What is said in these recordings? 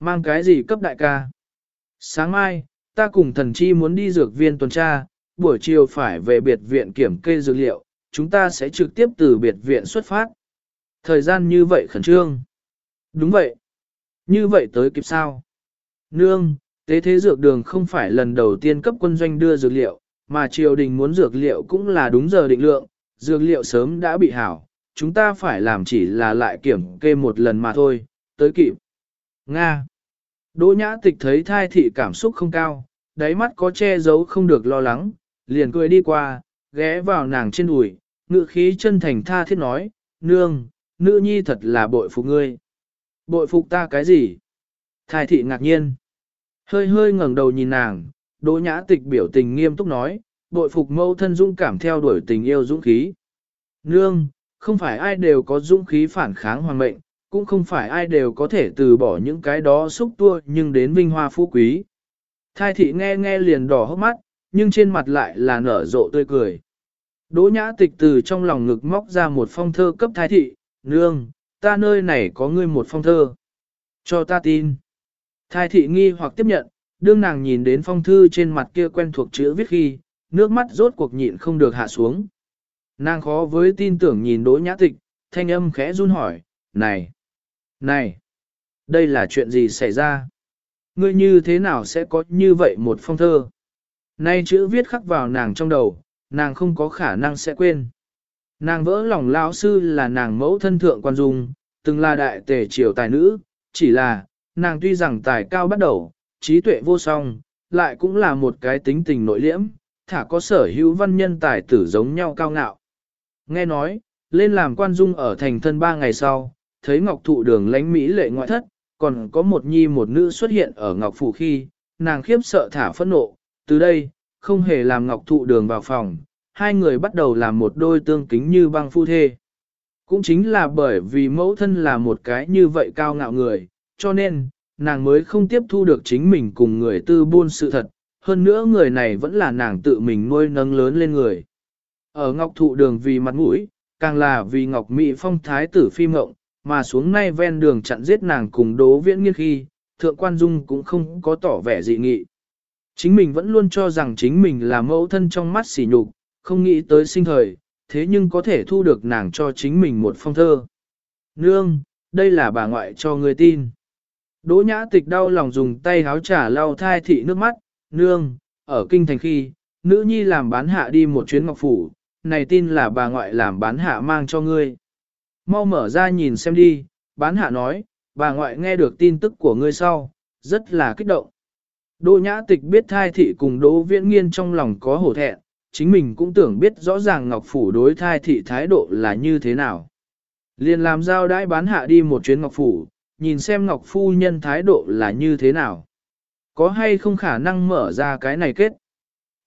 Mang cái gì cấp đại ca? Sáng mai, ta cùng thần chi muốn đi dược viên tuần tra, buổi chiều phải về biệt viện kiểm kê dược liệu, chúng ta sẽ trực tiếp từ biệt viện xuất phát. Thời gian như vậy khẩn trương. Đúng vậy. Như vậy tới kịp sao? Nương, tế thế dược đường không phải lần đầu tiên cấp quân doanh đưa dược liệu, mà triều đình muốn dược liệu cũng là đúng giờ định lượng, dược liệu sớm đã bị hảo, chúng ta phải làm chỉ là lại kiểm kê một lần mà thôi, tới kịp. Nga Đỗ nhã tịch thấy thai thị cảm xúc không cao, đáy mắt có che giấu không được lo lắng, liền cười đi qua, ghé vào nàng trên đùi, ngự khí chân thành tha thiết nói, nương, nữ nhi thật là bội phục ngươi. Bội phục ta cái gì? Thai thị ngạc nhiên. Hơi hơi ngẩng đầu nhìn nàng, đỗ nhã tịch biểu tình nghiêm túc nói, bội phục mâu thân dũng cảm theo đuổi tình yêu dũng khí. Nương, không phải ai đều có dũng khí phản kháng hoàng mệnh, cũng không phải ai đều có thể từ bỏ những cái đó xúc tua nhưng đến vinh hoa phú quý. Thai thị nghe nghe liền đỏ hốc mắt, nhưng trên mặt lại là nở rộ tươi cười. Đỗ nhã tịch từ trong lòng ngực móc ra một phong thơ cấp thai thị, nương, ta nơi này có ngươi một phong thơ. Cho ta tin. Thai thị nghi hoặc tiếp nhận, đương nàng nhìn đến phong thư trên mặt kia quen thuộc chữ viết khi, nước mắt rốt cuộc nhịn không được hạ xuống. Nàng khó với tin tưởng nhìn đỗ nhã tịch, thanh âm khẽ run hỏi, này, này, đây là chuyện gì xảy ra? Ngươi như thế nào sẽ có như vậy một phong thơ? Nay chữ viết khắc vào nàng trong đầu, nàng không có khả năng sẽ quên. Nàng vỡ lòng lão sư là nàng mẫu thân thượng quan dung, từng là đại tể triều tài nữ, chỉ là, nàng tuy rằng tài cao bắt đầu, trí tuệ vô song, lại cũng là một cái tính tình nội liễm, thả có sở hữu văn nhân tài tử giống nhau cao ngạo. Nghe nói, lên làm quan dung ở thành thân ba ngày sau, thấy ngọc thụ đường lánh Mỹ lệ ngoại thất, còn có một nhi một nữ xuất hiện ở ngọc phủ khi, nàng khiếp sợ thả phẫn nộ, từ đây, không hề làm ngọc thụ đường vào phòng, hai người bắt đầu làm một đôi tương kính như băng phu thê. Cũng chính là bởi vì mẫu thân là một cái như vậy cao ngạo người, cho nên, nàng mới không tiếp thu được chính mình cùng người tư buôn sự thật, hơn nữa người này vẫn là nàng tự mình nuôi nâng lớn lên người. Ở Ngọc Thụ Đường vì mặt mũi, càng là vì Ngọc Mỹ Phong Thái tử phi mộng, mà xuống nay ven đường chặn giết nàng cùng đố viễn nghiên khi, Thượng Quan Dung cũng không có tỏ vẻ dị nghị. Chính mình vẫn luôn cho rằng chính mình là mẫu thân trong mắt sỉ nhục, không nghĩ tới sinh thời, thế nhưng có thể thu được nàng cho chính mình một phong thơ. Nương, đây là bà ngoại cho người tin. Đỗ nhã tịch đau lòng dùng tay háo trả lau thai thị nước mắt, nương, ở kinh thành khi, nữ nhi làm bán hạ đi một chuyến ngọc phủ, này tin là bà ngoại làm bán hạ mang cho ngươi. Mau mở ra nhìn xem đi, bán hạ nói, bà ngoại nghe được tin tức của ngươi sau, rất là kích động. Đỗ nhã tịch biết thai thị cùng đỗ viễn nghiên trong lòng có hổ thẹn, chính mình cũng tưởng biết rõ ràng Ngọc Phủ đối thai thị thái độ là như thế nào. Liền làm giao đãi bán hạ đi một chuyến Ngọc Phủ, nhìn xem Ngọc Phu Nhân thái độ là như thế nào. Có hay không khả năng mở ra cái này kết.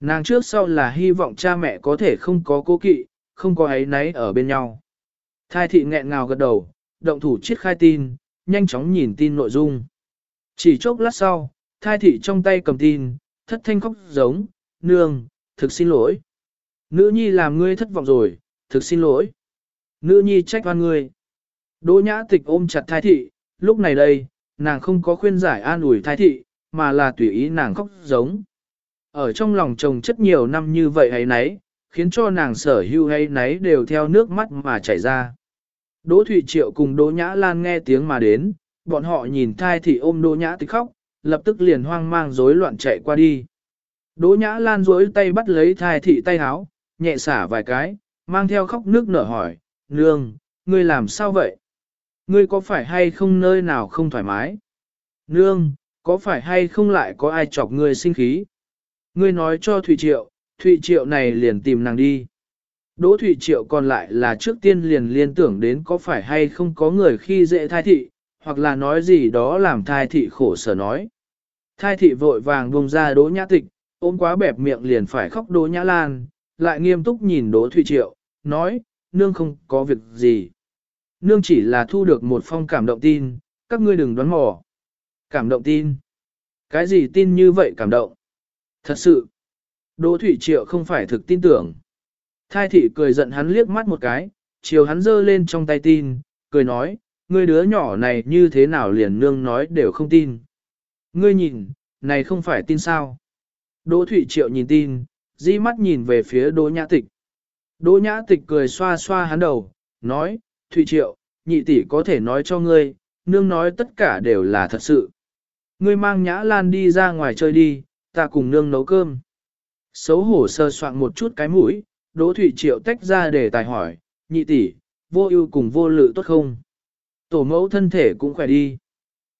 Nàng trước sau là hy vọng cha mẹ có thể không có cố kỵ, không có ấy nấy ở bên nhau. Thai thị nghẹn ngào gật đầu, động thủ chiết khai tin, nhanh chóng nhìn tin nội dung. Chỉ chốc lát sau, thai thị trong tay cầm tin, thất thanh khóc giống, nương, thực xin lỗi. Nữ nhi làm ngươi thất vọng rồi, thực xin lỗi. Nữ nhi trách oan ngươi. Đỗ nhã tịch ôm chặt thai thị, lúc này đây, nàng không có khuyên giải an ủi thai thị, mà là tùy ý nàng khóc giống. Ở trong lòng chồng chất nhiều năm như vậy hay nấy, khiến cho nàng sở hưu hay nấy đều theo nước mắt mà chảy ra. Đỗ Thụy Triệu cùng Đỗ Nhã Lan nghe tiếng mà đến, bọn họ nhìn thai thị ôm Đỗ Nhã tịch khóc, lập tức liền hoang mang rối loạn chạy qua đi. Đỗ Nhã Lan duỗi tay bắt lấy thai thị tay háo, nhẹ xả vài cái, mang theo khóc nước nở hỏi, Nương, ngươi làm sao vậy? Ngươi có phải hay không nơi nào không thoải mái? Nương, có phải hay không lại có ai chọc ngươi sinh khí? Ngươi nói cho Thụy Triệu, Thụy Triệu này liền tìm nàng đi. Đỗ Thụy Triệu còn lại là trước tiên liền liên tưởng đến có phải hay không có người khi dễ thai thị, hoặc là nói gì đó làm thai thị khổ sở nói. Thai thị vội vàng buông ra đỗ nhã tịch, ôm quá bẹp miệng liền phải khóc Đỗ Nhã Lan, lại nghiêm túc nhìn Đỗ Thụy Triệu, nói, nương không có việc gì. Nương chỉ là thu được một phong cảm động tin, các ngươi đừng đoán mò. Cảm động tin? Cái gì tin như vậy cảm động? Thật sự, Đỗ Thụy Triệu không phải thực tin tưởng. Thai thị cười giận hắn liếc mắt một cái, chiều hắn giơ lên trong tay tin, cười nói, ngươi đứa nhỏ này như thế nào liền nương nói đều không tin. Ngươi nhìn, này không phải tin sao. Đỗ Thụy Triệu nhìn tin, di mắt nhìn về phía Đỗ Nhã Tịch. Đỗ Nhã Tịch cười xoa xoa hắn đầu, nói, Thụy Triệu, nhị tỷ có thể nói cho ngươi, nương nói tất cả đều là thật sự. Ngươi mang Nhã Lan đi ra ngoài chơi đi, ta cùng nương nấu cơm. Xấu hổ sơ soạn một chút cái mũi, Đỗ Thụy Triệu tách ra để tài hỏi, nhị tỷ, vô ưu cùng vô lự tốt không? Tổ mẫu thân thể cũng khỏe đi.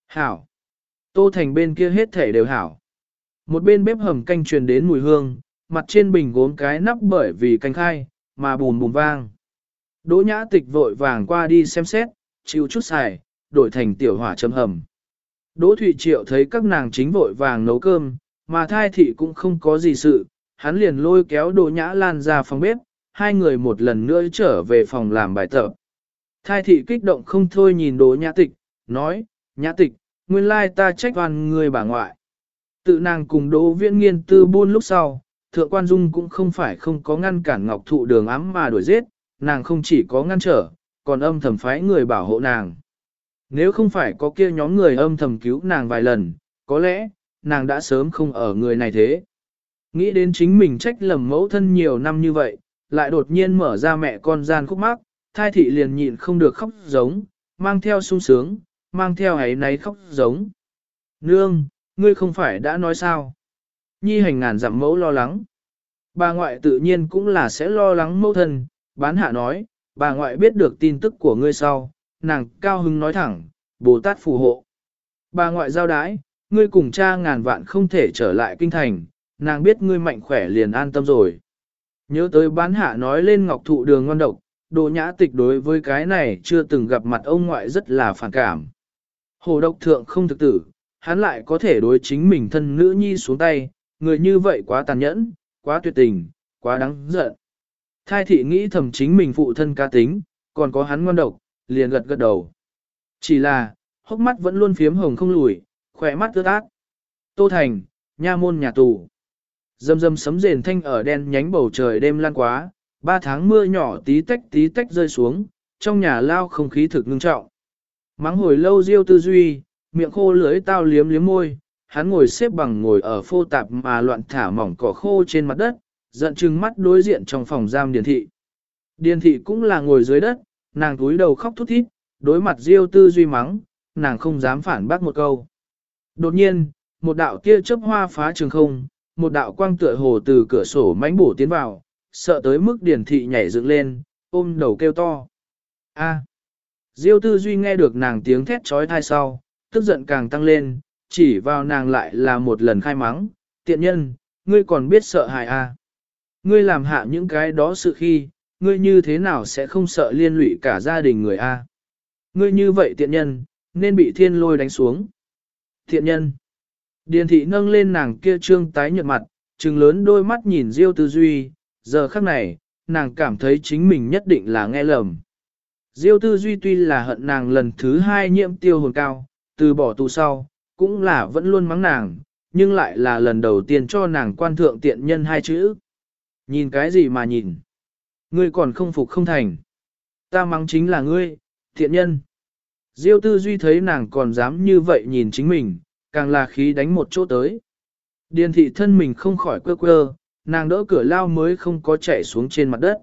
Hảo. Tô Thành bên kia hết thể đều hảo. Một bên bếp hầm canh truyền đến mùi hương, mặt trên bình gốm cái nắp bởi vì canh khai, mà bùm bùm vang. Đỗ nhã tịch vội vàng qua đi xem xét, chịu chút xài, đổi thành tiểu hỏa châm hầm. Đỗ Thụy Triệu thấy các nàng chính vội vàng nấu cơm, mà thai thị cũng không có gì sự, hắn liền lôi kéo Đỗ Nhã Lan ra phòng bếp, hai người một lần nữa trở về phòng làm bài tập. Thai thị kích động không thôi nhìn Đỗ Nhã Tịch, nói, Nhã Tịch, nguyên lai ta trách oan người bà ngoại. Tự nàng cùng Đỗ Viễn Nghiên tư buôn lúc sau, Thượng Quan Dung cũng không phải không có ngăn cản Ngọc Thụ đường ám mà đuổi giết, nàng không chỉ có ngăn trở, còn âm thầm phái người bảo hộ nàng. Nếu không phải có kia nhóm người âm thầm cứu nàng vài lần, có lẽ, nàng đã sớm không ở người này thế. Nghĩ đến chính mình trách lầm mẫu thân nhiều năm như vậy, lại đột nhiên mở ra mẹ con gian khúc mắc, thai thị liền nhịn không được khóc giống, mang theo sung sướng, mang theo ấy náy khóc giống. Nương, ngươi không phải đã nói sao? Nhi hành ngàn dặm mẫu lo lắng. Bà ngoại tự nhiên cũng là sẽ lo lắng mẫu thân, bán hạ nói, bà ngoại biết được tin tức của ngươi sau, nàng cao hứng nói thẳng, Bồ Tát phù hộ. Bà ngoại giao đái, ngươi cùng cha ngàn vạn không thể trở lại kinh thành, nàng biết ngươi mạnh khỏe liền an tâm rồi. Nhớ tới bán hạ nói lên ngọc thụ đường ngon độc, đồ nhã tịch đối với cái này chưa từng gặp mặt ông ngoại rất là phản cảm. Hồ độc thượng không thực tử, hắn lại có thể đối chính mình thân nữ nhi xuống tay, người như vậy quá tàn nhẫn, quá tuyệt tình, quá đáng giận. Thai thị nghĩ thầm chính mình phụ thân ca tính, còn có hắn ngon độc, liền gật gật đầu. Chỉ là, hốc mắt vẫn luôn phiếm hồng không lùi, khỏe mắt ướt át. Tô Thành, nha môn nhà tù. Dâm dâm sấm rền thanh ở đen nhánh bầu trời đêm lan quá, ba tháng mưa nhỏ tí tách tí tách rơi xuống, trong nhà lao không khí thực ngưng trọng. Mắng hồi lâu diêu tư duy, miệng khô lưới tao liếm liếm môi, hắn ngồi xếp bằng ngồi ở phô tạp mà loạn thả mỏng cỏ khô trên mặt đất, giận chừng mắt đối diện trong phòng giam điền thị. Điền thị cũng là ngồi dưới đất, nàng túi đầu khóc thút thít, đối mặt diêu tư duy mắng, nàng không dám phản bác một câu. Đột nhiên, một đạo tia chớp hoa phá trường không, một đạo quang tựa hồ từ cửa sổ mánh bổ tiến vào, sợ tới mức điển thị nhảy dựng lên, ôm đầu kêu to. A. Diêu tư duy nghe được nàng tiếng thét trói thai sau, tức giận càng tăng lên, chỉ vào nàng lại là một lần khai mắng, tiện nhân, ngươi còn biết sợ hại a? Ngươi làm hạ những cái đó sự khi, ngươi như thế nào sẽ không sợ liên lụy cả gia đình người a? Ngươi như vậy tiện nhân, nên bị thiên lôi đánh xuống. Tiện nhân. Điền thị nâng lên nàng kia trương tái nhợt mặt, trừng lớn đôi mắt nhìn Diêu Tư Duy, giờ khắc này, nàng cảm thấy chính mình nhất định là nghe lầm. Diêu Tư Duy tuy là hận nàng lần thứ hai nhiễm tiêu hồn cao, từ bỏ tù sau, cũng là vẫn luôn mắng nàng, nhưng lại là lần đầu tiên cho nàng quan thượng tiện nhân hai chữ. Nhìn cái gì mà nhìn? Ngươi còn không phục không thành. Ta mắng chính là ngươi, thiện nhân. Diêu tư duy thấy nàng còn dám như vậy nhìn chính mình, càng là khí đánh một chỗ tới. Điền thị thân mình không khỏi quơ quơ, nàng đỡ cửa lao mới không có chạy xuống trên mặt đất.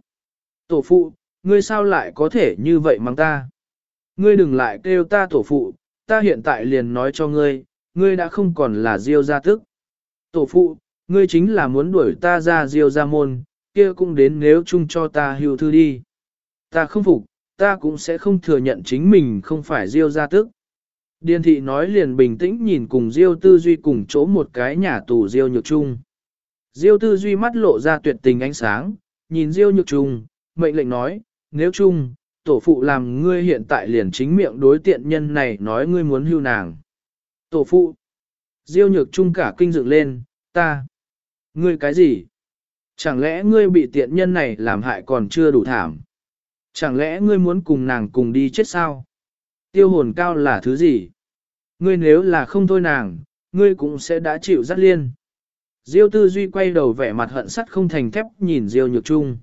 Tổ phụ, ngươi sao lại có thể như vậy mang ta? Ngươi đừng lại kêu ta tổ phụ, ta hiện tại liền nói cho ngươi, ngươi đã không còn là diêu gia tức. Tổ phụ, ngươi chính là muốn đuổi ta ra diêu gia môn, kia cũng đến nếu chung cho ta hưu thư đi. Ta không phục, ta cũng sẽ không thừa nhận chính mình không phải diêu gia tức. Điền thị nói liền bình tĩnh nhìn cùng Diêu Tư Duy cùng chỗ một cái nhà tù Diêu Nhược Trung. Diêu Tư Duy mắt lộ ra tuyệt tình ánh sáng, nhìn Diêu Nhược Trung, mệnh lệnh nói, nếu Trung, tổ phụ làm ngươi hiện tại liền chính miệng đối tiện nhân này nói ngươi muốn hưu nàng. Tổ phụ, Diêu Nhược Trung cả kinh dựng lên, ta, ngươi cái gì? Chẳng lẽ ngươi bị tiện nhân này làm hại còn chưa đủ thảm? Chẳng lẽ ngươi muốn cùng nàng cùng đi chết sao? Tiêu hồn cao là thứ gì? Ngươi nếu là không thôi nàng, ngươi cũng sẽ đã chịu dắt liên. Diêu tư duy quay đầu vẻ mặt hận sắt không thành thép nhìn Diêu nhược trung.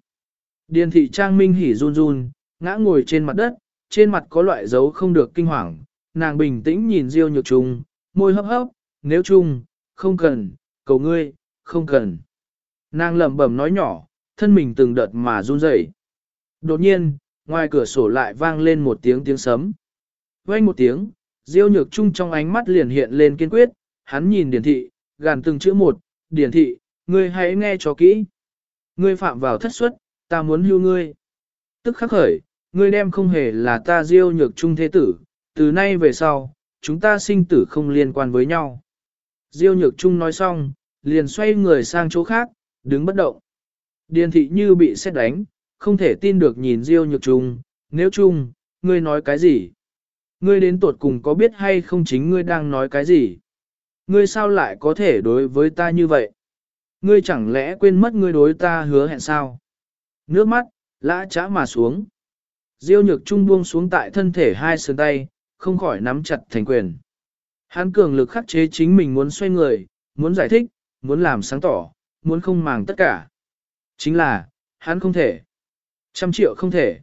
Điền thị trang minh hỉ run run, ngã ngồi trên mặt đất, trên mặt có loại dấu không được kinh hoàng, nàng bình tĩnh nhìn Diêu Nhược Trung, môi hấp hấp, nếu Trung, không cần, cầu ngươi, không cần. Nàng lẩm bẩm nói nhỏ, thân mình từng đợt mà run rẩy. Đột nhiên, ngoài cửa sổ lại vang lên một tiếng tiếng sấm. Vang một tiếng, Diêu Nhược Trung trong ánh mắt liền hiện lên kiên quyết, hắn nhìn điển Thị, gàn từng chữ một, điển Thị, ngươi hãy nghe cho kỹ. Ngươi phạm vào thất suất, ta muốn hưu ngươi. Tức khắc khởi, ngươi đem không hề là ta Diêu Nhược Trung thế tử, từ nay về sau, chúng ta sinh tử không liên quan với nhau. Diêu Nhược Trung nói xong, liền xoay người sang chỗ khác, đứng bất động. Điền thị như bị xét đánh, không thể tin được nhìn Diêu Nhược Trung, nếu Trung, ngươi nói cái gì? Ngươi đến tuột cùng có biết hay không chính ngươi đang nói cái gì? Ngươi sao lại có thể đối với ta như vậy? Ngươi chẳng lẽ quên mất ngươi đối ta hứa hẹn sao? Nước mắt, lã chã mà xuống. Diêu nhược trung buông xuống tại thân thể hai sườn tay, không khỏi nắm chặt thành quyền. Hắn cường lực khắc chế chính mình muốn xoay người, muốn giải thích, muốn làm sáng tỏ, muốn không màng tất cả. Chính là, hắn không thể. Trăm triệu không thể.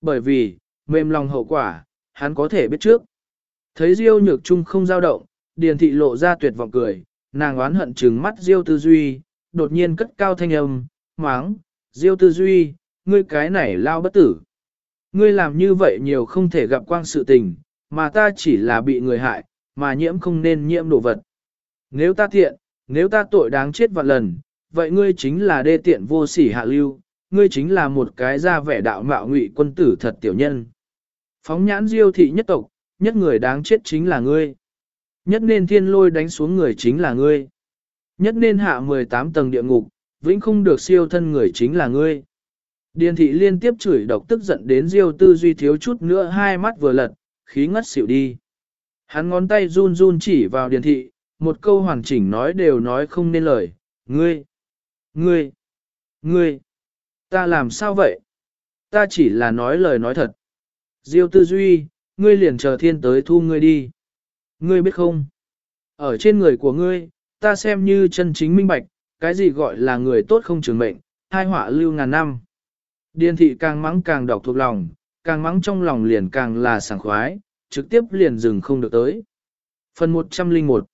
Bởi vì, mềm lòng hậu quả, hắn có thể biết trước. Thấy Diêu nhược trung không dao động, điền thị lộ ra tuyệt vọng cười, nàng oán hận trừng mắt Diêu tư duy, đột nhiên cất cao thanh âm, máng, Diêu tư duy, ngươi cái này lao bất tử. Ngươi làm như vậy nhiều không thể gặp quang sự tình, mà ta chỉ là bị người hại, mà nhiễm không nên nhiễm đồ vật. Nếu ta tiện, nếu ta tội đáng chết vạn lần, vậy ngươi chính là đê tiện vô sỉ hạ lưu, ngươi chính là một cái ra vẻ đạo mạo ngụy quân tử thật tiểu nhân. Phóng nhãn diêu thị nhất tộc, nhất người đáng chết chính là ngươi. Nhất nên thiên lôi đánh xuống người chính là ngươi. Nhất nên hạ 18 tầng địa ngục, vĩnh không được siêu thân người chính là ngươi. Điền thị liên tiếp chửi độc tức giận đến diêu tư duy thiếu chút nữa hai mắt vừa lật, khí ngất xỉu đi. Hắn ngón tay run run chỉ vào điền thị, một câu hoàn chỉnh nói đều nói không nên lời. Ngươi! Ngươi! Ngươi! Ta làm sao vậy? Ta chỉ là nói lời nói thật. Diêu tư duy, ngươi liền chờ thiên tới thu ngươi đi. Ngươi biết không? Ở trên người của ngươi, ta xem như chân chính minh bạch, cái gì gọi là người tốt không trường mệnh, hai họa lưu ngàn năm. Điền thị càng mắng càng đọc thuộc lòng, càng mắng trong lòng liền càng là sảng khoái, trực tiếp liền dừng không được tới. Phần 101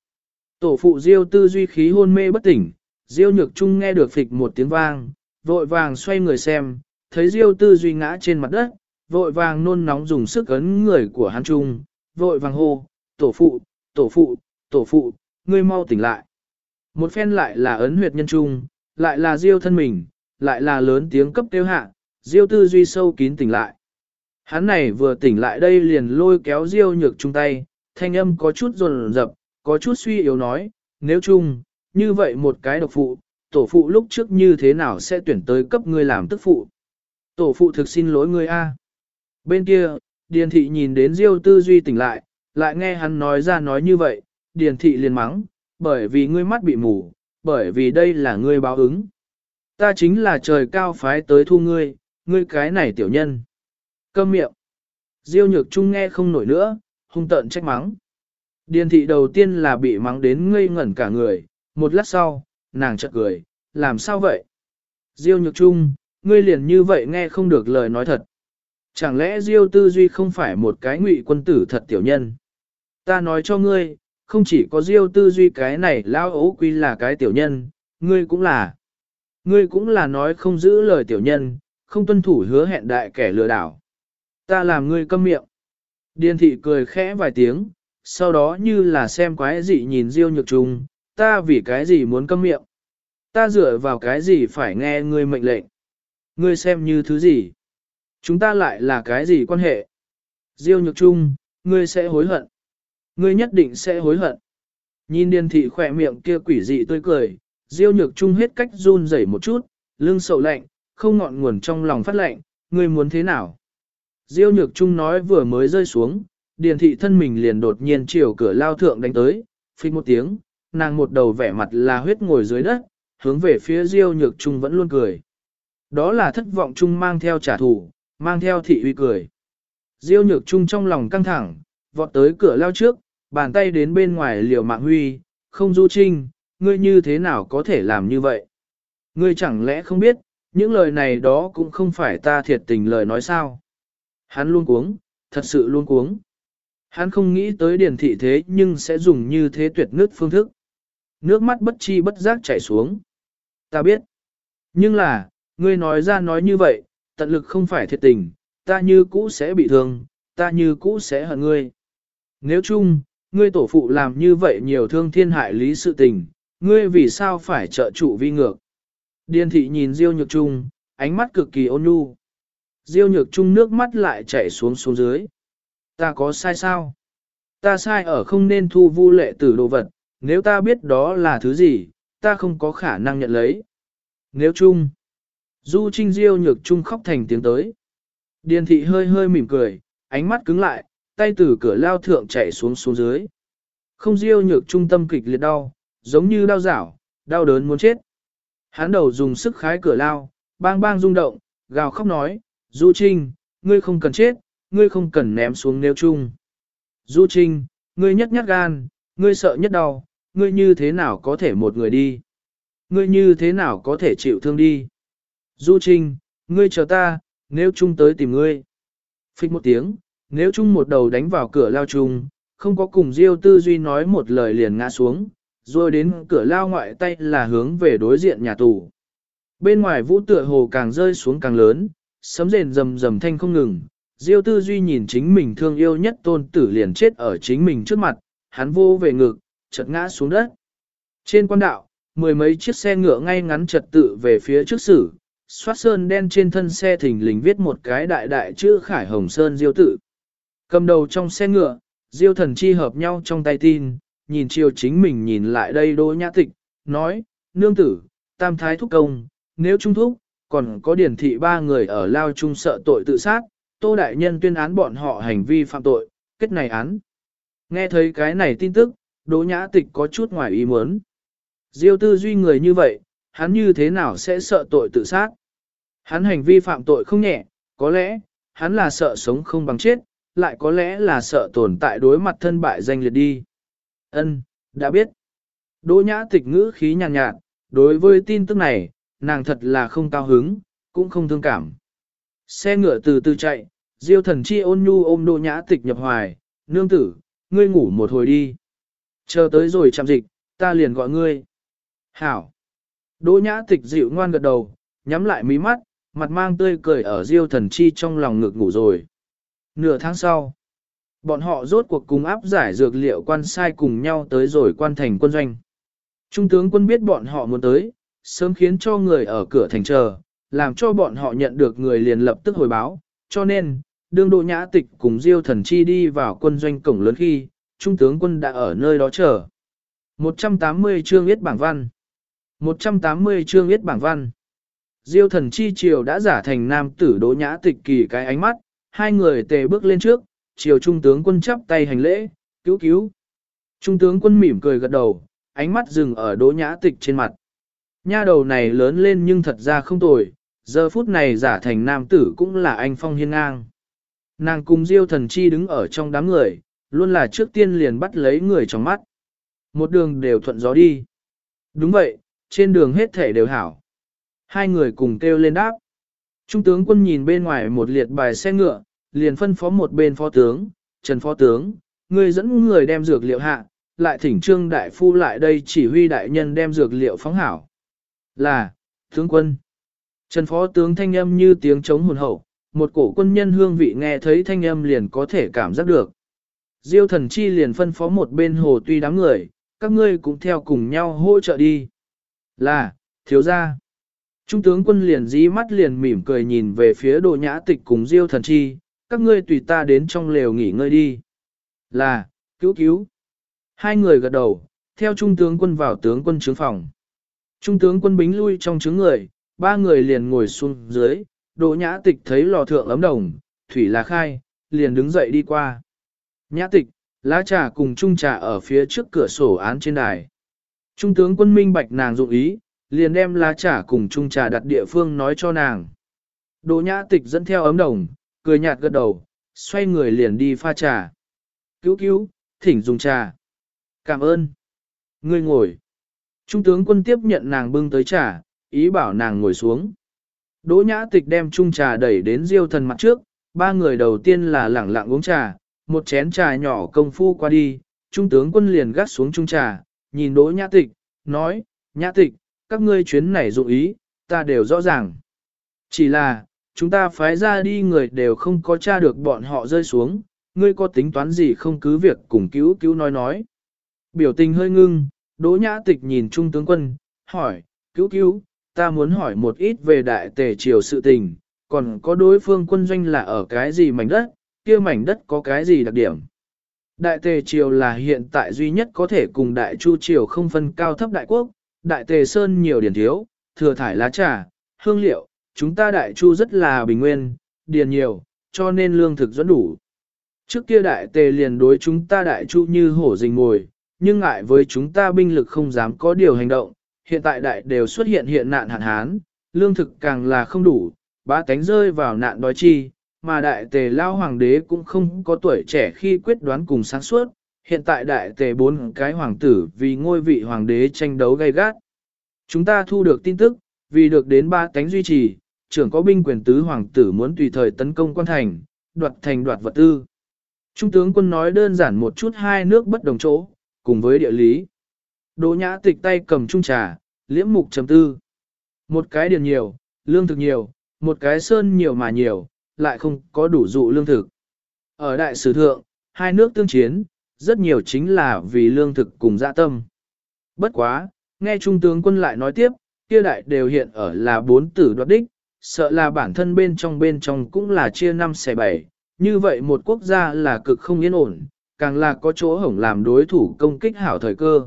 Tổ phụ Diêu tư duy khí hôn mê bất tỉnh, Diêu nhược trung nghe được phịch một tiếng vang, vội vàng xoay người xem, thấy Diêu tư duy ngã trên mặt đất, vội vàng nôn nóng dùng sức ấn người của hắn trung, vội vàng hô, tổ phụ, tổ phụ, tổ phụ, ngươi mau tỉnh lại. Một phen lại là ấn huyệt nhân trung, lại là Diêu thân mình, lại là lớn tiếng cấp tiêu hạ, Diêu tư duy sâu kín tỉnh lại. Hắn này vừa tỉnh lại đây liền lôi kéo Diêu nhược chung tay, thanh âm có chút rồn rập, có chút suy yếu nói, nếu chung, như vậy một cái độc phụ, tổ phụ lúc trước như thế nào sẽ tuyển tới cấp ngươi làm tức phụ. Tổ phụ thực xin lỗi ngươi a. Bên kia, Điền thị nhìn đến Diêu tư duy tỉnh lại, lại nghe hắn nói ra nói như vậy, Điền thị liền mắng, bởi vì ngươi mắt bị mù, bởi vì đây là ngươi báo ứng. Ta chính là trời cao phái tới thu ngươi, ngươi cái này tiểu nhân. Câm miệng. Diêu nhược trung nghe không nổi nữa, hung tợn trách mắng. Điền thị đầu tiên là bị mắng đến ngây ngẩn cả người, một lát sau, nàng chợt cười, làm sao vậy? Diêu nhược trung, ngươi liền như vậy nghe không được lời nói thật. Chẳng lẽ Diêu tư duy không phải một cái ngụy quân tử thật tiểu nhân? Ta nói cho ngươi, không chỉ có Diêu tư duy cái này lao ấu quy là cái tiểu nhân, ngươi cũng là. Ngươi cũng là nói không giữ lời tiểu nhân, không tuân thủ hứa hẹn đại kẻ lừa đảo. Ta làm ngươi câm miệng. Điền thị cười khẽ vài tiếng, sau đó như là xem quái gì nhìn Diêu nhược trùng, ta vì cái gì muốn câm miệng. Ta dựa vào cái gì phải nghe ngươi mệnh lệnh. Ngươi xem như thứ gì. Chúng ta lại là cái gì quan hệ. Diêu nhược trung, ngươi sẽ hối hận. Ngươi nhất định sẽ hối hận. Nhìn điền thị khỏe miệng kia quỷ dị tươi cười, Diêu nhược trung hết cách run rẩy một chút, lưng sầu lạnh, không ngọn nguồn trong lòng phát lạnh, ngươi muốn thế nào? Diêu nhược trung nói vừa mới rơi xuống, điền thị thân mình liền đột nhiên chiều cửa lao thượng đánh tới, phích một tiếng, nàng một đầu vẻ mặt là huyết ngồi dưới đất, hướng về phía Diêu nhược trung vẫn luôn cười. Đó là thất vọng trung mang theo trả thù, mang theo thị uy cười. Diêu nhược trung trong lòng căng thẳng, vọt tới cửa lao trước, bàn tay đến bên ngoài liều mạng huy, không du trinh, ngươi như thế nào có thể làm như vậy? Ngươi chẳng lẽ không biết, những lời này đó cũng không phải ta thiệt tình lời nói sao? Hắn luôn cuống, thật sự luôn cuống. Hắn không nghĩ tới điển thị thế nhưng sẽ dùng như thế tuyệt nước phương thức. Nước mắt bất chi bất giác chảy xuống. Ta biết. Nhưng là, ngươi nói ra nói như vậy, tận lực không phải thiệt tình, ta như cũ sẽ bị thương, ta như cũ sẽ hận ngươi. Nếu chung, ngươi tổ phụ làm như vậy nhiều thương thiên hại lý sự tình, ngươi vì sao phải trợ trụ vi ngược. Điền thị nhìn Diêu Nhược Trung, ánh mắt cực kỳ ôn nhu. Diêu Nhược Trung nước mắt lại chảy xuống xuống dưới. Ta có sai sao? Ta sai ở không nên thu vu lệ tử đồ vật, nếu ta biết đó là thứ gì, ta không có khả năng nhận lấy. Nếu chung, Du Trinh Diêu Nhược Trung khóc thành tiếng tới. Điền thị hơi hơi mỉm cười, ánh mắt cứng lại, tay từ cửa lao thượng chạy xuống xuống dưới. Không Diêu Nhược Trung tâm kịch liệt đau, giống như đau rảo, đau đớn muốn chết. Hắn đầu dùng sức khái cửa lao, bang bang rung động, gào khóc nói, Du Trinh, ngươi không cần chết, ngươi không cần ném xuống nêu chung. Du Trinh, ngươi nhất nhát gan, ngươi sợ nhất đau, ngươi như thế nào có thể một người đi? Ngươi như thế nào có thể chịu thương đi? Du Trinh, ngươi chờ ta, nếu chung tới tìm ngươi. Phích một tiếng, nếu chung một đầu đánh vào cửa lao chung, không có cùng Diêu Tư Duy nói một lời liền ngã xuống, rồi đến cửa lao ngoại tay là hướng về đối diện nhà tù. Bên ngoài vũ tựa hồ càng rơi xuống càng lớn, sấm rền rầm rầm thanh không ngừng, Diêu Tư Duy nhìn chính mình thương yêu nhất tôn tử liền chết ở chính mình trước mặt, hắn vô về ngực, chợt ngã xuống đất. Trên quan đạo, mười mấy chiếc xe ngựa ngay ngắn trật tự về phía trước xử xoát sơn đen trên thân xe thình lình viết một cái đại đại chữ Khải Hồng Sơn Diêu tự. Cầm đầu trong xe ngựa, Diêu thần chi hợp nhau trong tay tin, nhìn chiều chính mình nhìn lại đây đô nhã tịch, nói, nương tử, tam thái thúc công, nếu trung thúc, còn có điển thị ba người ở lao trung sợ tội tự sát, tô đại nhân tuyên án bọn họ hành vi phạm tội, kết này án. Nghe thấy cái này tin tức, đỗ nhã tịch có chút ngoài ý muốn. Diêu tư duy người như vậy, hắn như thế nào sẽ sợ tội tự sát? Hắn hành vi phạm tội không nhẹ, có lẽ, hắn là sợ sống không bằng chết, lại có lẽ là sợ tồn tại đối mặt thân bại danh liệt đi. Ân, đã biết. Đỗ nhã tịch ngữ khí nhàn nhạt, nhạt, đối với tin tức này, nàng thật là không cao hứng, cũng không thương cảm. Xe ngựa từ từ chạy, diêu thần chi ôn nhu ôm đỗ nhã tịch nhập hoài, nương tử, ngươi ngủ một hồi đi. Chờ tới rồi chạm dịch, ta liền gọi ngươi. Hảo. Đỗ nhã tịch dịu ngoan gật đầu, nhắm lại mí mắt, mặt mang tươi cười ở diêu thần chi trong lòng ngực ngủ rồi. Nửa tháng sau, bọn họ rốt cuộc cùng áp giải dược liệu quan sai cùng nhau tới rồi quan thành quân doanh. Trung tướng quân biết bọn họ muốn tới, sớm khiến cho người ở cửa thành chờ, làm cho bọn họ nhận được người liền lập tức hồi báo, cho nên, đương độ nhã tịch cùng diêu thần chi đi vào quân doanh cổng lớn khi, trung tướng quân đã ở nơi đó chờ. 180 chương viết bảng văn 180 chương viết bảng văn Diêu thần chi triều đã giả thành nam tử đỗ nhã tịch kỳ cái ánh mắt, hai người tề bước lên trước, triều trung tướng quân chắp tay hành lễ, cứu cứu. Trung tướng quân mỉm cười gật đầu, ánh mắt dừng ở đỗ nhã tịch trên mặt. Nha đầu này lớn lên nhưng thật ra không tồi, giờ phút này giả thành nam tử cũng là anh phong hiên ngang. Nàng cùng diêu thần chi đứng ở trong đám người, luôn là trước tiên liền bắt lấy người trong mắt. Một đường đều thuận gió đi. Đúng vậy, trên đường hết thể đều hảo. Hai người cùng kêu lên đáp. Trung tướng quân nhìn bên ngoài một liệt bài xe ngựa, liền phân phó một bên phó tướng, Trần phó tướng, người dẫn người đem dược liệu hạ, lại thỉnh trương đại phu lại đây chỉ huy đại nhân đem dược liệu phóng hảo. Là, tướng quân. Trần phó tướng thanh âm như tiếng trống hồn hậu, một cổ quân nhân hương vị nghe thấy thanh âm liền có thể cảm giác được. Diêu thần chi liền phân phó một bên hồ tuy đám người, các ngươi cũng theo cùng nhau hỗ trợ đi. Là, thiếu gia. Trung tướng quân liền dí mắt liền mỉm cười nhìn về phía đồ nhã tịch cùng diêu thần chi, các ngươi tùy ta đến trong lều nghỉ ngơi đi. Là, cứu cứu. Hai người gật đầu, theo trung tướng quân vào tướng quân trướng phòng. Trung tướng quân bính lui trong trướng người, ba người liền ngồi xuống dưới, đồ nhã tịch thấy lò thượng ấm đồng, thủy là khai, liền đứng dậy đi qua. Nhã tịch, lá trà cùng trung trà ở phía trước cửa sổ án trên đài. Trung tướng quân minh bạch nàng dụng ý, liền đem lá trà cùng chung trà đặt địa phương nói cho nàng. Đỗ nhã tịch dẫn theo ấm đồng, cười nhạt gật đầu, xoay người liền đi pha trà. Cứu cứu, thỉnh dùng trà. Cảm ơn. Ngươi ngồi. Trung tướng quân tiếp nhận nàng bưng tới trà, ý bảo nàng ngồi xuống. Đỗ nhã tịch đem chung trà đẩy đến diêu thần mặt trước, ba người đầu tiên là lẳng lặng uống trà, một chén trà nhỏ công phu qua đi, trung tướng quân liền gắt xuống chung trà, nhìn đỗ nhã tịch, nói, nhã tịch, các ngươi chuyến này dụng ý, ta đều rõ ràng. Chỉ là, chúng ta phái ra đi người đều không có tra được bọn họ rơi xuống, ngươi có tính toán gì không cứ việc cùng cứu cứu nói nói. Biểu tình hơi ngưng, đỗ nhã tịch nhìn trung tướng quân, hỏi, cứu cứu, ta muốn hỏi một ít về đại tề triều sự tình, còn có đối phương quân doanh là ở cái gì mảnh đất, kia mảnh đất có cái gì đặc điểm. Đại tề triều là hiện tại duy nhất có thể cùng đại chu triều không phân cao thấp đại quốc, đại tề sơn nhiều điển thiếu, thừa thải lá trà, hương liệu, chúng ta đại chu rất là bình nguyên, điền nhiều, cho nên lương thực dẫn đủ. Trước kia đại tề liền đối chúng ta đại chu như hổ rình ngồi, nhưng ngại với chúng ta binh lực không dám có điều hành động, hiện tại đại đều xuất hiện hiện nạn hạn hán, lương thực càng là không đủ, ba cánh rơi vào nạn đói chi, mà đại tề lao hoàng đế cũng không có tuổi trẻ khi quyết đoán cùng sáng suốt, hiện tại đại tề bốn cái hoàng tử vì ngôi vị hoàng đế tranh đấu gay gắt. Chúng ta thu được tin tức, vì được đến ba cánh duy trì, trưởng có binh quyền tứ hoàng tử muốn tùy thời tấn công quan thành, đoạt thành đoạt vật tư. Trung tướng quân nói đơn giản một chút hai nước bất đồng chỗ, cùng với địa lý. Đỗ nhã tịch tay cầm trung trà, liễm mục chấm tư. Một cái điền nhiều, lương thực nhiều, một cái sơn nhiều mà nhiều, lại không có đủ dụ lương thực. Ở đại sử thượng, hai nước tương chiến, rất nhiều chính là vì lương thực cùng dạ tâm. Bất quá, nghe trung tướng quân lại nói tiếp, kia đại đều hiện ở là bốn tử đoạt đích, sợ là bản thân bên trong bên trong cũng là chia năm xẻ bảy, như vậy một quốc gia là cực không yên ổn, càng là có chỗ hổng làm đối thủ công kích hảo thời cơ.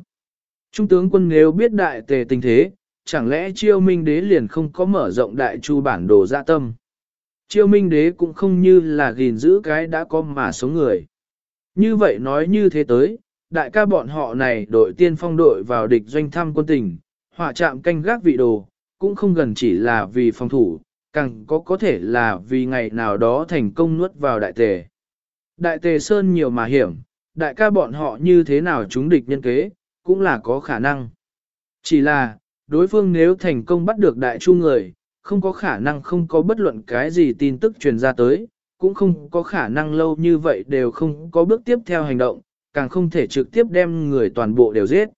Trung tướng quân nếu biết đại tề tình thế, chẳng lẽ chiêu minh đế liền không có mở rộng đại chu bản đồ dạ tâm. Chiêu minh đế cũng không như là gìn giữ cái đã có mà số người. Như vậy nói như thế tới, đại ca bọn họ này đội tiên phong đội vào địch doanh thăm quân tình, hỏa chạm canh gác vị đồ, cũng không gần chỉ là vì phòng thủ, càng có có thể là vì ngày nào đó thành công nuốt vào đại tề. Đại tề sơn nhiều mà hiểm, đại ca bọn họ như thế nào chúng địch nhân kế, cũng là có khả năng. Chỉ là, đối phương nếu thành công bắt được đại chu người, không có khả năng không có bất luận cái gì tin tức truyền ra tới, cũng không có khả năng lâu như vậy đều không có bước tiếp theo hành động, càng không thể trực tiếp đem người toàn bộ đều giết.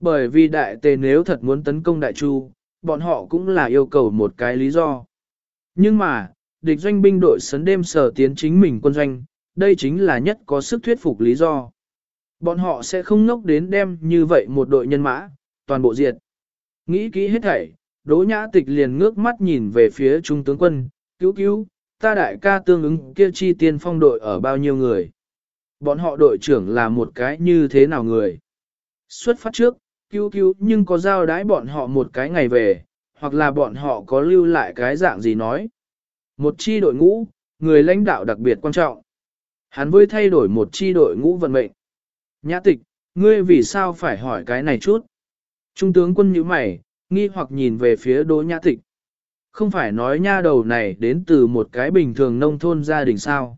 Bởi vì đại tề nếu thật muốn tấn công đại chu, bọn họ cũng là yêu cầu một cái lý do. Nhưng mà, địch doanh binh đội sấn đêm sở tiến chính mình quân doanh, đây chính là nhất có sức thuyết phục lý do. Bọn họ sẽ không ngốc đến đem như vậy một đội nhân mã, toàn bộ diệt. Nghĩ kỹ hết thảy, Đỗ Nhã Tịch liền ngước mắt nhìn về phía trung tướng quân, cứu cứu, ta đại ca tương ứng kia chi tiên phong đội ở bao nhiêu người. Bọn họ đội trưởng là một cái như thế nào người. Xuất phát trước, cứu cứu nhưng có giao đái bọn họ một cái ngày về, hoặc là bọn họ có lưu lại cái dạng gì nói. Một chi đội ngũ, người lãnh đạo đặc biệt quan trọng. Hắn với thay đổi một chi đội ngũ vận mệnh. Nhã tịch, ngươi vì sao phải hỏi cái này chút? Trung tướng quân như mày, nghi hoặc nhìn về phía đỗ nhã tịch. Không phải nói nha đầu này đến từ một cái bình thường nông thôn gia đình sao?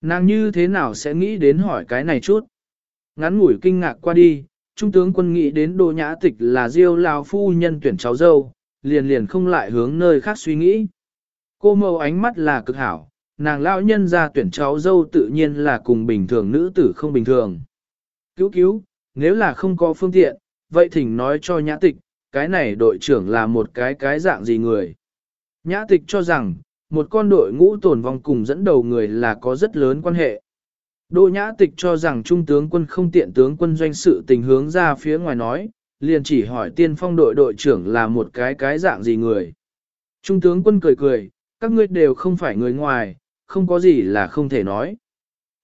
Nàng như thế nào sẽ nghĩ đến hỏi cái này chút? Ngắn ngủi kinh ngạc qua đi, Trung tướng quân nghĩ đến đồ nhã tịch là diêu lao phu nhân tuyển cháu dâu, liền liền không lại hướng nơi khác suy nghĩ. Cô mâu ánh mắt là cực hảo, nàng lão nhân ra tuyển cháu dâu tự nhiên là cùng bình thường nữ tử không bình thường. Cứu cứu, nếu là không có phương tiện, vậy thỉnh nói cho nhã tịch, cái này đội trưởng là một cái cái dạng gì người. Nhã tịch cho rằng, một con đội ngũ tổn vong cùng dẫn đầu người là có rất lớn quan hệ. Đỗ nhã tịch cho rằng trung tướng quân không tiện tướng quân doanh sự tình hướng ra phía ngoài nói, liền chỉ hỏi tiên phong đội đội trưởng là một cái cái dạng gì người. Trung tướng quân cười cười, các ngươi đều không phải người ngoài, không có gì là không thể nói.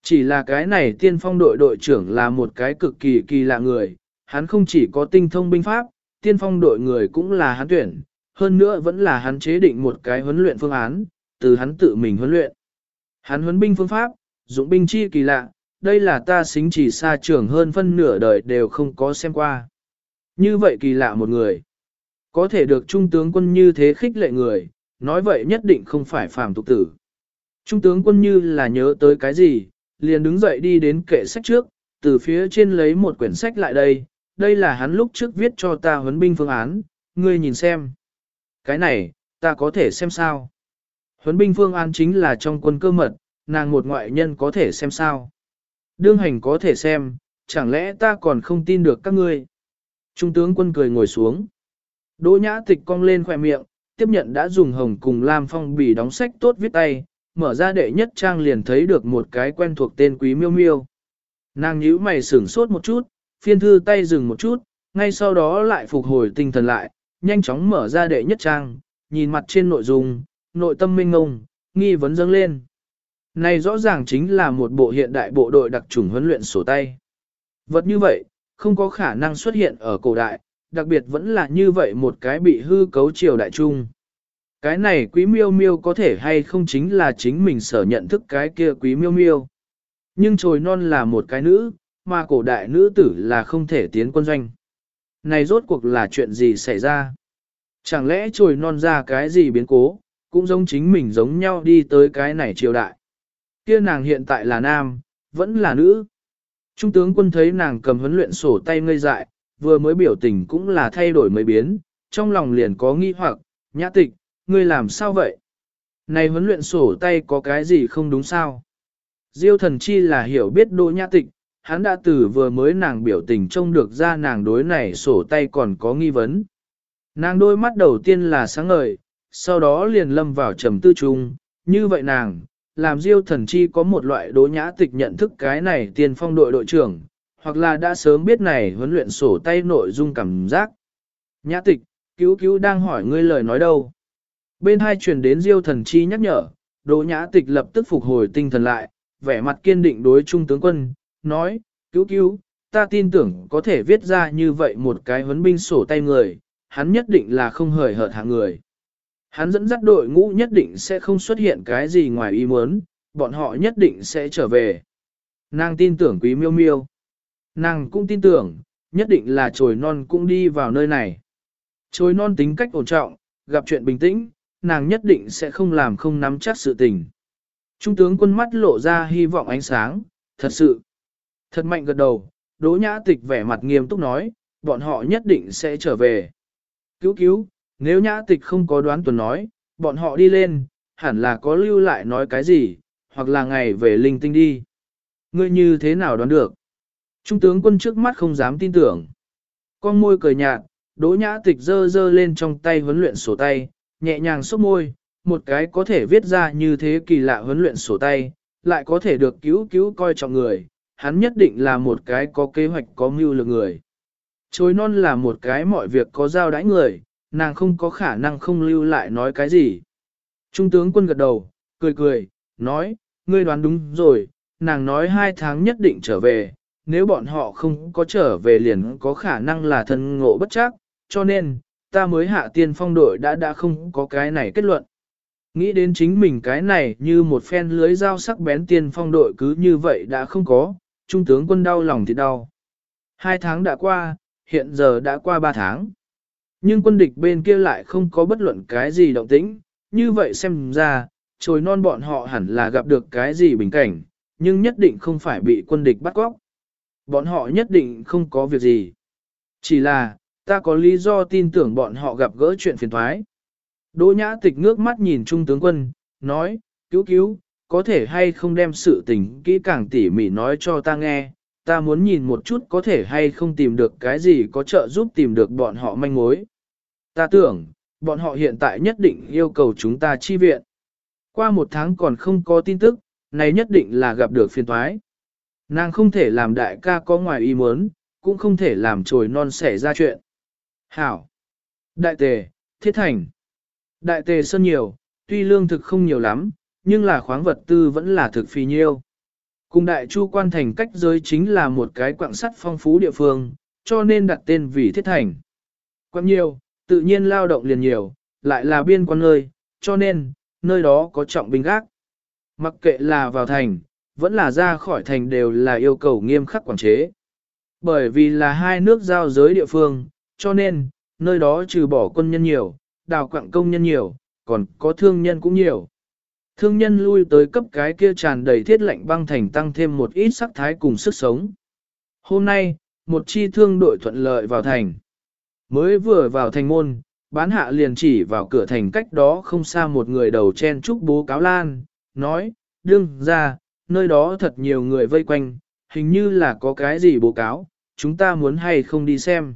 Chỉ là cái này tiên phong đội đội trưởng là một cái cực kỳ kỳ lạ người, hắn không chỉ có tinh thông binh pháp, tiên phong đội người cũng là hắn tuyển, hơn nữa vẫn là hắn chế định một cái huấn luyện phương án, từ hắn tự mình huấn luyện. Hắn huấn binh phương pháp, dụng binh chi kỳ lạ, đây là ta xính chỉ xa trưởng hơn phân nửa đời đều không có xem qua. Như vậy kỳ lạ một người, có thể được trung tướng quân như thế khích lệ người, nói vậy nhất định không phải phàm tục tử. Trung tướng quân như là nhớ tới cái gì, liền đứng dậy đi đến kệ sách trước, từ phía trên lấy một quyển sách lại đây, đây là hắn lúc trước viết cho ta huấn binh phương án, ngươi nhìn xem. Cái này, ta có thể xem sao? Huấn binh phương án chính là trong quân cơ mật, nàng một ngoại nhân có thể xem sao. Đương hành có thể xem, chẳng lẽ ta còn không tin được các ngươi. Trung tướng quân cười ngồi xuống. Đỗ nhã tịch cong lên khỏe miệng, tiếp nhận đã dùng hồng cùng Lam Phong bì đóng sách tốt viết tay, mở ra đệ nhất trang liền thấy được một cái quen thuộc tên quý miêu miêu. Nàng nhíu mày sửng sốt một chút, phiên thư tay dừng một chút, ngay sau đó lại phục hồi tinh thần lại, nhanh chóng mở ra đệ nhất trang, nhìn mặt trên nội dung, nội tâm minh ngông, nghi vấn dâng lên. Này rõ ràng chính là một bộ hiện đại bộ đội đặc trùng huấn luyện sổ tay. Vật như vậy, không có khả năng xuất hiện ở cổ đại, đặc biệt vẫn là như vậy một cái bị hư cấu triều đại trung. Cái này quý miêu miêu có thể hay không chính là chính mình sở nhận thức cái kia quý miêu miêu. Nhưng trồi non là một cái nữ, mà cổ đại nữ tử là không thể tiến quân doanh. Này rốt cuộc là chuyện gì xảy ra? Chẳng lẽ trồi non ra cái gì biến cố, cũng giống chính mình giống nhau đi tới cái này triều đại. Kia nàng hiện tại là nam, vẫn là nữ. Trung tướng quân thấy nàng cầm huấn luyện sổ tay ngây dại, vừa mới biểu tình cũng là thay đổi mới biến, trong lòng liền có nghi hoặc, nhã tịch, ngươi làm sao vậy? Này huấn luyện sổ tay có cái gì không đúng sao? Diêu thần chi là hiểu biết đỗ nhã tịch, hắn đã từ vừa mới nàng biểu tình trông được ra nàng đối này sổ tay còn có nghi vấn. Nàng đôi mắt đầu tiên là sáng ngời, sau đó liền lâm vào trầm tư trung, như vậy nàng, làm diêu thần chi có một loại đố nhã tịch nhận thức cái này tiền phong đội đội trưởng, hoặc là đã sớm biết này huấn luyện sổ tay nội dung cảm giác. Nhã tịch, cứu cứu đang hỏi ngươi lời nói đâu. Bên hai truyền đến diêu thần chi nhắc nhở, đỗ nhã tịch lập tức phục hồi tinh thần lại, vẻ mặt kiên định đối trung tướng quân, nói, cứu cứu, ta tin tưởng có thể viết ra như vậy một cái huấn binh sổ tay người, hắn nhất định là không hời hợt hạng người. Hắn dẫn dắt đội ngũ nhất định sẽ không xuất hiện cái gì ngoài ý muốn, bọn họ nhất định sẽ trở về. Nàng tin tưởng quý miêu miêu. Nàng cũng tin tưởng, nhất định là trồi non cũng đi vào nơi này. Trồi non tính cách ổn trọng, gặp chuyện bình tĩnh, nàng nhất định sẽ không làm không nắm chắc sự tình. Trung tướng quân mắt lộ ra hy vọng ánh sáng, thật sự. Thật mạnh gật đầu, đỗ nhã tịch vẻ mặt nghiêm túc nói, bọn họ nhất định sẽ trở về. Cứu cứu, nếu nhã tịch không có đoán tuần nói, bọn họ đi lên, hẳn là có lưu lại nói cái gì, hoặc là ngày về linh tinh đi. Ngươi như thế nào đoán được? Trung tướng quân trước mắt không dám tin tưởng. Con môi cười nhạt, đỗ nhã tịch dơ dơ lên trong tay huấn luyện sổ tay, nhẹ nhàng xúc môi, một cái có thể viết ra như thế kỳ lạ huấn luyện sổ tay, lại có thể được cứu cứu coi trọng người, hắn nhất định là một cái có kế hoạch có mưu lược người. Chối non là một cái mọi việc có giao đãi người, nàng không có khả năng không lưu lại nói cái gì. Trung tướng quân gật đầu, cười cười, nói, ngươi đoán đúng rồi, nàng nói hai tháng nhất định trở về, nếu bọn họ không có trở về liền có khả năng là thân ngộ bất chắc, cho nên, ta mới hạ tiên phong đội đã đã không có cái này kết luận. Nghĩ đến chính mình cái này như một phen lưới dao sắc bén tiên phong đội cứ như vậy đã không có, trung tướng quân đau lòng thì đau. Hai tháng đã qua, hiện giờ đã qua ba tháng. Nhưng quân địch bên kia lại không có bất luận cái gì động tĩnh, như vậy xem ra, trồi non bọn họ hẳn là gặp được cái gì bình cảnh, nhưng nhất định không phải bị quân địch bắt cóc. Bọn họ nhất định không có việc gì. Chỉ là, ta có lý do tin tưởng bọn họ gặp gỡ chuyện phiền thoái. Đỗ nhã tịch ngước mắt nhìn trung tướng quân, nói, cứu cứu, có thể hay không đem sự tình kỹ càng tỉ mỉ nói cho ta nghe, ta muốn nhìn một chút có thể hay không tìm được cái gì có trợ giúp tìm được bọn họ manh mối. Ta tưởng, bọn họ hiện tại nhất định yêu cầu chúng ta chi viện. Qua một tháng còn không có tin tức, này nhất định là gặp được phiền toái. Nàng không thể làm đại ca có ngoài ý muốn, cũng không thể làm trồi non xảy ra chuyện. Hảo! Đại tề, thiết thành. Đại tề sơn nhiều, tuy lương thực không nhiều lắm, nhưng là khoáng vật tư vẫn là thực phi nhiêu. Cùng đại chu quan thành cách giới chính là một cái quạng sắt phong phú địa phương, cho nên đặt tên vì thiết thành. Quạng nhiều, tự nhiên lao động liền nhiều, lại là biên quan nơi, cho nên, nơi đó có trọng binh gác. Mặc kệ là vào thành, vẫn là ra khỏi thành đều là yêu cầu nghiêm khắc quản chế. Bởi vì là hai nước giao giới địa phương, cho nên, nơi đó trừ bỏ quân nhân nhiều, đào quặng công nhân nhiều, còn có thương nhân cũng nhiều. Thương nhân lui tới cấp cái kia tràn đầy thiết lệnh băng thành tăng thêm một ít sắc thái cùng sức sống. Hôm nay, một chi thương đội thuận lợi vào thành. Mới vừa vào thành môn, Bán hạ liền chỉ vào cửa thành cách đó không xa một người đầu chen trúc bố cáo lan, nói, đương ra, nơi đó thật nhiều người vây quanh, hình như là có cái gì bố cáo, chúng ta muốn hay không đi xem.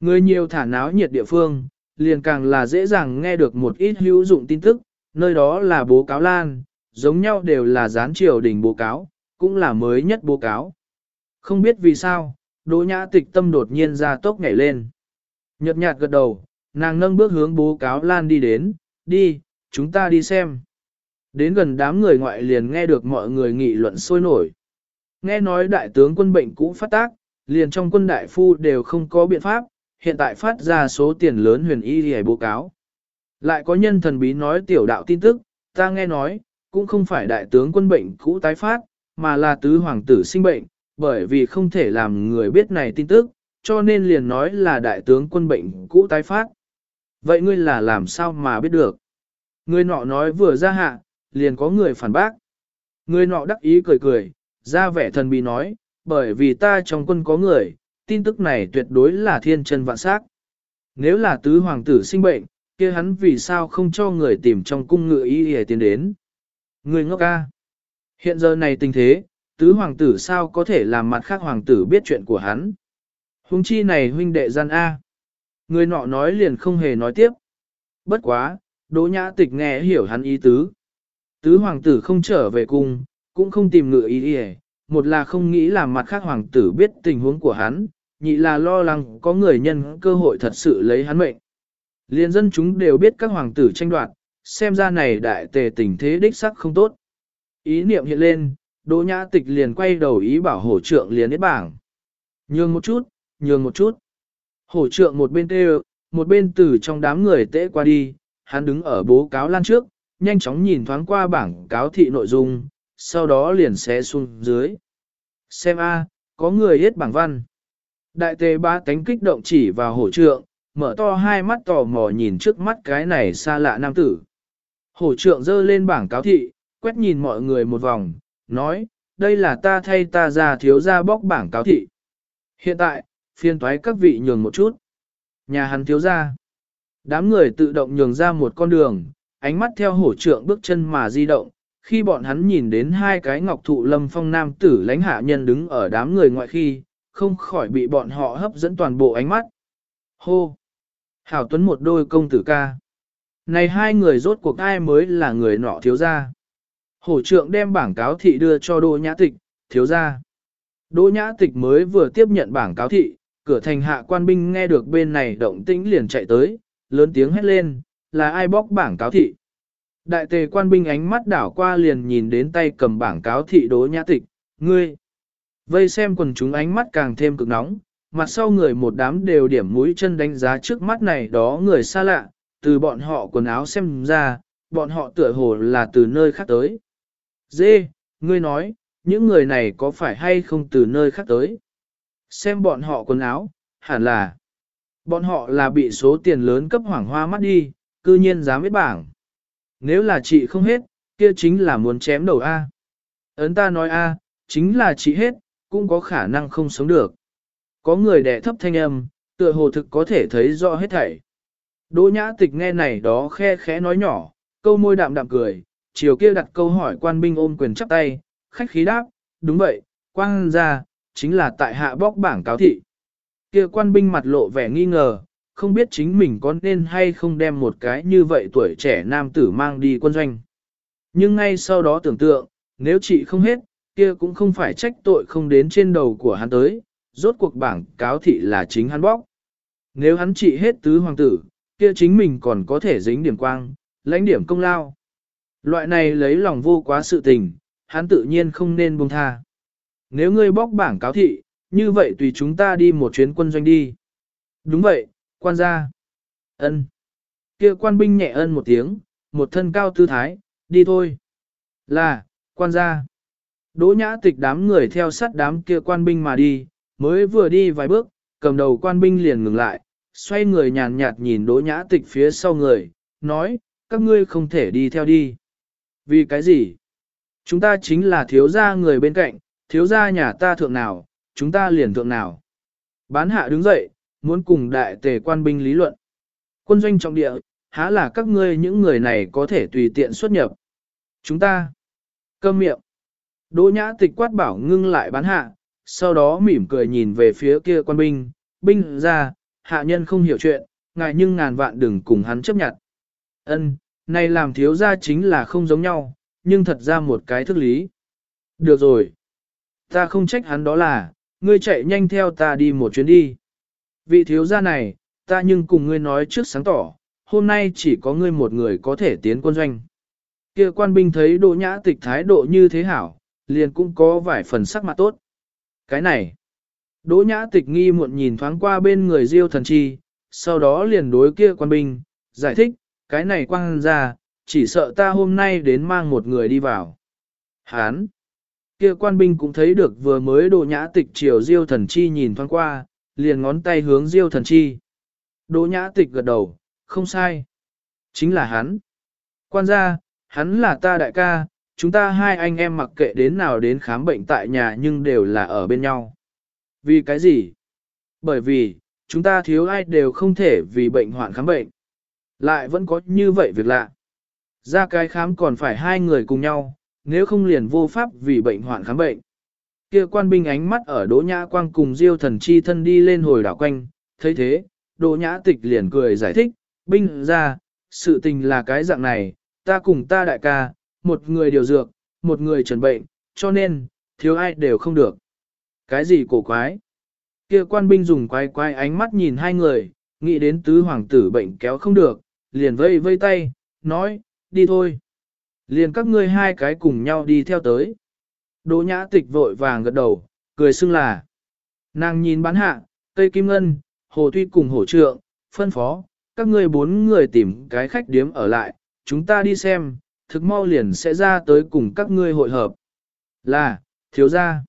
Người nhiều thả náo nhiệt địa phương, liền càng là dễ dàng nghe được một ít hữu dụng tin tức, nơi đó là bố cáo lan, giống nhau đều là gián triều đình bố cáo, cũng là mới nhất bố cáo. Không biết vì sao, Đỗ Nhã Tịch tâm đột nhiên ra tốc nhảy lên. Nhật nhạt gật đầu, nàng nâng bước hướng bố cáo lan đi đến, đi, chúng ta đi xem. Đến gần đám người ngoại liền nghe được mọi người nghị luận sôi nổi. Nghe nói đại tướng quân bệnh cũ phát tác, liền trong quân đại phu đều không có biện pháp, hiện tại phát ra số tiền lớn huyền y hề bố cáo. Lại có nhân thần bí nói tiểu đạo tin tức, ta nghe nói, cũng không phải đại tướng quân bệnh cũ tái phát, mà là tứ hoàng tử sinh bệnh, bởi vì không thể làm người biết này tin tức, cho nên liền nói là đại tướng quân bệnh cũ tái phát. Vậy ngươi là làm sao mà biết được? Người nọ nói vừa ra hạ, liền có người phản bác. Người nọ đắc ý cười cười, ra vẻ thần bí nói, bởi vì ta trong quân có người, tin tức này tuyệt đối là thiên chân vạn sắc. Nếu là tứ hoàng tử sinh bệnh, kia hắn vì sao không cho người tìm trong cung ngựa y để tiến đến. Người ngốc ca. Hiện giờ này tình thế, tứ hoàng tử sao có thể làm mặt khác hoàng tử biết chuyện của hắn. Hùng chi này huynh đệ gian A. Người nọ nói liền không hề nói tiếp. Bất quá, Đỗ Nhã Tịch nghe hiểu hắn ý tứ. Tứ hoàng tử không trở về cung, cũng không tìm ngựa ý ý, một là không nghĩ làm mặt khác hoàng tử biết tình huống của hắn, nhị là lo lắng có người nhân cơ hội thật sự lấy hắn mệnh. Liên dân chúng đều biết các hoàng tử tranh đoạt, xem ra này đại tề tình thế đích sắc không tốt. Ý niệm hiện lên, Đỗ Nhã Tịch liền quay đầu ý bảo hổ trượng liền hết bảng. Nhường một chút, nhường một chút. Hổ trượng một bên tê một bên từ trong đám người tễ qua đi, hắn đứng ở bố cáo lan trước, nhanh chóng nhìn thoáng qua bảng cáo thị nội dung, sau đó liền xé xuống dưới. Xem a, có người hết bảng văn. Đại tề ba tánh kích động chỉ vào hổ trượng, mở to hai mắt tò mò nhìn trước mắt cái này xa lạ nam tử. Hổ trượng dơ lên bảng cáo thị, quét nhìn mọi người một vòng, nói, đây là ta thay ta ra thiếu ra bóc bảng cáo thị. Hiện tại, phiên toái các vị nhường một chút. Nhà hắn thiếu ra. Đám người tự động nhường ra một con đường, ánh mắt theo hổ trượng bước chân mà di động, khi bọn hắn nhìn đến hai cái ngọc thụ lâm phong nam tử lãnh hạ nhân đứng ở đám người ngoại khi, không khỏi bị bọn họ hấp dẫn toàn bộ ánh mắt. Hô! Hảo Tuấn một đôi công tử ca. Này hai người rốt cuộc ai mới là người nọ thiếu gia. Hổ trượng đem bảng cáo thị đưa cho Đỗ Nhã Tịch, thiếu gia. Đỗ Nhã Tịch mới vừa tiếp nhận bảng cáo thị, cửa thành hạ quan binh nghe được bên này động tĩnh liền chạy tới, lớn tiếng hét lên, là ai bóc bảng cáo thị. Đại tề quan binh ánh mắt đảo qua liền nhìn đến tay cầm bảng cáo thị Đỗ Nhã Tịch, ngươi. Vây xem quần chúng ánh mắt càng thêm cực nóng, mặt sau người một đám đều điểm mũi chân đánh giá trước mắt này đó người xa lạ, từ bọn họ quần áo xem ra, bọn họ tựa hồ là từ nơi khác tới. Dê, ngươi nói, những người này có phải hay không từ nơi khác tới? Xem bọn họ quần áo, hẳn là. Bọn họ là bị số tiền lớn cấp hoảng hoa mắt đi, cư nhiên dám biết bảng. Nếu là chị không hết, kia chính là muốn chém đầu A. Ấn ta nói A, chính là chị hết, cũng có khả năng không sống được. Có người đẻ thấp thanh âm, tựa hồ thực có thể thấy rõ hết thảy. Đỗ nhã tịch nghe này đó khe khẽ nói nhỏ, câu môi đạm đạm cười, chiều kia đặt câu hỏi quan binh ôm quyền chắp tay, khách khí đáp, đúng vậy, quan ra, chính là tại hạ bóc bảng cáo thị. Kia quan binh mặt lộ vẻ nghi ngờ, không biết chính mình có nên hay không đem một cái như vậy tuổi trẻ nam tử mang đi quân doanh. Nhưng ngay sau đó tưởng tượng, nếu chị không hết, kia cũng không phải trách tội không đến trên đầu của hắn tới, rốt cuộc bảng cáo thị là chính hắn bóc. Nếu hắn trị hết tứ hoàng tử, kia chính mình còn có thể dính điểm quang, lãnh điểm công lao. Loại này lấy lòng vô quá sự tình, hắn tự nhiên không nên buông tha. Nếu ngươi bóc bảng cáo thị, như vậy tùy chúng ta đi một chuyến quân doanh đi. Đúng vậy, quan gia. Ân. Kia quan binh nhẹ ân một tiếng, một thân cao tư thái, đi thôi. Là, quan gia. Đỗ nhã tịch đám người theo sát đám kia quan binh mà đi, mới vừa đi vài bước, cầm đầu quan binh liền ngừng lại, xoay người nhàn nhạt nhìn đỗ nhã tịch phía sau người, nói, các ngươi không thể đi theo đi. Vì cái gì? Chúng ta chính là thiếu gia người bên cạnh, thiếu gia nhà ta thượng nào, chúng ta liền thượng nào. Bán hạ đứng dậy, muốn cùng đại tề quan binh lý luận. Quân doanh trọng địa, há là các ngươi những người này có thể tùy tiện xuất nhập. Chúng ta, cơm miệng. Đỗ nhã tịch quát bảo ngưng lại bán hạ, sau đó mỉm cười nhìn về phía kia quan binh, binh ra, hạ nhân không hiểu chuyện, ngại nhưng ngàn vạn đừng cùng hắn chấp nhận. Ân, này làm thiếu gia chính là không giống nhau, nhưng thật ra một cái thức lý. Được rồi. Ta không trách hắn đó là, ngươi chạy nhanh theo ta đi một chuyến đi. Vị thiếu gia này, ta nhưng cùng ngươi nói trước sáng tỏ, hôm nay chỉ có ngươi một người có thể tiến quân doanh. Kia quan binh thấy độ nhã tịch thái độ như thế hảo, liền cũng có vài phần sắc mặt tốt. Cái này, đỗ nhã tịch nghi muộn nhìn thoáng qua bên người diêu thần chi, sau đó liền đối kia quan binh, giải thích, cái này quang ra, chỉ sợ ta hôm nay đến mang một người đi vào. Hán! Kia quan binh cũng thấy được vừa mới đỗ nhã tịch chiều diêu thần chi nhìn thoáng qua, liền ngón tay hướng diêu thần chi. Đỗ nhã tịch gật đầu, không sai. Chính là hắn. Quan gia, hắn là ta đại ca, chúng ta hai anh em mặc kệ đến nào đến khám bệnh tại nhà nhưng đều là ở bên nhau. Vì cái gì? Bởi vì, chúng ta thiếu ai đều không thể vì bệnh hoạn khám bệnh. Lại vẫn có như vậy việc lạ. Ra cái khám còn phải hai người cùng nhau, nếu không liền vô pháp vì bệnh hoạn khám bệnh. Kia quan binh ánh mắt ở Đỗ Nhã Quang cùng Diêu Thần Chi thân đi lên hồi đảo quanh, thấy thế, Đỗ Nhã Tịch liền cười giải thích, binh ra, sự tình là cái dạng này, ta cùng ta đại ca, một người điều dược, một người trần bệnh, cho nên, thiếu ai đều không được. Cái gì cổ quái? Kia quan binh dùng quái quái ánh mắt nhìn hai người, nghĩ đến tứ hoàng tử bệnh kéo không được, liền vây vây tay, nói, đi thôi. Liền các ngươi hai cái cùng nhau đi theo tới. Đỗ nhã tịch vội vàng gật đầu, cười xưng là. Nàng nhìn bán hạ, cây kim ngân, hồ tuy cùng hổ trượng, phân phó, các ngươi bốn người tìm cái khách điếm ở lại, chúng ta đi xem, thực mau liền sẽ ra tới cùng các ngươi hội hợp. Là, thiếu gia.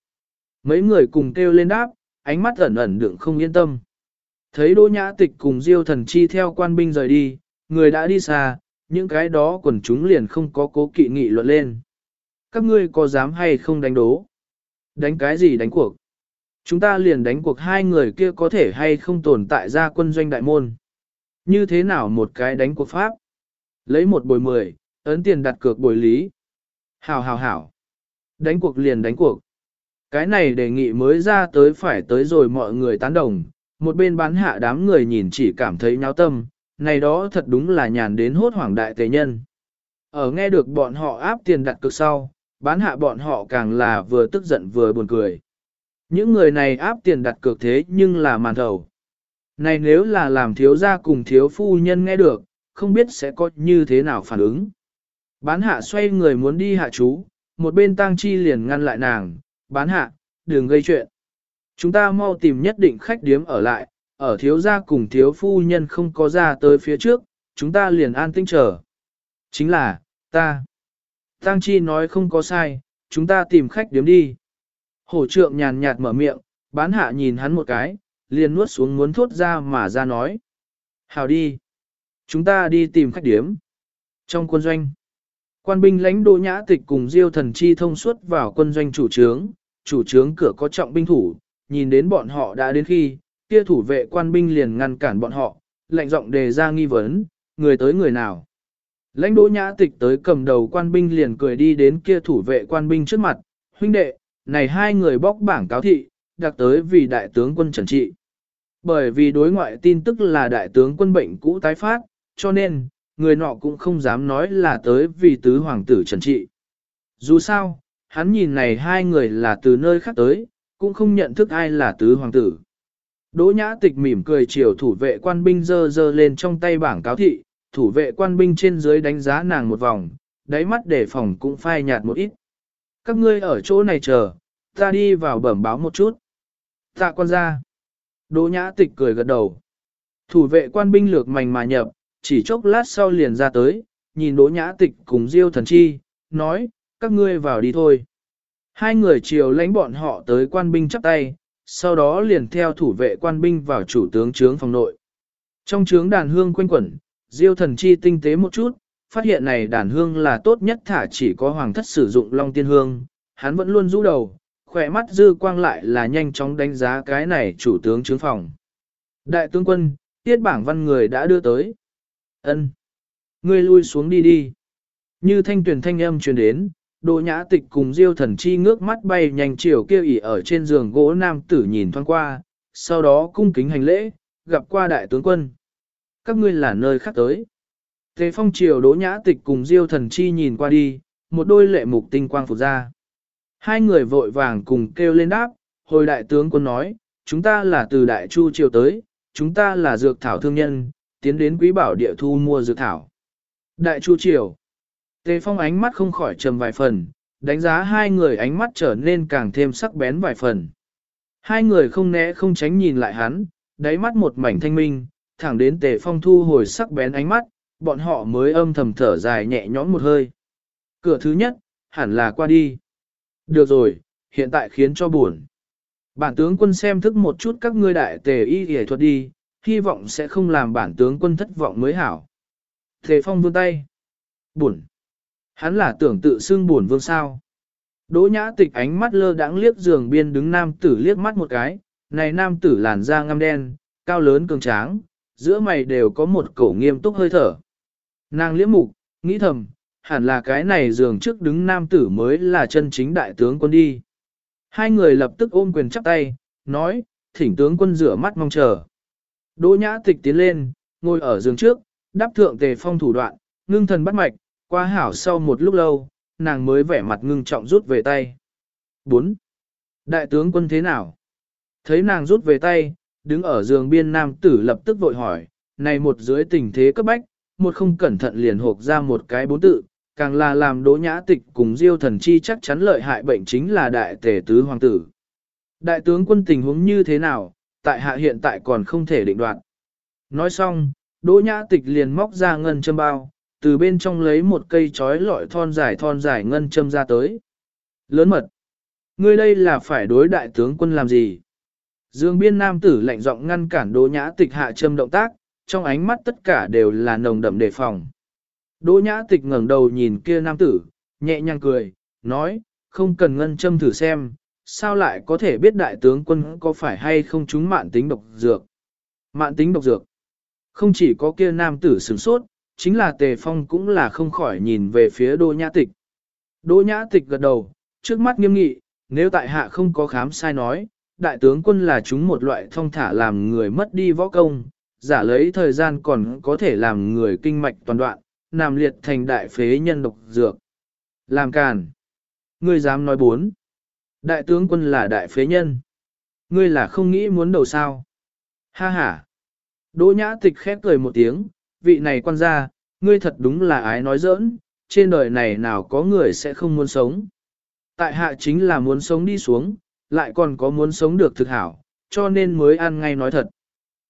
Mấy người cùng kêu lên đáp, ánh mắt ẩn ẩn đựng không yên tâm. Thấy Đỗ Nhã Tịch cùng Diêu Thần Chi theo quan binh rời đi, người đã đi xa, những cái đó quần chúng liền không có cố kỵ nghị luận lên. Các ngươi có dám hay không đánh đố? Đánh cái gì đánh cuộc? Chúng ta liền đánh cuộc hai người kia có thể hay không tồn tại ra quân doanh đại môn. Như thế nào một cái đánh cuộc pháp? Lấy một bồi mười, ấn tiền đặt cược bồi lý. Hảo hảo hảo. Đánh cuộc liền đánh cuộc. Cái này đề nghị mới ra tới phải tới rồi mọi người tán đồng, một bên bán hạ đám người nhìn chỉ cảm thấy nháo tâm, này đó thật đúng là nhàn đến hốt hoảng đại tề nhân. Ở nghe được bọn họ áp tiền đặt cược sau, bán hạ bọn họ càng là vừa tức giận vừa buồn cười. Những người này áp tiền đặt cược thế nhưng là màn thầu. Này nếu là làm thiếu gia cùng thiếu phu nhân nghe được, không biết sẽ có như thế nào phản ứng. Bán hạ xoay người muốn đi hạ chú, một bên tang chi liền ngăn lại nàng, bán hạ, đừng gây chuyện. Chúng ta mau tìm nhất định khách điếm ở lại, ở thiếu gia cùng thiếu phu nhân không có ra tới phía trước, chúng ta liền an tinh chờ. Chính là, ta. Tang chi nói không có sai, chúng ta tìm khách điếm đi. Hổ trượng nhàn nhạt mở miệng, bán hạ nhìn hắn một cái, liền nuốt xuống muốn thốt ra mà ra nói. Hào đi. Chúng ta đi tìm khách điếm. Trong quân doanh, quan binh lãnh đô nhã tịch cùng diêu thần chi thông suốt vào quân doanh chủ trướng, chủ trướng cửa có trọng binh thủ, nhìn đến bọn họ đã đến khi, kia thủ vệ quan binh liền ngăn cản bọn họ, lệnh giọng đề ra nghi vấn, người tới người nào. Lãnh đỗ nhã tịch tới cầm đầu quan binh liền cười đi đến kia thủ vệ quan binh trước mặt, huynh đệ, này hai người bóc bảng cáo thị, đặc tới vì đại tướng quân trần trị. Bởi vì đối ngoại tin tức là đại tướng quân bệnh cũ tái phát, cho nên, người nọ cũng không dám nói là tới vì tứ hoàng tử trần trị. Dù sao, hắn nhìn này hai người là từ nơi khác tới, cũng không nhận thức ai là tứ hoàng tử. Đỗ nhã tịch mỉm cười chiều thủ vệ quan binh dơ dơ lên trong tay bảng cáo thị, thủ vệ quan binh trên dưới đánh giá nàng một vòng, đáy mắt để phòng cũng phai nhạt một ít. Các ngươi ở chỗ này chờ, ta đi vào bẩm báo một chút. Tạ quan ra. Đỗ nhã tịch cười gật đầu. Thủ vệ quan binh lược mảnh mà nhập, chỉ chốc lát sau liền ra tới, nhìn đỗ nhã tịch cùng diêu thần chi, nói, các ngươi vào đi thôi. Hai người chiều lãnh bọn họ tới quan binh chắp tay, sau đó liền theo thủ vệ quan binh vào chủ tướng trướng phòng nội. Trong trướng đàn hương quanh quẩn, diêu thần chi tinh tế một chút, phát hiện này đàn hương là tốt nhất thả chỉ có hoàng thất sử dụng long tiên hương, hắn vẫn luôn rũ đầu, khỏe mắt dư quang lại là nhanh chóng đánh giá cái này chủ tướng trướng phòng. Đại tướng quân, tiết bảng văn người đã đưa tới. Ân, Ngươi lui xuống đi đi. Như thanh tuyển thanh âm truyền đến, Đỗ nhã tịch cùng diêu thần chi ngước mắt bay nhanh chiều kia ỉ ở trên giường gỗ nam tử nhìn thoáng qua, sau đó cung kính hành lễ, gặp qua đại tướng quân. Các ngươi là nơi khác tới. Thế phong triều đỗ nhã tịch cùng diêu thần chi nhìn qua đi, một đôi lệ mục tinh quang phục ra. Hai người vội vàng cùng kêu lên đáp, hồi đại tướng quân nói, chúng ta là từ đại chu triều tới, chúng ta là dược thảo thương nhân, tiến đến quý bảo địa thu mua dược thảo. Đại chu triều. Tề phong ánh mắt không khỏi trầm vài phần, đánh giá hai người ánh mắt trở nên càng thêm sắc bén vài phần. Hai người không né không tránh nhìn lại hắn, đáy mắt một mảnh thanh minh, thẳng đến tề phong thu hồi sắc bén ánh mắt, bọn họ mới âm thầm thở dài nhẹ nhõm một hơi. Cửa thứ nhất, hẳn là qua đi. Được rồi, hiện tại khiến cho buồn. Bản tướng quân xem thức một chút các ngươi đại tề y y thuật đi, hy vọng sẽ không làm bản tướng quân thất vọng mới hảo. thế phong vươn tay. Buồn. Hắn là tưởng tự xưng buồn vương sao. Đỗ nhã tịch ánh mắt lơ đãng liếc giường biên đứng nam tử liếc mắt một cái, này nam tử làn da ngăm đen, cao lớn cường tráng, giữa mày đều có một cổ nghiêm túc hơi thở. Nàng liếc mục, nghĩ thầm, hẳn là cái này giường trước đứng nam tử mới là chân chính đại tướng quân đi. Hai người lập tức ôm quyền chắp tay, nói, thỉnh tướng quân rửa mắt mong chờ. Đỗ nhã tịch tiến lên, ngồi ở giường trước, đáp thượng tề phong thủ đoạn, ngưng thần bắt mạch, qua hảo sau một lúc lâu, nàng mới vẻ mặt ngưng trọng rút về tay. 4. Đại tướng quân thế nào? Thấy nàng rút về tay, đứng ở giường biên nam tử lập tức vội hỏi, này một dưới tình thế cấp bách, một không cẩn thận liền hộp ra một cái bốn tự, càng là làm đỗ nhã tịch cùng diêu thần chi chắc chắn lợi hại bệnh chính là đại tể tứ hoàng tử. Đại tướng quân tình huống như thế nào, tại hạ hiện tại còn không thể định đoạt. Nói xong, đỗ nhã tịch liền móc ra ngân châm bao, từ bên trong lấy một cây chói lọi thon dài thon dài ngân châm ra tới. Lớn mật! Ngươi đây là phải đối đại tướng quân làm gì? Dương biên nam tử lạnh giọng ngăn cản đỗ nhã tịch hạ châm động tác, trong ánh mắt tất cả đều là nồng đậm đề phòng. Đỗ nhã tịch ngẩng đầu nhìn kia nam tử, nhẹ nhàng cười, nói, không cần ngân châm thử xem, sao lại có thể biết đại tướng quân có phải hay không chúng mạn tính độc dược. Mạn tính độc dược. Không chỉ có kia nam tử sửng sốt, chính là tề phong cũng là không khỏi nhìn về phía đỗ nhã tịch. Đỗ nhã tịch gật đầu, trước mắt nghiêm nghị, nếu tại hạ không có khám sai nói, đại tướng quân là chúng một loại thông thả làm người mất đi võ công, giả lấy thời gian còn có thể làm người kinh mạch toàn đoạn, nằm liệt thành đại phế nhân độc dược. Làm càn. Ngươi dám nói bốn. Đại tướng quân là đại phế nhân. Ngươi là không nghĩ muốn đầu sao. Ha ha. Đỗ nhã tịch khép cười một tiếng, vị này quan gia, ngươi thật đúng là ái nói giỡn, trên đời này nào có người sẽ không muốn sống. Tại hạ chính là muốn sống đi xuống, lại còn có muốn sống được thực hảo, cho nên mới ăn ngay nói thật.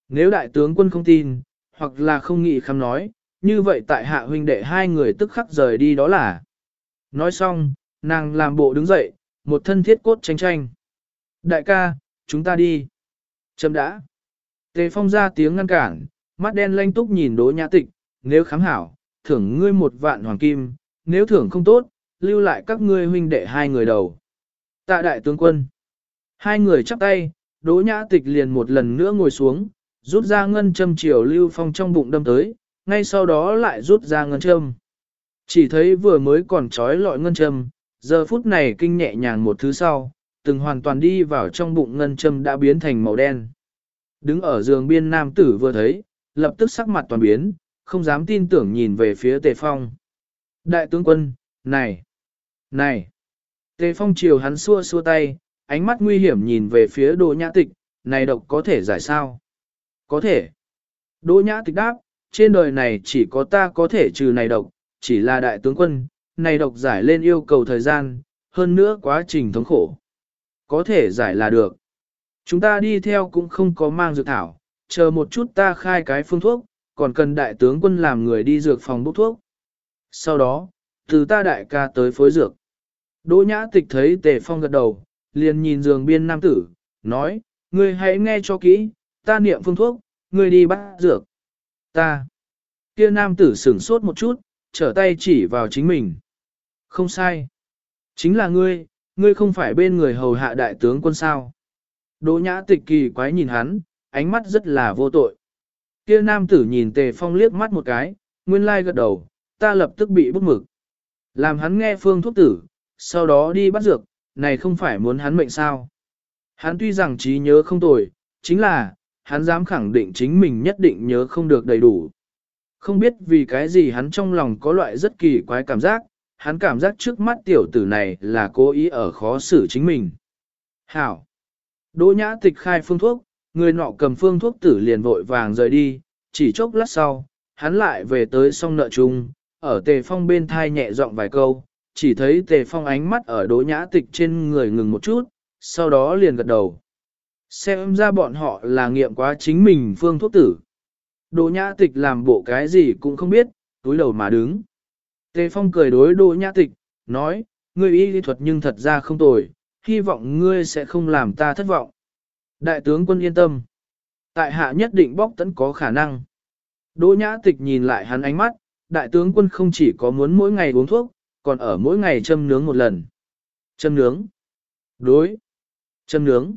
Nếu đại tướng quân không tin, hoặc là không nghĩ khám nói, như vậy tại hạ huynh đệ hai người tức khắc rời đi đó là. Nói xong, nàng làm bộ đứng dậy, một thân thiết cốt tranh tranh. Đại ca, chúng ta đi. Chấm đã. Tề phong ra tiếng ngăn cản, mắt đen lanh túc nhìn đỗ nhã tịch, nếu khám hảo, thưởng ngươi một vạn hoàng kim, nếu thưởng không tốt, lưu lại các ngươi huynh đệ hai người đầu. Tạ đại tướng quân. Hai người chắp tay, đỗ nhã tịch liền một lần nữa ngồi xuống, rút ra ngân châm chiều lưu phong trong bụng đâm tới, ngay sau đó lại rút ra ngân châm. Chỉ thấy vừa mới còn trói lọi ngân châm, giờ phút này kinh nhẹ nhàng một thứ sau, từng hoàn toàn đi vào trong bụng ngân châm đã biến thành màu đen. Đứng ở giường biên nam tử vừa thấy, lập tức sắc mặt toàn biến, không dám tin tưởng nhìn về phía tề phong. Đại tướng quân, này, này, tề phong chiều hắn xua xua tay, ánh mắt nguy hiểm nhìn về phía đồ nhã tịch, này độc có thể giải sao? Có thể. Đỗ nhã tịch đáp, trên đời này chỉ có ta có thể trừ này độc, chỉ là đại tướng quân, này độc giải lên yêu cầu thời gian, hơn nữa quá trình thống khổ. Có thể giải là được. Chúng ta đi theo cũng không có mang dược thảo, chờ một chút ta khai cái phương thuốc, còn cần đại tướng quân làm người đi dược phòng bốc thuốc. Sau đó, từ ta đại ca tới phối dược. Đỗ nhã tịch thấy tề phong gật đầu, liền nhìn giường biên nam tử, nói, ngươi hãy nghe cho kỹ, ta niệm phương thuốc, ngươi đi bắt dược. Ta. Kia nam tử sửng sốt một chút, trở tay chỉ vào chính mình. Không sai. Chính là ngươi, ngươi không phải bên người hầu hạ đại tướng quân sao. Đỗ nhã tịch kỳ quái nhìn hắn, ánh mắt rất là vô tội. Kia nam tử nhìn tề phong liếc mắt một cái, nguyên lai gật đầu, ta lập tức bị bức mực. Làm hắn nghe phương thuốc tử, sau đó đi bắt dược, này không phải muốn hắn mệnh sao. Hắn tuy rằng trí nhớ không tồi, chính là, hắn dám khẳng định chính mình nhất định nhớ không được đầy đủ. Không biết vì cái gì hắn trong lòng có loại rất kỳ quái cảm giác, hắn cảm giác trước mắt tiểu tử này là cố ý ở khó xử chính mình. Hảo! Đỗ nhã tịch khai phương thuốc, người nọ cầm phương thuốc tử liền vội vàng rời đi, chỉ chốc lát sau, hắn lại về tới song nợ chung, ở tề phong bên thai nhẹ giọng vài câu, chỉ thấy tề phong ánh mắt ở đỗ nhã tịch trên người ngừng một chút, sau đó liền gật đầu. Xem ra bọn họ là nghiệm quá chính mình phương thuốc tử. Đỗ nhã tịch làm bộ cái gì cũng không biết, túi đầu mà đứng. Tề phong cười đối đỗ nhã tịch, nói, ngươi y lý thuật nhưng thật ra không tồi, hy vọng ngươi sẽ không làm ta thất vọng. Đại tướng quân yên tâm. Tại hạ nhất định bóc tấn có khả năng. Đỗ nhã tịch nhìn lại hắn ánh mắt, đại tướng quân không chỉ có muốn mỗi ngày uống thuốc, còn ở mỗi ngày châm nướng một lần. Châm nướng. Đối. Châm nướng.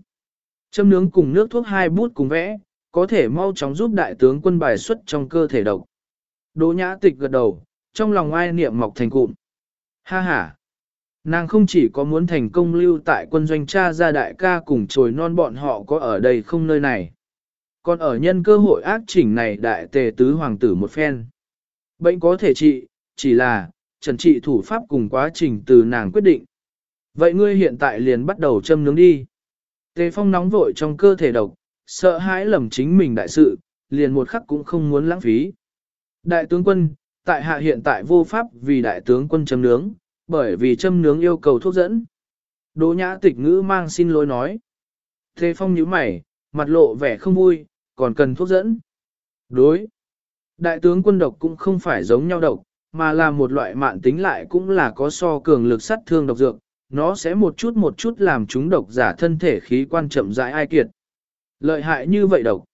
Châm nướng cùng nước thuốc hai bút cùng vẽ, có thể mau chóng giúp đại tướng quân bài xuất trong cơ thể độc. Đỗ nhã tịch gật đầu, trong lòng ai niệm mọc thành cụm. Ha ha. Nàng không chỉ có muốn thành công lưu tại quân doanh cha gia đại ca cùng trồi non bọn họ có ở đây không nơi này. Còn ở nhân cơ hội ác chỉnh này đại tề tứ hoàng tử một phen. Bệnh có thể trị, chỉ là, trần trị thủ pháp cùng quá trình từ nàng quyết định. Vậy ngươi hiện tại liền bắt đầu châm nướng đi. Tề phong nóng vội trong cơ thể độc, sợ hãi lầm chính mình đại sự, liền một khắc cũng không muốn lãng phí. Đại tướng quân, tại hạ hiện tại vô pháp vì đại tướng quân châm nướng, bởi vì châm nướng yêu cầu thuốc dẫn. Đỗ nhã tịch ngữ mang xin lỗi nói. Thế phong nhíu mày, mặt lộ vẻ không vui, còn cần thuốc dẫn. Đối. Đại tướng quân độc cũng không phải giống nhau độc, mà là một loại mạn tính lại cũng là có so cường lực sát thương độc dược, nó sẽ một chút một chút làm chúng độc giả thân thể khí quan chậm rãi ai kiệt. Lợi hại như vậy độc.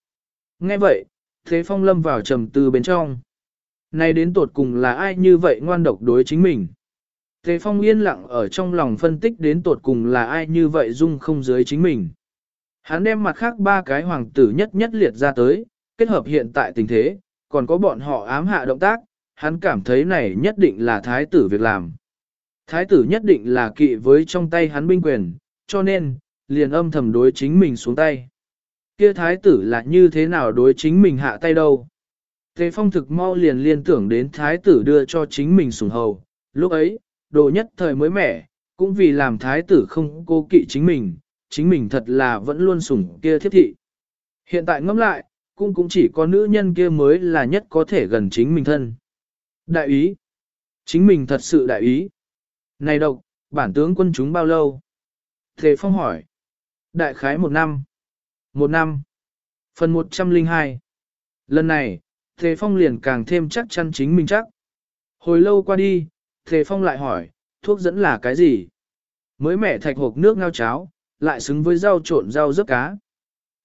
Nghe vậy, Thế Phong lâm vào trầm tư bên trong nay đến tột cùng là ai như vậy ngoan độc đối chính mình. Thế Phong yên lặng ở trong lòng phân tích đến tột cùng là ai như vậy dung không dưới chính mình. Hắn đem mặt khác ba cái hoàng tử nhất nhất liệt ra tới, kết hợp hiện tại tình thế, còn có bọn họ ám hạ động tác, hắn cảm thấy này nhất định là thái tử việc làm. Thái tử nhất định là kỵ với trong tay hắn binh quyền, cho nên, liền âm thầm đối chính mình xuống tay. Kia thái tử là như thế nào đối chính mình hạ tay đâu? Tề phong thực mau liền liên tưởng đến thái tử đưa cho chính mình sủng hầu, lúc ấy, đồ nhất thời mới mẻ, cũng vì làm thái tử không cố kỵ chính mình, chính mình thật là vẫn luôn sủng kia thiết thị. Hiện tại ngẫm lại, cũng cũng chỉ có nữ nhân kia mới là nhất có thể gần chính mình thân. Đại ý. Chính mình thật sự đại ý. Này độc, bản tướng quân chúng bao lâu? Thế Phong hỏi. Đại khái một năm. Một năm. Phần 102. Lần này, Thế Phong liền càng thêm chắc chắn chính mình chắc. Hồi lâu qua đi, Thế Phong lại hỏi, thuốc dẫn là cái gì? Mới mẻ thạch hộp nước ngao cháo, lại xứng với rau trộn rau rớp cá.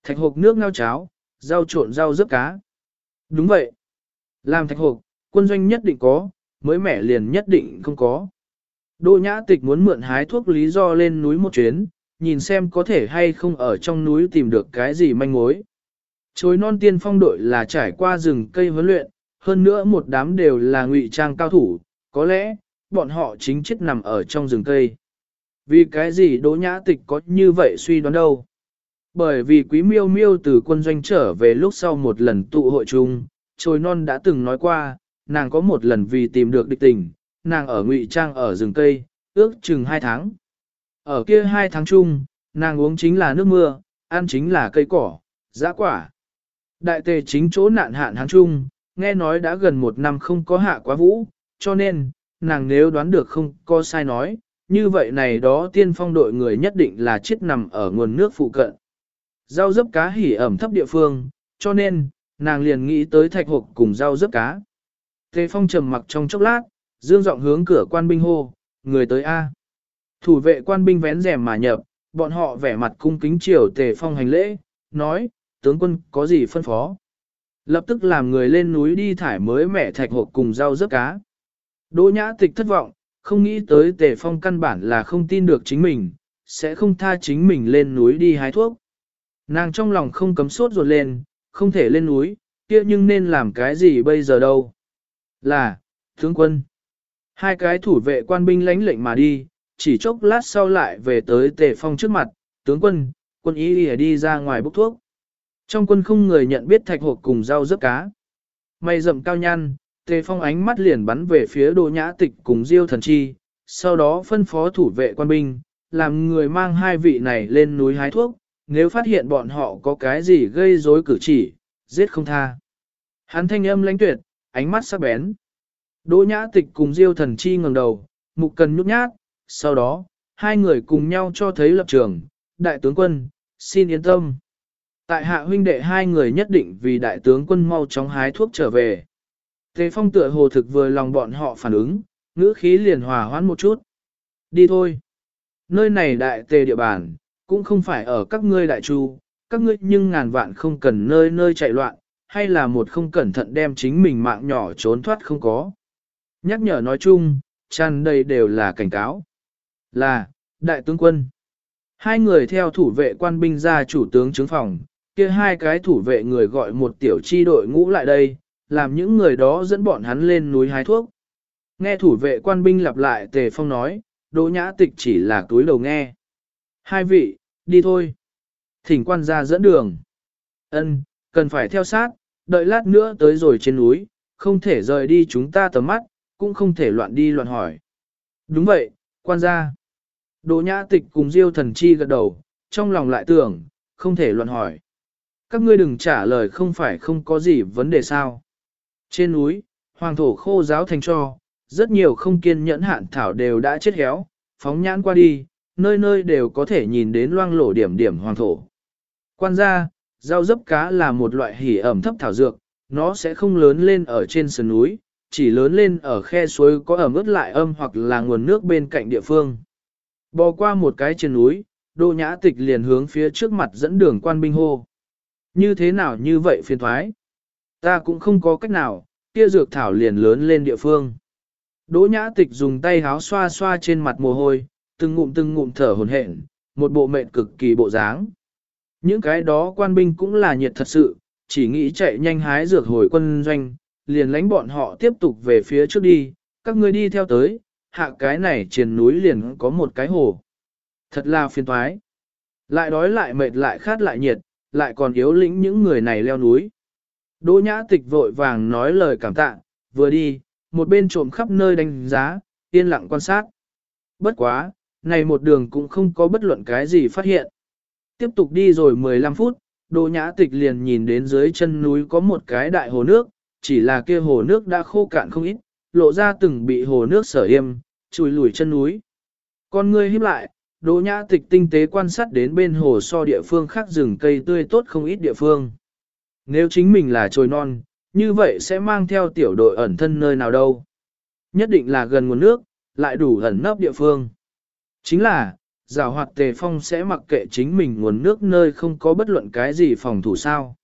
Thạch hộp nước ngao cháo, rau trộn rau rớp cá. Đúng vậy. Làm thạch hộp, quân doanh nhất định có, mới mẻ liền nhất định không có. Đỗ nhã tịch muốn mượn hái thuốc lý do lên núi một chuyến, nhìn xem có thể hay không ở trong núi tìm được cái gì manh mối. Chối non tiên phong đội là trải qua rừng cây huấn luyện, hơn nữa một đám đều là ngụy trang cao thủ, có lẽ, bọn họ chính chết nằm ở trong rừng cây. Vì cái gì đỗ nhã tịch có như vậy suy đoán đâu? Bởi vì quý miêu miêu từ quân doanh trở về lúc sau một lần tụ hội chung, trồi non đã từng nói qua, nàng có một lần vì tìm được địch tình, nàng ở ngụy trang ở rừng cây, ước chừng hai tháng. Ở kia hai tháng chung, nàng uống chính là nước mưa, ăn chính là cây cỏ, giã quả. Đại tề chính chỗ nạn hạn hán chung, nghe nói đã gần một năm không có hạ quá vũ, cho nên, nàng nếu đoán được không có sai nói, như vậy này đó tiên phong đội người nhất định là chết nằm ở nguồn nước phụ cận. Rau dấp cá hỉ ẩm thấp địa phương, cho nên, nàng liền nghĩ tới thạch hộp cùng rau dấp cá. Tề phong trầm mặc trong chốc lát, dương giọng hướng cửa quan binh hô, người tới A. Thủ vệ quan binh vén rèm mà nhập, bọn họ vẻ mặt cung kính chiều tề phong hành lễ, nói, tướng quân có gì phân phó. Lập tức làm người lên núi đi thải mới mẻ thạch hộp cùng rau rớt cá. Đỗ nhã tịch thất vọng, không nghĩ tới tề phong căn bản là không tin được chính mình, sẽ không tha chính mình lên núi đi hái thuốc. Nàng trong lòng không cấm sốt ruột lên, không thể lên núi, kia nhưng nên làm cái gì bây giờ đâu? Là, tướng quân. Hai cái thủ vệ quan binh lãnh lệnh mà đi, chỉ chốc lát sau lại về tới tề phong trước mặt, tướng quân, quân ý đi ra ngoài bốc thuốc. Trong quân không người nhận biết thạch hộp cùng rau rớt cá. Mày rậm cao nhăn, tề phong ánh mắt liền bắn về phía đồ nhã tịch cùng diêu thần chi, sau đó phân phó thủ vệ quan binh, làm người mang hai vị này lên núi hái thuốc, nếu phát hiện bọn họ có cái gì gây rối cử chỉ, giết không tha. Hắn thanh âm lãnh tuyệt, ánh mắt sắc bén. Đỗ nhã tịch cùng diêu thần chi ngẩng đầu, mục cần nhút nhát, sau đó, hai người cùng nhau cho thấy lập trường, đại tướng quân, xin yên tâm. Tại hạ huynh đệ hai người nhất định vì đại tướng quân mau chóng hái thuốc trở về. Tề phong tựa hồ thực vừa lòng bọn họ phản ứng, ngữ khí liền hòa hoãn một chút. Đi thôi. Nơi này đại tề địa bàn, cũng không phải ở các ngươi đại chu, các ngươi nhưng ngàn vạn không cần nơi nơi chạy loạn, hay là một không cẩn thận đem chính mình mạng nhỏ trốn thoát không có. Nhắc nhở nói chung, tràn đầy đều là cảnh cáo. Là, đại tướng quân. Hai người theo thủ vệ quan binh ra chủ tướng chứng phòng, kia hai cái thủ vệ người gọi một tiểu chi đội ngũ lại đây, làm những người đó dẫn bọn hắn lên núi hái thuốc. Nghe thủ vệ quan binh lặp lại tề phong nói, đỗ nhã tịch chỉ là túi đầu nghe. Hai vị, đi thôi. Thỉnh quan ra dẫn đường. Ân, cần phải theo sát, đợi lát nữa tới rồi trên núi, không thể rời đi chúng ta tầm mắt, cũng không thể loạn đi loạn hỏi. Đúng vậy, quan gia. Đỗ nhã tịch cùng diêu thần chi gật đầu, trong lòng lại tưởng, không thể loạn hỏi. Các ngươi đừng trả lời không phải không có gì vấn đề sao. Trên núi, hoàng thổ khô giáo thành cho, rất nhiều không kiên nhẫn hạn thảo đều đã chết héo, phóng nhãn qua đi, nơi nơi đều có thể nhìn đến loang lổ điểm điểm hoàng thổ. Quan gia, rau dấp cá là một loại hỉ ẩm thấp thảo dược, nó sẽ không lớn lên ở trên sườn núi, chỉ lớn lên ở khe suối có ẩm ướt lại âm hoặc là nguồn nước bên cạnh địa phương. Bò qua một cái trên núi, đô nhã tịch liền hướng phía trước mặt dẫn đường quan binh hô. Như thế nào như vậy phiền thoái? Ta cũng không có cách nào, kia dược thảo liền lớn lên địa phương. Đỗ nhã tịch dùng tay háo xoa xoa trên mặt mồ hôi, từng ngụm từng ngụm thở hồn hển, một bộ mệnh cực kỳ bộ dáng. Những cái đó quan binh cũng là nhiệt thật sự, chỉ nghĩ chạy nhanh hái dược hồi quân doanh, liền lánh bọn họ tiếp tục về phía trước đi, các ngươi đi theo tới, hạ cái này trên núi liền có một cái hồ. Thật là phiền thoái. Lại đói lại mệt lại khát lại nhiệt, lại còn yếu lĩnh những người này leo núi. Đỗ nhã tịch vội vàng nói lời cảm tạ, vừa đi, một bên trộm khắp nơi đánh giá, yên lặng quan sát. Bất quá, này một đường cũng không có bất luận cái gì phát hiện. Tiếp tục đi rồi 15 phút, Đỗ Nhã Tịch liền nhìn đến dưới chân núi có một cái đại hồ nước, chỉ là kia hồ nước đã khô cạn không ít, lộ ra từng bị hồ nước sở yêm, chùi lùi chân núi. Con ngươi híp lại, Đỗ Nhã Tịch tinh tế quan sát đến bên hồ so địa phương khác rừng cây tươi tốt không ít địa phương. Nếu chính mình là trồi non, như vậy sẽ mang theo tiểu đội ẩn thân nơi nào đâu. Nhất định là gần nguồn nước, lại đủ ẩn nấp địa phương. Chính là, rào hoạt tề phong sẽ mặc kệ chính mình nguồn nước nơi không có bất luận cái gì phòng thủ sao.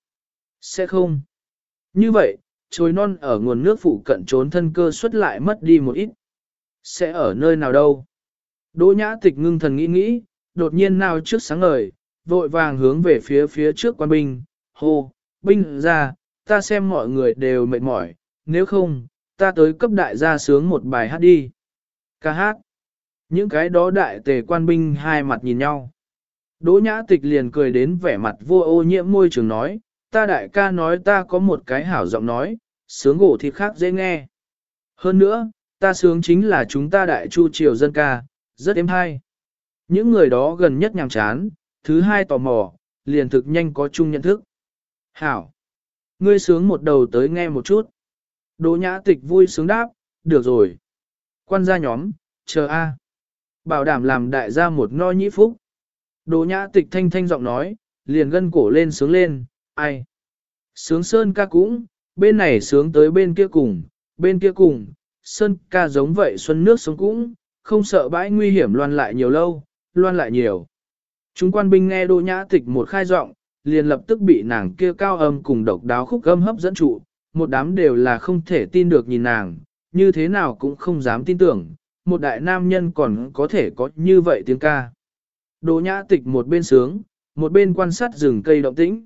Sẽ không. Như vậy, trồi non ở nguồn nước phụ cận trốn thân cơ suất lại mất đi một ít. Sẽ ở nơi nào đâu? Đỗ nhã tịch ngưng thần nghĩ nghĩ, đột nhiên nào trước sáng ngời, vội vàng hướng về phía phía trước quan binh, hô, binh ra, ta xem mọi người đều mệt mỏi, nếu không, ta tới cấp đại gia sướng một bài hát đi. Ca hát. Những cái đó đại tề quan binh hai mặt nhìn nhau. Đỗ nhã tịch liền cười đến vẻ mặt vô ô nhiễm môi trường nói, ta đại ca nói ta có một cái hảo giọng nói, sướng gỗ thịt khác dễ nghe. Hơn nữa, ta sướng chính là chúng ta đại chu triều dân ca, rất êm hay. Những người đó gần nhất nhàm chán, thứ hai tò mò, liền thực nhanh có chung nhận thức. Hảo! Ngươi sướng một đầu tới nghe một chút. Đỗ nhã tịch vui sướng đáp, được rồi. Quan gia nhóm, chờ A. Bảo đảm làm đại gia một no nhĩ phúc. Đỗ nhã tịch thanh thanh giọng nói, liền gân cổ lên sướng lên, ai. Sướng sơn ca cũng, bên này sướng tới bên kia cùng, bên kia cùng, sơn ca giống vậy xuân nước sống cũng, không sợ bãi nguy hiểm loan lại nhiều lâu, loan lại nhiều. Chúng quan binh nghe đỗ nhã tịch một khai giọng, liền lập tức bị nàng kia cao âm cùng độc đáo khúc âm hấp dẫn trụ, một đám đều là không thể tin được nhìn nàng, như thế nào cũng không dám tin tưởng, một đại nam nhân còn có thể có như vậy tiếng ca. Đỗ nhã tịch một bên sướng, một bên quan sát rừng cây động tĩnh.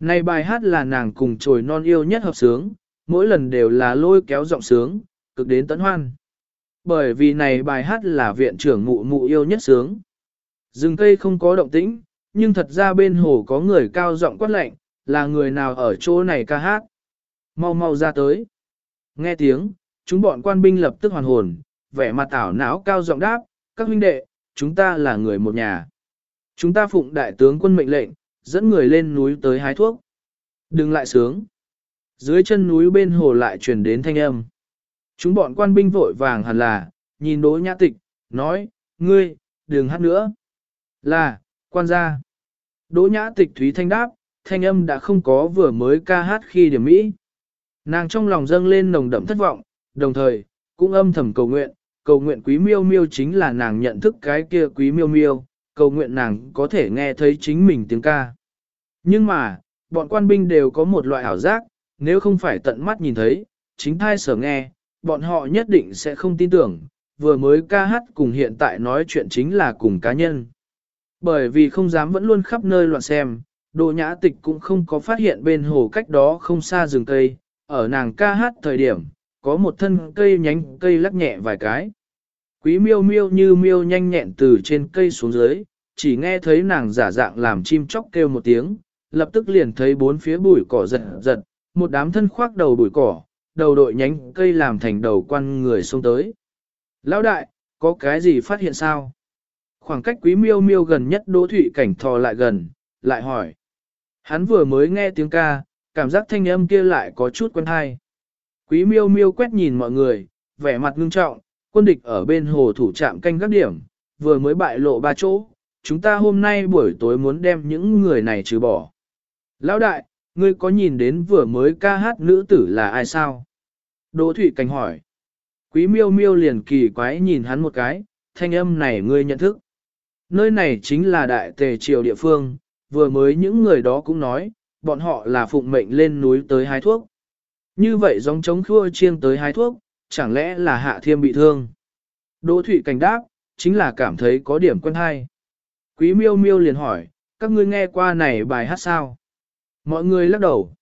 Này bài hát là nàng cùng trồi non yêu nhất hợp sướng, mỗi lần đều là lôi kéo giọng sướng, cực đến tấn hoan. Bởi vì này bài hát là viện trưởng mụ mụ yêu nhất sướng. Rừng cây không có động tĩnh, nhưng thật ra bên hồ có người cao giọng quát lệnh, là người nào ở chỗ này ca hát. Mau mau ra tới. Nghe tiếng, chúng bọn quan binh lập tức hoàn hồn, vẻ mặt ảo não cao giọng đáp, các huynh đệ, chúng ta là người một nhà. Chúng ta phụng đại tướng quân mệnh lệnh, dẫn người lên núi tới hái thuốc. Đừng lại sướng. Dưới chân núi bên hồ lại truyền đến thanh âm. Chúng bọn quan binh vội vàng hẳn là, nhìn đỗ nhã tịch, nói, ngươi, đừng hát nữa. Là, quan gia. Đỗ nhã tịch thúy thanh đáp, thanh âm đã không có vừa mới ca hát khi điểm mỹ. Nàng trong lòng dâng lên nồng đậm thất vọng, đồng thời, cũng âm thầm cầu nguyện, cầu nguyện quý miêu miêu chính là nàng nhận thức cái kia quý miêu miêu, cầu nguyện nàng có thể nghe thấy chính mình tiếng ca. Nhưng mà, bọn quan binh đều có một loại ảo giác, nếu không phải tận mắt nhìn thấy, chính thai sở nghe, bọn họ nhất định sẽ không tin tưởng, vừa mới ca hát cùng hiện tại nói chuyện chính là cùng cá nhân. Bởi vì không dám vẫn luôn khắp nơi loạn xem, đồ nhã tịch cũng không có phát hiện bên hồ cách đó không xa rừng cây, ở nàng ca hát thời điểm, có một thân cây nhánh cây lắc nhẹ vài cái. Quý miêu miêu như miêu nhanh nhẹn từ trên cây xuống dưới, chỉ nghe thấy nàng giả dạng làm chim chóc kêu một tiếng, lập tức liền thấy bốn phía bụi cỏ giật giật, một đám thân khoác đầu bụi cỏ, đầu đội nhánh cây làm thành đầu quan người xông tới. Lão đại, có cái gì phát hiện sao? Khoảng cách quý miêu miêu gần nhất đỗ thụy cảnh thò lại gần, lại hỏi. Hắn vừa mới nghe tiếng ca, cảm giác thanh âm kia lại có chút quen hay. Quý miêu miêu quét nhìn mọi người, vẻ mặt ngưng trọng, quân địch ở bên hồ thủ trạm canh gác điểm, vừa mới bại lộ ba chỗ, chúng ta hôm nay buổi tối muốn đem những người này trừ bỏ. Lão đại, ngươi có nhìn đến vừa mới ca hát nữ tử là ai sao? Đỗ Thụy Cảnh hỏi. Quý miêu miêu liền kỳ quái nhìn hắn một cái, thanh âm này ngươi nhận thức. Nơi này chính là đại tề triều địa phương, vừa mới những người đó cũng nói, bọn họ là phụng mệnh lên núi tới hái thuốc. Như vậy giống chống khua chiêng tới hái thuốc, chẳng lẽ là hạ thiêm bị thương? Đỗ Thụy Cảnh đáp, chính là cảm thấy có điểm quen hay. Quý miêu miêu liền hỏi, các ngươi nghe qua này bài hát sao? Mọi người lắc đầu.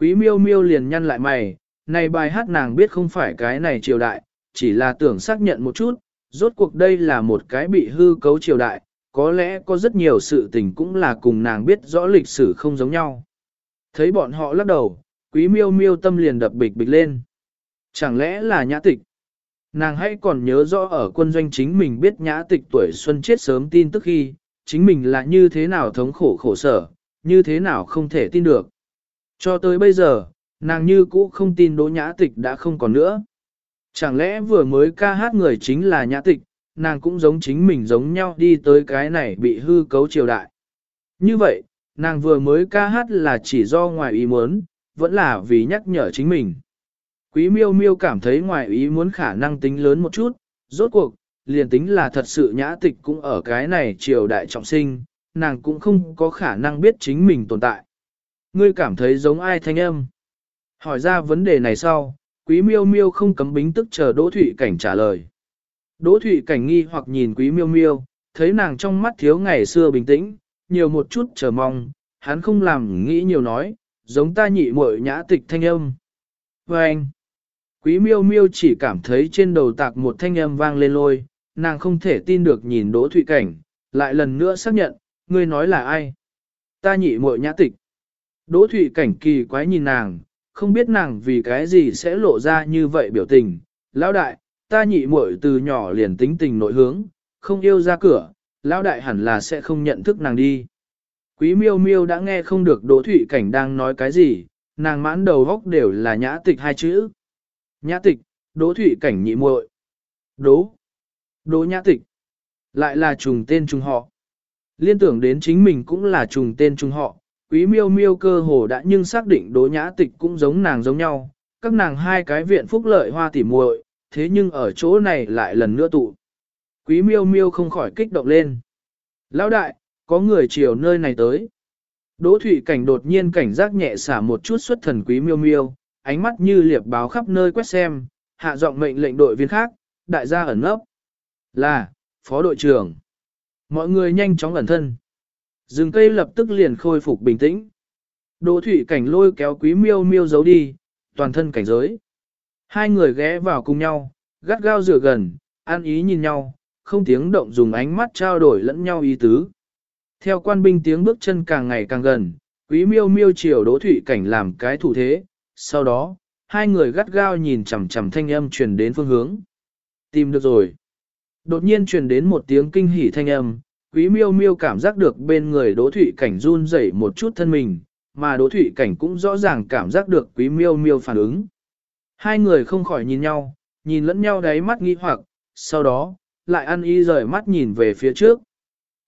Quý miêu miêu liền nhăn lại mày, này bài hát nàng biết không phải cái này triều đại, chỉ là tưởng xác nhận một chút, rốt cuộc đây là một cái bị hư cấu triều đại, có lẽ có rất nhiều sự tình cũng là cùng nàng biết rõ lịch sử không giống nhau. Thấy bọn họ lắc đầu, quý miêu miêu tâm liền đập bịch bịch lên. Chẳng lẽ là nhã tịch? Nàng hãy còn nhớ rõ ở quân doanh chính mình biết nhã tịch tuổi xuân chết sớm tin tức khi, chính mình là như thế nào thống khổ khổ sở, như thế nào không thể tin được. Cho tới bây giờ, nàng như cũ không tin đỗ nhã tịch đã không còn nữa. Chẳng lẽ vừa mới ca hát người chính là nhã tịch, nàng cũng giống chính mình giống nhau đi tới cái này bị hư cấu triều đại. Như vậy, nàng vừa mới ca hát là chỉ do ngoài ý muốn, vẫn là vì nhắc nhở chính mình. Quý miêu miêu cảm thấy ngoài ý muốn khả năng tính lớn một chút, rốt cuộc, liền tính là thật sự nhã tịch cũng ở cái này triều đại trọng sinh, nàng cũng không có khả năng biết chính mình tồn tại. Ngươi cảm thấy giống ai thanh âm? Hỏi ra vấn đề này sau, quý miêu miêu không cấm bính tức chờ Đỗ Thụy Cảnh trả lời. Đỗ Thụy Cảnh nghi hoặc nhìn quý miêu miêu, thấy nàng trong mắt thiếu ngày xưa bình tĩnh, nhiều một chút chờ mong, hắn không làm nghĩ nhiều nói, giống ta nhị muội nhã tịch thanh âm. Và anh, quý miêu miêu chỉ cảm thấy trên đầu tạc một thanh âm vang lên lôi, nàng không thể tin được nhìn Đỗ Thụy Cảnh, lại lần nữa xác nhận, ngươi nói là ai? Ta nhị muội nhã tịch. Đỗ Thụy Cảnh kỳ quái nhìn nàng, không biết nàng vì cái gì sẽ lộ ra như vậy biểu tình. Lão đại, ta nhị muội từ nhỏ liền tính tình nội hướng, không yêu ra cửa, lão đại hẳn là sẽ không nhận thức nàng đi. Quý miêu miêu đã nghe không được Đỗ Thụy Cảnh đang nói cái gì, nàng mãn đầu góc đều là nhã tịch hai chữ. Nhã tịch, Đỗ Thụy Cảnh nhị muội. Đỗ. Đỗ nhã tịch. Lại là trùng tên trùng họ. Liên tưởng đến chính mình cũng là trùng tên trùng họ, quý miêu miêu cơ hồ đã nhưng xác định đỗ nhã tịch cũng giống nàng giống nhau, các nàng hai cái viện phúc lợi hoa tỉ muội, thế nhưng ở chỗ này lại lần nữa tụ. Quý miêu miêu không khỏi kích động lên. Lão đại, có người chiều nơi này tới. Đỗ Thụy Cảnh đột nhiên cảnh giác nhẹ xả một chút xuất thần quý miêu miêu, ánh mắt như liệp báo khắp nơi quét xem, hạ giọng mệnh lệnh đội viên khác, đại gia ẩn nấp Là, phó đội trưởng. Mọi người nhanh chóng ẩn thân. Rừng cây lập tức liền khôi phục bình tĩnh. Đỗ thủy cảnh lôi kéo quý miêu miêu giấu đi, toàn thân cảnh giới. Hai người ghé vào cùng nhau, gắt gao rửa gần, an ý nhìn nhau, không tiếng động dùng ánh mắt trao đổi lẫn nhau ý tứ. Theo quan binh tiếng bước chân càng ngày càng gần, quý miêu miêu chiều đỗ thủy cảnh làm cái thủ thế, sau đó, hai người gắt gao nhìn chằm chằm thanh âm truyền đến phương hướng. Tìm được rồi. Đột nhiên truyền đến một tiếng kinh hỉ thanh âm, quý miêu miêu cảm giác được bên người đỗ thủy cảnh run rẩy một chút thân mình, mà đỗ thủy cảnh cũng rõ ràng cảm giác được quý miêu miêu phản ứng. Hai người không khỏi nhìn nhau, nhìn lẫn nhau đáy mắt nghi hoặc, sau đó, lại ăn y rời mắt nhìn về phía trước.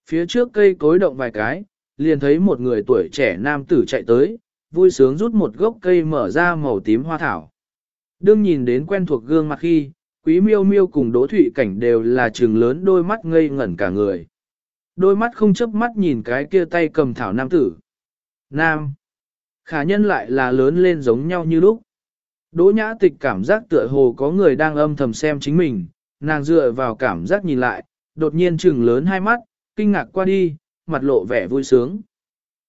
Phía trước cây cối động vài cái, liền thấy một người tuổi trẻ nam tử chạy tới, vui sướng rút một gốc cây mở ra màu tím hoa thảo. Đương nhìn đến quen thuộc gương mặt khi, quý miêu miêu cùng đỗ thụy cảnh đều là trừng lớn đôi mắt ngây ngẩn cả người. Đôi mắt không chớp mắt nhìn cái kia tay cầm thảo nam tử. Nam. Khả nhân lại là lớn lên giống nhau như lúc. Đỗ nhã tịch cảm giác tựa hồ có người đang âm thầm xem chính mình, nàng dựa vào cảm giác nhìn lại, đột nhiên trừng lớn hai mắt, kinh ngạc qua đi, mặt lộ vẻ vui sướng.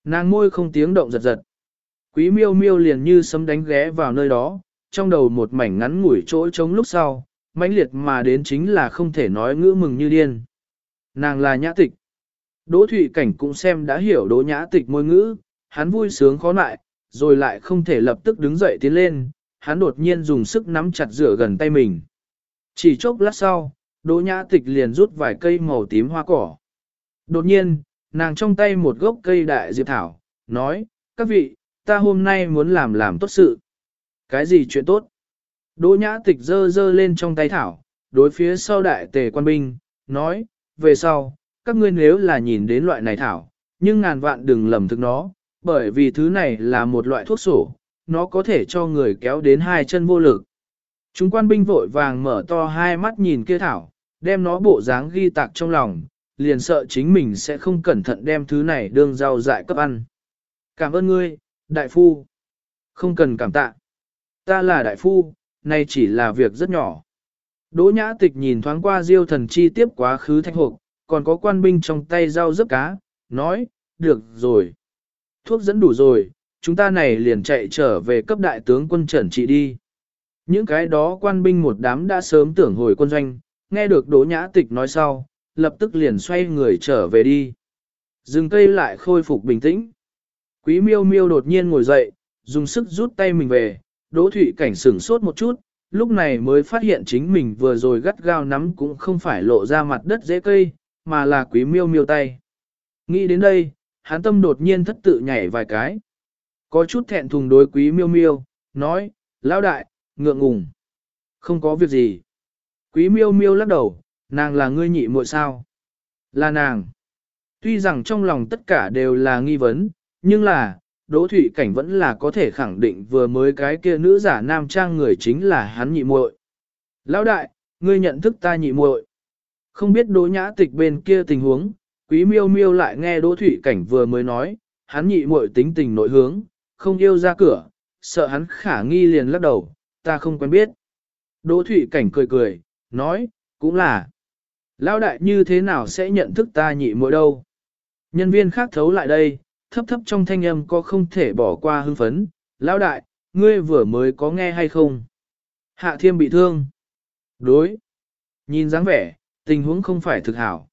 Nàng môi không tiếng động giật giật. Quý miêu miêu liền như sấm đánh ghé vào nơi đó, trong đầu một mảnh ngắn ngủi chỗ trống lúc sau, mãnh liệt mà đến chính là không thể nói ngữ mừng như điên. Nàng là nhã tịch. Đỗ Thụy Cảnh cũng xem đã hiểu đỗ nhã tịch môi ngữ, hắn vui sướng khó lại, rồi lại không thể lập tức đứng dậy tiến lên, hắn đột nhiên dùng sức nắm chặt rửa gần tay mình. Chỉ chốc lát sau, đỗ nhã tịch liền rút vài cây màu tím hoa cỏ. Đột nhiên, nàng trong tay một gốc cây đại diệp thảo, nói, các vị, ta hôm nay muốn làm làm tốt sự. Cái gì chuyện tốt? Đỗ nhã tịch dơ dơ lên trong tay thảo, đối phía sau đại tề quan binh, nói, về sau, các ngươi nếu là nhìn đến loại này thảo, nhưng ngàn vạn đừng lầm thức nó, bởi vì thứ này là một loại thuốc sổ, nó có thể cho người kéo đến hai chân vô lực. Chúng quan binh vội vàng mở to hai mắt nhìn kia thảo, đem nó bộ dáng ghi tạc trong lòng, liền sợ chính mình sẽ không cẩn thận đem thứ này đương rau dại cấp ăn. Cảm ơn ngươi, đại phu. Không cần cảm tạ. Ta là đại phu, nay chỉ là việc rất nhỏ. Đỗ nhã tịch nhìn thoáng qua diêu thần chi tiếp quá khứ thanh hộp, còn có quan binh trong tay rau rớp cá, nói, được rồi. Thuốc dẫn đủ rồi, chúng ta này liền chạy trở về cấp đại tướng quân trần trị đi. Những cái đó quan binh một đám đã sớm tưởng hồi quân doanh, nghe được đỗ nhã tịch nói sau, lập tức liền xoay người trở về đi. Dừng cây lại khôi phục bình tĩnh. Quý miêu miêu đột nhiên ngồi dậy, dùng sức rút tay mình về, đỗ Thụy cảnh sửng sốt một chút, lúc này mới phát hiện chính mình vừa rồi gắt gao nắm cũng không phải lộ ra mặt đất dễ cây, mà là quý miêu miêu tay. Nghĩ đến đây, hắn tâm đột nhiên thất tự nhảy vài cái. Có chút thẹn thùng đối quý miêu miêu, nói, lão đại, ngượng ngùng. Không có việc gì. Quý miêu miêu lắc đầu, nàng là ngươi nhị muội sao? Là nàng. Tuy rằng trong lòng tất cả đều là nghi vấn, nhưng là, Đỗ Thụy Cảnh vẫn là có thể khẳng định vừa mới cái kia nữ giả nam trang người chính là hắn nhị muội. Lão đại, ngươi nhận thức ta nhị muội. Không biết Đỗ Nhã Tịch bên kia tình huống, Quý Miêu Miêu lại nghe Đỗ Thụy Cảnh vừa mới nói, hắn nhị muội tính tình nội hướng, không yêu ra cửa, sợ hắn khả nghi liền lắc đầu, ta không quen biết. Đỗ Thụy Cảnh cười cười, nói, cũng là. Lão đại như thế nào sẽ nhận thức ta nhị muội đâu? Nhân viên khác thấu lại đây, thấp thấp trong thanh âm có không thể bỏ qua hưng phấn. Lão đại, ngươi vừa mới có nghe hay không? Hạ thiêm bị thương. Đối. Nhìn dáng vẻ, tình huống không phải thực hảo.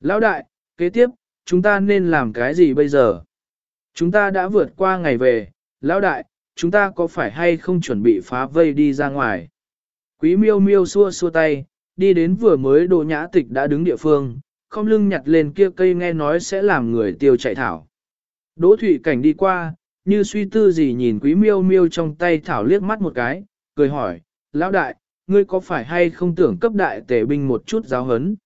Lão đại, kế tiếp, chúng ta nên làm cái gì bây giờ? Chúng ta đã vượt qua ngày về, lão đại, chúng ta có phải hay không chuẩn bị phá vây đi ra ngoài? Quý miêu miêu xua xua tay, đi đến vừa mới đồ nhã tịch đã đứng địa phương, không lưng nhặt lên kia cây nghe nói sẽ làm người tiêu chạy thảo. Đỗ Thụy Cảnh đi qua, như suy tư gì nhìn quý miêu miêu trong tay thảo liếc mắt một cái, cười hỏi, lão đại, ngươi có phải hay không tưởng cấp đại tể binh một chút giáo hấn?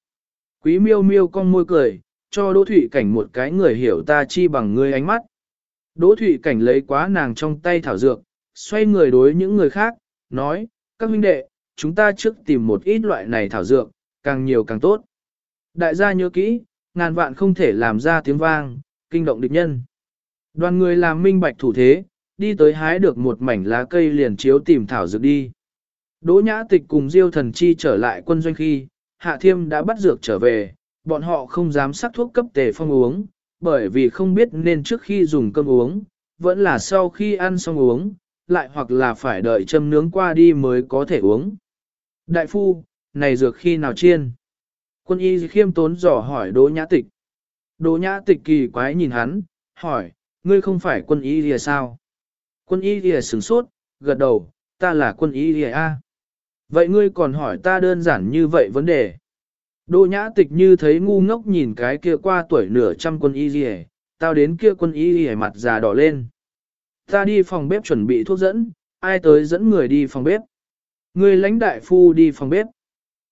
Quý miêu miêu con môi cười, cho Đỗ Thụy Cảnh một cái người hiểu ta chi bằng ngươi ánh mắt. Đỗ Thụy Cảnh lấy quá nàng trong tay thảo dược, xoay người đối những người khác, nói, các huynh đệ, chúng ta trước tìm một ít loại này thảo dược, càng nhiều càng tốt. Đại gia nhớ kỹ, ngàn vạn không thể làm ra tiếng vang, kinh động địch nhân. Đoàn người làm minh bạch thủ thế, đi tới hái được một mảnh lá cây liền chiếu tìm thảo dược đi. Đỗ nhã tịch cùng Diêu thần chi trở lại quân doanh khi, Hạ Thiêm đã bắt dược trở về, bọn họ không dám sắc thuốc cấp tề phong uống, bởi vì không biết nên trước khi dùng cơm uống, vẫn là sau khi ăn xong uống, lại hoặc là phải đợi châm nướng qua đi mới có thể uống. Đại phu, này dược khi nào chiên? Quân y khiêm tốn dò hỏi Đỗ Nhã Tịch. Đỗ Nhã Tịch kỳ quái nhìn hắn, hỏi, ngươi không phải quân y lìa sao? Quân y lìa sửng sốt, gật đầu, ta là quân y lìa A. Vậy ngươi còn hỏi ta đơn giản như vậy vấn đề. Đỗ Nhã Tịch như thấy ngu ngốc nhìn cái kia qua tuổi nửa trăm quân y lìa, tao đến kia quân y lìa mặt già đỏ lên. Ta đi phòng bếp chuẩn bị thuốc dẫn, ai tới dẫn người đi phòng bếp. Người lãnh đại phu đi phòng bếp.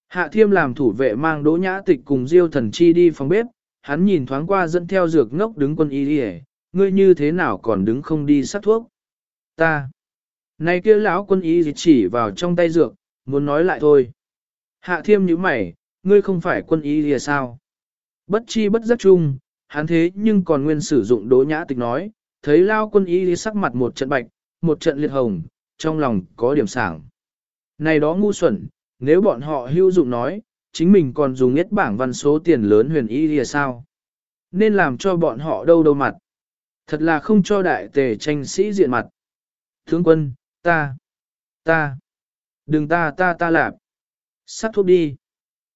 Hạ thiêm làm thủ vệ mang đỗ nhã tịch cùng diêu thần chi đi phòng bếp, hắn nhìn thoáng qua dẫn theo dược ngốc đứng quân y lìa, ngươi như thế nào còn đứng không đi sát thuốc. Ta. Này kia lão quân y chỉ vào trong tay dược, muốn nói lại thôi. Hạ thiêm như mày, ngươi không phải quân y thì sao? Bất chi bất giác chung, hắn thế nhưng còn nguyên sử dụng đỗ nhã tịch nói, thấy lao quân y sắc mặt một trận bạch, một trận liệt hồng, trong lòng có điểm sảng. Này đó ngu xuẩn, nếu bọn họ hữu dụng nói, chính mình còn dùng nhất bảng văn số tiền lớn huyền y thì sao? Nên làm cho bọn họ đâu đâu mặt. Thật là không cho đại tề tranh sĩ diện mặt. Tướng quân, ta, ta, đừng ta ta ta lạp. Sát thuốc đi.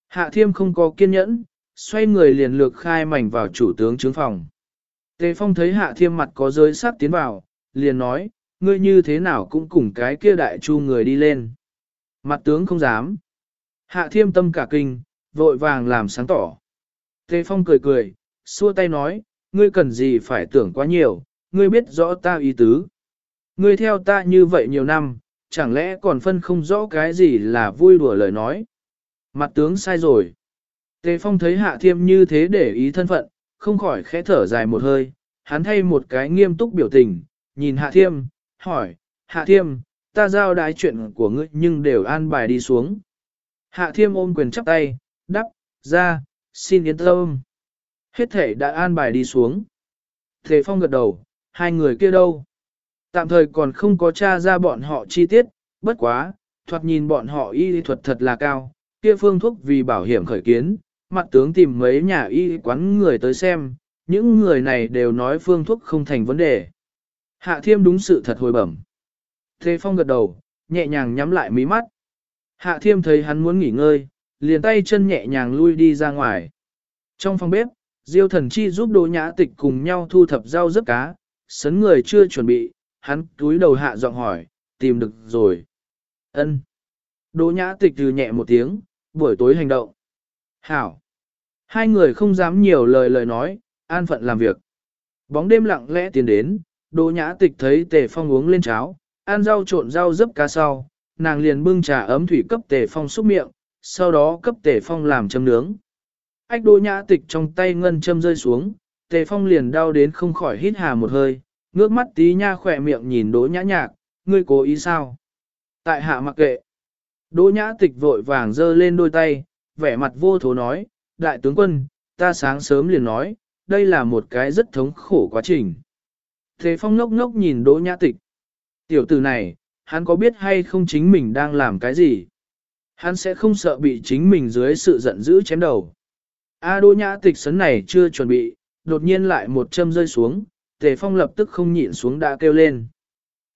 Hạ thiêm không có kiên nhẫn, xoay người liền lược khai mảnh vào chủ tướng trướng phòng. Tề phong thấy hạ thiêm mặt có giới sát tiến vào, liền nói, ngươi như thế nào cũng cùng cái kia đại chu người đi lên. Mặt tướng không dám. Hạ thiêm tâm cả kinh, vội vàng làm sáng tỏ. Tề phong cười cười, xua tay nói, ngươi cần gì phải tưởng quá nhiều, ngươi biết rõ ta ý tứ. Ngươi theo ta như vậy nhiều năm, chẳng lẽ còn phân không rõ cái gì là vui đùa lời nói. Mặt tướng sai rồi. Tề phong thấy hạ thiêm như thế để ý thân phận, không khỏi khẽ thở dài một hơi, hắn thay một cái nghiêm túc biểu tình, nhìn hạ thiêm, hỏi, hạ thiêm, ta giao đái chuyện của ngươi nhưng đều an bài đi xuống. Hạ thiêm ôm quyền chắp tay, đắp, ra, xin yên tâm. Hết thể đã an bài đi xuống. Thế phong gật đầu, hai người kia đâu? Tạm thời còn không có tra ra bọn họ chi tiết, bất quá, thoạt nhìn bọn họ y thuật thật là cao, kia phương thuốc vì bảo hiểm khởi kiến, mặt tướng tìm mấy nhà y quán người tới xem, những người này đều nói phương thuốc không thành vấn đề. Hạ thiêm đúng sự thật hồi bẩm. Thế phong gật đầu, nhẹ nhàng nhắm lại mí mắt. Hạ thiêm thấy hắn muốn nghỉ ngơi, liền tay chân nhẹ nhàng lui đi ra ngoài. Trong phòng bếp, Diêu thần chi giúp Đỗ Nhã Tịch cùng nhau thu thập rau dấp cá, sấn người chưa chuẩn bị, hắn túi đầu hạ giọng hỏi, tìm được rồi. Ân. Đỗ Nhã Tịch từ nhẹ một tiếng, buổi tối hành động. Hảo. Hai người không dám nhiều lời lời nói, an phận làm việc. Bóng đêm lặng lẽ tiến đến, Đỗ Nhã Tịch thấy Tề Phong uống lên cháo, ăn rau trộn rau dấp cá sau, nàng liền bưng trà ấm thủy cấp Tề Phong xúc miệng, sau đó cấp Tề Phong làm châm nướng. Ách Đỗ Nhã Tịch trong tay ngân châm rơi xuống, Tề Phong liền đau đến không khỏi hít hà một hơi, ngước mắt tí nha khỏe miệng nhìn Đỗ Nhã Nhạc, ngươi cố ý sao? Tại hạ mặc kệ. Đỗ Nhã Tịch vội vàng giơ lên đôi tay, vẻ mặt vô thố nói, đại tướng quân, ta sáng sớm liền nói, đây là một cái rất thống khổ quá trình. Thế phong ngốc ngốc nhìn đỗ nhã tịch. Tiểu tử này, hắn có biết hay không chính mình đang làm cái gì? Hắn sẽ không sợ bị chính mình dưới sự giận dữ chém đầu. A đỗ nhã tịch sấn này chưa chuẩn bị, đột nhiên lại một châm rơi xuống, tề phong lập tức không nhịn xuống đã kêu lên.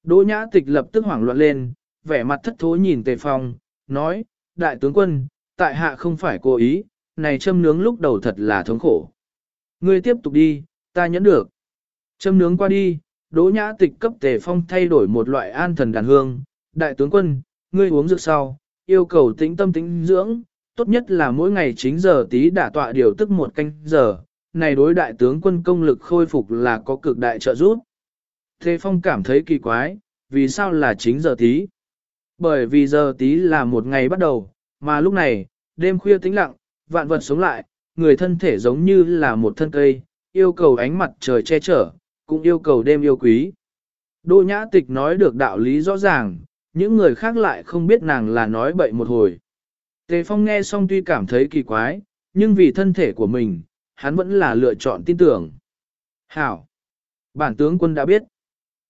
Đỗ nhã tịch lập tức hoảng loạn lên, vẻ mặt thất thố nhìn tề phong, nói, đại tướng quân, tại hạ không phải cố ý, này châm nướng lúc đầu thật là thống khổ. Ngươi tiếp tục đi, ta nhẫn được. Châm nướng qua đi, đỗ nhã tịch cấp tề phong thay đổi một loại an thần đàn hương. Đại tướng quân, ngươi uống dược sau, yêu cầu tĩnh tâm tĩnh dưỡng, tốt nhất là mỗi ngày chính giờ tí đả tọa điều tức một canh giờ. Này đối đại tướng quân công lực khôi phục là có cực đại trợ giúp. Thế phong cảm thấy kỳ quái, vì sao là chính giờ tí? Bởi vì giờ tí là một ngày bắt đầu, mà lúc này, đêm khuya tĩnh lặng, vạn vật sống lại, người thân thể giống như là một thân cây, yêu cầu ánh mặt trời che chở, cũng yêu cầu đêm yêu quý. Đỗ nhã tịch nói được đạo lý rõ ràng, những người khác lại không biết nàng là nói bậy một hồi. Tề Phong nghe xong tuy cảm thấy kỳ quái, nhưng vì thân thể của mình, hắn vẫn là lựa chọn tin tưởng. Hảo! Bản tướng quân đã biết.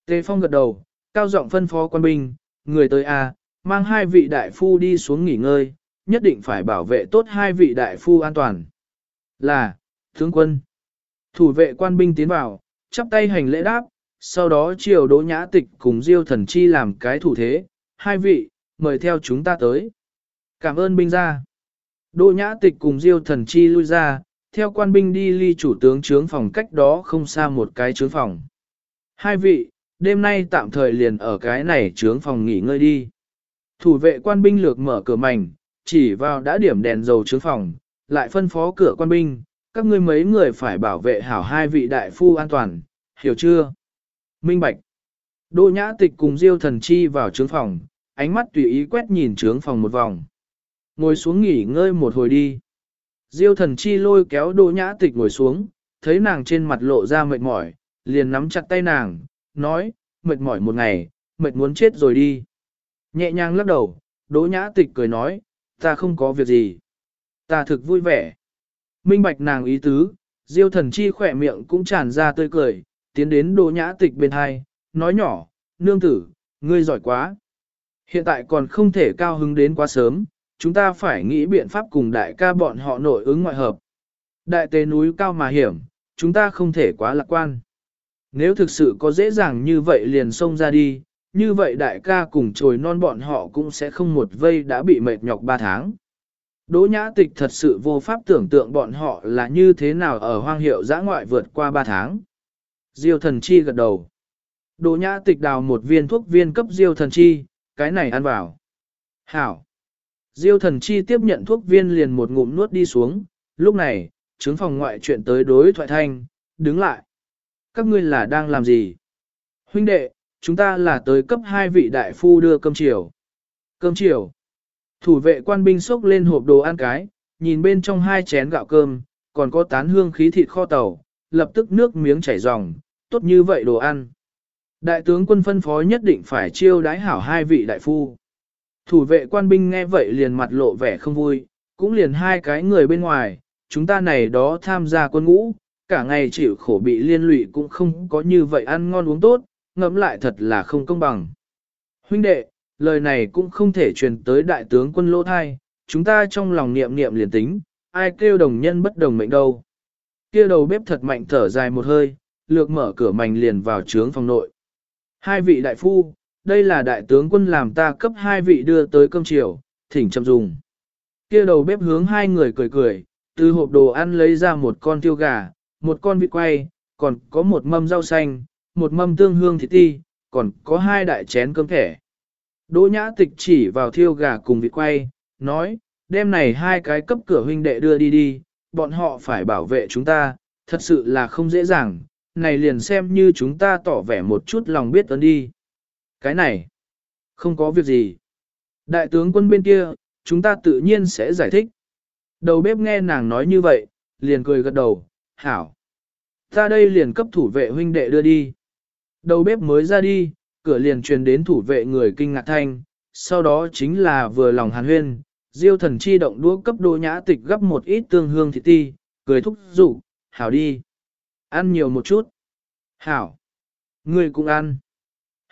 Tề Phong gật đầu, cao giọng phân phó quân binh, người tới A, mang hai vị đại phu đi xuống nghỉ ngơi, nhất định phải bảo vệ tốt hai vị đại phu an toàn. Là, tướng quân. Thủ vệ quan binh tiến vào, chắp tay hành lễ đáp, sau đó chiều đỗ nhã tịch cùng diêu thần chi làm cái thủ thế, hai vị, mời theo chúng ta tới. Cảm ơn binh gia. Đỗ nhã tịch cùng diêu thần chi lui ra, theo quan binh đi ly chủ tướng trướng phòng cách đó không xa một cái trướng phòng. Hai vị, đêm nay tạm thời liền ở cái này trướng phòng nghỉ ngơi đi. Thủ vệ quan binh lược mở cửa mảnh, chỉ vào đã điểm đèn dầu trướng phòng, lại phân phó cửa quan binh, các ngươi mấy người phải bảo vệ hảo hai vị đại phu an toàn, hiểu chưa? Minh Bạch. Đỗ nhã tịch cùng Diêu thần chi vào trướng phòng, ánh mắt tùy ý quét nhìn trướng phòng một vòng. Ngồi xuống nghỉ ngơi một hồi đi. Diêu thần chi lôi kéo đỗ nhã tịch ngồi xuống, thấy nàng trên mặt lộ ra mệt mỏi, liền nắm chặt tay nàng, nói, mệt mỏi một ngày, mệt muốn chết rồi đi. Nhẹ nhàng lắc đầu, đỗ nhã tịch cười nói, ta không có việc gì. Ta thực vui vẻ. Minh bạch nàng ý tứ, diêu thần chi khỏe miệng cũng tràn ra tươi cười, tiến đến đỗ nhã tịch bên hai, nói nhỏ, nương tử, ngươi giỏi quá. Hiện tại còn không thể cao hứng đến quá sớm, chúng ta phải nghĩ biện pháp cùng đại ca bọn họ nội ứng ngoại hợp. Đại tế núi cao mà hiểm, chúng ta không thể quá lạc quan. Nếu thực sự có dễ dàng như vậy liền xông ra đi, như vậy đại ca cùng trồi non bọn họ cũng sẽ không một vây đã bị mệt nhọc ba tháng. Đỗ nhã tịch thật sự vô pháp tưởng tượng bọn họ là như thế nào ở hoang hiệu giã ngoại vượt qua ba tháng. Diêu thần chi gật đầu. Đỗ nhã tịch đào một viên thuốc viên cấp diêu thần chi, cái này ăn vào. Hảo. Diêu thần chi tiếp nhận thuốc viên liền một ngụm nuốt đi xuống, lúc này, chứng phòng ngoại chuyện tới đối thoại thanh, đứng lại. Các ngươi là đang làm gì? Huynh đệ, chúng ta là tới cấp hai vị đại phu đưa cơm chiều. Cơm chiều. Thủ vệ quan binh xốc lên hộp đồ ăn cái, nhìn bên trong hai chén gạo cơm, còn có tán hương khí thịt kho tàu, lập tức nước miếng chảy ròng, tốt như vậy đồ ăn. Đại tướng quân phân phó nhất định phải chiêu đái hảo hai vị đại phu. Thủ vệ quan binh nghe vậy liền mặt lộ vẻ không vui, cũng liền hai cái người bên ngoài, chúng ta này đó tham gia quân ngũ, cả ngày chịu khổ bị liên lụy cũng không có như vậy ăn ngon uống tốt, ngẫm lại thật là không công bằng. Huynh đệ, lời này cũng không thể truyền tới đại tướng quân lỗ thai, chúng ta trong lòng niệm niệm liền tính, ai kêu đồng nhân bất đồng mệnh đâu. Kia đầu bếp thật mạnh thở dài một hơi, lược mở cửa mảnh liền vào trướng phòng nội. Hai vị đại phu, đây là đại tướng quân làm ta cấp hai vị đưa tới cơm chiều, thỉnh chậm dùng. Kia đầu bếp hướng hai người cười cười, từ hộp đồ ăn lấy ra một con tiêu gà, một con vịt quay, còn có một mâm rau xanh, một mâm tương hương thịt ti, còn có hai đại chén cơm thẻ. Đỗ nhã tịch chỉ vào thiêu gà cùng vịt quay, nói, đêm này hai cái cấp cửa huynh đệ đưa đi đi, bọn họ phải bảo vệ chúng ta, thật sự là không dễ dàng, này liền xem như chúng ta tỏ vẻ một chút lòng biết ơn đi. Cái này, không có việc gì. Đại tướng quân bên kia, chúng ta tự nhiên sẽ giải thích. Đầu bếp nghe nàng nói như vậy, liền cười gật đầu, hảo. Ta đây liền cấp thủ vệ huynh đệ đưa đi. Đầu bếp mới ra đi, cửa liền truyền đến thủ vệ người kinh ngạc thanh, sau đó chính là vừa lòng hàn huyên, diêu thần chi động đũa cấp đô nhã tịch gấp một ít tương hương thịt ti, cười thúc rủ, hảo đi. Ăn nhiều một chút. Hảo. Người cũng ăn.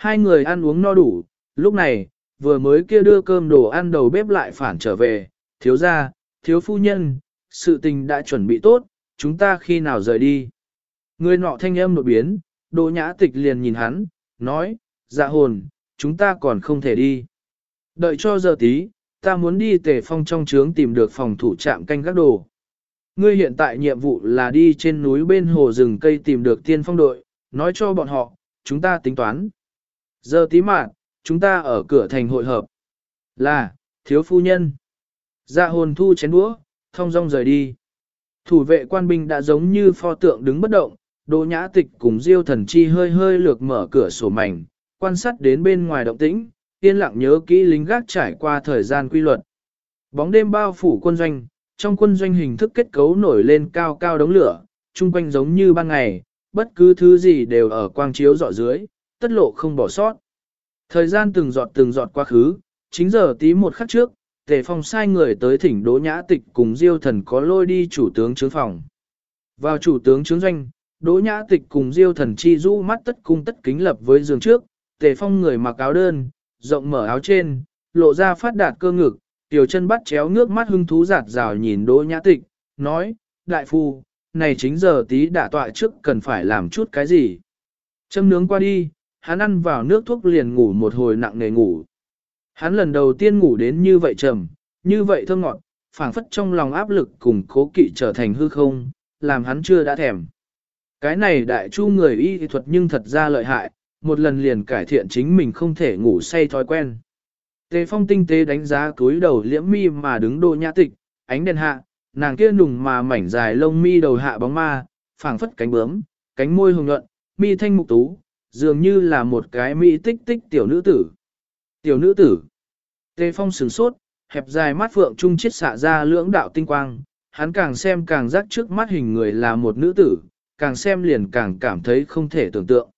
Hai người ăn uống no đủ, lúc này, vừa mới kia đưa cơm đồ ăn đầu bếp lại phản trở về, thiếu gia, thiếu phu nhân, sự tình đã chuẩn bị tốt, chúng ta khi nào rời đi. Người nọ thanh âm đột biến, đồ nhã tịch liền nhìn hắn, nói, dạ hồn, chúng ta còn không thể đi. Đợi cho giờ tí, ta muốn đi tề phong trong trướng tìm được phòng thủ trạm canh gác đồ. Ngươi hiện tại nhiệm vụ là đi trên núi bên hồ rừng cây tìm được tiên phong đội, nói cho bọn họ, chúng ta tính toán. Giờ tí mạng, chúng ta ở cửa thành hội hợp. Là, thiếu phu nhân. Dạ hồn thu chén đũa, thông dong rời đi. Thủ vệ quan binh đã giống như pho tượng đứng bất động, Đỗ Nhã Tịch cùng Diêu Thần Chi hơi hơi lược mở cửa sổ mảnh, quan sát đến bên ngoài động tĩnh, yên lặng nhớ kỹ lính gác trải qua thời gian quy luật. Bóng đêm bao phủ quân doanh, trong quân doanh hình thức kết cấu nổi lên cao cao đống lửa, chung quanh giống như ban ngày, bất cứ thứ gì đều ở quang chiếu dọ dưới, tất lộ không bỏ sót. Thời gian từng giọt từng giọt quá khứ, chính giờ tí một khắc trước, Tề Phong sai người tới thỉnh Đỗ Nhã Tịch cùng Diêu Thần có lôi đi chủ tướng trướng phòng. Vào chủ tướng trướng doanh, Đỗ Nhã Tịch cùng Diêu Thần chi rũ mắt tất cung tất kính lập với giường trước, Tề Phong người mặc áo đơn, rộng mở áo trên, lộ ra phát đạt cơ ngực, tiểu chân bắt chéo ngước mắt hưng thú giạt rào nhìn Đỗ Nhã Tịch, nói, đại phu, này chính giờ tí đả tọa trước cần phải làm chút cái gì. Châm nướng qua đi, hắn ăn vào nước thuốc liền ngủ một hồi nặng nề ngủ. Hắn lần đầu tiên ngủ đến như vậy trầm, như vậy thơ ngọt, phảng phất trong lòng áp lực cùng cố kỵ trở thành hư không, làm hắn chưa đã thèm. Cái này đại chu người y thuật nhưng thật ra lợi hại, một lần liền cải thiện chính mình không thể ngủ say thói quen. Tề phong tinh tế đánh giá cúi đầu liễm mi mà đứng đô nhã tịch, ánh đèn hạ, nàng kia nùng mà mảnh dài lông mi đầu hạ bóng ma, phảng phất cánh bướm, cánh môi hồng nhuận, mi thanh mục tú, dường như là một cái mỹ tích tích tiểu nữ tử. Tiểu nữ tử. Tề phong sửng sốt, hẹp dài mắt phượng trung chiết xạ ra lưỡng đạo tinh quang, hắn càng xem càng rắc trước mắt hình người là một nữ tử, càng xem liền càng cảm thấy không thể tưởng tượng.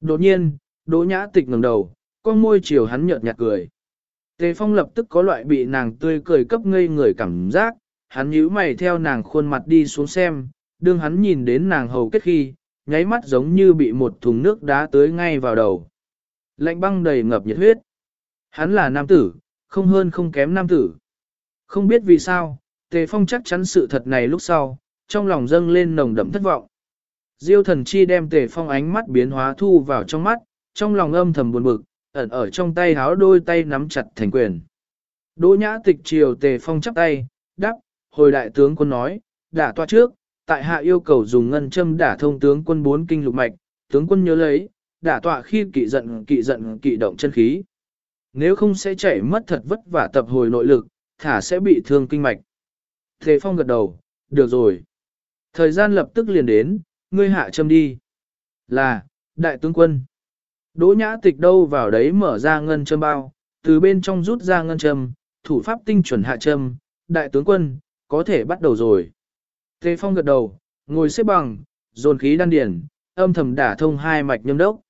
Đột nhiên, Đỗ Nhã Tịch ngẩng đầu, con môi chiều hắn nhợt nhạt cười. Tề Phong lập tức có loại bị nàng tươi cười cấp ngây người cảm giác, hắn nhíu mày theo nàng khuôn mặt đi xuống xem, đương hắn nhìn đến nàng hầu kết khi, nháy mắt giống như bị một thùng nước đá tới ngay vào đầu. Lạnh băng đầy ngập nhiệt huyết. Hắn là nam tử, không hơn không kém nam tử. Không biết vì sao, Tề Phong chắc chắn sự thật này lúc sau, trong lòng dâng lên nồng đậm thất vọng. Diêu thần chi đem Tề Phong ánh mắt biến hóa thu vào trong mắt, trong lòng âm thầm buồn bực, ẩn ở trong tay háo đôi tay nắm chặt thành quyền. Đỗ nhã tịch chiều Tề Phong chắp tay, đáp, hồi đại tướng quân nói, đã toa trước, tại hạ yêu cầu dùng ngân châm đả thông tướng quân bốn kinh lục mạch, tướng quân nhớ lấy, đả tọa khi kỵ giận kỵ giận kỵ động chân khí. Nếu không sẽ chảy mất thật vất vả tập hồi nội lực, thả sẽ bị thương kinh mạch. Thế phong gật đầu, được rồi. Thời gian lập tức liền đến, ngươi hạ châm đi. Là, đại tướng quân. Đỗ nhã tịch đâu vào đấy mở ra ngân châm bao, từ bên trong rút ra ngân châm, thủ pháp tinh chuẩn hạ châm, đại tướng quân, có thể bắt đầu rồi. Tề phong gật đầu, ngồi xếp bằng, dồn khí đan điển, âm thầm đả thông hai mạch nhâm đốc.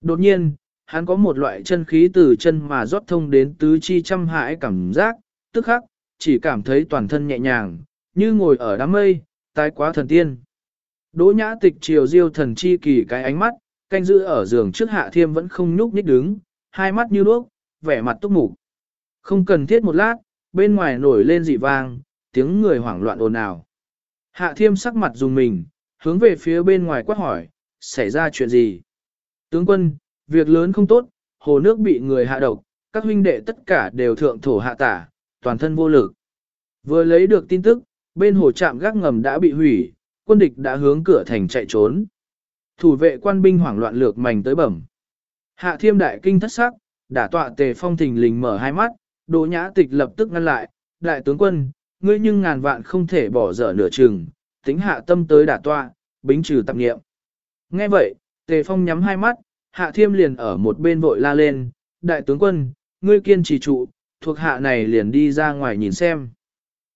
Đột nhiên, hắn có một loại chân khí từ chân mà rót thông đến tứ chi trăm hãi cảm giác, tức khắc, chỉ cảm thấy toàn thân nhẹ nhàng, như ngồi ở đám mây, tái quá thần tiên. Đỗ nhã tịch chiều diêu thần chi kỳ cái ánh mắt, canh giữ ở giường trước hạ thiêm vẫn không nhúc nhích đứng, hai mắt như đuốc, vẻ mặt túc mục. Không cần thiết một lát, bên ngoài nổi lên dị vang, tiếng người hoảng loạn ồn ào. Hạ thiêm sắc mặt dùng mình, hướng về phía bên ngoài quát hỏi, xảy ra chuyện gì? Tướng quân, việc lớn không tốt, hồ nước bị người hạ độc, các huynh đệ tất cả đều thượng thổ hạ tả, toàn thân vô lực. Vừa lấy được tin tức, bên hồ trạm gác ngầm đã bị hủy, quân địch đã hướng cửa thành chạy trốn. Thủ vệ quan binh hoảng loạn lược mảnh tới bẩm. Hạ thiêm đại kinh thất sắc, đả tọa tề phong thình lình mở hai mắt, đỗ nhã tịch lập tức ngăn lại, đại tướng quân, ngươi nhưng ngàn vạn không thể bỏ dở nửa chừng, tính hạ tâm tới đả tọa, bính trừ tạp nghiệm. Nghe vậy, tề phong nhắm hai mắt, hạ thiêm liền ở một bên vội la lên, đại tướng quân, ngươi kiên trì trụ, thuộc hạ này liền đi ra ngoài nhìn xem.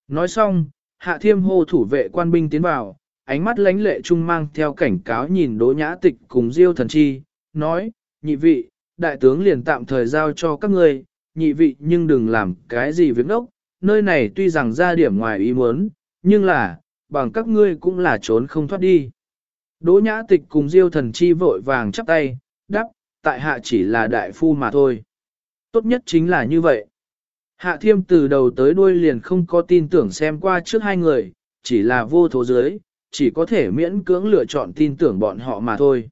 Nói xong, hạ thiêm hô thủ vệ quan binh tiến vào, ánh mắt lánh lệ trung mang theo cảnh cáo nhìn đỗ nhã tịch cùng diêu thần chi, nói, nhị vị, đại tướng liền tạm thời giao cho các ngươi, nhị vị nhưng đừng làm cái gì việc ốc, nơi này tuy rằng ra điểm ngoài ý muốn, nhưng là, bằng các ngươi cũng là trốn không thoát đi. Đỗ nhã tịch cùng diêu thần chi vội vàng chắp tay, đáp, tại hạ chỉ là đại phu mà thôi. Tốt nhất chính là như vậy. Hạ thiêm từ đầu tới đuôi liền không có tin tưởng xem qua trước hai người, chỉ là vô thố giới, chỉ có thể miễn cưỡng lựa chọn tin tưởng bọn họ mà thôi.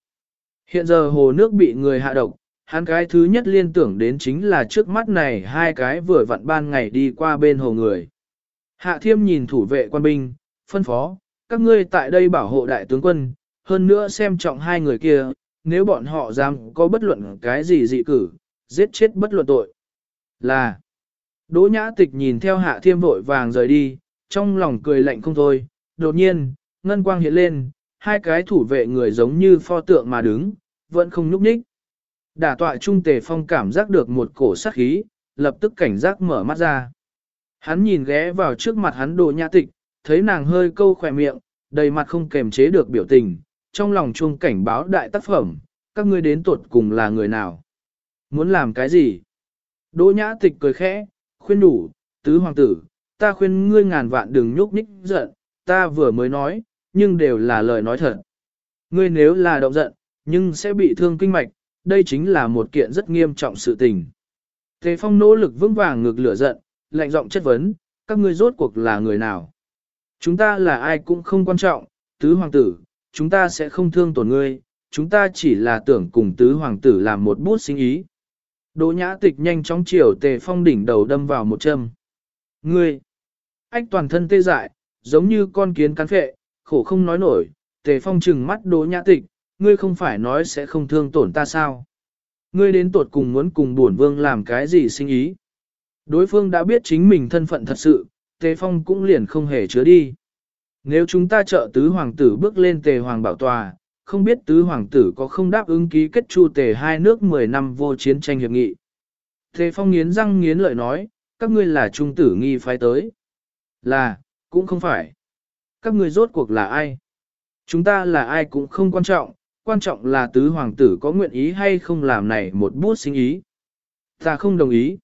Hiện giờ hồ nước bị người hạ độc, hắn cái thứ nhất liên tưởng đến chính là trước mắt này hai cái vừa vặn ban ngày đi qua bên hồ người. Hạ thiêm nhìn thủ vệ quan binh, phân phó, các ngươi tại đây bảo hộ đại tướng quân, hơn nữa xem trọng hai người kia, nếu bọn họ dám có bất luận cái gì dị cử, giết chết bất luận tội. Là, Đỗ nhã tịch nhìn theo hạ thiêm vội vàng rời đi, trong lòng cười lạnh không thôi, đột nhiên, ngân quang hiện lên, hai cái thủ vệ người giống như pho tượng mà đứng, vẫn không nhúc nhích. Đả tọa trung tề phong cảm giác được một cổ sát khí, lập tức cảnh giác mở mắt ra. Hắn nhìn ghé vào trước mặt hắn đồ nhã tịch, thấy nàng hơi câu khỏe miệng, đầy mặt không kềm chế được biểu tình, trong lòng chuông cảnh báo đại tác phẩm, các ngươi đến tuột cùng là người nào? Muốn làm cái gì? Đỗ nhã tịch cười khẽ, khuyên đủ, tứ hoàng tử, ta khuyên ngươi ngàn vạn đừng nhúc nhích giận, ta vừa mới nói, nhưng đều là lời nói thật. Ngươi nếu là động giận, nhưng sẽ bị thương kinh mạch, đây chính là một kiện rất nghiêm trọng sự tình. Tề phong nỗ lực vững vàng ngược lửa giận, lạnh giọng chất vấn, các ngươi rốt cuộc là người nào? Chúng ta là ai cũng không quan trọng, tứ hoàng tử, chúng ta sẽ không thương tổn ngươi, chúng ta chỉ là tưởng cùng tứ hoàng tử làm một bút sinh ý. Đỗ nhã tịch nhanh chóng chiều tề phong đỉnh đầu đâm vào một châm. Ngươi! Ách toàn thân tê dại, giống như con kiến cắn phệ, khổ không nói nổi, tề phong trừng mắt đỗ nhã tịch, ngươi không phải nói sẽ không thương tổn ta sao? Ngươi đến tuột cùng muốn cùng bổn vương làm cái gì sinh ý? Đối phương đã biết chính mình thân phận thật sự, tề phong cũng liền không hề chứa đi. Nếu chúng ta trợ tứ hoàng tử bước lên tề hoàng bảo tòa, không biết tứ hoàng tử có không đáp ứng ký kết chu tề hai nước 10 năm vô chiến tranh hiệp nghị. Tề phong nghiến răng nghiến lợi nói, các ngươi là trung tử nghi phái tới. Là, cũng không phải. Các ngươi rốt cuộc là ai? Chúng ta là ai cũng không quan trọng, quan trọng là tứ hoàng tử có nguyện ý hay không làm này một bút sinh ý. Ta không đồng ý.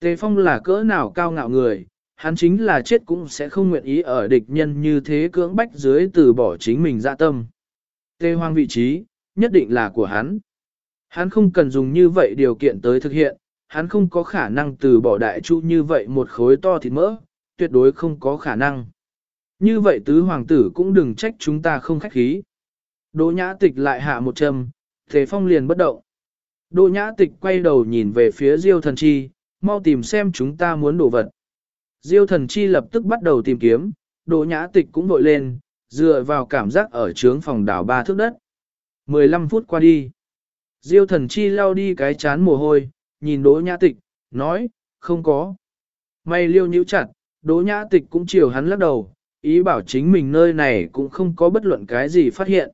Tề Phong là cỡ nào cao ngạo người, hắn chính là chết cũng sẽ không nguyện ý ở địch nhân như thế cưỡng bách dưới từ bỏ chính mình dạ tâm. Tề Hoàng vị trí, nhất định là của hắn. Hắn không cần dùng như vậy điều kiện tới thực hiện, hắn không có khả năng từ bỏ đại chu như vậy một khối to thịt mỡ, tuyệt đối không có khả năng. Như vậy tứ hoàng tử cũng đừng trách chúng ta không khách khí. Đỗ nhã tịch lại hạ một châm, thế Phong liền bất động. Đỗ nhã tịch quay đầu nhìn về phía Diêu thần chi, mau tìm xem chúng ta muốn đổ vật. Diêu thần chi lập tức bắt đầu tìm kiếm, Đỗ nhã tịch cũng vội lên, dựa vào cảm giác ở trướng phòng đảo ba thước đất. 15 phút qua đi. Diêu thần chi lau đi cái chán mồ hôi, nhìn Đỗ nhã tịch, nói, không có. May liêu nhíu chặt, Đỗ nhã tịch cũng chiều hắn lắc đầu, ý bảo chính mình nơi này cũng không có bất luận cái gì phát hiện.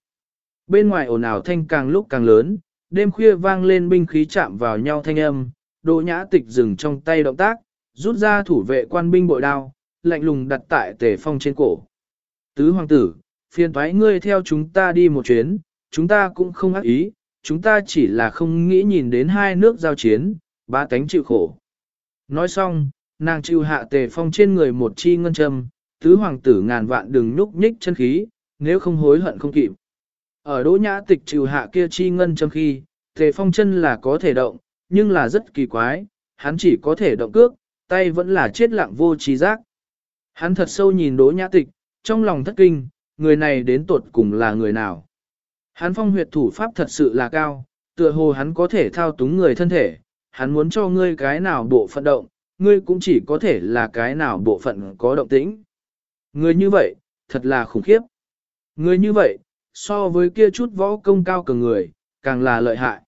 Bên ngoài ồn ào thanh càng lúc càng lớn, đêm khuya vang lên binh khí chạm vào nhau thanh âm, Đỗ Nhã Tịch dừng trong tay động tác, rút ra thủ vệ quan binh bội đao, lạnh lùng đặt tại Tề Phong trên cổ. Tứ hoàng tử, phiền toái ngươi theo chúng ta đi một chuyến, chúng ta cũng không ác ý, chúng ta chỉ là không nghĩ nhìn đến hai nước giao chiến, ba cánh chịu khổ. Nói xong, nàng chịu hạ Tề Phong trên người một chi ngân châm, tứ hoàng tử ngàn vạn đừng nhúc nhích chân khí, nếu không hối hận không kịp. Ở đỗ nhã tịch trừ hạ kia chi ngân châm khi, Tề Phong chân là có thể động, nhưng là rất kỳ quái, hắn chỉ có thể động cước, tay vẫn là chết lặng vô trí giác. Hắn thật sâu nhìn đỗ nhã tịch, trong lòng thất kinh, người này đến tuột cùng là người nào. Hắn phong huyệt thủ pháp thật sự là cao, tựa hồ hắn có thể thao túng người thân thể, hắn muốn cho ngươi cái nào bộ phận động, ngươi cũng chỉ có thể là cái nào bộ phận có động tĩnh. Người như vậy, thật là khủng khiếp. Người như vậy, so với kia chút võ công cao cường người, càng là lợi hại.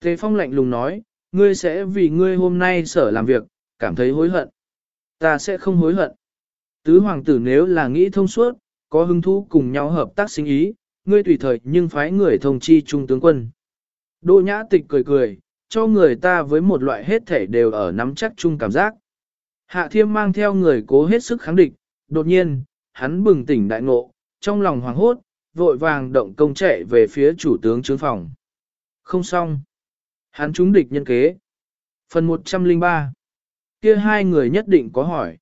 Tề Phong lạnh lùng nói, ngươi sẽ vì ngươi hôm nay sở làm việc, cảm thấy hối hận. Ta sẽ không hối hận. Tứ hoàng tử nếu là nghĩ thông suốt, có hứng thú cùng nhau hợp tác sinh ý, ngươi tùy thời nhưng phái người thông chi trung tướng quân. Đỗ nhã tịch cười cười, cho người ta với một loại hết thể đều ở nắm chắc chung cảm giác. Hạ thiêm mang theo người cố hết sức kháng địch, đột nhiên, hắn bừng tỉnh đại ngộ, trong lòng hoàng hốt, vội vàng động công chạy về phía chủ tướng trướng phòng. Không xong. Hắn trúng địch nhân kế. Phần 103. Kia hai người nhất định có hỏi.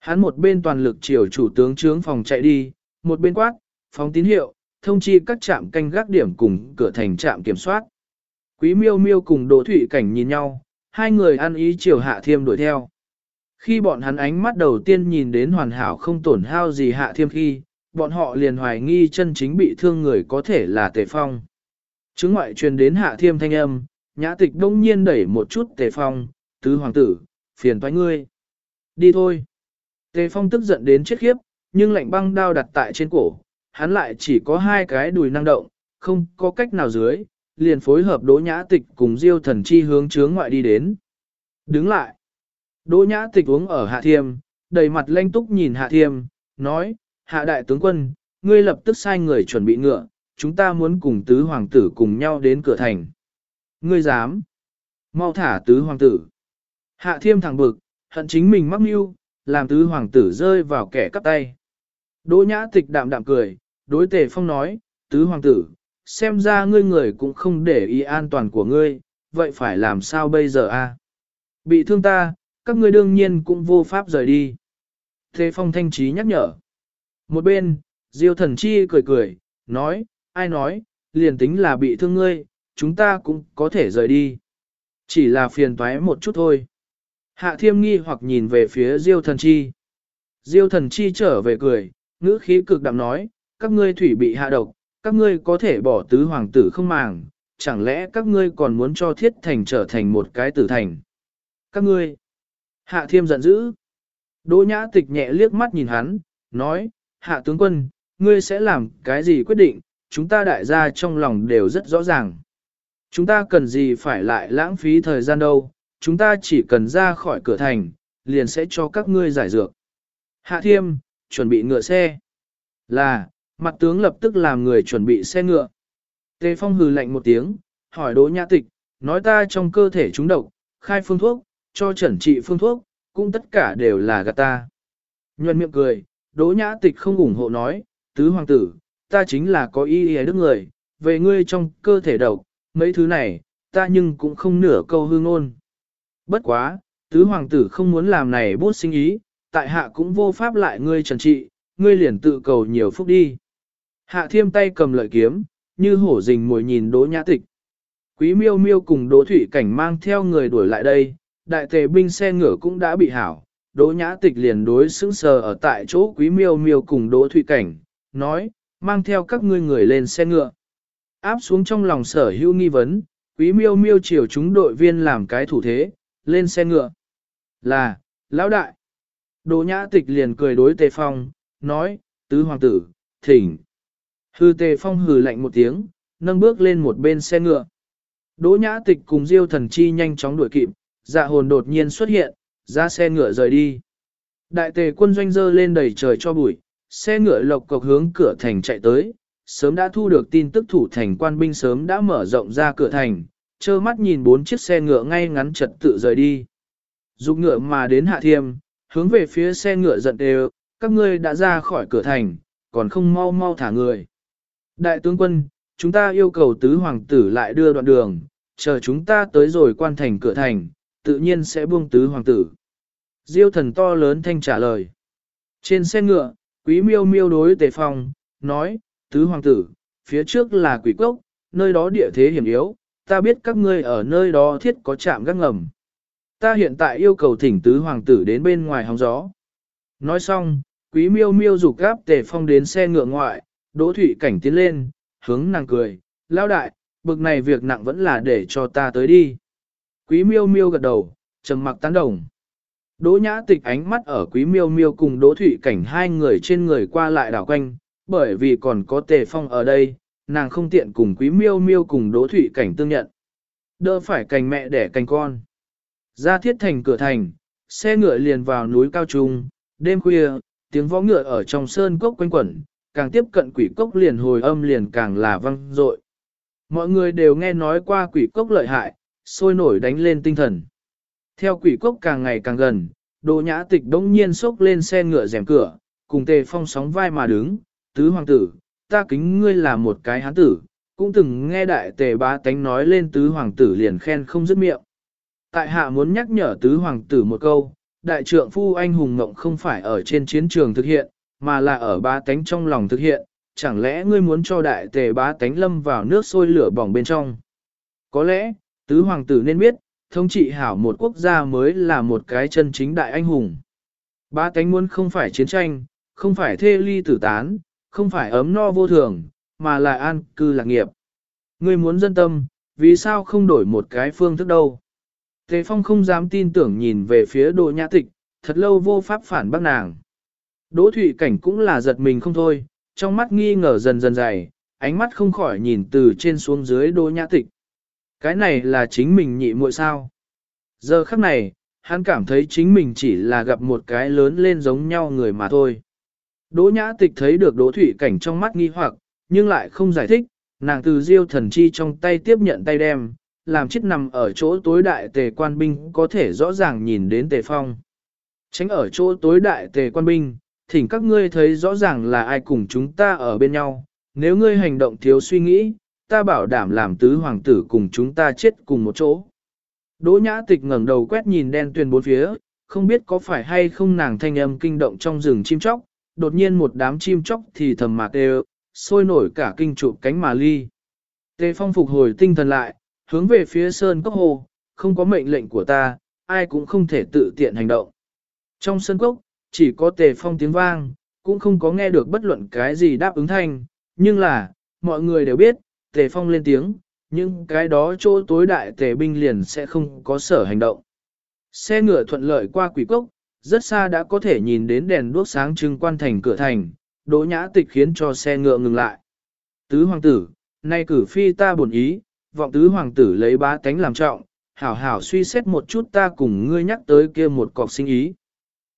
Hắn một bên toàn lực chiều chủ tướng trướng phòng chạy đi, một bên quát, phóng tín hiệu, thông chi các trạm canh gác điểm cùng cửa thành trạm kiểm soát. Quý miêu miêu cùng Đỗ Thụy Cảnh nhìn nhau, hai người ăn ý chiều hạ thiêm đuổi theo. Khi bọn hắn ánh mắt đầu tiên nhìn đến hoàn hảo không tổn hao gì hạ thiêm khi, bọn họ liền hoài nghi chân chính bị thương người có thể là tề phong. Chứng ngoại truyền đến hạ thiêm thanh âm, nhã tịch đông nhiên đẩy một chút tề phong, tứ hoàng tử, phiền toái ngươi. Đi thôi. Tề phong tức giận đến chết khiếp, nhưng lạnh băng đao đặt tại trên cổ, hắn lại chỉ có hai cái đùi năng động, không có cách nào dưới, liền phối hợp đỗ nhã tịch cùng diêu thần chi hướng chướng ngoại đi đến. Đứng lại. Đỗ nhã tịch uống ở hạ thiêm, đầy mặt lanh túc nhìn hạ thiêm, nói, hạ đại tướng quân, ngươi lập tức sai người chuẩn bị ngựa, chúng ta muốn cùng tứ hoàng tử cùng nhau đến cửa thành. Ngươi dám? Mau thả tứ hoàng tử. Hạ thiêm thẳng bực, hận chính mình mắc mưu, làm tứ hoàng tử rơi vào kẻ cắp tay. Đỗ nhã tịch đạm đạm cười, đối tề phong nói, tứ hoàng tử, xem ra ngươi người cũng không để ý an toàn của ngươi, vậy phải làm sao bây giờ a? Bị thương ta, các ngươi đương nhiên cũng vô pháp rời đi. Tề phong thanh trí nhắc nhở. Một bên, Diêu thần chi cười cười, nói, ai nói, liền tính là bị thương ngươi, chúng ta cũng có thể rời đi. Chỉ là phiền toái một chút thôi. Hạ thiêm nghi hoặc nhìn về phía Diêu thần chi. Diêu thần chi trở về cười, ngữ khí cực đạm nói, các ngươi thủy bị hạ độc, các ngươi có thể bỏ tứ hoàng tử không màng, chẳng lẽ các ngươi còn muốn cho thiết thành trở thành một cái tử thành. Các ngươi, hạ thiêm giận dữ. Đỗ nhã tịch nhẹ liếc mắt nhìn hắn, nói, hạ tướng quân, ngươi sẽ làm cái gì quyết định, chúng ta đại gia trong lòng đều rất rõ ràng. Chúng ta cần gì phải lại lãng phí thời gian đâu, chúng ta chỉ cần ra khỏi cửa thành, liền sẽ cho các ngươi giải dược. Hạ thiêm, chuẩn bị ngựa xe. Là, mặt tướng lập tức làm người chuẩn bị xe ngựa. Tề phong hừ lạnh một tiếng, hỏi đỗ nhã tịch, nói ta trong cơ thể chúng độc, khai phương thuốc, cho chẩn trị phương thuốc, cũng tất cả đều là gạt ta. Nhuận miệng cười, đỗ nhã tịch không ủng hộ nói, tứ hoàng tử, ta chính là có ý ý đức người, về ngươi trong cơ thể độc, mấy thứ này, ta nhưng cũng không nửa câu hương ngôn. Bất quá, tứ hoàng tử không muốn làm này bút sinh ý, tại hạ cũng vô pháp lại ngươi trần trị, ngươi liền tự cầu nhiều phúc đi. Hạ thiêm tay cầm lợi kiếm, như hổ rình mồi nhìn đỗ nhã tịch. Quý miêu miêu cùng đỗ thủy cảnh mang theo người đuổi lại đây, đại tề binh xe ngựa cũng đã bị hảo. Đỗ nhã tịch liền đối xứng sờ ở tại chỗ quý miêu miêu cùng đỗ Thụy cảnh, nói, mang theo các ngươi người lên xe ngựa. Áp xuống trong lòng sở hữu nghi vấn, quý miêu miêu chiều chúng đội viên làm cái thủ thế, lên xe ngựa. Là, lão đại. Đỗ nhã tịch liền cười đối tề phong, nói, tứ hoàng tử, thỉnh. Hư tề phong hừ lạnh một tiếng, nâng bước lên một bên xe ngựa. Đỗ nhã tịch cùng diêu thần chi nhanh chóng đuổi kịp, dạ hồn đột nhiên xuất hiện, ra xe ngựa rời đi. Đại tề quân doanh dơ lên đầy trời cho bụi, xe ngựa lộc cộc hướng cửa thành chạy tới, sớm đã thu được tin tức thủ thành quan binh sớm đã mở rộng ra cửa thành, trơ mắt nhìn bốn chiếc xe ngựa ngay ngắn trật tự rời đi. Dục ngựa mà đến hạ thiêm, hướng về phía xe ngựa giận đều, các ngươi đã ra khỏi cửa thành, còn không mau mau thả người. Đại tướng quân, chúng ta yêu cầu tứ hoàng tử lại đưa đoạn đường, chờ chúng ta tới rồi quan thành cửa thành, tự nhiên sẽ buông tứ hoàng tử. Diêu thần to lớn thanh trả lời. Trên xe ngựa, quý miêu miêu đối tề phong, nói, tứ hoàng tử, phía trước là quỷ cốc, nơi đó địa thế hiểm yếu, ta biết các ngươi ở nơi đó thiết có chạm gác ngầm. Ta hiện tại yêu cầu thỉnh tứ hoàng tử đến bên ngoài hóng gió. Nói xong, quý miêu miêu rủ gáp tề phong đến xe ngựa ngoại, đỗ thủy cảnh tiến lên, hướng nàng cười, lao đại, bực này việc nặng vẫn là để cho ta tới đi. Quý miêu miêu gật đầu, trầm mặc tán đồng. Đỗ nhã tịch ánh mắt ở quý miêu miêu cùng đỗ thủy cảnh hai người trên người qua lại đảo quanh, bởi vì còn có tề phong ở đây, nàng không tiện cùng quý miêu miêu cùng đỗ thủy cảnh tương nhận. Đỡ phải cành mẹ đẻ cành con. Ra thiết thành cửa thành, xe ngựa liền vào núi cao trung, đêm khuya, tiếng võ ngựa ở trong sơn cốc quanh quẩn, càng tiếp cận quỷ cốc liền hồi âm liền càng là văng dội. Mọi người đều nghe nói qua quỷ cốc lợi hại, sôi nổi đánh lên tinh thần. Theo quỷ cốc càng ngày càng gần, Đỗ Nhã Tịch đống nhiên sốc lên xe ngựa rèm cửa, cùng Tề Phong sóng vai mà đứng, "Tứ hoàng tử, ta kính ngươi là một cái hán tử." Cũng từng nghe đại tề bá tánh nói lên tứ hoàng tử liền khen không dứt miệng. Tại hạ muốn nhắc nhở tứ hoàng tử một câu, đại trượng phu anh hùng ngộng không phải ở trên chiến trường thực hiện, mà là ở bá tánh trong lòng thực hiện, chẳng lẽ ngươi muốn cho đại tề bá tánh lâm vào nước sôi lửa bỏng bên trong. Có lẽ, tứ hoàng tử nên biết, thống trị hảo một quốc gia mới là một cái chân chính đại anh hùng. Ba cánh muốn không phải chiến tranh, không phải thê ly tử tán, không phải ấm no vô thường, mà là an cư lạc nghiệp. Ngươi muốn dân tâm, vì sao không đổi một cái phương thức đâu? Tề Phong không dám tin tưởng nhìn về phía Đỗ Nhã Tịch, thật lâu vô pháp phản bác nàng. Đỗ Thụy Cảnh cũng là giật mình không thôi, trong mắt nghi ngờ dần dần dày, ánh mắt không khỏi nhìn từ trên xuống dưới Đỗ Nhã Tịch. Cái này là chính mình nhị muội sao? Giờ khắc này, hắn cảm thấy chính mình chỉ là gặp một cái lớn lên giống nhau người mà thôi. Đỗ Nhã Tịch thấy được Đỗ Thủy Cảnh trong mắt nghi hoặc, nhưng lại không giải thích, nàng từ diêu thần chi trong tay tiếp nhận tay đem, làm chết nằm ở chỗ tối đại tề quan binh có thể rõ ràng nhìn đến tề phong. Tránh ở chỗ tối đại tề quan binh, thỉnh các ngươi thấy rõ ràng là ai cùng chúng ta ở bên nhau, nếu ngươi hành động thiếu suy nghĩ, ta bảo đảm làm tứ hoàng tử cùng chúng ta chết cùng một chỗ. Đỗ nhã tịch ngẩng đầu quét nhìn đen tuyền bốn phía, không biết có phải hay không nàng thanh âm kinh động trong rừng chim chóc, đột nhiên một đám chim chóc thì thầm mạc đều, sôi nổi cả kinh trụ cánh mà ly. Tề phong phục hồi tinh thần lại, hướng về phía sơn cốc hồ, không có mệnh lệnh của ta, ai cũng không thể tự tiện hành động. Trong sơn cốc, chỉ có tề phong tiếng vang, cũng không có nghe được bất luận cái gì đáp ứng thanh, nhưng là, mọi người đều biết, tề phong lên tiếng, nhưng cái đó chỗ tối đại tề binh liền sẽ không có sở hành động. Xe ngựa thuận lợi qua quỷ cốc, rất xa đã có thể nhìn đến đèn đuốc sáng trưng quan thành cửa thành, đỗ nhã tịch khiến cho xe ngựa ngừng lại. Tứ hoàng tử, nay cử phi ta bổn ý, vọng tứ hoàng tử lấy bá tánh làm trọng, hảo hảo suy xét một chút ta cùng ngươi nhắc tới kia một cọc sinh ý.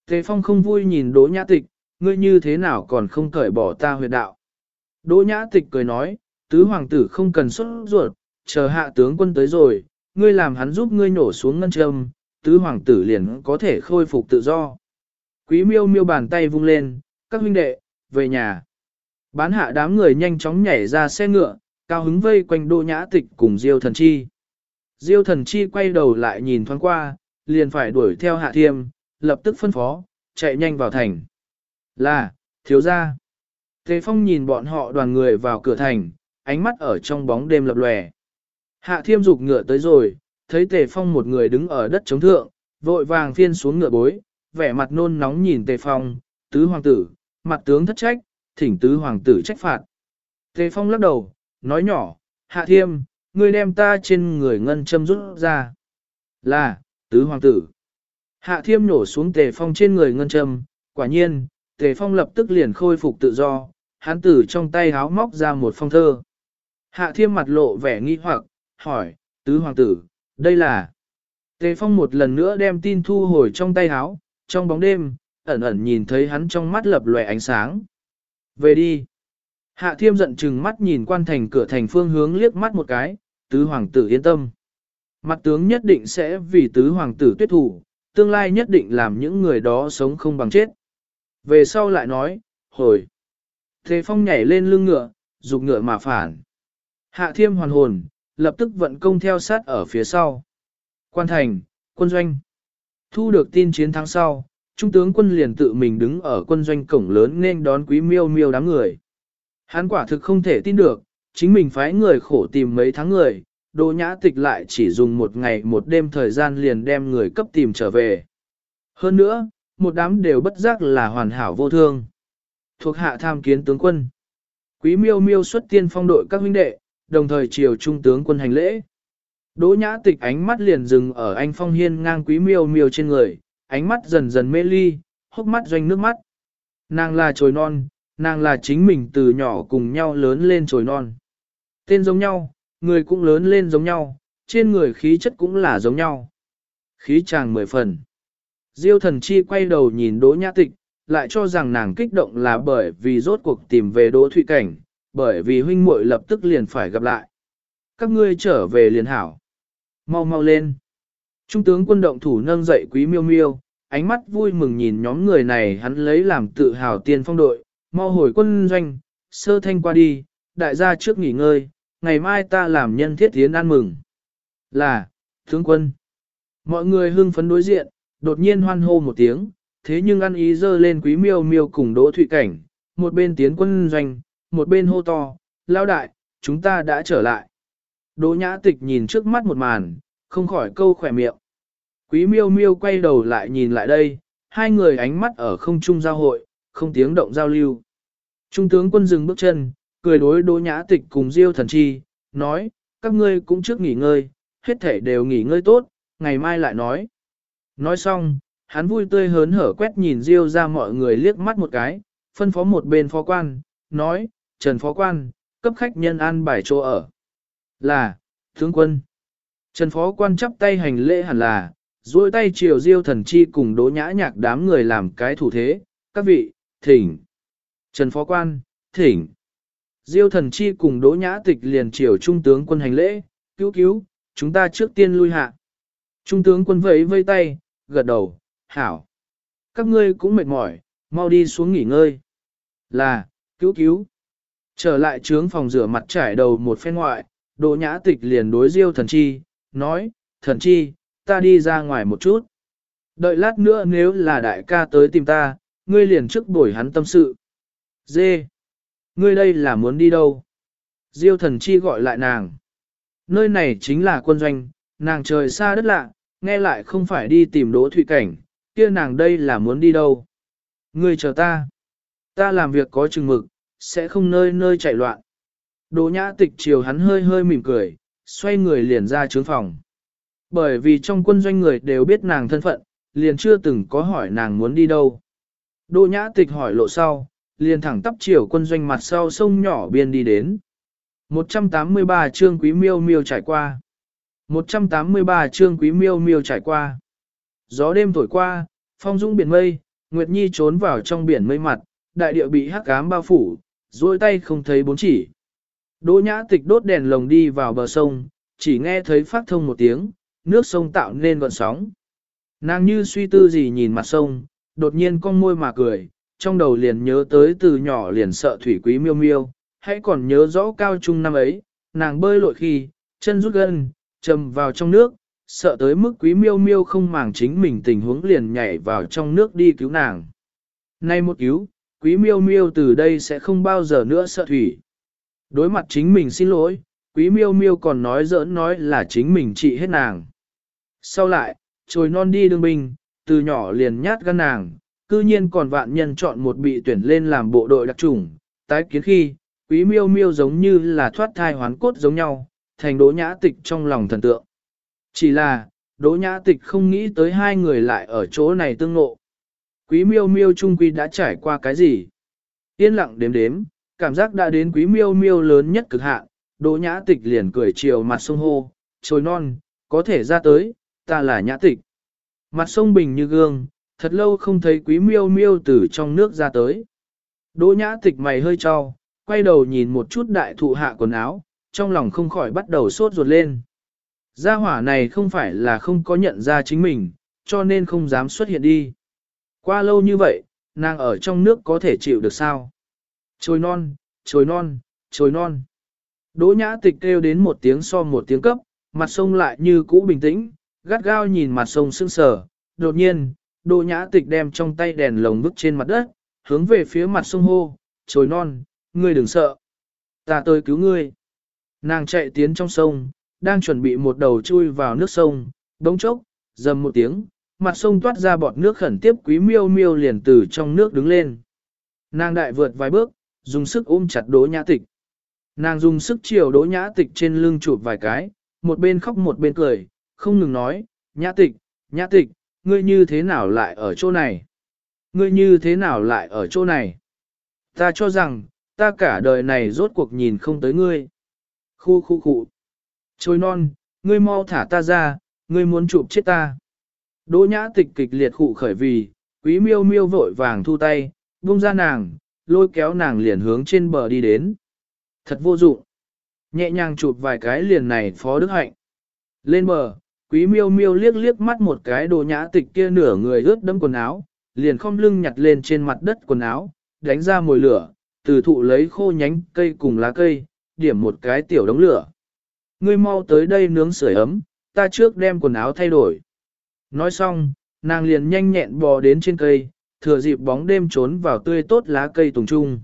Tề phong không vui nhìn đỗ nhã tịch, ngươi như thế nào còn không cởi bỏ ta huyệt đạo. Đỗ nhã tịch cười nói, tứ hoàng tử không cần xuất ruột, chờ hạ tướng quân tới rồi, ngươi làm hắn giúp ngươi nổ xuống ngân châm, tứ hoàng tử liền có thể khôi phục tự do. Quý miêu miêu bàn tay vung lên, các huynh đệ, về nhà. Bán hạ đám người nhanh chóng nhảy ra xe ngựa, cao hứng vây quanh đô nhã tịch cùng diêu thần chi. Diêu thần chi quay đầu lại nhìn thoáng qua, liền phải đuổi theo hạ thiêm, lập tức phân phó, chạy nhanh vào thành. Là, thiếu gia. Tề phong nhìn bọn họ đoàn người vào cửa thành, ánh mắt ở trong bóng đêm lập lòe. Hạ thiêm dục ngựa tới rồi, thấy tề phong một người đứng ở đất chống thượng, vội vàng phiên xuống ngựa bối, vẻ mặt nôn nóng nhìn tề phong, tứ hoàng tử, mặt tướng thất trách, thỉnh tứ hoàng tử trách phạt. Tề phong lắc đầu, nói nhỏ, hạ thiêm, ngươi đem ta trên người ngân châm rút ra. Là, tứ hoàng tử. Hạ thiêm nổ xuống tề phong trên người ngân châm, quả nhiên, tề phong lập tức liền khôi phục tự do, hắn tử trong tay háo móc ra một phong thơ. Hạ thiêm mặt lộ vẻ nghi hoặc, hỏi, tứ hoàng tử, đây là... Tề phong một lần nữa đem tin thu hồi trong tay háo, trong bóng đêm, ẩn ẩn nhìn thấy hắn trong mắt lập lòe ánh sáng. Về đi. Hạ thiêm giận chừng mắt nhìn quan thành cửa thành phương hướng liếc mắt một cái, tứ hoàng tử yên tâm. Mặt tướng nhất định sẽ vì tứ hoàng tử tuyết thủ, tương lai nhất định làm những người đó sống không bằng chết. Về sau lại nói, hồi. Thế phong nhảy lên lưng ngựa, dục ngựa mà phản. Hạ thiêm hoàn hồn, lập tức vận công theo sát ở phía sau. Quan thành, quân doanh. Thu được tin chiến thắng sau, Trung tướng quân liền tự mình đứng ở quân doanh cổng lớn nên đón quý miêu miêu đám người. Hắn quả thực không thể tin được, chính mình phái người khổ tìm mấy tháng người, đồ Nhã Tịch lại chỉ dùng một ngày một đêm thời gian liền đem người cấp tìm trở về. Hơn nữa, một đám đều bất giác là hoàn hảo vô thương. Thuộc hạ tham kiến tướng quân. Quý miêu miêu xuất tiên phong đội các huynh đệ, đồng thời chiều trung tướng quân hành lễ. Đỗ Nhã Tịch ánh mắt liền dừng ở anh phong hiên ngang quý miêu miêu trên người, ánh mắt dần dần mê ly, hốc mắt doanh nước mắt. Nàng là trồi non, nàng là chính mình từ nhỏ cùng nhau lớn lên trồi non. Tên giống nhau, người cũng lớn lên giống nhau, trên người khí chất cũng là giống nhau. Khí chàng mười phần. Diêu thần chi quay đầu nhìn Đỗ Nhã Tịch, lại cho rằng nàng kích động là bởi vì rốt cuộc tìm về Đỗ Thụy Cảnh, bởi vì huynh muội lập tức liền phải gặp lại. Các ngươi trở về liền hảo. Mau mau lên. Trung tướng quân động thủ nâng dậy quý miêu miêu, ánh mắt vui mừng nhìn nhóm người này hắn lấy làm tự hào tiên phong đội, mau hồi quân doanh, sơ thanh qua đi, đại gia trước nghỉ ngơi, ngày mai ta làm nhân thiết tiến ăn mừng. Là, tướng quân. Mọi người hưng phấn đối diện, đột nhiên hoan hô một tiếng, thế nhưng ăn ý dơ lên quý miêu miêu cùng đỗ thụy cảnh, một bên tiến quân doanh, một bên hô to, lao đại, chúng ta đã trở lại. Đỗ nhã tịch nhìn trước mắt một màn, không khỏi câu khỏe miệng. Quý miêu miêu quay đầu lại nhìn lại đây, hai người ánh mắt ở không trung giao hội, không tiếng động giao lưu. Trung tướng quân dừng bước chân, cười đối đỗ nhã tịch cùng diêu thần chi, nói, các ngươi cũng trước nghỉ ngơi, hết thể đều nghỉ ngơi tốt, ngày mai lại nói. Nói xong, hắn vui tươi hớn hở quét nhìn diêu ra mọi người liếc mắt một cái, phân phó một bên phó quan, nói, Trần phó quan, cấp khách nhân an bài chỗ ở. Là, tướng quân. Trần phó quan chắp tay hành lễ hẳn là, duỗi tay chiều diêu thần chi cùng đỗ nhã nhạc đám người làm cái thủ thế, các vị, thỉnh. Trần phó quan, thỉnh. Diêu thần chi cùng đỗ nhã tịch liền chiều trung tướng quân hành lễ, cứu cứu, chúng ta trước tiên lui hạ. Trung tướng quân vẫy vây tay, gật đầu, hảo. Các ngươi cũng mệt mỏi, mau đi xuống nghỉ ngơi. Là, cứu cứu. Trở lại trướng phòng rửa mặt trải đầu một phen ngoại, Đỗ Nhã Tịch liền đối Diêu Thần Chi, nói, Thần Chi, ta đi ra ngoài một chút. Đợi lát nữa nếu là đại ca tới tìm ta, ngươi liền trước bổi hắn tâm sự. Dê, ngươi đây là muốn đi đâu? Diêu Thần Chi gọi lại nàng. Nơi này chính là quân doanh, nàng trời xa đất lạ, nghe lại không phải đi tìm Đỗ Thụy Cảnh, kia nàng đây là muốn đi đâu? Ngươi chờ ta. Ta làm việc có chừng mực, sẽ không nơi nơi chạy loạn. Đỗ nhã tịch chiều hắn hơi hơi mỉm cười, xoay người liền ra trướng phòng. Bởi vì trong quân doanh người đều biết nàng thân phận, liền chưa từng có hỏi nàng muốn đi đâu. Đỗ nhã tịch hỏi lộ sau, liền thẳng tắp chiều quân doanh mặt sau sông nhỏ biên đi đến. 183 chương quý miêu miêu trải qua. 183 chương quý miêu miêu trải qua. Gió đêm thổi qua, phong dũng biển mây, Nguyệt Nhi trốn vào trong biển mây mặt, đại địa bị hắc ám bao phủ, duỗi tay không thấy bốn chỉ. Đỗ nhã tịch đốt đèn lồng đi vào bờ sông, chỉ nghe thấy phát thông một tiếng, nước sông tạo nên gọn sóng. Nàng như suy tư gì nhìn mặt sông, đột nhiên con môi mà cười, trong đầu liền nhớ tới từ nhỏ liền sợ thủy quý miêu miêu, hãy còn nhớ rõ cao trung năm ấy, nàng bơi lội khi, chân rút gân, chầm vào trong nước, sợ tới mức quý miêu miêu không màng chính mình tình huống liền nhảy vào trong nước đi cứu nàng. Nay một cứu, quý miêu miêu từ đây sẽ không bao giờ nữa sợ thủy. Đối mặt chính mình xin lỗi, quý miêu miêu còn nói giỡn nói là chính mình trị hết nàng. Sau lại, trồi non đi đương binh, từ nhỏ liền nhát gan nàng, cư nhiên còn vạn nhân chọn một bị tuyển lên làm bộ đội đặc trùng, tái kiến khi, quý miêu miêu giống như là thoát thai hoán cốt giống nhau, thành đỗ nhã tịch trong lòng thần tượng. Chỉ là, đỗ nhã tịch không nghĩ tới hai người lại ở chỗ này tương ngộ. Quý miêu miêu trung quy đã trải qua cái gì? Yên lặng đếm đếm, cảm giác đã đến quý miêu miêu lớn nhất cực hạn, đỗ nhã tịch liền cười chiều mặt sông hô, trồi non, có thể ra tới, ta là nhã tịch. Mặt sông bình như gương, thật lâu không thấy quý miêu miêu từ trong nước ra tới. Đỗ nhã tịch mày hơi cho, quay đầu nhìn một chút đại thụ hạ quần áo, trong lòng không khỏi bắt đầu sốt ruột lên. Gia hỏa này không phải là không có nhận ra chính mình, cho nên không dám xuất hiện đi. Qua lâu như vậy, nàng ở trong nước có thể chịu được sao? Trồi non, trồi non, trồi non. Đỗ nhã tịch kêu đến một tiếng so một tiếng cấp, mặt sông lại như cũ bình tĩnh, gắt gao nhìn mặt sông sưng sờ. Đột nhiên, đỗ nhã tịch đem trong tay đèn lồng vứt trên mặt đất, hướng về phía mặt sông hô, trồi non, ngươi đừng sợ. Ta tới cứu ngươi. Nàng chạy tiến trong sông, đang chuẩn bị một đầu chui vào nước sông, đống chốc, dầm một tiếng, mặt sông toát ra bọt nước khẩn tiếp quý miêu miêu liền từ trong nước đứng lên. Nàng đại vượt vài bước, dùng sức ôm chặt đỗ nhã tịch. Nàng dùng sức chiều đỗ nhã tịch trên lưng chụp vài cái, một bên khóc một bên cười, không ngừng nói, nhã tịch, nhã tịch, ngươi như thế nào lại ở chỗ này? Ngươi như thế nào lại ở chỗ này? Ta cho rằng, ta cả đời này rốt cuộc nhìn không tới ngươi. Khu khu khu. Trôi non, ngươi mau thả ta ra, ngươi muốn chụp chết ta. Đỗ nhã tịch kịch liệt khụ khởi vì, quý miêu miêu vội vàng thu tay, buông ra nàng, lôi kéo nàng liền hướng trên bờ đi đến. Thật vô dụng. Nhẹ nhàng chụp vài cái liền này phó đức hạnh. Lên bờ, quý miêu miêu liếc liếc mắt một cái đồ nhã tịch kia nửa người ướt đẫm quần áo, liền không lưng nhặt lên trên mặt đất quần áo, đánh ra mồi lửa, từ thụ lấy khô nhánh cây cùng lá cây, điểm một cái tiểu đống lửa. Ngươi mau tới đây nướng sưởi ấm, ta trước đem quần áo thay đổi. Nói xong, nàng liền nhanh nhẹn bò đến trên cây, thừa dịp bóng đêm trốn vào tươi tốt lá cây tùng trung.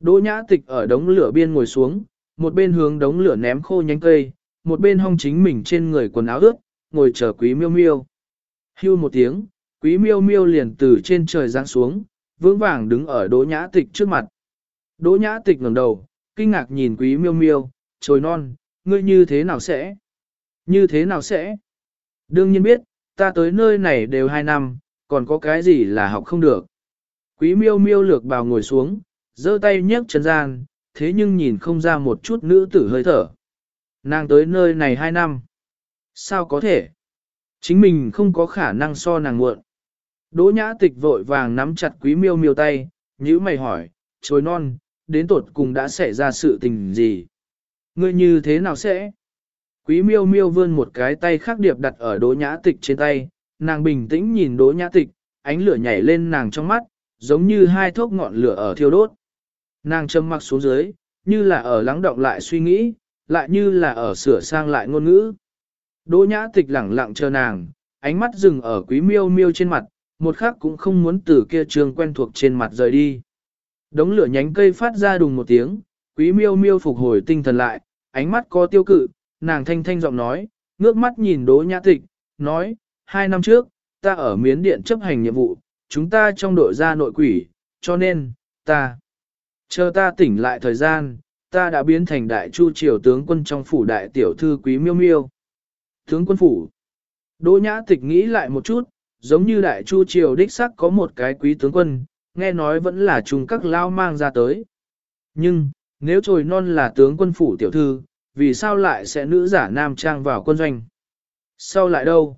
Đỗ nhã tịch ở đống lửa biên ngồi xuống, một bên hướng đống lửa ném khô nhánh cây, một bên hong chính mình trên người quần áo ướt, ngồi chờ quý miêu miêu. Hưu một tiếng, quý miêu miêu liền từ trên trời giáng xuống, vững vàng đứng ở đỗ nhã tịch trước mặt. Đỗ nhã tịch ngẩng đầu, kinh ngạc nhìn quý miêu miêu, trồi non, ngươi như thế nào sẽ? Như thế nào sẽ? Đương nhiên biết, ta tới nơi này đều hai năm, còn có cái gì là học không được. Quý miêu miêu lược bào ngồi xuống, giơ tay nhấc chân gian, thế nhưng nhìn không ra một chút nữ tử hơi thở. Nàng tới nơi này hai năm. Sao có thể? Chính mình không có khả năng so nàng muộn. Đỗ nhã tịch vội vàng nắm chặt quý miêu miêu tay, nhữ mày hỏi, trồi non, đến tột cùng đã xảy ra sự tình gì? Ngươi như thế nào sẽ? Quý miêu miêu vươn một cái tay khác điệp đặt ở đỗ nhã tịch trên tay, nàng bình tĩnh nhìn đỗ nhã tịch, ánh lửa nhảy lên nàng trong mắt, giống như hai thốc ngọn lửa ở thiêu đốt. Nàng châm mặc xuống dưới, như là ở lắng động lại suy nghĩ, lại như là ở sửa sang lại ngôn ngữ. Đỗ nhã tịch lẳng lặng chờ nàng, ánh mắt dừng ở quý miêu miêu trên mặt, một khắc cũng không muốn từ kia trường quen thuộc trên mặt rời đi. Đống lửa nhánh cây phát ra đùng một tiếng, quý miêu miêu phục hồi tinh thần lại, ánh mắt có tiêu cự, nàng thanh thanh giọng nói, ngước mắt nhìn đỗ nhã tịch, nói, hai năm trước, ta ở miến điện chấp hành nhiệm vụ, chúng ta trong đội ra nội quỷ, cho nên, ta, chờ ta tỉnh lại thời gian, ta đã biến thành đại chu triều tướng quân trong phủ đại tiểu thư quý miêu miêu. Tướng quân phủ. Đỗ nhã tịch nghĩ lại một chút, giống như đại chu triều đích sắc có một cái quý tướng quân, nghe nói vẫn là trùng các lao mang ra tới. Nhưng, nếu trồi non là tướng quân phủ tiểu thư, vì sao lại sẽ nữ giả nam trang vào quân doanh? Sao lại đâu?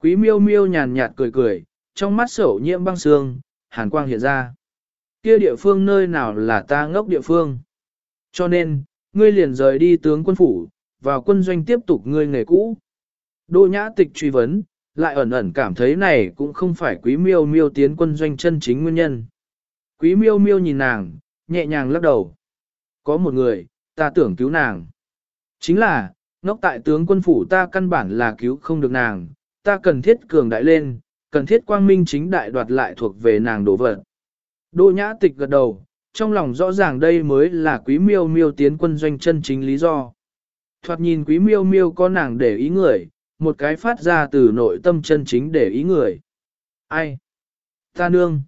Quý miêu miêu nhàn nhạt cười cười, trong mắt sổ nhiễm băng sương, hàn quang hiện ra. Kia địa phương nơi nào là ta ngốc địa phương? Cho nên, ngươi liền rời đi tướng quân phủ, vào quân doanh tiếp tục ngươi nghề cũ. Đô nhã tịch truy vấn, lại ẩn ẩn cảm thấy này cũng không phải quý miêu miêu tiến quân doanh chân chính nguyên nhân. Quý miêu miêu nhìn nàng, nhẹ nhàng lắc đầu. Có một người, ta tưởng cứu nàng. Chính là, ngốc tại tướng quân phủ ta căn bản là cứu không được nàng, ta cần thiết cường đại lên, cần thiết quang minh chính đại đoạt lại thuộc về nàng đổ vật. Đỗ nhã tịch gật đầu, trong lòng rõ ràng đây mới là quý miêu miêu tiến quân doanh chân chính lý do. Thoạt nhìn quý miêu miêu có nàng để ý người, một cái phát ra từ nội tâm chân chính để ý người. Ai? Ta nương.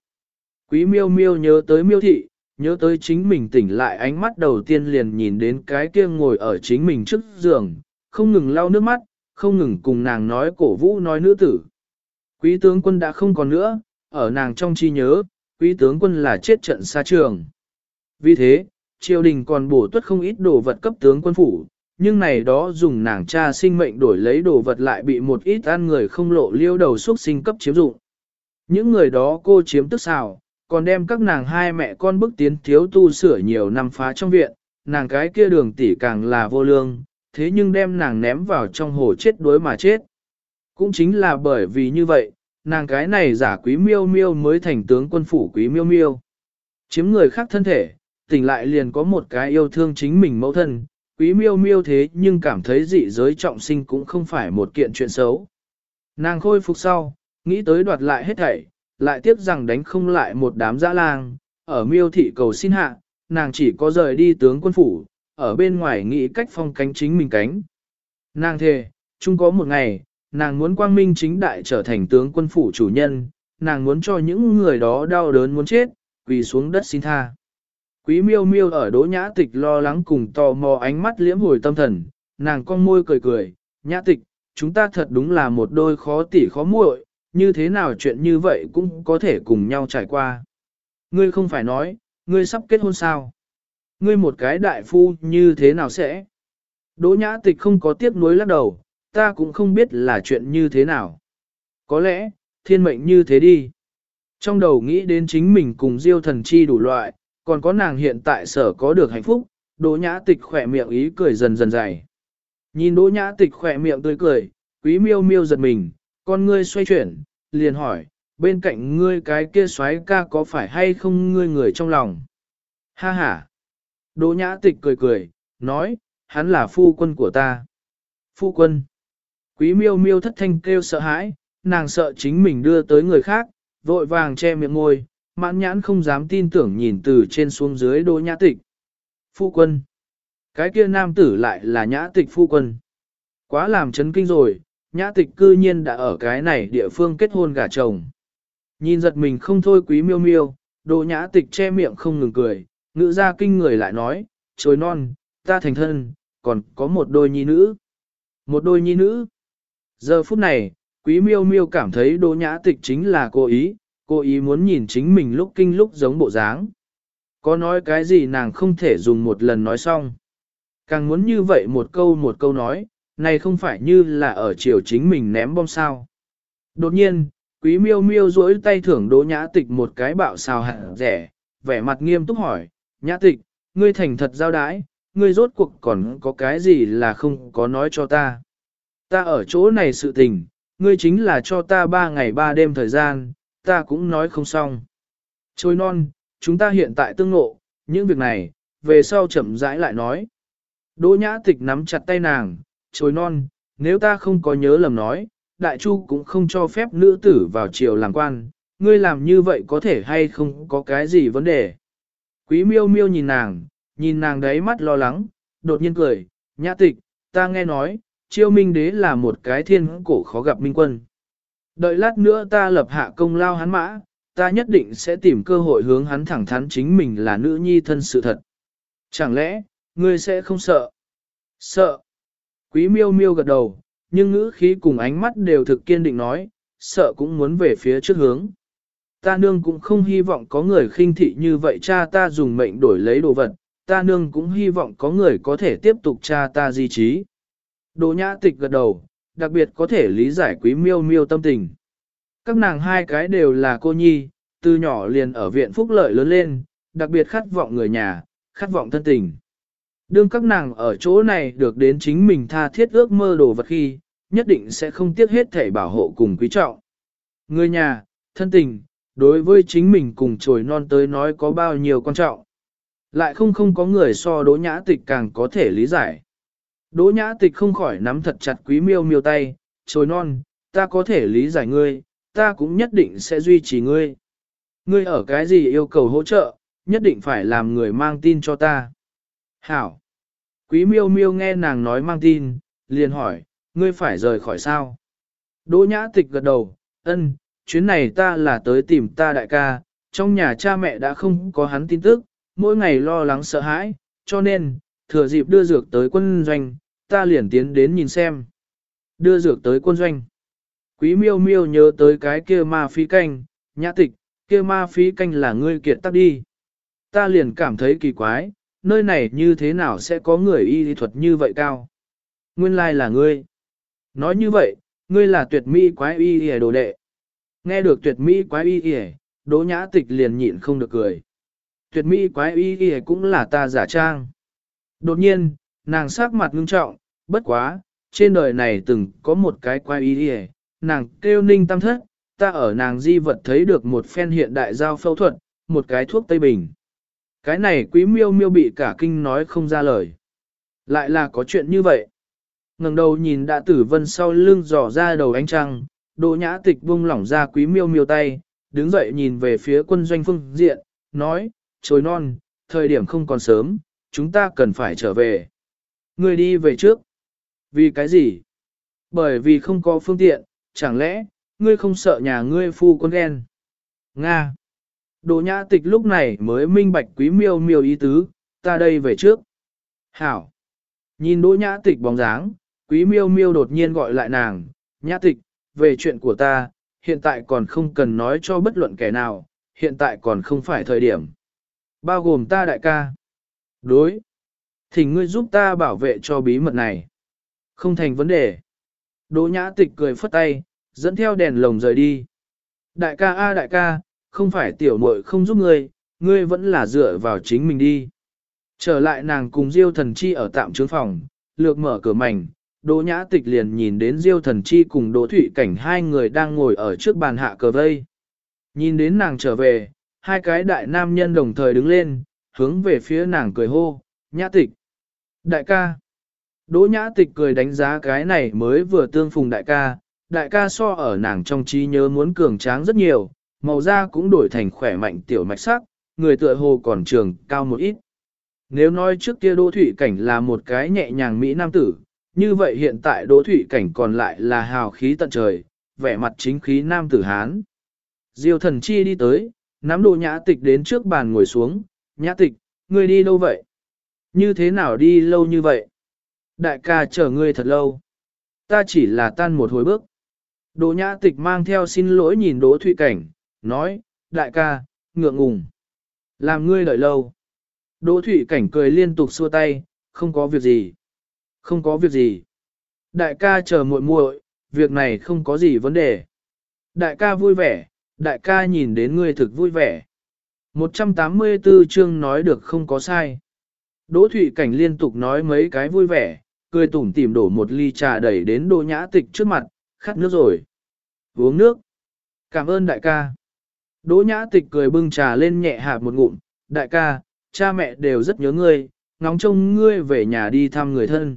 Quý miêu miêu nhớ tới miêu thị, nhớ tới chính mình tỉnh lại ánh mắt đầu tiên liền nhìn đến cái kia ngồi ở chính mình trước giường, không ngừng lau nước mắt, không ngừng cùng nàng nói cổ vũ nói nữ tử. Quý tướng quân đã không còn nữa, ở nàng trong chi nhớ, quý tướng quân là chết trận xa trường. Vì thế, triều đình còn bổ tuất không ít đồ vật cấp tướng quân phủ, nhưng này đó dùng nàng cha sinh mệnh đổi lấy đồ vật lại bị một ít ăn người không lộ liêu đầu xuất sinh cấp chiếm dụng. Những người đó cô chiếm tức xào, còn đem các nàng hai mẹ con bức tiến thiếu tu sửa nhiều năm phá trong viện, nàng cái kia đường tỷ càng là vô lương, thế nhưng đem nàng ném vào trong hồ chết đuối mà chết. Cũng chính là bởi vì như vậy, nàng cái này giả quý miêu miêu mới thành tướng quân phủ quý miêu miêu. Chiếm người khác thân thể, tỉnh lại liền có một cái yêu thương chính mình mẫu thân, quý miêu miêu thế nhưng cảm thấy dị giới trọng sinh cũng không phải một kiện chuyện xấu. Nàng khôi phục sau, nghĩ tới đoạt lại hết thảy, lại tiếc rằng đánh không lại một đám dã lang, ở miêu thị cầu xin hạ, nàng chỉ có rời đi tướng quân phủ, ở bên ngoài nghĩ cách phong cánh chính mình cánh. Nàng thề, chung có một ngày, nàng muốn quang minh chính đại trở thành tướng quân phủ chủ nhân, nàng muốn cho những người đó đau đớn muốn chết, quỳ xuống đất xin tha. Quý miêu miêu ở đỗ nhã tịch lo lắng cùng tò mò ánh mắt liễm hồi tâm thần, nàng con môi cười cười, nhã tịch, chúng ta thật đúng là một đôi khó tỉ khó muội, như thế nào chuyện như vậy cũng có thể cùng nhau trải qua. Ngươi không phải nói, ngươi sắp kết hôn sao? Ngươi một cái đại phu như thế nào sẽ? Đỗ nhã tịch không có tiếc nuối lắc đầu, ta cũng không biết là chuyện như thế nào. Có lẽ, thiên mệnh như thế đi. Trong đầu nghĩ đến chính mình cùng diêu thần chi đủ loại, còn có nàng hiện tại sở có được hạnh phúc, đỗ nhã tịch khỏe miệng ý cười dần dần dày. Nhìn đỗ nhã tịch khỏe miệng tươi cười, quý miêu miêu giật mình, con ngươi xoay chuyển, liền hỏi, bên cạnh ngươi cái kia xoáy ca có phải hay không ngươi người trong lòng? Ha ha! Đỗ nhã tịch cười cười, nói, hắn là phu quân của ta. Phu quân! Quý miêu miêu thất thanh kêu sợ hãi, nàng sợ chính mình đưa tới người khác, vội vàng che miệng ngôi, mãn nhãn không dám tin tưởng nhìn từ trên xuống dưới đỗ nhã tịch. Phu quân! Cái kia nam tử lại là nhã tịch phu quân. Quá làm chấn kinh rồi, nhã tịch cư nhiên đã ở cái này địa phương kết hôn gả chồng. Nhìn giật mình không thôi quý miêu miêu, đồ nhã tịch che miệng không ngừng cười, ngữ ra kinh người lại nói, Chối non, ta thành thân, còn có một đôi nhi nữ. Một đôi nhi nữ. Giờ phút này, quý miêu miêu cảm thấy đồ nhã tịch chính là cô ý, cô ý muốn nhìn chính mình lúc kinh lúc giống bộ dáng. Có nói cái gì nàng không thể dùng một lần nói xong. Càng muốn như vậy một câu một câu nói, này không phải như là ở chiều chính mình ném bom sao. Đột nhiên, quý miêu miêu duỗi tay thưởng đỗ nhã tịch một cái bạo xào hạt rẻ, vẻ mặt nghiêm túc hỏi, nhã tịch, ngươi thành thật giao đái, ngươi rốt cuộc còn có cái gì là không có nói cho ta. Ta ở chỗ này sự tình, ngươi chính là cho ta ba ngày ba đêm thời gian, ta cũng nói không xong. Trôi non, chúng ta hiện tại tương ngộ, những việc này, về sau chậm rãi lại nói. Đỗ nhã tịch nắm chặt tay nàng, chối non, nếu ta không có nhớ lầm nói, đại chu cũng không cho phép nữ tử vào triều làm quan, ngươi làm như vậy có thể hay không có cái gì vấn đề. Quý miêu miêu nhìn nàng, nhìn nàng đấy mắt lo lắng, đột nhiên cười, nhã tịch, ta nghe nói, chiêu minh đế là một cái thiên cổ khó gặp minh quân. Đợi lát nữa ta lập hạ công lao hắn mã, ta nhất định sẽ tìm cơ hội hướng hắn thẳng thắn chính mình là nữ nhi thân sự thật. Chẳng lẽ, Ngươi sẽ không sợ. Sợ. Quý miêu miêu gật đầu, nhưng ngữ khí cùng ánh mắt đều thực kiên định nói, sợ cũng muốn về phía trước hướng. Ta nương cũng không hy vọng có người khinh thị như vậy cha ta dùng mệnh đổi lấy đồ vật, ta nương cũng hy vọng có người có thể tiếp tục cha ta di trí. Đồ nhã tịch gật đầu, đặc biệt có thể lý giải quý miêu miêu tâm tình. Các nàng hai cái đều là cô nhi, từ nhỏ liền ở viện phúc lợi lớn lên, đặc biệt khát vọng người nhà, khát vọng thân tình. Đương các nàng ở chỗ này được đến chính mình tha thiết ước mơ đồ vật khi, nhất định sẽ không tiếc hết thể bảo hộ cùng quý trọng. Người nhà, thân tình, đối với chính mình cùng trồi non tới nói có bao nhiêu quan trọng. Lại không không có người so đỗ nhã tịch càng có thể lý giải. Đỗ nhã tịch không khỏi nắm thật chặt quý miêu miêu tay, trồi non, ta có thể lý giải ngươi, ta cũng nhất định sẽ duy trì ngươi. Ngươi ở cái gì yêu cầu hỗ trợ, nhất định phải làm người mang tin cho ta. Hảo. Quý miêu miêu nghe nàng nói mang tin, liền hỏi, ngươi phải rời khỏi sao? Đỗ nhã tịch gật đầu, ân, chuyến này ta là tới tìm ta đại ca, trong nhà cha mẹ đã không có hắn tin tức, mỗi ngày lo lắng sợ hãi, cho nên, thừa dịp đưa dược tới quân doanh, ta liền tiến đến nhìn xem. Đưa dược tới quân doanh. Quý miêu miêu nhớ tới cái kia ma phí canh, nhã tịch, kia ma phí canh là ngươi kiệt tắc đi. Ta liền cảm thấy kỳ quái, nơi này như thế nào sẽ có người y lý thuật như vậy cao? Nguyên lai là ngươi. Nói như vậy, ngươi là tuyệt mỹ quái y y đồ đệ. Nghe được tuyệt mỹ quái y y, đỗ nhã tịch liền nhịn không được cười. Tuyệt mỹ quái y y cũng là ta giả trang. Đột nhiên, nàng sắc mặt ngưng trọng, bất quá, trên đời này từng có một cái quái y y, nàng kêu ninh tam thất, ta ở nàng di vật thấy được một phen hiện đại giao phẫu thuật, một cái thuốc Tây Bình. Cái này quý miêu miêu bị cả kinh nói không ra lời. Lại là có chuyện như vậy. ngẩng đầu nhìn đã tử vân sau lưng dò ra đầu ánh trăng, Đỗ nhã tịch buông lỏng ra quý miêu miêu tay, đứng dậy nhìn về phía quân doanh phương diện, nói, trồi non, thời điểm không còn sớm, chúng ta cần phải trở về. Người đi về trước. Vì cái gì? Bởi vì không có phương tiện, chẳng lẽ, ngươi không sợ nhà ngươi phu quân ghen? Nga. Đỗ nhã tịch lúc này mới minh bạch quý miêu miêu ý tứ, ta đây về trước. Hảo. Nhìn đỗ nhã tịch bóng dáng, quý miêu miêu đột nhiên gọi lại nàng, nhã tịch, về chuyện của ta, hiện tại còn không cần nói cho bất luận kẻ nào, hiện tại còn không phải thời điểm. Bao gồm ta đại ca. Đối. Thỉnh ngươi giúp ta bảo vệ cho bí mật này. Không thành vấn đề. Đỗ nhã tịch cười phất tay, dẫn theo đèn lồng rời đi. Đại ca a đại ca, không phải tiểu muội không giúp ngươi, ngươi vẫn là dựa vào chính mình đi. Trở lại nàng cùng Diêu thần chi ở tạm trướng phòng, lược mở cửa mảnh, Đỗ Nhã Tịch liền nhìn đến Diêu Thần Chi cùng Đỗ Thụy Cảnh hai người đang ngồi ở trước bàn hạ cờ vây. Nhìn đến nàng trở về, hai cái đại nam nhân đồng thời đứng lên, hướng về phía nàng cười hô, Nhã Tịch. Đại ca. Đỗ Nhã Tịch cười đánh giá cái này mới vừa tương phùng đại ca, đại ca so ở nàng trong trí nhớ muốn cường tráng rất nhiều, màu da cũng đổi thành khỏe mạnh tiểu mạch sắc, người tựa hồ còn trường cao một ít. Nếu nói trước kia Đỗ Thủy Cảnh là một cái nhẹ nhàng Mỹ Nam tử, như vậy hiện tại Đỗ Thủy Cảnh còn lại là hào khí tận trời, vẻ mặt chính khí nam tử Hán. Diêu thần chi đi tới, nắm đồ nhã tịch đến trước bàn ngồi xuống, nhã tịch, ngươi đi đâu vậy? Như thế nào đi lâu như vậy? Đại ca chờ ngươi thật lâu. Ta chỉ là tan một hồi bước. Đỗ nhã tịch mang theo xin lỗi nhìn Đỗ Thụy Cảnh, nói, đại ca, ngượng ngùng. Làm ngươi đợi lâu. Đỗ Thụy Cảnh cười liên tục xua tay, không có việc gì. Không có việc gì. Đại ca chờ muội muội, việc này không có gì vấn đề. Đại ca vui vẻ, đại ca nhìn đến ngươi thực vui vẻ. 184 chương nói được không có sai. Đỗ Thụy Cảnh liên tục nói mấy cái vui vẻ, cười tủm tỉm đổ một ly trà đẩy đến Đỗ Nhã Tịch trước mặt, khát nước rồi. Uống nước. Cảm ơn đại ca. Đỗ Nhã Tịch cười bưng trà lên nhẹ hạ một ngụm, đại ca, cha mẹ đều rất nhớ ngươi, ngóng trông ngươi về nhà đi thăm người thân.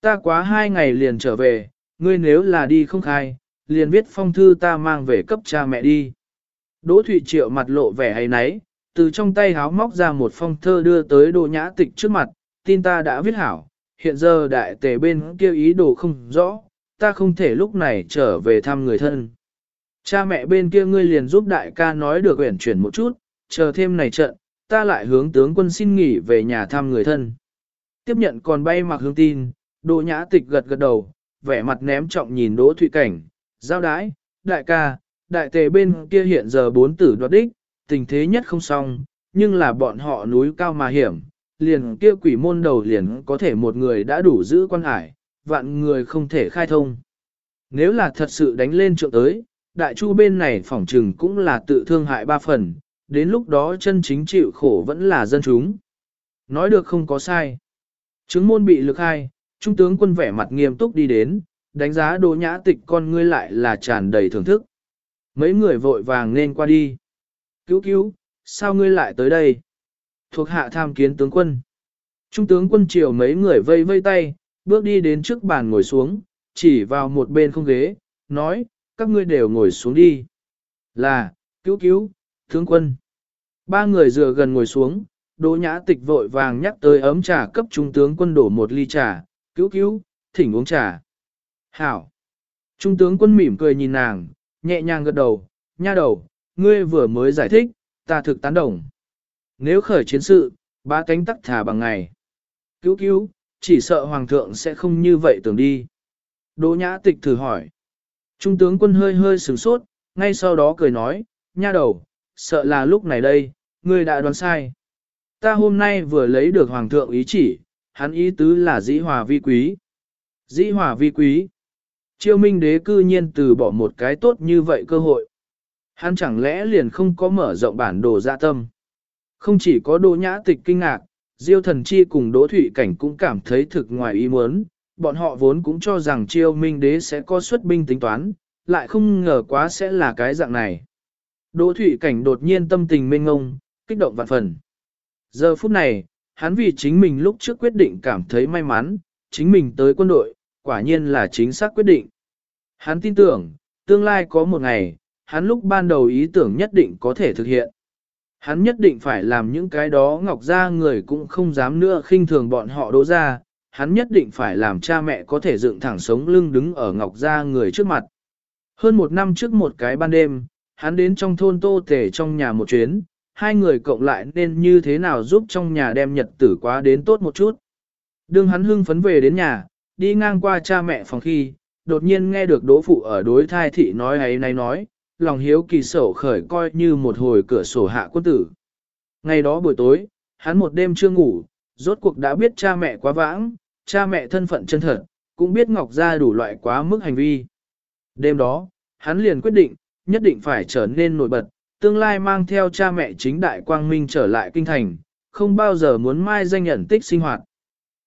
Ta quá hai ngày liền trở về, ngươi nếu là đi không khai, liền viết phong thư ta mang về cấp cha mẹ đi. Đỗ Thụy Triệu mặt lộ vẻ hay náy, từ trong tay háo móc ra một phong thơ đưa tới Đỗ Nhã Tịch trước mặt, tin ta đã viết hảo, hiện giờ đại tề bên kia ý đồ không rõ, ta không thể lúc này trở về thăm người thân. Cha mẹ bên kia ngươi liền giúp đại ca nói được uyển chuyển một chút, chờ thêm này trận, ta lại hướng tướng quân xin nghỉ về nhà thăm người thân. tiếp nhận còn bay mặc hương tin, Đỗ Nhã Tịch gật gật đầu, vẻ mặt ném trọng nhìn Đỗ Thụy Cảnh, giao đái, đại ca, đại tề bên kia hiện giờ bốn tử đoạt đích, tình thế nhất không xong, nhưng là bọn họ núi cao mà hiểm, liền kia quỷ môn đầu liền có thể một người đã đủ giữ quan hải, vạn người không thể khai thông. Nếu là thật sự đánh lên trượng tới, đại chu bên này phỏng trừng cũng là tự thương hại ba phần, đến lúc đó chân chính chịu khổ vẫn là dân chúng. Nói được không có sai. Chứng môn bị lực hai, trung tướng quân vẻ mặt nghiêm túc đi đến, đánh giá đồ nhã tịch con ngươi lại là tràn đầy thưởng thức. Mấy người vội vàng nên qua đi. Cứu cứu, sao ngươi lại tới đây? Thuộc hạ tham kiến tướng quân. Trung tướng quân triều mấy người vây vây tay, bước đi đến trước bàn ngồi xuống, chỉ vào một bên không ghế, nói, các ngươi đều ngồi xuống đi. Là, cứu cứu, tướng quân. Ba người dựa gần ngồi xuống, Đỗ Nhã Tịch vội vàng nhắc tới ấm trà cấp trung tướng quân đổ một ly trà, cứu cứu, thỉnh uống trà. Hảo. Trung tướng quân mỉm cười nhìn nàng, nhẹ nhàng gật đầu, nha đầu, ngươi vừa mới giải thích, ta thực tán đồng. Nếu khởi chiến sự, ba cánh tắc thả bằng ngày. Cứu cứu, chỉ sợ hoàng thượng sẽ không như vậy tưởng đi. Đỗ nhã tịch thử hỏi. Trung tướng quân hơi hơi sửng sốt, ngay sau đó cười nói, nha đầu, sợ là lúc này đây, ngươi đã đoán sai. Ta hôm nay vừa lấy được hoàng thượng ý chỉ, hắn ý tứ là dĩ hòa vi quý. Dĩ hòa vi quý. Chiêu minh đế cư nhiên từ bỏ một cái tốt như vậy cơ hội. Hắn chẳng lẽ liền không có mở rộng bản đồ dạ tâm. Không chỉ có đỗ nhã tịch kinh ngạc, Diêu thần chi cùng đỗ thủy cảnh cũng cảm thấy thực ngoài ý muốn. Bọn họ vốn cũng cho rằng chiêu minh đế sẽ có xuất binh tính toán, lại không ngờ quá sẽ là cái dạng này. Đỗ thủy cảnh đột nhiên tâm tình mênh ngông, kích động vạn phần. Giờ phút này, hắn vì chính mình lúc trước quyết định cảm thấy may mắn, chính mình tới quân đội, quả nhiên là chính xác quyết định. Hắn tin tưởng, tương lai có một ngày, hắn lúc ban đầu ý tưởng nhất định có thể thực hiện. Hắn nhất định phải làm những cái đó ngọc ra người cũng không dám nữa khinh thường bọn họ đỗ ra, hắn nhất định phải làm cha mẹ có thể dựng thẳng sống lưng đứng ở ngọc Gia người trước mặt. Hơn một năm trước một cái ban đêm, hắn đến trong thôn tô Tề trong nhà một chuyến, hai người cộng lại nên như thế nào giúp trong nhà đem nhật tử quá đến tốt một chút. Đương hắn hưng phấn về đến nhà, đi ngang qua cha mẹ phòng khi, đột nhiên nghe được đỗ phụ ở đối thai thị nói ấy nay nói, lòng hiếu kỳ sổ khởi coi như một hồi cửa sổ hạ quân tử. Ngày đó buổi tối, hắn một đêm chưa ngủ, rốt cuộc đã biết cha mẹ quá vãng, cha mẹ thân phận chân thật, cũng biết Ngọc Gia đủ loại quá mức hành vi. Đêm đó, hắn liền quyết định, nhất định phải trở nên nổi bật, tương lai mang theo cha mẹ chính đại quang minh trở lại kinh thành, không bao giờ muốn mai danh nhận tích sinh hoạt.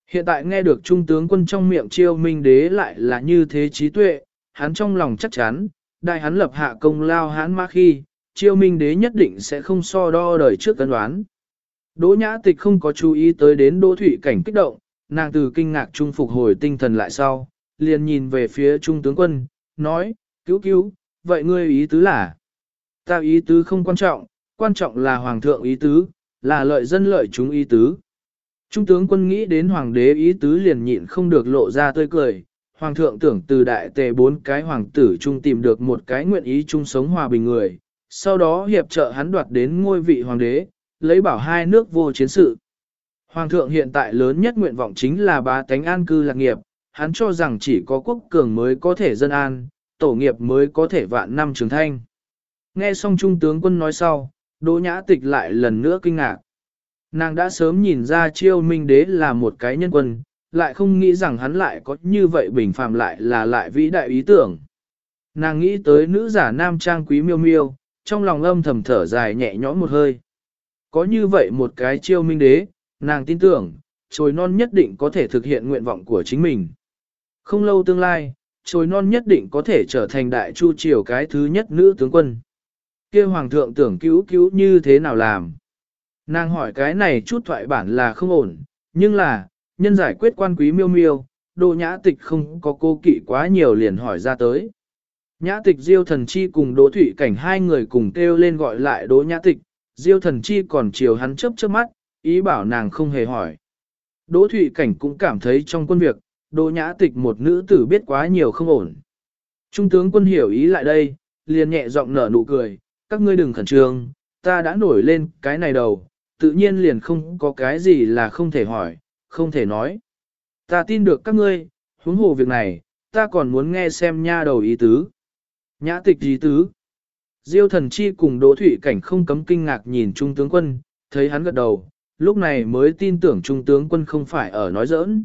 Hiện tại nghe được trung tướng quân trong miệng chiêu minh đế lại là như thế trí tuệ, hắn trong lòng chắc chắn, đại hắn lập hạ công lao hắn ma khi, chiêu minh đế nhất định sẽ không so đo đời trước cân đoán. Đỗ nhã tịch không có chú ý tới đến đỗ thủy cảnh kích động, nàng từ kinh ngạc trung phục hồi tinh thần lại sau, liền nhìn về phía trung tướng quân, nói, cứu cứu, vậy ngươi ý tứ là, ta ý tứ không quan trọng, quan trọng là hoàng thượng ý tứ, là lợi dân lợi chúng ý tứ. Trung tướng quân nghĩ đến hoàng đế ý tứ liền nhịn không được lộ ra tươi cười, hoàng thượng tưởng từ đại tề bốn cái hoàng tử chung tìm được một cái nguyện ý chung sống hòa bình người, sau đó hiệp trợ hắn đoạt đến ngôi vị hoàng đế, lấy bảo hai nước vô chiến sự. Hoàng thượng hiện tại lớn nhất nguyện vọng chính là bá tánh an cư lạc nghiệp, hắn cho rằng chỉ có quốc cường mới có thể dân an, tổ nghiệp mới có thể vạn năm trường thanh. Nghe xong trung tướng quân nói sau, Đỗ Nhã Tịch lại lần nữa kinh ngạc. Nàng đã sớm nhìn ra chiêu minh đế là một cái nhân quân, lại không nghĩ rằng hắn lại có như vậy bình phàm lại là lại vĩ đại ý tưởng. Nàng nghĩ tới nữ giả nam trang quý miêu miêu, trong lòng âm thầm thở dài nhẹ nhõm một hơi. Có như vậy một cái chiêu minh đế, nàng tin tưởng, trồi non nhất định có thể thực hiện nguyện vọng của chính mình. Không lâu tương lai, trồi non nhất định có thể trở thành đại chu triều cái thứ nhất nữ tướng quân. kia hoàng thượng tưởng cứu cứu như thế nào làm. Nàng hỏi cái này chút thoại bản là không ổn, nhưng là, nhân giải quyết quan quý miêu miêu, đồ nhã tịch không có cô kỵ quá nhiều liền hỏi ra tới. Nhã tịch diêu thần chi cùng đỗ thủy cảnh hai người cùng kêu lên gọi lại đỗ nhã tịch, diêu thần chi còn chiều hắn chớp chớp mắt, ý bảo nàng không hề hỏi. Đỗ Thụy cảnh cũng cảm thấy trong quân việc, đỗ nhã tịch một nữ tử biết quá nhiều không ổn. Trung tướng quân hiểu ý lại đây, liền nhẹ giọng nở nụ cười, các ngươi đừng khẩn trương, ta đã nổi lên cái này đầu, tự nhiên liền không có cái gì là không thể hỏi, không thể nói. Ta tin được các ngươi, huống hồ việc này, ta còn muốn nghe xem nha đầu ý tứ. Nhã tịch ý tứ. Diêu thần chi cùng Đỗ Thủy Cảnh không cấm kinh ngạc nhìn Trung tướng quân, thấy hắn gật đầu, lúc này mới tin tưởng Trung tướng quân không phải ở nói giỡn.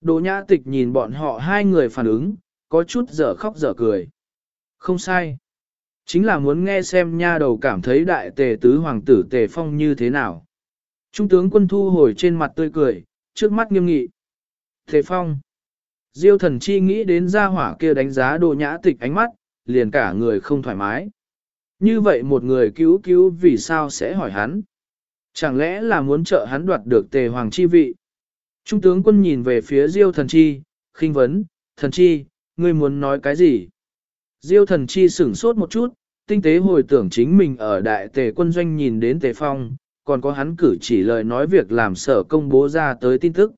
Đỗ nhã tịch nhìn bọn họ hai người phản ứng, có chút dở khóc dở cười. Không sai. Chính là muốn nghe xem nha đầu cảm thấy đại tề tứ hoàng tử tề phong như thế nào. Trung tướng quân thu hồi trên mặt tươi cười, trước mắt nghiêm nghị. Tề phong. Diêu thần chi nghĩ đến gia hỏa kia đánh giá đồ nhã tịch ánh mắt, liền cả người không thoải mái. Như vậy một người cứu cứu vì sao sẽ hỏi hắn? Chẳng lẽ là muốn trợ hắn đoạt được tề hoàng chi vị? Trung tướng quân nhìn về phía Diêu thần chi, khinh vấn, thần chi, ngươi muốn nói cái gì? Diêu thần chi sửng sốt một chút, tinh tế hồi tưởng chính mình ở đại tề quân doanh nhìn đến tề phong, còn có hắn cử chỉ lời nói việc làm sở công bố ra tới tin tức.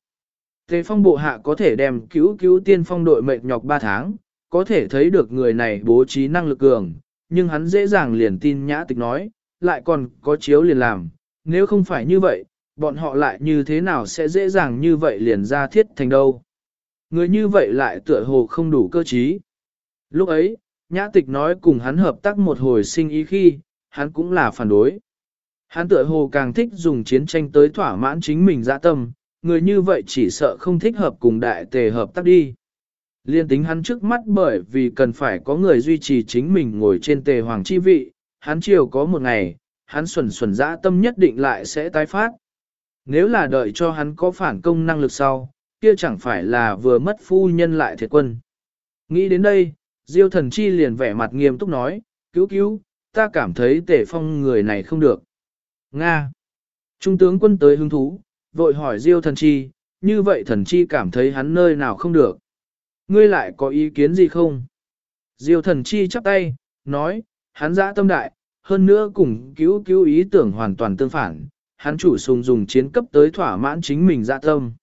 Tề phong bộ hạ có thể đem cứu cứu tiên phong đội mệnh nhọc 3 tháng, có thể thấy được người này bố trí năng lực cường, nhưng hắn dễ dàng liền tin nhã tịch nói, lại còn có chiếu liền làm, nếu không phải như vậy, bọn họ lại như thế nào sẽ dễ dàng như vậy liền ra thiết thành đâu. Người như vậy lại tựa hồ không đủ cơ trí. Lúc ấy, nhã tịch nói cùng hắn hợp tác một hồi sinh ý khi, hắn cũng là phản đối. Hắn tựa hồ càng thích dùng chiến tranh tới thỏa mãn chính mình dạ tâm, người như vậy chỉ sợ không thích hợp cùng đại tề hợp tác đi. Liên tính hắn trước mắt bởi vì cần phải có người duy trì chính mình ngồi trên tề hoàng chi vị, hắn chiều có một ngày, hắn xuẩn xuẩn dã tâm nhất định lại sẽ tái phát. Nếu là đợi cho hắn có phản công năng lực sau, kia chẳng phải là vừa mất phu nhân lại thiệt quân. Nghĩ đến đây, Diêu thần chi liền vẻ mặt nghiêm túc nói, cứu cứu, ta cảm thấy tề phong người này không được. Nga. Trung tướng quân tới hứng thú, vội hỏi Diêu thần chi, như vậy thần chi cảm thấy hắn nơi nào không được. Ngươi lại có ý kiến gì không? Diêu thần chi chắp tay, nói, hắn dã tâm đại, hơn nữa cùng cứu cứu ý tưởng hoàn toàn tương phản, hắn chủ sùng dùng chiến cấp tới thỏa mãn chính mình dã tâm.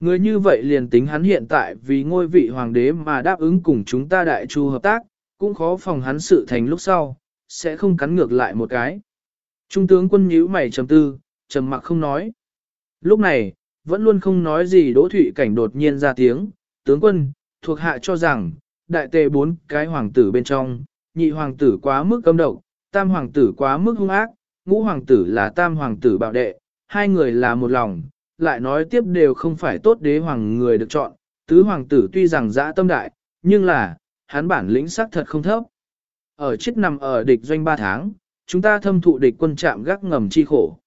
Người như vậy liền tính hắn hiện tại vì ngôi vị hoàng đế mà đáp ứng cùng chúng ta đại chu hợp tác, cũng khó phòng hắn sự thành lúc sau, sẽ không cắn ngược lại một cái. Trung tướng quân nhíu mày trầm tư, trầm mặc không nói. Lúc này, vẫn luôn không nói gì Đỗ Thụy Cảnh đột nhiên ra tiếng, tướng quân, thuộc hạ cho rằng, đại tề bốn cái hoàng tử bên trong, nhị hoàng tử quá mức cấm độc, tam hoàng tử quá mức hung ác, ngũ hoàng tử là tam hoàng tử bạo đệ, hai người là một lòng, lại nói tiếp đều không phải tốt đế hoàng người được chọn, tứ hoàng tử tuy rằng dã tâm đại, nhưng là, hắn bản lĩnh sắc thật không thấp. Ở chết nằm ở địch doanh ba tháng, chúng ta thâm thụ địch quân chạm gác ngầm chi khổ.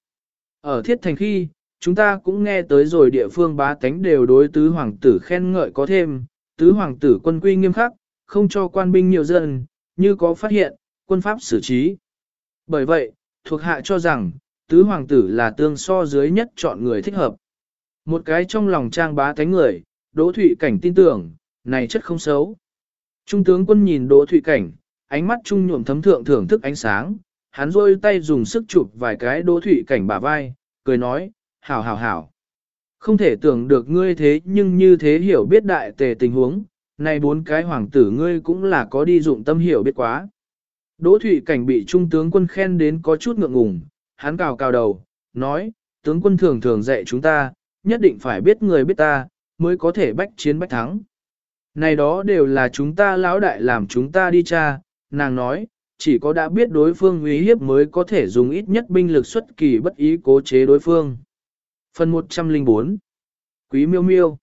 Ở thiết thành khi, chúng ta cũng nghe tới rồi địa phương bá tánh đều đối tứ hoàng tử khen ngợi có thêm, tứ hoàng tử quân quy nghiêm khắc, không cho quan binh nhiều dân, như có phát hiện, quân pháp xử trí. Bởi vậy, thuộc hạ cho rằng, tứ hoàng tử là tương so dưới nhất chọn người thích hợp. Một cái trong lòng trang bá thánh người, Đỗ Thụy Cảnh tin tưởng, này chất không xấu. Trung tướng quân nhìn Đỗ Thụy Cảnh, ánh mắt trung nhuộm thấm thượng thưởng thức ánh sáng, hắn rôi tay dùng sức chụp vài cái Đỗ Thụy Cảnh bả vai, cười nói, hảo hảo hảo. Không thể tưởng được ngươi thế nhưng như thế hiểu biết đại tề tình huống, này bốn cái hoàng tử ngươi cũng là có đi dụng tâm hiểu biết quá. Đỗ Thụy Cảnh bị trung tướng quân khen đến có chút ngượng ngùng, hắn cào cào đầu, nói, tướng quân thường thường dạy chúng ta, nhất định phải biết người biết ta, mới có thể bách chiến bách thắng. Này đó đều là chúng ta lão đại làm chúng ta đi cha, nàng nói, chỉ có đã biết đối phương uy hiếp mới có thể dùng ít nhất binh lực xuất kỳ bất ý cố chế đối phương. Phần 104 Quý miêu miêu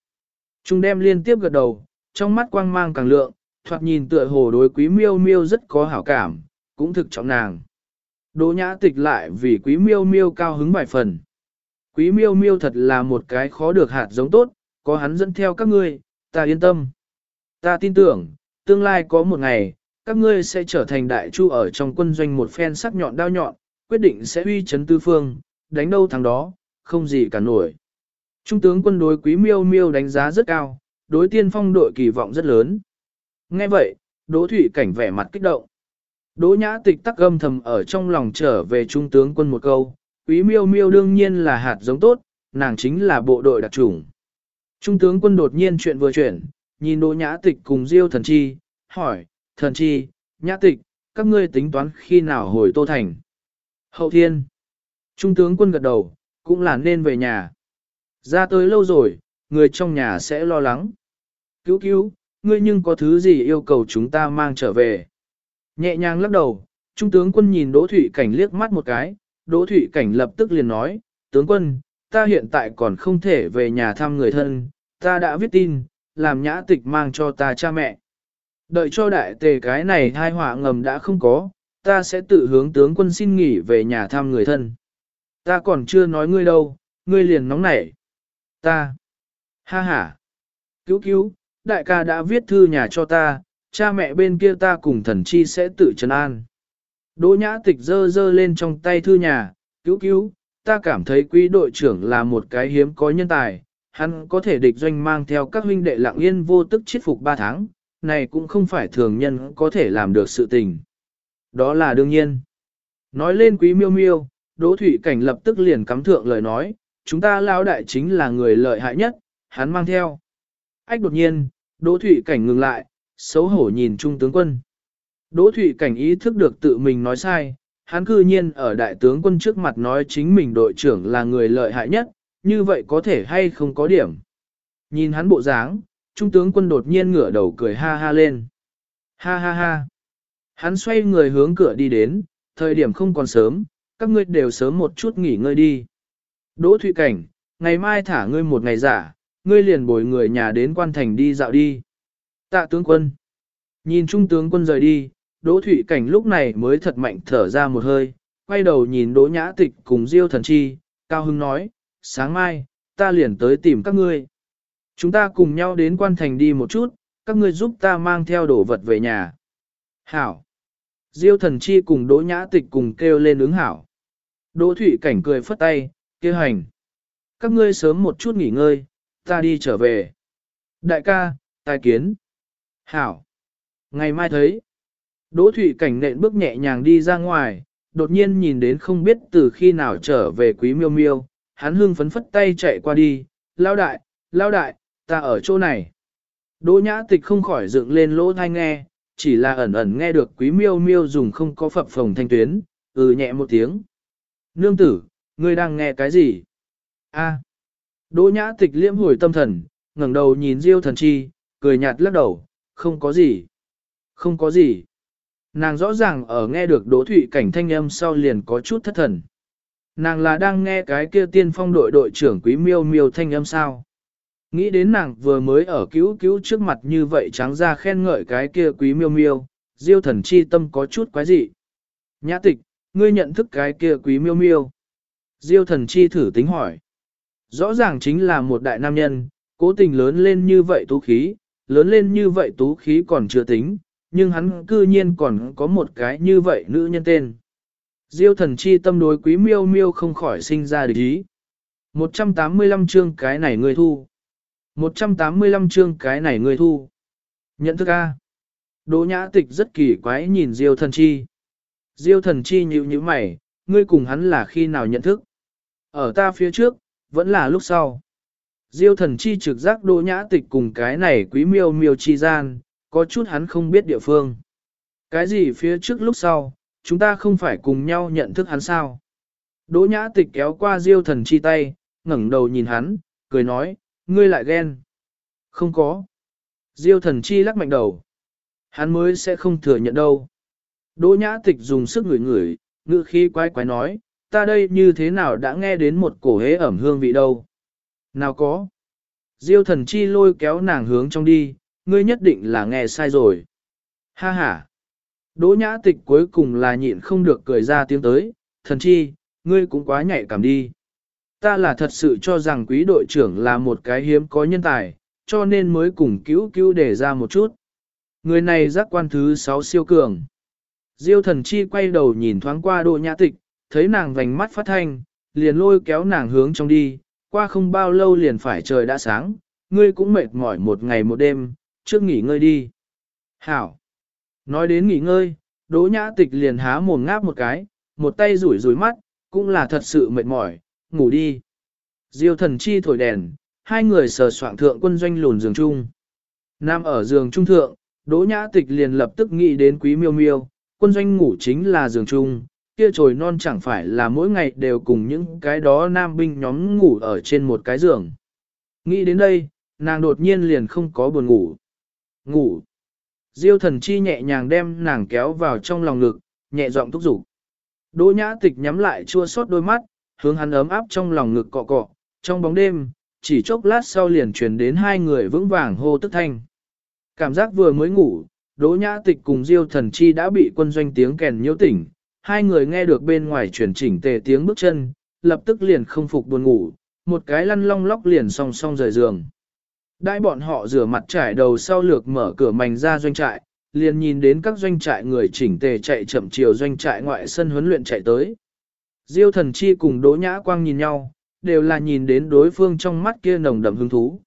Trung đem liên tiếp gật đầu, trong mắt quang mang càng lượng, thoạt nhìn tựa hồ đối quý miêu miêu rất có hảo cảm, cũng thực trọng nàng. Đỗ nhã tịch lại vì quý miêu miêu cao hứng vài phần. Quý miêu miêu thật là một cái khó được hạt giống tốt, có hắn dẫn theo các ngươi, ta yên tâm. Ta tin tưởng, tương lai có một ngày, các ngươi sẽ trở thành đại chu ở trong quân doanh một phen sắc nhọn đao nhọn, quyết định sẽ uy chấn tư phương, đánh đâu thằng đó, không gì cả nổi. Trung tướng quân đối quý miêu miêu đánh giá rất cao, đối tiên phong đội kỳ vọng rất lớn. Nghe vậy, Đỗ Thủy cảnh vẻ mặt kích động. Đỗ nhã tịch tắc gâm thầm ở trong lòng trở về trung tướng quân một câu, quý miêu miêu đương nhiên là hạt giống tốt, nàng chính là bộ đội đặc chủng. Trung tướng quân đột nhiên chuyện vừa chuyển, nhìn đỗ nhã tịch cùng diêu thần chi, hỏi, thần chi, nhã tịch, các ngươi tính toán khi nào hồi tô thành. Hậu thiên. Trung tướng quân gật đầu, cũng là nên về nhà. Ra tới lâu rồi, người trong nhà sẽ lo lắng. Cứu cứu, ngươi nhưng có thứ gì yêu cầu chúng ta mang trở về. Nhẹ nhàng lắc đầu, Trung tướng quân nhìn Đỗ Thụy Cảnh liếc mắt một cái, Đỗ Thụy Cảnh lập tức liền nói, tướng quân, ta hiện tại còn không thể về nhà thăm người thân, ta đã viết tin, làm nhã tịch mang cho ta cha mẹ. Đợi cho đại tề cái này hai họa ngầm đã không có, ta sẽ tự hướng tướng quân xin nghỉ về nhà thăm người thân. Ta còn chưa nói ngươi đâu, ngươi liền nóng nảy. Ta. Ha ha. Cứu cứu, đại ca đã viết thư nhà cho ta, cha mẹ bên kia ta cùng thần chi sẽ tự trấn an. Đỗ nhã tịch dơ dơ lên trong tay thư nhà, cứu cứu, ta cảm thấy quý đội trưởng là một cái hiếm có nhân tài, hắn có thể địch doanh mang theo các huynh đệ lặng yên vô tức chiết phục 3 tháng, này cũng không phải thường nhân có thể làm được sự tình. Đó là đương nhiên. Nói lên quý miêu miêu, Đỗ Thủy Cảnh lập tức liền cắm thượng lời nói, chúng ta lao đại chính là người lợi hại nhất, hắn mang theo. Ách đột nhiên, Đỗ Thủy Cảnh ngừng lại, xấu hổ nhìn Trung tướng quân. Đỗ Thủy Cảnh ý thức được tự mình nói sai, hắn cư nhiên ở đại tướng quân trước mặt nói chính mình đội trưởng là người lợi hại nhất, như vậy có thể hay không có điểm. Nhìn hắn bộ dáng, trung tướng quân đột nhiên ngửa đầu cười ha ha lên. Ha ha ha. Hắn xoay người hướng cửa đi đến, thời điểm không còn sớm, các ngươi đều sớm một chút nghỉ ngơi đi. Đỗ Thụy Cảnh, ngày mai thả ngươi một ngày giả, ngươi liền bồi người nhà đến quan thành đi dạo đi. Tạ tướng quân. Nhìn trung tướng quân rời đi, Đỗ Thụy Cảnh lúc này mới thật mạnh thở ra một hơi, quay đầu nhìn Đỗ Nhã Tịch cùng Diêu Thần Chi, Cao Hưng nói, sáng mai, ta liền tới tìm các ngươi. Chúng ta cùng nhau đến quan thành đi một chút, các ngươi giúp ta mang theo đồ vật về nhà. Hảo. Diêu thần chi cùng Đỗ Nhã Tịch cùng kêu lên ứng hảo. Đỗ Thụy Cảnh cười phất tay, kêu hành. Các ngươi sớm một chút nghỉ ngơi, ta đi trở về. Đại ca, tài kiến. Hảo. Ngày mai thấy. Đỗ Thụy Cảnh nện bước nhẹ nhàng đi ra ngoài, đột nhiên nhìn đến không biết từ khi nào trở về quý miêu miêu, hắn hương phấn phất tay chạy qua đi, lao đại, lao đại, ta ở chỗ này. Đỗ nhã tịch không khỏi dựng lên lỗ thai nghe, chỉ là ẩn ẩn nghe được quý miêu miêu dùng không có phập phồng thanh tuyến, ừ nhẹ một tiếng. Nương tử, ngươi đang nghe cái gì? A. Đỗ nhã tịch liễm hồi tâm thần, ngẩng đầu nhìn diêu thần chi, cười nhạt lắc đầu, không có gì. Không có gì. Nàng rõ ràng ở nghe được đỗ thụy cảnh thanh âm sau liền có chút thất thần. Nàng là đang nghe cái kia tiên phong đội đội trưởng quý miêu miêu thanh âm sao. Nghĩ đến nàng vừa mới ở cứu cứu trước mặt như vậy trắng ra khen ngợi cái kia quý miêu miêu, diêu thần chi tâm có chút quái dị. Nhã tịch, ngươi nhận thức cái kia quý miêu miêu. Diêu thần chi thử tính hỏi. Rõ ràng chính là một đại nam nhân, cố tình lớn lên như vậy tú khí, lớn lên như vậy tú khí còn chưa tính, nhưng hắn cư nhiên còn có một cái như vậy nữ nhân tên. Diêu thần chi tâm đối quý miêu miêu không khỏi sinh ra địch ý. 185 chương cái này người thu. 185 chương cái này người thu. Nhận thức A. Đỗ nhã tịch rất kỳ quái nhìn Diêu thần chi. Diêu thần chi nhịu như mày, ngươi cùng hắn là khi nào nhận thức? Ở ta phía trước, vẫn là lúc sau. Diêu thần chi trực giác đỗ nhã tịch cùng cái này quý miêu miêu chi gian, có chút hắn không biết địa phương. Cái gì phía trước lúc sau, chúng ta không phải cùng nhau nhận thức hắn sao. Đỗ nhã tịch kéo qua diêu thần chi tay, ngẩng đầu nhìn hắn, cười nói, ngươi lại ghen. Không có. Diêu thần chi lắc mạnh đầu. Hắn mới sẽ không thừa nhận đâu. Đỗ nhã tịch dùng sức ngửi ngửi, ngữ khi quái quái nói, ta đây như thế nào đã nghe đến một cổ hế ẩm hương vị đâu. Nào có. Diêu thần chi lôi kéo nàng hướng trong đi, ngươi nhất định là nghe sai rồi. Ha ha. Đỗ nhã tịch cuối cùng là nhịn không được cười ra tiếng tới, thần chi, ngươi cũng quá nhạy cảm đi. Ta là thật sự cho rằng quý đội trưởng là một cái hiếm có nhân tài, cho nên mới cùng cứu cứu để ra một chút. Người này giác quan thứ sáu siêu cường. Diêu thần chi quay đầu nhìn thoáng qua đỗ nhã tịch, thấy nàng vành mắt phát thanh, liền lôi kéo nàng hướng trong đi, qua không bao lâu liền phải trời đã sáng, ngươi cũng mệt mỏi một ngày một đêm, trước nghỉ ngơi đi. Hảo! Nói đến nghỉ ngơi, đỗ nhã tịch liền há mồm ngáp một cái, một tay rủi rủi mắt, cũng là thật sự mệt mỏi, ngủ đi. Diêu thần chi thổi đèn, hai người sờ soạn thượng quân doanh lùn giường chung. Nam ở giường trung thượng, đỗ nhã tịch liền lập tức nghĩ đến quý miêu miêu, quân doanh ngủ chính là giường chung, kia trồi non chẳng phải là mỗi ngày đều cùng những cái đó nam binh nhóm ngủ ở trên một cái giường. Nghĩ đến đây, nàng đột nhiên liền không có buồn ngủ. Ngủ. Diêu thần chi nhẹ nhàng đem nàng kéo vào trong lòng ngực, nhẹ giọng thúc giục. Đỗ nhã tịch nhắm lại chua xót đôi mắt, hướng hắn ấm áp trong lòng ngực cọ cọ, trong bóng đêm, chỉ chốc lát sau liền truyền đến hai người vững vàng hô tức thanh. Cảm giác vừa mới ngủ, Đỗ Nhã Tịch cùng Diêu Thần Chi đã bị quân doanh tiếng kèn nhiễu tỉnh, hai người nghe được bên ngoài truyền chỉnh tề tiếng bước chân, lập tức liền không phục buồn ngủ, một cái lăn long lóc liền song song rời giường. Đại bọn họ rửa mặt trải đầu sau lược mở cửa mảnh ra doanh trại, liền nhìn đến các doanh trại người chỉnh tề chạy chậm chiều doanh trại ngoại sân huấn luyện chạy tới. Diêu thần chi cùng Đỗ Nhã Quang nhìn nhau, đều là nhìn đến đối phương trong mắt kia nồng đậm hứng thú.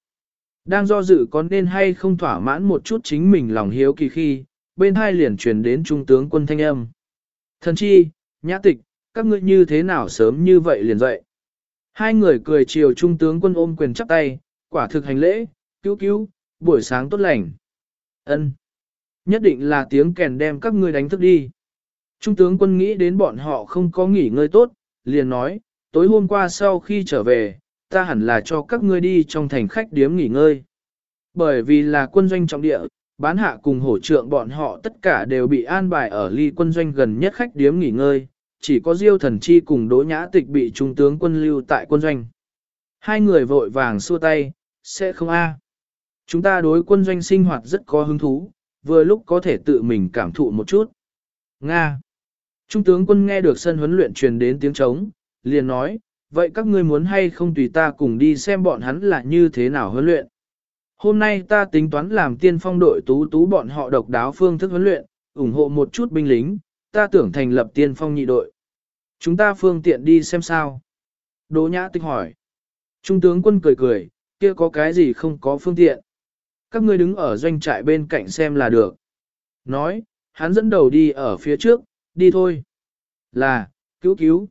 Đang do dự có nên hay không thỏa mãn một chút chính mình lòng hiếu kỳ khi, bên hai liền truyền đến trung tướng quân thanh âm. Thần chi, nhã tịch, các ngươi như thế nào sớm như vậy liền dậy. Hai người cười chiều trung tướng quân ôm quyền chắp tay, quả thực hành lễ, cứu cứu, buổi sáng tốt lành. ân Nhất định là tiếng kèn đem các ngươi đánh thức đi. Trung tướng quân nghĩ đến bọn họ không có nghỉ ngơi tốt, liền nói, tối hôm qua sau khi trở về, ta hẳn là cho các ngươi đi trong thành khách điếm nghỉ ngơi. Bởi vì là quân doanh trọng địa, bán hạ cùng hổ trượng bọn họ tất cả đều bị an bài ở ly quân doanh gần nhất khách điếm nghỉ ngơi, chỉ có Diêu Thần Chi cùng Đỗ Nhã Tịch bị trung tướng quân lưu tại quân doanh. Hai người vội vàng xua tay, sẽ không a. Chúng ta đối quân doanh sinh hoạt rất có hứng thú, vừa lúc có thể tự mình cảm thụ một chút. Nga. Trung tướng quân nghe được sân huấn luyện truyền đến tiếng trống, liền nói, vậy các ngươi muốn hay không tùy ta cùng đi xem bọn hắn là như thế nào huấn luyện. Hôm nay ta tính toán làm tiên phong đội tú tú bọn họ độc đáo phương thức huấn luyện, ủng hộ một chút binh lính, ta tưởng thành lập tiên phong nhị đội. Chúng ta phương tiện đi xem sao. Đỗ nhã tịch hỏi. Trung tướng quân cười cười, kia có cái gì không có phương tiện. Các ngươi đứng ở doanh trại bên cạnh xem là được. Nói, hắn dẫn đầu đi ở phía trước, đi thôi. Là, cứu cứu.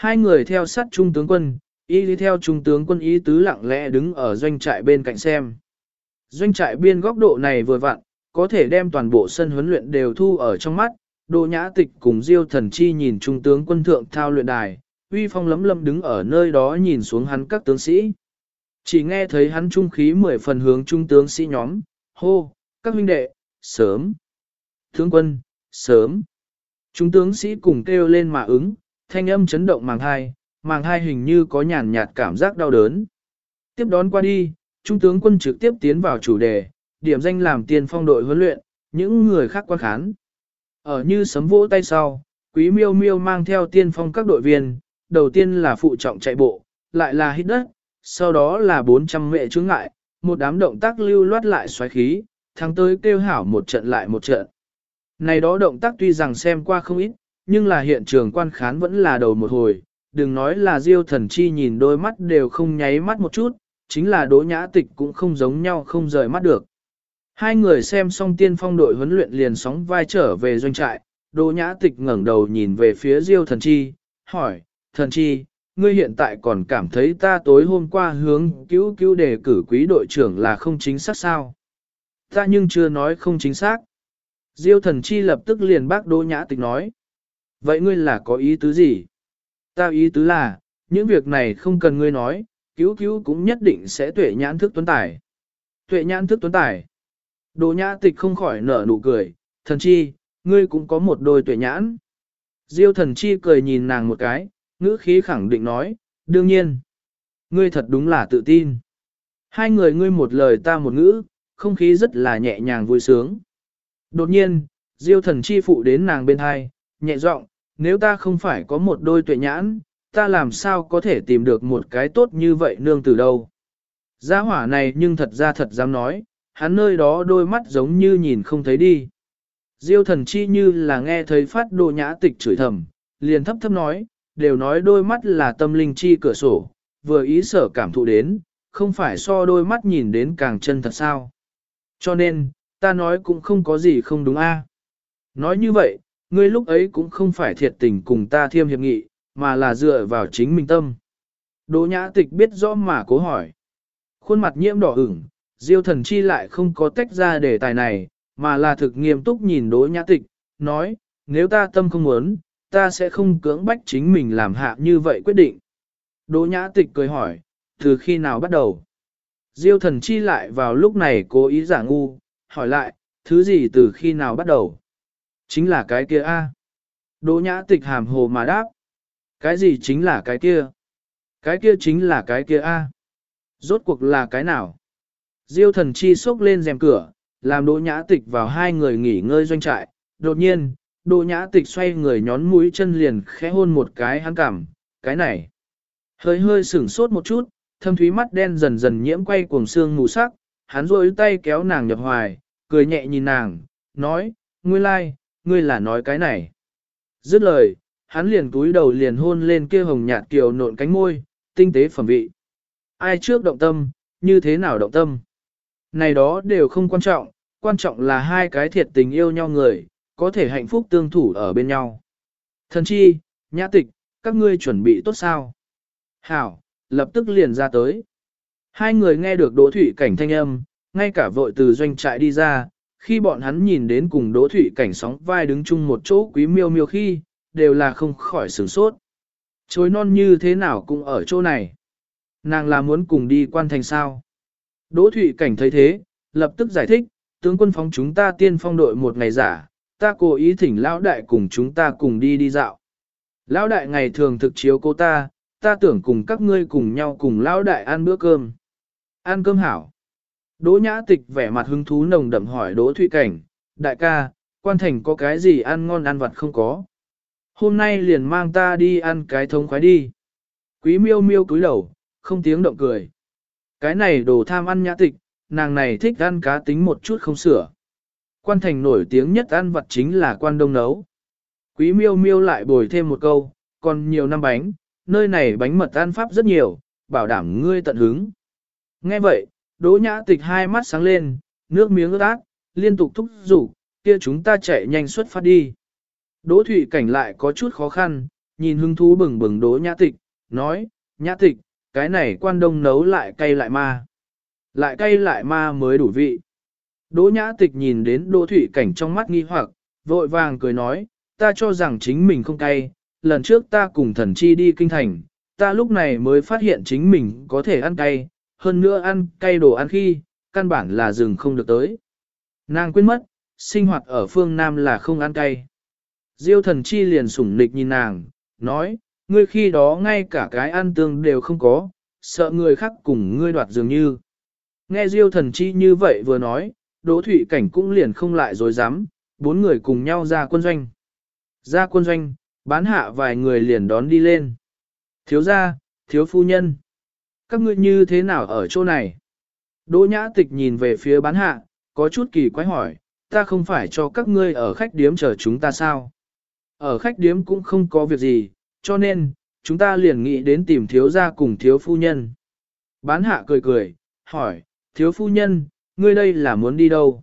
Hai người theo sát trung tướng quân, y đi theo trung tướng quân ý tứ lặng lẽ đứng ở doanh trại bên cạnh xem. Doanh trại biên góc độ này vừa vặn, có thể đem toàn bộ sân huấn luyện đều thu ở trong mắt. Đỗ nhã tịch cùng Diêu thần chi nhìn trung tướng quân thượng thao luyện đài, uy phong lấm lâm đứng ở nơi đó nhìn xuống hắn các tướng sĩ. Chỉ nghe thấy hắn trung khí mười phần hướng trung tướng sĩ nhóm, hô, các huynh đệ, sớm. Tướng quân, sớm. Trung tướng sĩ cùng kêu lên mà ứng, thanh âm chấn động màng hai, màng hai hình như có nhàn nhạt cảm giác đau đớn. Tiếp đón qua đi, Trung tướng quân trực tiếp tiến vào chủ đề, điểm danh làm tiền phong đội huấn luyện, những người khác quan khán. Ở như sấm vỗ tay sau, quý miêu miêu mang theo tiên phong các đội viên, đầu tiên là phụ trọng chạy bộ, lại là hít đất, sau đó là 400 mệ chướng ngại, một đám động tác lưu loát lại xoáy khí, thắng tới kêu hảo một trận lại một trận. Này đó động tác tuy rằng xem qua không ít, nhưng là hiện trường quan khán vẫn là đầu một hồi, đừng nói là Diêu thần chi nhìn đôi mắt đều không nháy mắt một chút, chính là đỗ nhã tịch cũng không giống nhau không rời mắt được. Hai người xem xong tiên phong đội huấn luyện liền sóng vai trở về doanh trại, đỗ nhã tịch ngẩng đầu nhìn về phía Diêu thần chi, hỏi, thần chi, ngươi hiện tại còn cảm thấy ta tối hôm qua hướng cứu cứu đề cử quý đội trưởng là không chính xác sao? Ta nhưng chưa nói không chính xác. Diêu thần chi lập tức liền bác đỗ nhã tịch nói. Vậy ngươi là có ý tứ gì? Ta ý tứ là, những việc này không cần ngươi nói, cứu cứu cũng nhất định sẽ tuệ nhãn thức tuấn tài. Tuệ nhãn thức tuấn tài. Đồ nhã tịch không khỏi nở nụ cười, thần chi, ngươi cũng có một đôi tuệ nhãn. Diêu thần chi cười nhìn nàng một cái, ngữ khí khẳng định nói, đương nhiên. Ngươi thật đúng là tự tin. Hai người ngươi một lời ta một ngữ, không khí rất là nhẹ nhàng vui sướng. Đột nhiên, Diêu thần chi phụ đến nàng bên hai, nhẹ giọng, nếu ta không phải có một đôi tuệ nhãn, ta làm sao có thể tìm được một cái tốt như vậy nương từ đâu. Gia hỏa này nhưng thật ra thật dám nói, hắn nơi đó đôi mắt giống như nhìn không thấy đi. Diêu thần chi như là nghe thấy phát đồ nhã tịch chửi thầm, liền thấp thấp nói, đều nói đôi mắt là tâm linh chi cửa sổ, vừa ý sở cảm thụ đến, không phải so đôi mắt nhìn đến càng chân thật sao. Cho nên, ta nói cũng không có gì không đúng a. Nói như vậy, ngươi lúc ấy cũng không phải thiệt tình cùng ta thiêm hiệp nghị, mà là dựa vào chính mình tâm. Đỗ nhã tịch biết rõ mà cố hỏi. Khuôn mặt nhiễm đỏ ửng, diêu thần chi lại không có tách ra đề tài này, mà là thực nghiêm túc nhìn đỗ nhã tịch, nói, nếu ta tâm không muốn, ta sẽ không cưỡng bách chính mình làm hạ như vậy quyết định. Đỗ nhã tịch cười hỏi, từ khi nào bắt đầu? Diêu thần chi lại vào lúc này cố ý giả ngu, hỏi lại, thứ gì từ khi nào bắt đầu? Chính là cái kia a. Đỗ nhã tịch hàm hồ mà đáp. Cái gì chính là cái kia? Cái kia chính là cái kia a. Rốt cuộc là cái nào? Diêu thần chi xốc lên rèm cửa, làm đỗ nhã tịch vào hai người nghỉ ngơi doanh trại. Đột nhiên, đỗ nhã tịch xoay người nhón mũi chân liền khẽ hôn một cái hắn cảm, cái này. Hơi hơi sửng sốt một chút, thâm thúy mắt đen dần dần nhiễm quay cuồng xương mù sắc, hắn rôi tay kéo nàng nhập hoài, cười nhẹ nhìn nàng, nói, ngươi lai, like, ngươi là nói cái này. Dứt lời, hắn liền túi đầu liền hôn lên kia hồng nhạt kiều nộn cánh môi, tinh tế phẩm vị. Ai trước động tâm, như thế nào động tâm? Này đó đều không quan trọng, quan trọng là hai cái thiệt tình yêu nhau người, có thể hạnh phúc tương thủ ở bên nhau. Thần chi, nhã tịch, các ngươi chuẩn bị tốt sao? Hảo, lập tức liền ra tới. Hai người nghe được Đỗ Thủy Cảnh thanh âm, ngay cả vội từ doanh trại đi ra, khi bọn hắn nhìn đến cùng Đỗ Thủy Cảnh sóng vai đứng chung một chỗ quý miêu miêu khi, đều là không khỏi sửng sốt. Chối non như thế nào cũng ở chỗ này. Nàng là muốn cùng đi quan thành sao. Đỗ Thụy Cảnh thấy thế, lập tức giải thích, tướng quân phóng chúng ta tiên phong đội một ngày giả, ta cố ý thỉnh lão đại cùng chúng ta cùng đi đi dạo. Lão đại ngày thường thực chiếu cô ta, ta tưởng cùng các ngươi cùng nhau cùng lão đại ăn bữa cơm. Ăn cơm hảo. Đỗ nhã tịch vẻ mặt hứng thú nồng đậm hỏi Đỗ Thụy Cảnh, đại ca, quan thành có cái gì ăn ngon ăn vặt không có. Hôm nay liền mang ta đi ăn cái thống khoái đi. Quý miêu miêu cúi đầu, không tiếng động cười. Cái này đồ tham ăn nhã tịch, nàng này thích ăn cá tính một chút không sửa. Quan thành nổi tiếng nhất ăn vặt chính là quan đông nấu. Quý miêu miêu lại bồi thêm một câu, còn nhiều năm bánh, nơi này bánh mật ăn pháp rất nhiều, bảo đảm ngươi tận hứng. Nghe vậy, đỗ nhã tịch hai mắt sáng lên, nước miếng ướt át, liên tục thúc giục, kia chúng ta chạy nhanh xuất phát đi. Đỗ Thụy Cảnh lại có chút khó khăn, nhìn hứng thú bừng bừng Đỗ Nhã Tịch, nói, Nhã Tịch, cái này quan đông nấu lại cay lại ma. Lại cay lại ma mới đủ vị. Đỗ Nhã Tịch nhìn đến Đỗ Thụy Cảnh trong mắt nghi hoặc, vội vàng cười nói, ta cho rằng chính mình không cay, lần trước ta cùng thần chi đi kinh thành, ta lúc này mới phát hiện chính mình có thể ăn cay, hơn nữa ăn cay đồ ăn khi, căn bản là rừng không được tới. Nàng quên mất, sinh hoạt ở phương Nam là không ăn cay. Diêu thần chi liền sủng nịch nhìn nàng, nói, ngươi khi đó ngay cả cái ăn tương đều không có, sợ người khác cùng ngươi đoạt dường như. Nghe Diêu thần chi như vậy vừa nói, Đỗ Thụy Cảnh cũng liền không lại dối dám, bốn người cùng nhau ra quân doanh. Ra quân doanh, bán hạ vài người liền đón đi lên. Thiếu gia, thiếu phu nhân. Các ngươi như thế nào ở chỗ này? Đỗ nhã tịch nhìn về phía bán hạ, có chút kỳ quái hỏi, ta không phải cho các ngươi ở khách điếm chờ chúng ta sao? Ở khách điếm cũng không có việc gì, cho nên, chúng ta liền nghĩ đến tìm thiếu gia cùng thiếu phu nhân. Bán hạ cười cười, hỏi, thiếu phu nhân, ngươi đây là muốn đi đâu?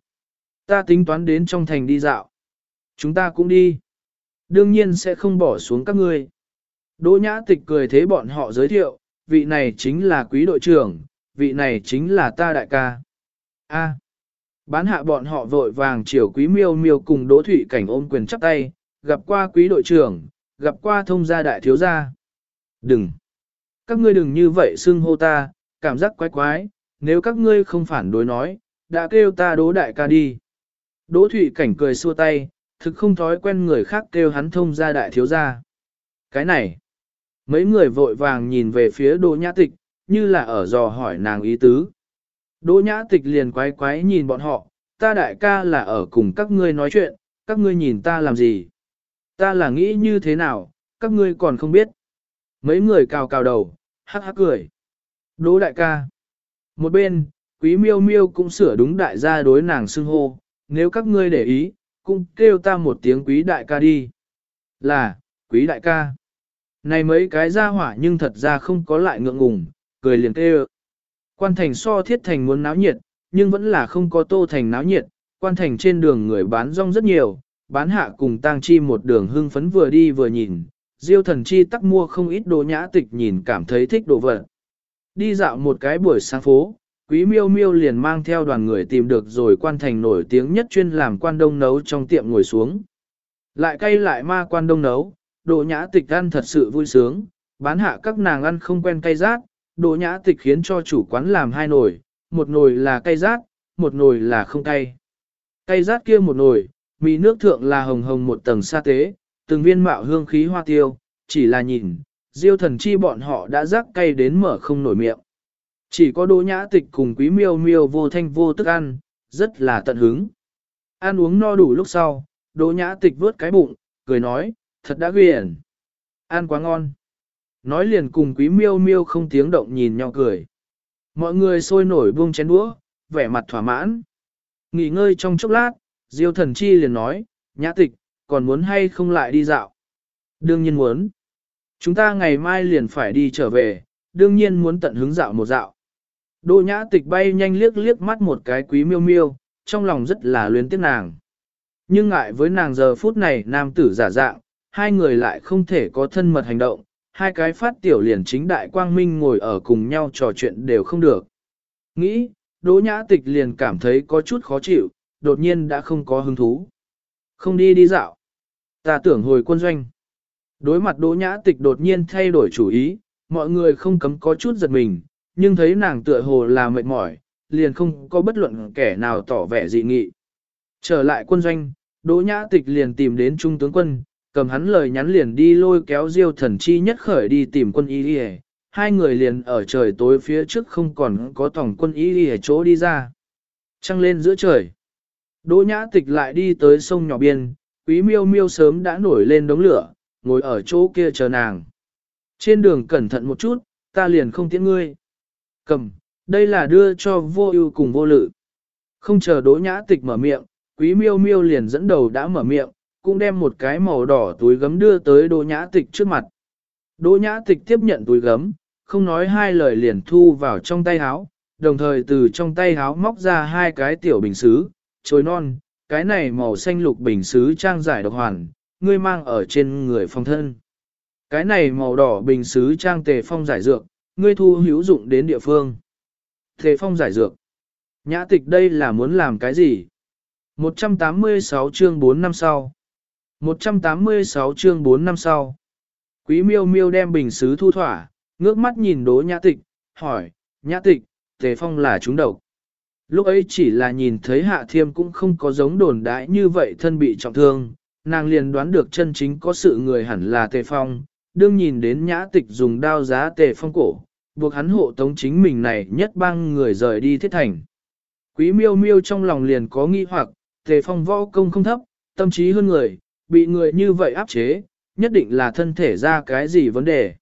Ta tính toán đến trong thành đi dạo. Chúng ta cũng đi. Đương nhiên sẽ không bỏ xuống các ngươi. Đỗ nhã tịch cười thế bọn họ giới thiệu, vị này chính là quý đội trưởng, vị này chính là ta đại ca. A. Bán hạ bọn họ vội vàng chiều quý miêu miêu cùng đỗ thủy cảnh ôm quyền chắp tay, gặp qua quý đội trưởng, gặp qua thông gia đại thiếu gia. Đừng! Các ngươi đừng như vậy xưng hô ta, cảm giác quái quái, nếu các ngươi không phản đối nói, đã kêu ta đỗ đại ca đi. Đỗ thủy Cảnh cười xua tay, thực không thói quen người khác kêu hắn thông gia đại thiếu gia. Cái này! Mấy người vội vàng nhìn về phía Đỗ Nhã Tịch, như là ở dò hỏi nàng ý tứ. Đỗ Nhã Tịch liền quái quái nhìn bọn họ, ta đại ca là ở cùng các ngươi nói chuyện, các ngươi nhìn ta làm gì? Ta là nghĩ như thế nào, các ngươi còn không biết. Mấy người cào cào đầu, hắc hắc cười. Đỗ đại ca. Một bên, quý miêu miêu cũng sửa đúng đại gia đối nàng xưng hô, nếu các ngươi để ý, cũng kêu ta một tiếng quý đại ca đi. Là, quý đại ca. Này mấy cái ra hỏa nhưng thật ra không có lại ngượng ngùng, cười liền kêu. Quan thành so thiết thành muốn náo nhiệt, nhưng vẫn là không có tô thành náo nhiệt, quan thành trên đường người bán rong rất nhiều, bán hạ cùng tang chi một đường hưng phấn vừa đi vừa nhìn, diêu thần chi tắc mua không ít đồ nhã tịch nhìn cảm thấy thích đồ vật. Đi dạo một cái buổi sáng phố, quý miêu miêu liền mang theo đoàn người tìm được rồi quan thành nổi tiếng nhất chuyên làm quan đông nấu trong tiệm ngồi xuống. Lại cay lại ma quan đông nấu, Đỗ nhã tịch ăn thật sự vui sướng, bán hạ các nàng ăn không quen cay rát, Đỗ nhã tịch khiến cho chủ quán làm hai nồi, một nồi là cay rát, một nồi là không cay. Cay rát kia một nồi, mì nước thượng là hồng hồng một tầng sa tế, từng viên mạo hương khí hoa tiêu, chỉ là nhìn, diêu thần chi bọn họ đã rắc cay đến mở không nổi miệng. Chỉ có đỗ nhã tịch cùng quý miêu miêu vô thanh vô tức ăn, rất là tận hứng. Ăn uống no đủ lúc sau, đỗ nhã tịch vớt cái bụng, cười nói, thật đã quyển. Ăn quá ngon. Nói liền cùng quý miêu miêu không tiếng động nhìn nhau cười. Mọi người sôi nổi buông chén đũa, vẻ mặt thỏa mãn. Nghỉ ngơi trong chốc lát, Diêu thần chi liền nói, nhã tịch, còn muốn hay không lại đi dạo? Đương nhiên muốn. Chúng ta ngày mai liền phải đi trở về, đương nhiên muốn tận hứng dạo một dạo. Đỗ nhã tịch bay nhanh liếc liếc mắt một cái quý miêu miêu, trong lòng rất là luyến tiếc nàng. Nhưng ngại với nàng giờ phút này nam tử giả dạng, hai người lại không thể có thân mật hành động, hai cái phát tiểu liền chính đại quang minh ngồi ở cùng nhau trò chuyện đều không được. Nghĩ, đỗ nhã tịch liền cảm thấy có chút khó chịu, đột nhiên đã không có hứng thú. Không đi đi dạo. Ta tưởng hồi quân doanh. Đối mặt đỗ nhã tịch đột nhiên thay đổi chủ ý, mọi người không cấm có chút giật mình, nhưng thấy nàng tựa hồ là mệt mỏi, liền không có bất luận kẻ nào tỏ vẻ dị nghị. Trở lại quân doanh, đỗ nhã tịch liền tìm đến trung tướng quân, cầm hắn lời nhắn liền đi lôi kéo diêu thần chi nhất khởi đi tìm quân y lìa hai người liền ở trời tối phía trước không còn có tổng quân y lìa chỗ đi ra. Trăng lên giữa trời. Đỗ nhã tịch lại đi tới sông nhỏ biên, quý miêu miêu sớm đã nổi lên đống lửa, ngồi ở chỗ kia chờ nàng. Trên đường cẩn thận một chút, ta liền không tiễn ngươi. Cầm, đây là đưa cho vô ưu cùng vô lự. Không chờ đỗ nhã tịch mở miệng, quý miêu miêu liền dẫn đầu đã mở miệng, cũng đem một cái màu đỏ túi gấm đưa tới đỗ nhã tịch trước mặt. Đỗ nhã tịch tiếp nhận túi gấm, không nói hai lời liền thu vào trong tay háo, đồng thời từ trong tay háo móc ra hai cái tiểu bình xứ, trôi non, cái này màu xanh lục bình xứ trang giải độc hoàn, ngươi mang ở trên người phong thân. Cái này màu đỏ bình xứ trang tề phong giải dược, ngươi thu hữu dụng đến địa phương. Tề phong giải dược. Nhã tịch đây là muốn làm cái gì? 186 chương 4 năm sau. 186 chương 4 năm sau. Quý miêu miêu đem bình xứ thu thỏa, ngước mắt nhìn đố nhã tịch, hỏi, nhã tịch, tề phong là chúng độc. Lúc ấy chỉ là nhìn thấy hạ thiêm cũng không có giống đồn đại như vậy thân bị trọng thương, nàng liền đoán được chân chính có sự người hẳn là tề phong, đương nhìn đến nhã tịch dùng đao giá tề phong cổ, buộc hắn hộ tống chính mình này nhất bang người rời đi thiết thành. Quý miêu miêu trong lòng liền có nghi hoặc, tề phong võ công không thấp, tâm trí hơn người, bị người như vậy áp chế, nhất định là thân thể ra cái gì vấn đề.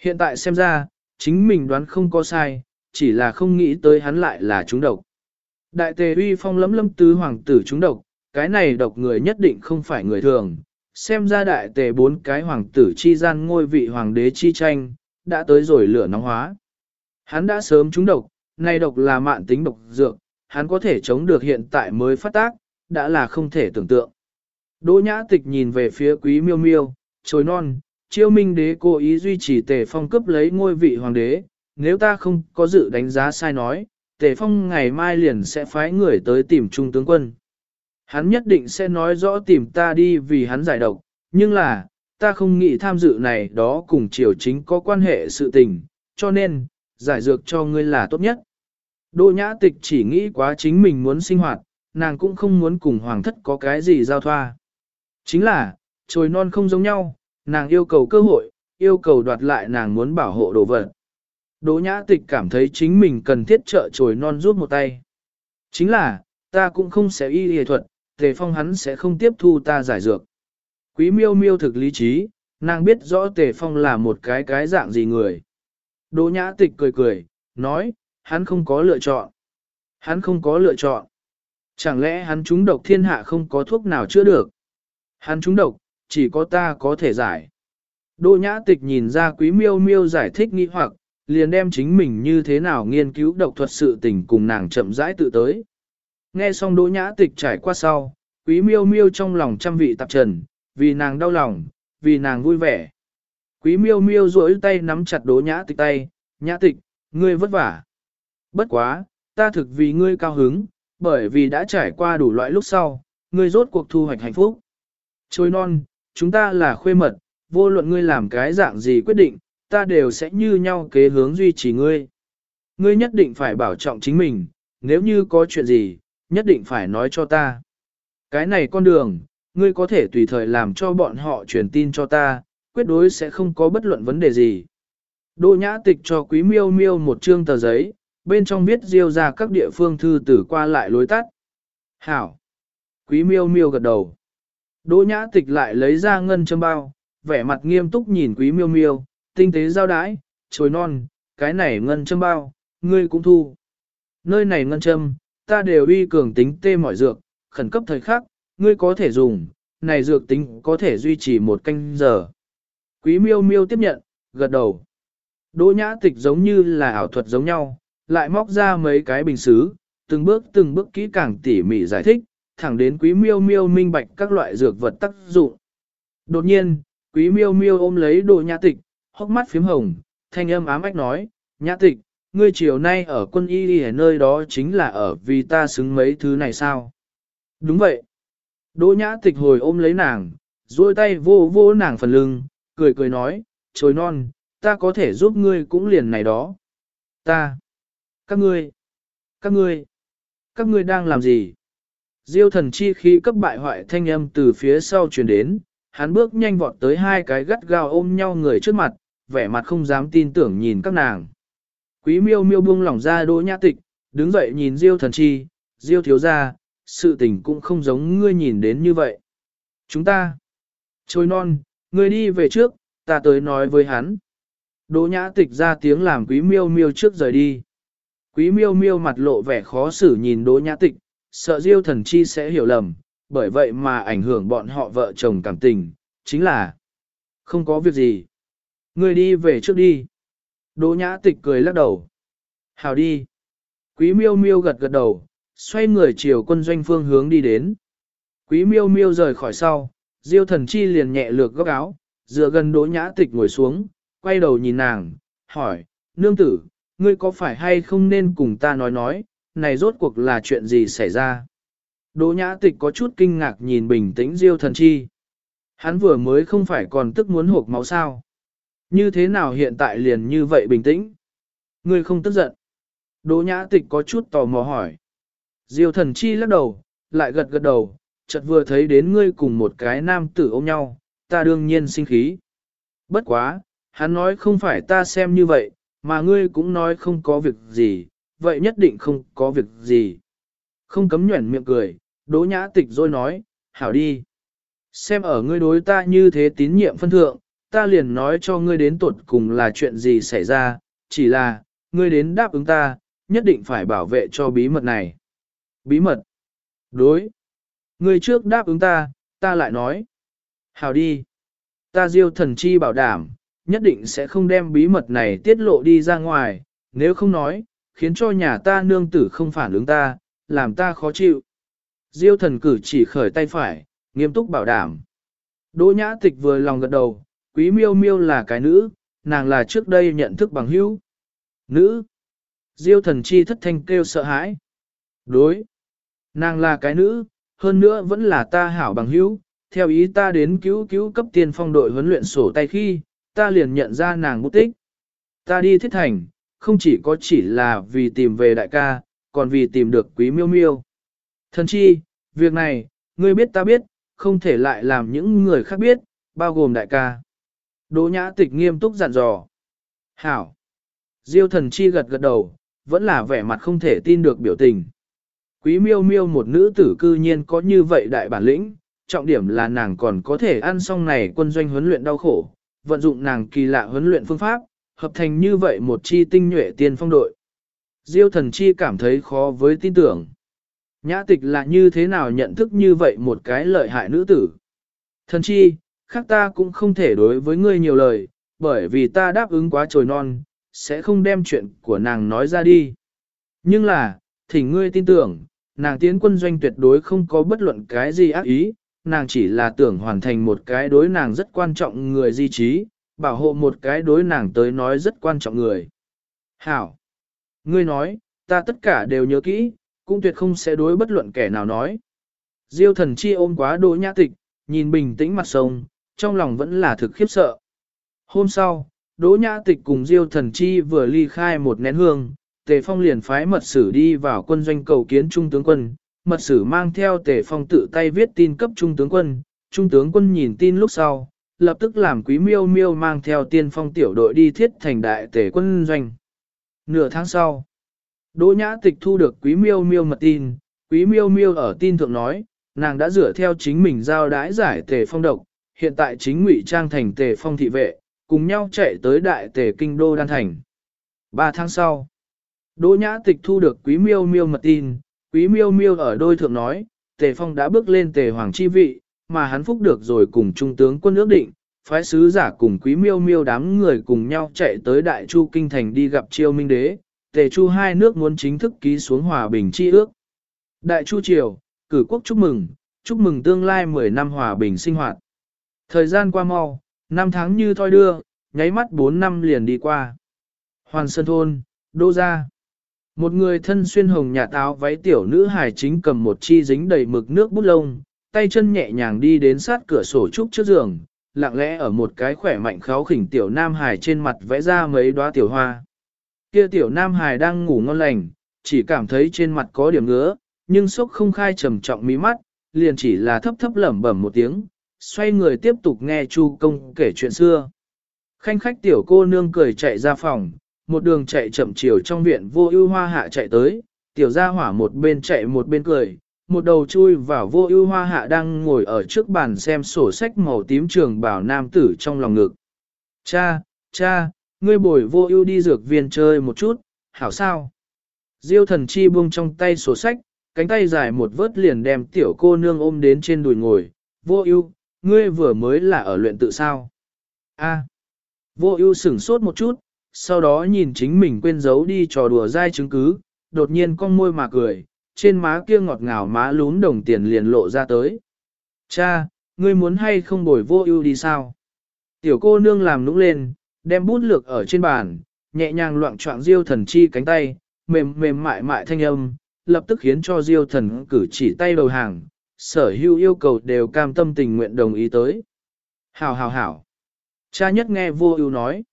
Hiện tại xem ra, chính mình đoán không có sai, chỉ là không nghĩ tới hắn lại là chúng độc. Đại tề uy phong lấm lâm tứ hoàng tử chúng độc, cái này độc người nhất định không phải người thường. Xem ra đại tề bốn cái hoàng tử chi gian ngôi vị hoàng đế chi tranh, đã tới rồi lửa nóng hóa. Hắn đã sớm trúng độc, nay độc là mạn tính độc dược, hắn có thể chống được hiện tại mới phát tác, đã là không thể tưởng tượng. Đỗ nhã tịch nhìn về phía quý miêu miêu, trồi non, chiêu minh đế cố ý duy trì tề phong cấp lấy ngôi vị hoàng đế, nếu ta không có dự đánh giá sai nói, tề phong ngày mai liền sẽ phái người tới tìm trung tướng quân. Hắn nhất định sẽ nói rõ tìm ta đi vì hắn giải độc, nhưng là, ta không nghĩ tham dự này đó cùng triều chính có quan hệ sự tình, cho nên, giải dược cho ngươi là tốt nhất. Đỗ nhã tịch chỉ nghĩ quá chính mình muốn sinh hoạt, nàng cũng không muốn cùng hoàng thất có cái gì giao thoa. Chính là, trồi non không giống nhau, nàng yêu cầu cơ hội, yêu cầu đoạt lại nàng muốn bảo hộ đồ vật. Đỗ nhã tịch cảm thấy chính mình cần thiết trợ trồi non rút một tay. Chính là, ta cũng không sẽ y y thuật, tề phong hắn sẽ không tiếp thu ta giải dược. Quý miêu miêu thực lý trí, nàng biết rõ tề phong là một cái cái dạng gì người. Đỗ nhã tịch cười cười, nói, hắn không có lựa chọn. Hắn không có lựa chọn. Chẳng lẽ hắn trúng độc thiên hạ không có thuốc nào chữa được? Hắn trúng độc, chỉ có ta có thể giải. Đỗ nhã tịch nhìn ra quý miêu miêu giải thích nghi hoặc, liền đem chính mình như thế nào nghiên cứu độc thuật sự tình cùng nàng chậm rãi tự tới. Nghe xong đỗ nhã tịch trải qua sau, quý miêu miêu trong lòng trăm vị tạp trần, vì nàng đau lòng, vì nàng vui vẻ. Quý miêu miêu duỗi tay nắm chặt đỗ nhã tịch tay, nhã tịch, ngươi vất vả. Bất quá, ta thực vì ngươi cao hứng, bởi vì đã trải qua đủ loại lúc sau, ngươi rốt cuộc thu hoạch hạnh phúc. Trôi non, chúng ta là khuê mật, vô luận ngươi làm cái dạng gì quyết định, ta đều sẽ như nhau kế hướng duy trì ngươi. Ngươi nhất định phải bảo trọng chính mình, nếu như có chuyện gì, nhất định phải nói cho ta. Cái này con đường, ngươi có thể tùy thời làm cho bọn họ truyền tin cho ta, quyết đối sẽ không có bất luận vấn đề gì. Đỗ nhã tịch cho quý miêu miêu một chương tờ giấy, bên trong viết diêu ra các địa phương thư tử qua lại lối tắt. Hảo! Quý miêu miêu gật đầu. Đỗ nhã tịch lại lấy ra ngân châm bao, vẻ mặt nghiêm túc nhìn quý miêu miêu, tinh tế giao đái, trồi non, cái này ngân châm bao, ngươi cũng thu. Nơi này ngân châm, ta đều uy cường tính tê mọi dược, khẩn cấp thời khắc, ngươi có thể dùng, này dược tính có thể duy trì một canh giờ. Quý miêu miêu tiếp nhận, gật đầu. Đỗ nhã tịch giống như là ảo thuật giống nhau, lại móc ra mấy cái bình xứ, từng bước từng bước kỹ càng tỉ mỉ giải thích, thẳng đến quý miêu miêu minh bạch các loại dược vật tác dụng. Đột nhiên, quý miêu miêu ôm lấy đồ nhã tịch, hốc mắt phím hồng, thanh âm ám ách nói, nhã tịch, ngươi chiều nay ở quân y đi ở nơi đó chính là ở vì ta xứng mấy thứ này sao? Đúng vậy. Đỗ nhã tịch hồi ôm lấy nàng, duỗi tay vô vô nàng phần lưng, cười cười nói, trồi non, ta có thể giúp ngươi cũng liền này đó. Ta. Các ngươi. Các ngươi. Các ngươi đang làm gì? Diêu thần chi khí cấp bại hoại thanh âm từ phía sau truyền đến, hắn bước nhanh vọt tới hai cái gắt gao ôm nhau người trước mặt, vẻ mặt không dám tin tưởng nhìn các nàng. Quý miêu miêu buông lỏng ra đỗ nhã tịch, đứng dậy nhìn Diêu thần chi, Diêu thiếu gia, sự tình cũng không giống ngươi nhìn đến như vậy. Chúng ta, trôi non, ngươi đi về trước, ta tới nói với hắn. Đỗ nhã tịch ra tiếng làm quý miêu miêu trước rời đi. Quý miêu miêu mặt lộ vẻ khó xử nhìn đỗ nhã tịch, sợ diêu thần chi sẽ hiểu lầm, bởi vậy mà ảnh hưởng bọn họ vợ chồng cảm tình, chính là không có việc gì. Ngươi đi về trước đi. Đỗ nhã tịch cười lắc đầu. Hào đi. Quý miêu miêu gật gật đầu, xoay người chiều quân doanh phương hướng đi đến. Quý miêu miêu rời khỏi sau, diêu thần chi liền nhẹ lược góc áo, dựa gần đỗ nhã tịch ngồi xuống, quay đầu nhìn nàng, hỏi, nương tử, ngươi có phải hay không nên cùng ta nói nói, này rốt cuộc là chuyện gì xảy ra? Đỗ nhã tịch có chút kinh ngạc nhìn bình tĩnh diêu thần chi. Hắn vừa mới không phải còn tức muốn hộp máu sao? Như thế nào hiện tại liền như vậy bình tĩnh? Ngươi không tức giận. Đỗ nhã tịch có chút tò mò hỏi. Diêu thần chi lắc đầu, lại gật gật đầu, chợt vừa thấy đến ngươi cùng một cái nam tử ôm nhau, ta đương nhiên sinh khí. Bất quá, hắn nói không phải ta xem như vậy, mà ngươi cũng nói không có việc gì, vậy nhất định không có việc gì. Không cấm nhuẩn miệng cười, đỗ nhã tịch rồi nói, hảo đi. Xem ở ngươi đối ta như thế tín nhiệm phân thượng, ta liền nói cho ngươi đến tuột cùng là chuyện gì xảy ra, chỉ là, ngươi đến đáp ứng ta, nhất định phải bảo vệ cho bí mật này. Bí mật? Đối. Ngươi trước đáp ứng ta, ta lại nói. Hảo đi. Ta diêu thần chi bảo đảm, nhất định sẽ không đem bí mật này tiết lộ đi ra ngoài, nếu không nói, khiến cho nhà ta nương tử không phản ứng ta, làm ta khó chịu. Diêu thần cử chỉ khởi tay phải, nghiêm túc bảo đảm. Đỗ nhã tịch vừa lòng gật đầu, quý miêu miêu là cái nữ, nàng là trước đây nhận thức bằng hữu. Nữ. Diêu thần chi thất thanh kêu sợ hãi. Đối. Nàng là cái nữ, hơn nữa vẫn là ta hảo bằng hữu, theo ý ta đến cứu cứu cấp tiên phong đội huấn luyện sổ tay khi, ta liền nhận ra nàng bút tích. Ta đi thiết thành, không chỉ có chỉ là vì tìm về đại ca, còn vì tìm được quý miêu miêu. Thần chi, việc này, ngươi biết ta biết, không thể lại làm những người khác biết, bao gồm đại ca. Đỗ nhã tịch nghiêm túc dặn dò. Hảo. Diêu thần chi gật gật đầu, vẫn là vẻ mặt không thể tin được biểu tình. Quý miêu miêu một nữ tử cư nhiên có như vậy đại bản lĩnh, trọng điểm là nàng còn có thể ăn xong này quân doanh huấn luyện đau khổ, vận dụng nàng kỳ lạ huấn luyện phương pháp, hợp thành như vậy một chi tinh nhuệ tiên phong đội. Diêu thần chi cảm thấy khó với tin tưởng. Nhã tịch là như thế nào nhận thức như vậy một cái lợi hại nữ tử. Thần chi, khác ta cũng không thể đối với ngươi nhiều lời, bởi vì ta đáp ứng quá trồi non, sẽ không đem chuyện của nàng nói ra đi. Nhưng là, thỉnh ngươi tin tưởng, nàng tiến quân doanh tuyệt đối không có bất luận cái gì ác ý, nàng chỉ là tưởng hoàn thành một cái đối nàng rất quan trọng người di trí, bảo hộ một cái đối nàng tới nói rất quan trọng người. Hảo! Ngươi nói, ta tất cả đều nhớ kỹ, cũng tuyệt không sẽ đối bất luận kẻ nào nói. Diêu thần chi ôm quá đỗ nhã tịch, nhìn bình tĩnh mặt sông, trong lòng vẫn là thực khiếp sợ. Hôm sau, Đỗ Nhã Tịch cùng Diêu Thần Chi vừa ly khai một nén hương, Tề Phong liền phái mật sử đi vào quân doanh cầu kiến Trung tướng quân, mật sử mang theo Tề Phong tự tay viết tin cấp Trung tướng quân, Trung tướng quân nhìn tin lúc sau, lập tức làm Quý Miêu Miêu mang theo tiên phong tiểu đội đi thiết thành đại tể quân doanh. Nửa tháng sau, Đỗ Nhã Tịch thu được Quý Miêu Miêu mật tin, Quý Miêu Miêu ở tin thượng nói, nàng đã dựa theo chính mình giao đái giải tề phong độc, hiện tại chính ngụy trang thành tề phong thị vệ, cùng nhau chạy tới đại tề kinh đô đan thành. Ba tháng sau, Đỗ Nhã Tịch thu được Quý Miêu Miêu mật tin, Quý Miêu Miêu ở đôi thượng nói, Tề Phong đã bước lên Tề Hoàng chi vị, mà hắn phúc được rồi cùng trung tướng quân ước định, phái sứ giả cùng Quý Miêu Miêu đám người cùng nhau chạy tới Đại Chu kinh thành đi gặp Chiêu Minh Đế, Tề Chu hai nước muốn chính thức ký xuống hòa bình chi ước. Đại Chu triều, cử quốc chúc mừng, chúc mừng tương lai 10 năm hòa bình sinh hoạt. Thời gian qua mau, năm tháng như thoi đưa, nháy mắt 4 năm liền đi qua. Hoàn Sơn Thôn, Đô Gia. Một người thân xuyên hồng nhà táo váy tiểu nữ hài chính cầm một chi dính đầy mực nước bút lông, tay chân nhẹ nhàng đi đến sát cửa sổ trúc trước giường, lặng lẽ ở một cái khỏe mạnh kháo khỉnh tiểu nam hài trên mặt vẽ ra mấy đóa tiểu hoa. Kia tiểu nam hài đang ngủ ngon lành, chỉ cảm thấy trên mặt có điểm ngứa, nhưng sốc không khai trầm trọng mí mắt, liền chỉ là thấp thấp lẩm bẩm một tiếng, xoay người tiếp tục nghe Chu công kể chuyện xưa. Khanh khách tiểu cô nương cười chạy ra phòng, một đường chạy chậm chiều trong viện vô ưu hoa hạ chạy tới, tiểu gia hỏa một bên chạy một bên cười, một đầu chui vào vô ưu hoa hạ đang ngồi ở trước bàn xem sổ sách màu tím trường bảo nam tử trong lòng ngực. Cha, cha, ngươi bồi vô ưu đi dược viên chơi một chút, hảo sao? Diêu thần chi buông trong tay sổ sách, cánh tay dài một vớt liền đem tiểu cô nương ôm đến trên đùi ngồi, vô ưu, ngươi vừa mới là ở luyện tự sao? A. Vô ưu sửng sốt một chút, sau đó nhìn chính mình quên giấu đi trò đùa dai chứng cứ, đột nhiên con môi mà cười, trên má kia ngọt ngào má lún đồng tiền liền lộ ra tới. Cha, ngươi muốn hay không bồi vô ưu đi sao? Tiểu cô nương làm nũng lên, đem bút lược ở trên bàn, nhẹ nhàng loạn trọng diêu thần chi cánh tay, mềm mềm mại mại thanh âm, lập tức khiến cho diêu thần cử chỉ tay đầu hàng, sở hữu yêu cầu đều cam tâm tình nguyện đồng ý tới. Hảo hảo hảo. Cha nhất nghe vô ưu nói.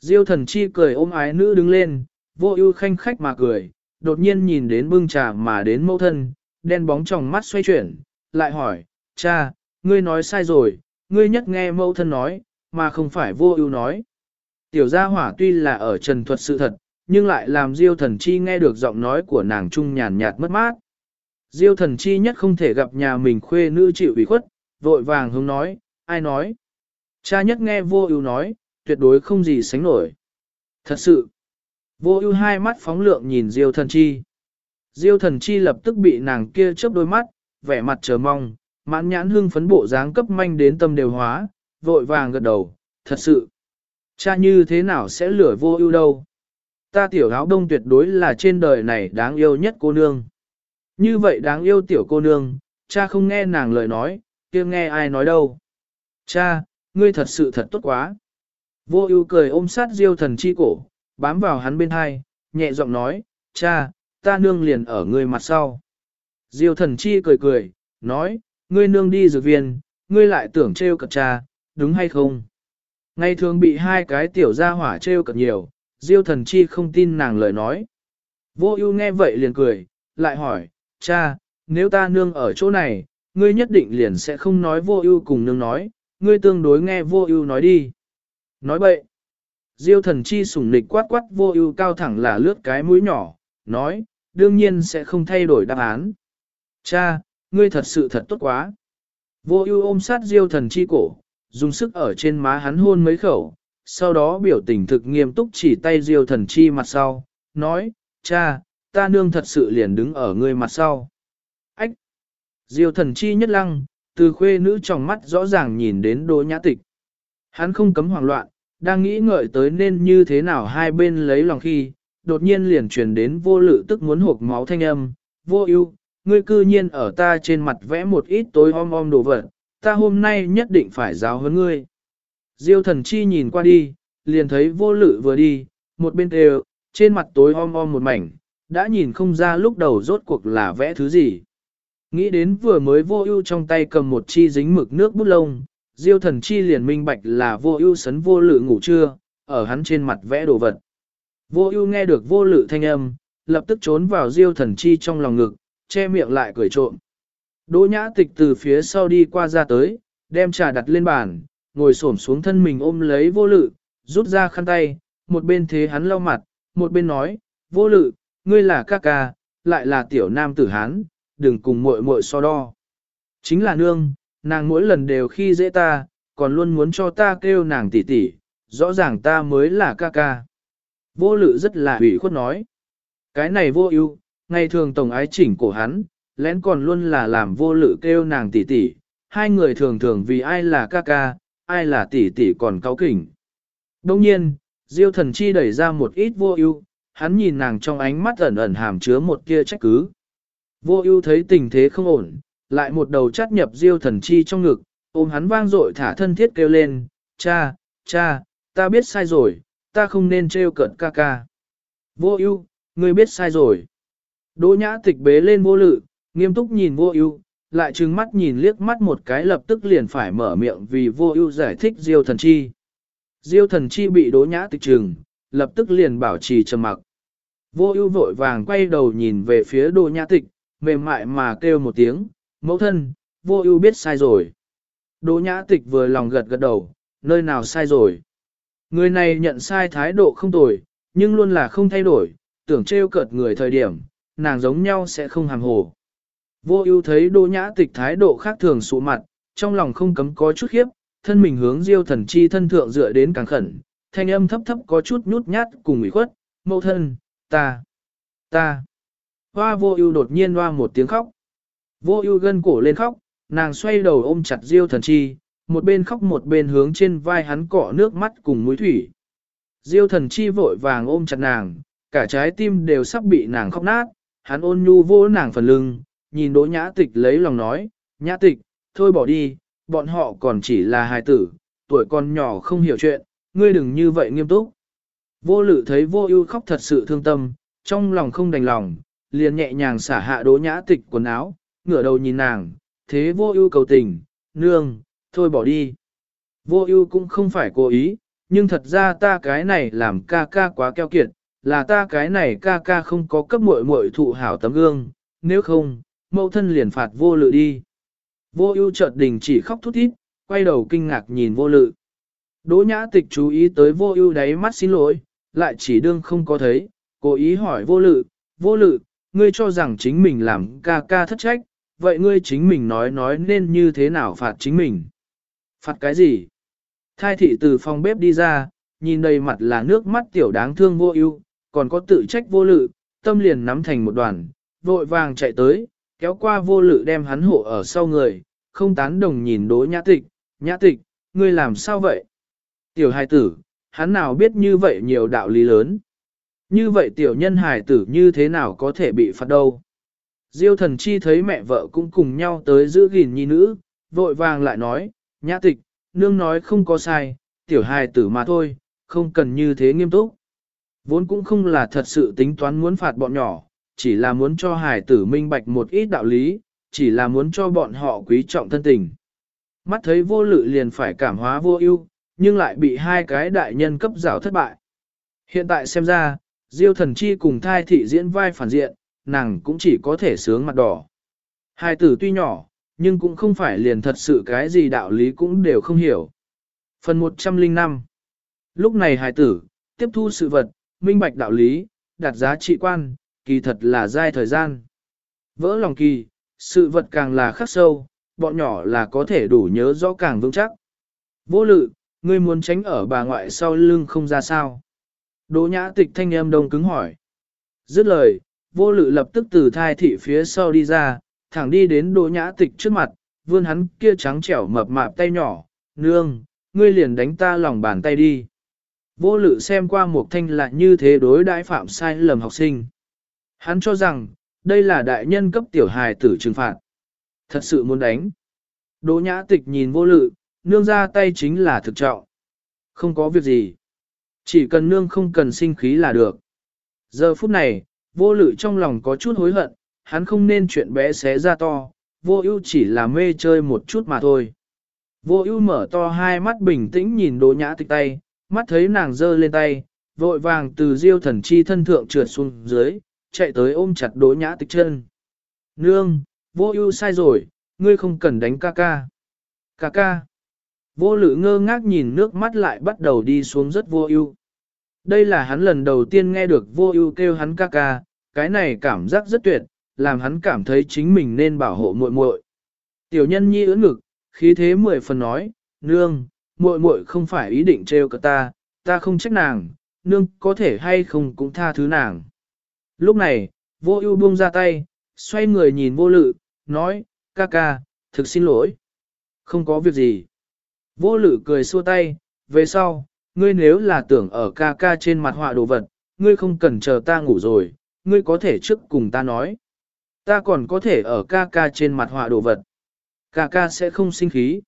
Diêu thần chi cười ôm ái nữ đứng lên, vô ưu khanh khách mà cười, đột nhiên nhìn đến bưng trà mà đến mẫu thân, đen bóng trong mắt xoay chuyển, lại hỏi, cha, ngươi nói sai rồi, ngươi nhất nghe mẫu thân nói, mà không phải vô ưu nói. Tiểu gia hỏa tuy là ở trần thuật sự thật, nhưng lại làm Diêu thần chi nghe được giọng nói của nàng trung nhàn nhạt mất mát. Diêu thần chi nhất không thể gặp nhà mình khuê nữ chịu ủy khuất, vội vàng hướng nói, ai nói. Cha nhất nghe vô ưu nói, tuyệt đối không gì sánh nổi. Thật sự, vô ưu hai mắt phóng lượng nhìn Diêu thần chi. Diêu thần chi lập tức bị nàng kia chớp đôi mắt, vẻ mặt chờ mong, mãn nhãn hương phấn bộ dáng cấp manh đến tâm đều hóa, vội vàng gật đầu, thật sự. Cha như thế nào sẽ lửa vô ưu đâu? Ta tiểu áo đông tuyệt đối là trên đời này đáng yêu nhất cô nương. Như vậy đáng yêu tiểu cô nương, cha không nghe nàng lời nói, kia nghe ai nói đâu. Cha, ngươi thật sự thật tốt quá. Vô ưu cười ôm sát diêu thần chi cổ, bám vào hắn bên hai, nhẹ giọng nói, cha, ta nương liền ở ngươi mặt sau. Diêu thần chi cười cười, nói, ngươi nương đi dược viên, ngươi lại tưởng trêu cật cha, đúng hay không? Ngày thường bị hai cái tiểu gia hỏa trêu cật nhiều, diêu thần chi không tin nàng lời nói. Vô ưu nghe vậy liền cười, lại hỏi, cha, nếu ta nương ở chỗ này, ngươi nhất định liền sẽ không nói vô ưu cùng nương nói, ngươi tương đối nghe vô ưu nói đi. Nói bậy. Diêu thần chi sủng nịch quát quát vô ưu cao thẳng là lướt cái mũi nhỏ, nói, đương nhiên sẽ không thay đổi đáp án. Cha, ngươi thật sự thật tốt quá. Vô ưu ôm sát diêu thần chi cổ, dùng sức ở trên má hắn hôn mấy khẩu, sau đó biểu tình thực nghiêm túc chỉ tay diêu thần chi mặt sau, nói, cha, ta nương thật sự liền đứng ở ngươi mặt sau. Ách! Diêu thần chi nhất lăng, từ khuê nữ trong mắt rõ ràng nhìn đến đỗ nhã tịch. Hắn không cấm hoảng loạn, đang nghĩ ngợi tới nên như thế nào hai bên lấy lòng khi, đột nhiên liền truyền đến vô lự tức muốn hộp máu thanh âm, vô ưu, ngươi cư nhiên ở ta trên mặt vẽ một ít tối om om đồ vật, ta hôm nay nhất định phải giáo huấn ngươi. Diêu thần chi nhìn qua đi, liền thấy vô lự vừa đi, một bên đều, trên mặt tối om om một mảnh, đã nhìn không ra lúc đầu rốt cuộc là vẽ thứ gì. Nghĩ đến vừa mới vô ưu trong tay cầm một chi dính mực nước bút lông, diêu thần chi liền minh bạch là vô ưu sấn vô lự ngủ trưa, ở hắn trên mặt vẽ đồ vật. Vô ưu nghe được vô lự thanh âm, lập tức trốn vào diêu thần chi trong lòng ngực, che miệng lại cười trộm. Đỗ nhã tịch từ phía sau đi qua ra tới, đem trà đặt lên bàn, ngồi xổm xuống thân mình ôm lấy vô lự, rút ra khăn tay, một bên thế hắn lau mặt, một bên nói, vô lự, ngươi là ca ca, lại là tiểu nam tử hán, đừng cùng muội muội so đo. Chính là nương, nàng mỗi lần đều khi dễ ta, còn luôn muốn cho ta kêu nàng tỷ tỷ, rõ ràng ta mới là ca ca. Vô lự rất là ủy khuất nói. Cái này vô ưu, ngày thường tổng ái chỉnh cổ hắn, lén còn luôn là làm vô lự kêu nàng tỷ tỷ, hai người thường thường vì ai là ca ca, ai là tỷ tỷ còn cáu kỉnh. Đồng nhiên, Diêu thần chi đẩy ra một ít vô ưu, hắn nhìn nàng trong ánh mắt ẩn ẩn hàm chứa một kia trách cứ. Vô ưu thấy tình thế không ổn, lại một đầu chắt nhập Diêu thần chi trong ngực, ôm hắn vang dội thả thân thiết kêu lên, cha, cha, ta biết sai rồi, ta không nên trêu cợt ca ca. Vô ưu, ngươi biết sai rồi. Đỗ nhã tịch bế lên vô lự, nghiêm túc nhìn vô ưu, lại trừng mắt nhìn liếc mắt một cái lập tức liền phải mở miệng vì vô ưu giải thích diêu thần chi. Diêu thần chi bị đỗ nhã tịch trừng, lập tức liền bảo trì trầm mặc. Vô ưu vội vàng quay đầu nhìn về phía đỗ nhã tịch, mềm mại mà kêu một tiếng, mẫu thân, vô ưu biết sai rồi. Đỗ nhã tịch vừa lòng gật gật đầu, nơi nào sai rồi. Người này nhận sai thái độ không tồi, nhưng luôn là không thay đổi, tưởng trêu cợt người thời điểm, nàng giống nhau sẽ không hàm hồ. Vô ưu thấy đỗ nhã tịch thái độ khác thường sụ mặt, trong lòng không cấm có chút khiếp, thân mình hướng diêu thần chi thân thượng dựa đến càng khẩn, thanh âm thấp thấp có chút nhút nhát cùng ủy khuất, mẫu thân, ta, ta. Hoa vô ưu đột nhiên hoa một tiếng khóc. Vô ưu gân cổ lên khóc, nàng xoay đầu ôm chặt diêu thần chi, một bên khóc một bên hướng trên vai hắn cọ nước mắt cùng mũi thủy. Diêu thần chi vội vàng ôm chặt nàng, cả trái tim đều sắp bị nàng khóc nát, hắn ôn nhu vô nàng phần lưng, nhìn đỗ nhã tịch lấy lòng nói, nhã tịch, thôi bỏ đi, bọn họ còn chỉ là hài tử, tuổi còn nhỏ không hiểu chuyện, ngươi đừng như vậy nghiêm túc. Vô lự thấy vô ưu khóc thật sự thương tâm, trong lòng không đành lòng, liền nhẹ nhàng xả hạ đỗ nhã tịch quần áo, ngửa đầu nhìn nàng, thế vô ưu cầu tình, nương, thôi bỏ đi. Vô ưu cũng không phải cố ý, nhưng thật ra ta cái này làm ca ca quá keo kiệt, là ta cái này ca ca không có cấp muội muội thụ hảo tấm gương, nếu không, mẫu thân liền phạt vô lự đi. Vô ưu chợt đình chỉ khóc thút thít, quay đầu kinh ngạc nhìn vô lự. Đỗ nhã tịch chú ý tới vô ưu đáy mắt xin lỗi, lại chỉ đương không có thấy, cố ý hỏi vô lự, vô lự, ngươi cho rằng chính mình làm ca ca thất trách, vậy ngươi chính mình nói nói nên như thế nào phạt chính mình. Phạt cái gì? Thai thị từ phòng bếp đi ra, nhìn đầy mặt là nước mắt tiểu đáng thương vô ưu, còn có tự trách vô lự, tâm liền nắm thành một đoàn, vội vàng chạy tới, kéo qua vô lự đem hắn hộ ở sau người, không tán đồng nhìn đố nhã tịch, nhã tịch, ngươi làm sao vậy? Tiểu hài tử, hắn nào biết như vậy nhiều đạo lý lớn. Như vậy tiểu nhân hài tử như thế nào có thể bị phạt đâu? Diêu thần chi thấy mẹ vợ cũng cùng nhau tới giữ gìn nhi nữ, vội vàng lại nói, nhã tịch, nương nói không có sai, tiểu hài tử mà thôi, không cần như thế nghiêm túc. Vốn cũng không là thật sự tính toán muốn phạt bọn nhỏ, chỉ là muốn cho hài tử minh bạch một ít đạo lý, chỉ là muốn cho bọn họ quý trọng thân tình. Mắt thấy vô lự liền phải cảm hóa vô ưu, nhưng lại bị hai cái đại nhân cấp rào thất bại. Hiện tại xem ra, Diêu thần chi cùng thai thị diễn vai phản diện, nàng cũng chỉ có thể sướng mặt đỏ. Hai tử tuy nhỏ, nhưng cũng không phải liền thật sự cái gì đạo lý cũng đều không hiểu. Phần 105 Lúc này hài tử, tiếp thu sự vật, minh bạch đạo lý, đặt giá trị quan, kỳ thật là dai thời gian. Vỡ lòng kỳ, sự vật càng là khắc sâu, bọn nhỏ là có thể đủ nhớ rõ càng vững chắc. Vô lự, ngươi muốn tránh ở bà ngoại sau lưng không ra sao. Đỗ nhã tịch thanh em đông cứng hỏi. Dứt lời, vô lự lập tức từ thai thị phía sau đi ra, thẳng đi đến đỗ nhã tịch trước mặt, vươn hắn kia trắng trẻo mập mạp tay nhỏ, nương, ngươi liền đánh ta lòng bàn tay đi. Vô lự xem qua một thanh lại như thế đối đãi phạm sai lầm học sinh. Hắn cho rằng, đây là đại nhân cấp tiểu hài tử trừng phạt. Thật sự muốn đánh. Đỗ nhã tịch nhìn vô lự, nương ra tay chính là thực trọng. Không có việc gì. Chỉ cần nương không cần sinh khí là được. Giờ phút này, vô lự trong lòng có chút hối hận, hắn không nên chuyện bé xé ra to, vô ưu chỉ là mê chơi một chút mà thôi. Vô ưu mở to hai mắt bình tĩnh nhìn đỗ nhã tịch tay, mắt thấy nàng giơ lên tay, vội vàng từ diêu thần chi thân thượng trượt xuống dưới, chạy tới ôm chặt đỗ nhã tịch chân. Nương, vô ưu sai rồi, ngươi không cần đánh ca ca. Ca ca. Vô lự ngơ ngác nhìn nước mắt lại bắt đầu đi xuống rất vô ưu. Đây là hắn lần đầu tiên nghe được vô ưu kêu hắn ca ca, cái này cảm giác rất tuyệt, làm hắn cảm thấy chính mình nên bảo hộ muội muội. Tiểu nhân nhi ưỡn ngực, khí thế mười phần nói, nương, muội muội không phải ý định trêu cả ta, ta không trách nàng, nương có thể hay không cũng tha thứ nàng. Lúc này, vô ưu buông ra tay, xoay người nhìn vô lự, nói, ca ca, thực xin lỗi. Không có việc gì. Vô lự cười xua tay, về sau, ngươi nếu là tưởng ở ca ca trên mặt họa đồ vật, ngươi không cần chờ ta ngủ rồi, ngươi có thể trước cùng ta nói. Ta còn có thể ở ca ca trên mặt họa đồ vật. Ca ca sẽ không sinh khí.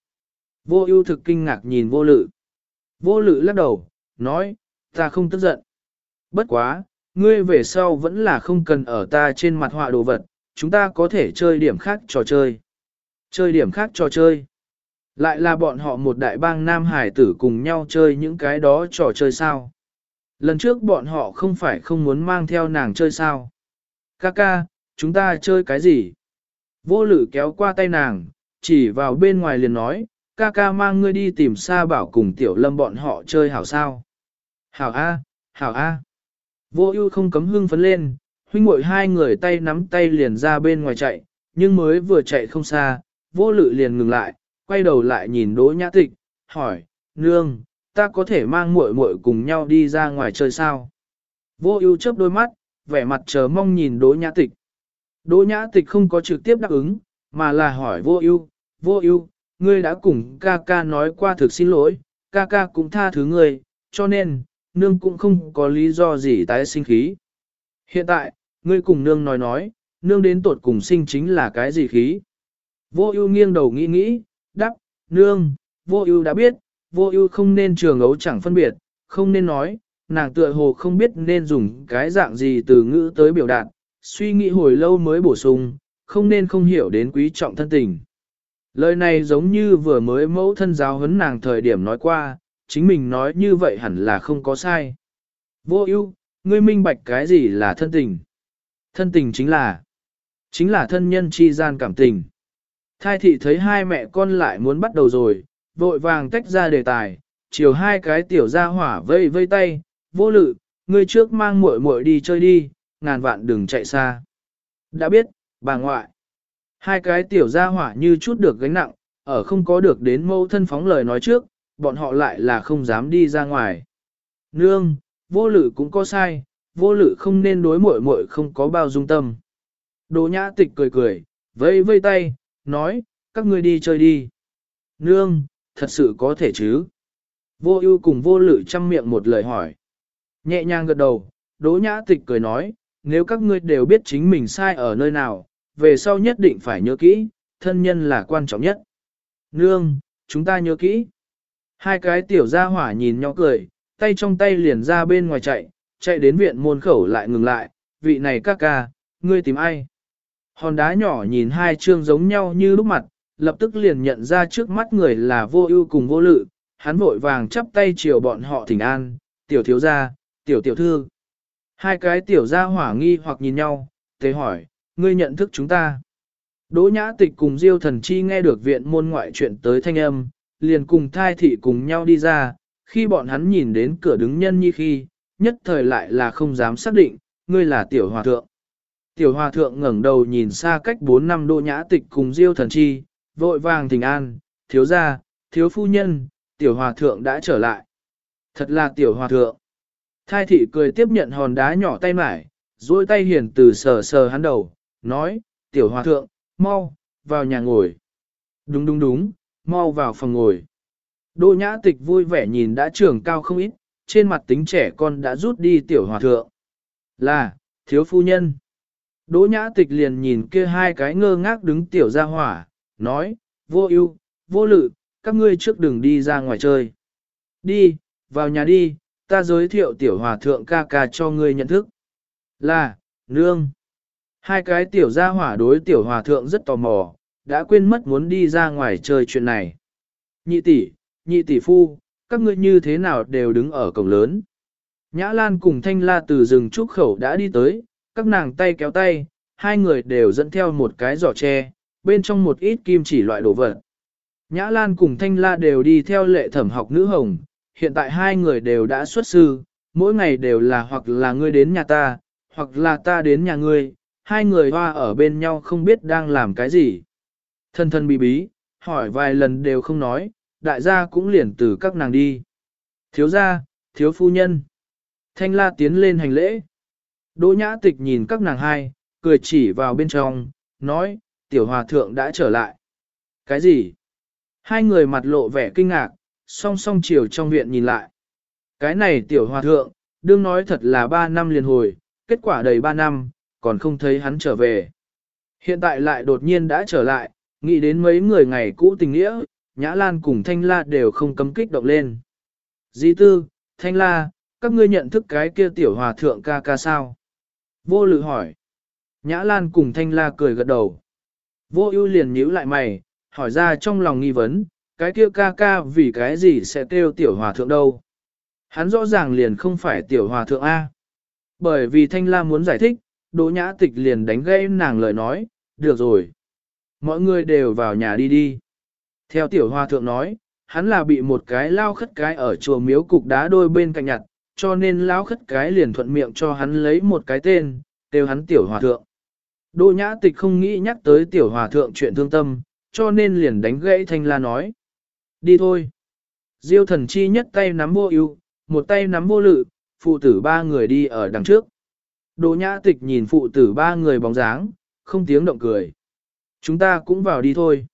Vô ưu thực kinh ngạc nhìn vô lự. Vô lự lắc đầu, nói, ta không tức giận. Bất quá, ngươi về sau vẫn là không cần ở ta trên mặt họa đồ vật, chúng ta có thể chơi điểm khác trò chơi. Chơi điểm khác trò chơi. Lại là bọn họ một đại bang nam hải tử cùng nhau chơi những cái đó trò chơi sao. Lần trước bọn họ không phải không muốn mang theo nàng chơi sao. Kaka, chúng ta chơi cái gì? Vô lử kéo qua tay nàng, chỉ vào bên ngoài liền nói, Kaka mang ngươi đi tìm Sa Bảo cùng Tiểu Lâm bọn họ chơi hảo sao. Hảo A, hảo A. Vô ưu không cấm hưng phấn lên, huynh muội hai người tay nắm tay liền ra bên ngoài chạy, nhưng mới vừa chạy không xa, vô lự liền ngừng lại, quay đầu lại nhìn đỗ nhã tịch, hỏi, nương, ta có thể mang muội muội cùng nhau đi ra ngoài chơi sao? Vô ưu chớp đôi mắt, vẻ mặt chờ mong nhìn đỗ nhã tịch. Đỗ nhã tịch không có trực tiếp đáp ứng, mà là hỏi vô ưu, vô ưu, ngươi đã cùng ca ca nói qua thực xin lỗi, ca ca cũng tha thứ ngươi, cho nên, nương cũng không có lý do gì tái sinh khí. Hiện tại, ngươi cùng nương nói nói, nương đến tột cùng sinh chính là cái gì khí? Vô ưu nghiêng đầu nghĩ nghĩ, đáp, nương, vô ưu đã biết, vô ưu không nên trường ấu chẳng phân biệt, không nên nói, nàng tựa hồ không biết nên dùng cái dạng gì từ ngữ tới biểu đạt, suy nghĩ hồi lâu mới bổ sung, không nên không hiểu đến quý trọng thân tình. Lời này giống như vừa mới mẫu thân giáo huấn nàng thời điểm nói qua, chính mình nói như vậy hẳn là không có sai. Vô ưu, ngươi minh bạch cái gì là thân tình? Thân tình chính là, chính là thân nhân chi gian cảm tình. Thai thị thấy hai mẹ con lại muốn bắt đầu rồi, vội vàng tách ra đề tài, chiều hai cái tiểu ra hỏa vây vây tay, vô lự, ngươi trước mang muội muội đi chơi đi, ngàn vạn đừng chạy xa. Đã biết, bà ngoại. Hai cái tiểu ra hỏa như chút được gánh nặng, ở không có được đến mâu thân phóng lời nói trước, bọn họ lại là không dám đi ra ngoài. Nương, vô lự cũng có sai, vô lự không nên đối muội muội không có bao dung tâm. Đỗ nhã tịch cười cười, vây vây tay, nói, các ngươi đi chơi đi. Nương, thật sự có thể chứ? Vô ưu cùng vô lự chăm miệng một lời hỏi. Nhẹ nhàng gật đầu, đỗ nhã tịch cười nói, nếu các ngươi đều biết chính mình sai ở nơi nào, về sau nhất định phải nhớ kỹ, thân nhân là quan trọng nhất. Nương, chúng ta nhớ kỹ. Hai cái tiểu gia hỏa nhìn nhau cười, tay trong tay liền ra bên ngoài chạy, chạy đến viện môn khẩu lại ngừng lại, vị này ca ca, ngươi tìm ai? Hòn đá nhỏ nhìn hai chương giống nhau như lúc mặt, lập tức liền nhận ra trước mắt người là vô ưu cùng vô lự, hắn vội vàng chắp tay chiều bọn họ thỉnh an, tiểu thiếu gia, tiểu tiểu thư. Hai cái tiểu gia hỏa nghi hoặc nhìn nhau, thế hỏi, ngươi nhận thức chúng ta. Đỗ nhã tịch cùng diêu thần chi nghe được viện môn ngoại chuyện tới thanh âm, liền cùng thai thị cùng nhau đi ra, khi bọn hắn nhìn đến cửa đứng nhân nhi khi, nhất thời lại là không dám xác định, ngươi là tiểu hòa thượng. Tiểu hòa thượng ngẩng đầu nhìn xa cách bốn năm đô nhã tịch cùng diêu thần chi, vội vàng thỉnh an, thiếu gia, thiếu phu nhân, tiểu hòa thượng đã trở lại. Thật là tiểu hòa thượng. Thai thị cười tiếp nhận hòn đá nhỏ tay mải, duỗi tay hiền từ sờ sờ hắn đầu, nói, tiểu hòa thượng, mau, vào nhà ngồi. Đúng đúng đúng, mau vào phòng ngồi. Đỗ nhã tịch vui vẻ nhìn đã trưởng cao không ít, trên mặt tính trẻ con đã rút đi tiểu hòa thượng. Là, thiếu phu nhân. Đỗ nhã tịch liền nhìn kia hai cái ngơ ngác đứng tiểu ra hỏa, nói, vô ưu, vô lự, các ngươi trước đừng đi ra ngoài chơi. Đi, vào nhà đi, ta giới thiệu tiểu hòa thượng ca ca cho ngươi nhận thức. Là, nương. Hai cái tiểu gia hỏa đối tiểu hòa thượng rất tò mò, đã quên mất muốn đi ra ngoài chơi chuyện này. Nhị tỷ, nhị tỷ phu, các ngươi như thế nào đều đứng ở cổng lớn. Nhã Lan cùng Thanh La từ rừng trúc khẩu đã đi tới, các nàng tay kéo tay, hai người đều dẫn theo một cái giỏ tre, bên trong một ít kim chỉ loại đồ vật. Nhã Lan cùng Thanh La đều đi theo lệ thẩm học nữ hồng, hiện tại hai người đều đã xuất sư, mỗi ngày đều là hoặc là ngươi đến nhà ta, hoặc là ta đến nhà ngươi, hai người hoa ở bên nhau không biết đang làm cái gì. Thân thân bí bí, hỏi vài lần đều không nói, đại gia cũng liền từ các nàng đi. Thiếu gia, thiếu phu nhân. Thanh la tiến lên hành lễ. Đỗ nhã tịch nhìn các nàng hai, cười chỉ vào bên trong, nói, tiểu hòa thượng đã trở lại. Cái gì? Hai người mặt lộ vẻ kinh ngạc, song song chiều trong viện nhìn lại. Cái này tiểu hòa thượng, đương nói thật là ba năm liền hồi, kết quả đầy ba năm, còn không thấy hắn trở về. Hiện tại lại đột nhiên đã trở lại, nghĩ đến mấy người ngày cũ tình nghĩa, Nhã Lan cùng Thanh La đều không cấm kích động lên. Di tư, Thanh La, các ngươi nhận thức cái kia tiểu hòa thượng ca ca sao? Vô lự hỏi. Nhã Lan cùng Thanh La cười gật đầu. Vô ưu liền nhíu lại mày, hỏi ra trong lòng nghi vấn, cái kia ca ca vì cái gì sẽ kêu tiểu hòa thượng đâu? Hắn rõ ràng liền không phải tiểu hòa thượng A. Bởi vì Thanh La muốn giải thích, Đỗ Nhã Tịch liền đánh gây nàng lời nói, được rồi. Mọi người đều vào nhà đi đi. Theo tiểu hòa thượng nói, hắn là bị một cái lao khất cái ở chùa miếu cục đá đôi bên cạnh nhặt, cho nên lão khất cái liền thuận miệng cho hắn lấy một cái tên, kêu hắn tiểu hòa thượng. Đỗ nhã tịch không nghĩ nhắc tới tiểu hòa thượng chuyện thương tâm, cho nên liền đánh gãy thanh la nói. Đi thôi. Diêu thần chi nhất tay nắm vô ưu, một tay nắm vô lự, phụ tử ba người đi ở đằng trước. Đỗ nhã tịch nhìn phụ tử ba người bóng dáng, không tiếng động cười. Chúng ta cũng vào đi thôi.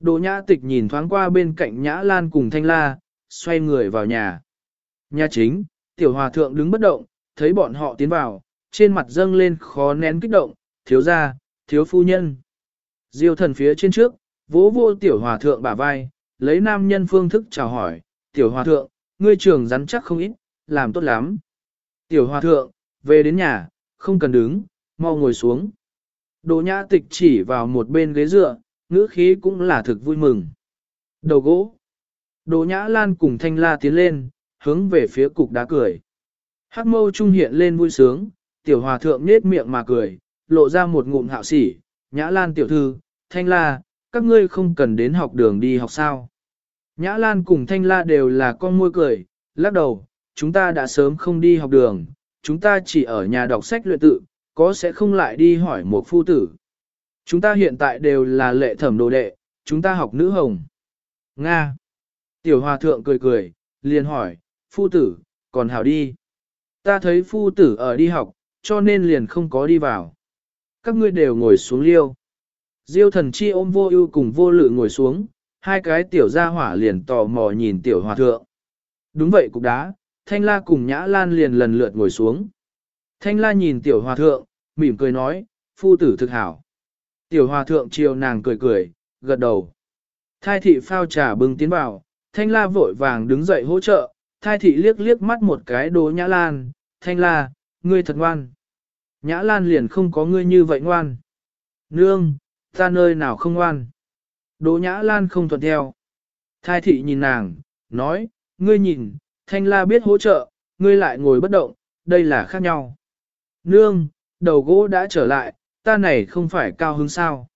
Đỗ nhã tịch nhìn thoáng qua bên cạnh nhã lan cùng thanh la, xoay người vào nhà. Nhà chính, tiểu hòa thượng đứng bất động, thấy bọn họ tiến vào, trên mặt dâng lên khó nén kích động, thiếu gia, thiếu phu nhân. Diêu thần phía trên trước, vỗ vô tiểu hòa thượng bả vai, lấy nam nhân phương thức chào hỏi, tiểu hòa thượng, ngươi trường rắn chắc không ít, làm tốt lắm. Tiểu hòa thượng, về đến nhà, không cần đứng, mau ngồi xuống. Đồ nhã tịch chỉ vào một bên ghế dựa, ngữ khí cũng là thực vui mừng. Đầu gỗ. Đồ nhã lan cùng thanh la tiến lên, hướng về phía cục đá cười. Hắc mâu trung hiện lên vui sướng, tiểu hòa thượng nết miệng mà cười, lộ ra một ngụm hạo sỉ, nhã lan tiểu thư, thanh la, các ngươi không cần đến học đường đi học sao. Nhã lan cùng thanh la đều là con môi cười, lắc đầu, chúng ta đã sớm không đi học đường, chúng ta chỉ ở nhà đọc sách luyện tự, có sẽ không lại đi hỏi một phu tử. Chúng ta hiện tại đều là lệ thẩm đồ đệ, chúng ta học nữ hồng. Nga. Tiểu hòa thượng cười cười, liền hỏi, phu tử, còn hảo đi. Ta thấy phu tử ở đi học, cho nên liền không có đi vào. Các ngươi đều ngồi xuống liêu. Diêu thần chi ôm vô ưu cùng vô lự ngồi xuống, hai cái tiểu gia hỏa liền tò mò nhìn tiểu hòa thượng. Đúng vậy cục đá, thanh la cùng nhã lan liền lần lượt ngồi xuống. Thanh la nhìn tiểu hòa thượng, mỉm cười nói, phu tử thực hảo. Tiểu hòa thượng chiều nàng cười cười, gật đầu. Thai thị phao trà bưng tiến vào, thanh la vội vàng đứng dậy hỗ trợ, thai thị liếc liếc mắt một cái đố nhã lan, thanh la, ngươi thật ngoan. Nhã lan liền không có ngươi như vậy ngoan. Nương, ta nơi nào không ngoan. Đỗ nhã lan không thuận theo. Thai thị nhìn nàng, nói, ngươi nhìn, thanh la biết hỗ trợ, ngươi lại ngồi bất động, đây là khác nhau. Nương, đầu gỗ đã trở lại, ta này không phải cao hứng sao?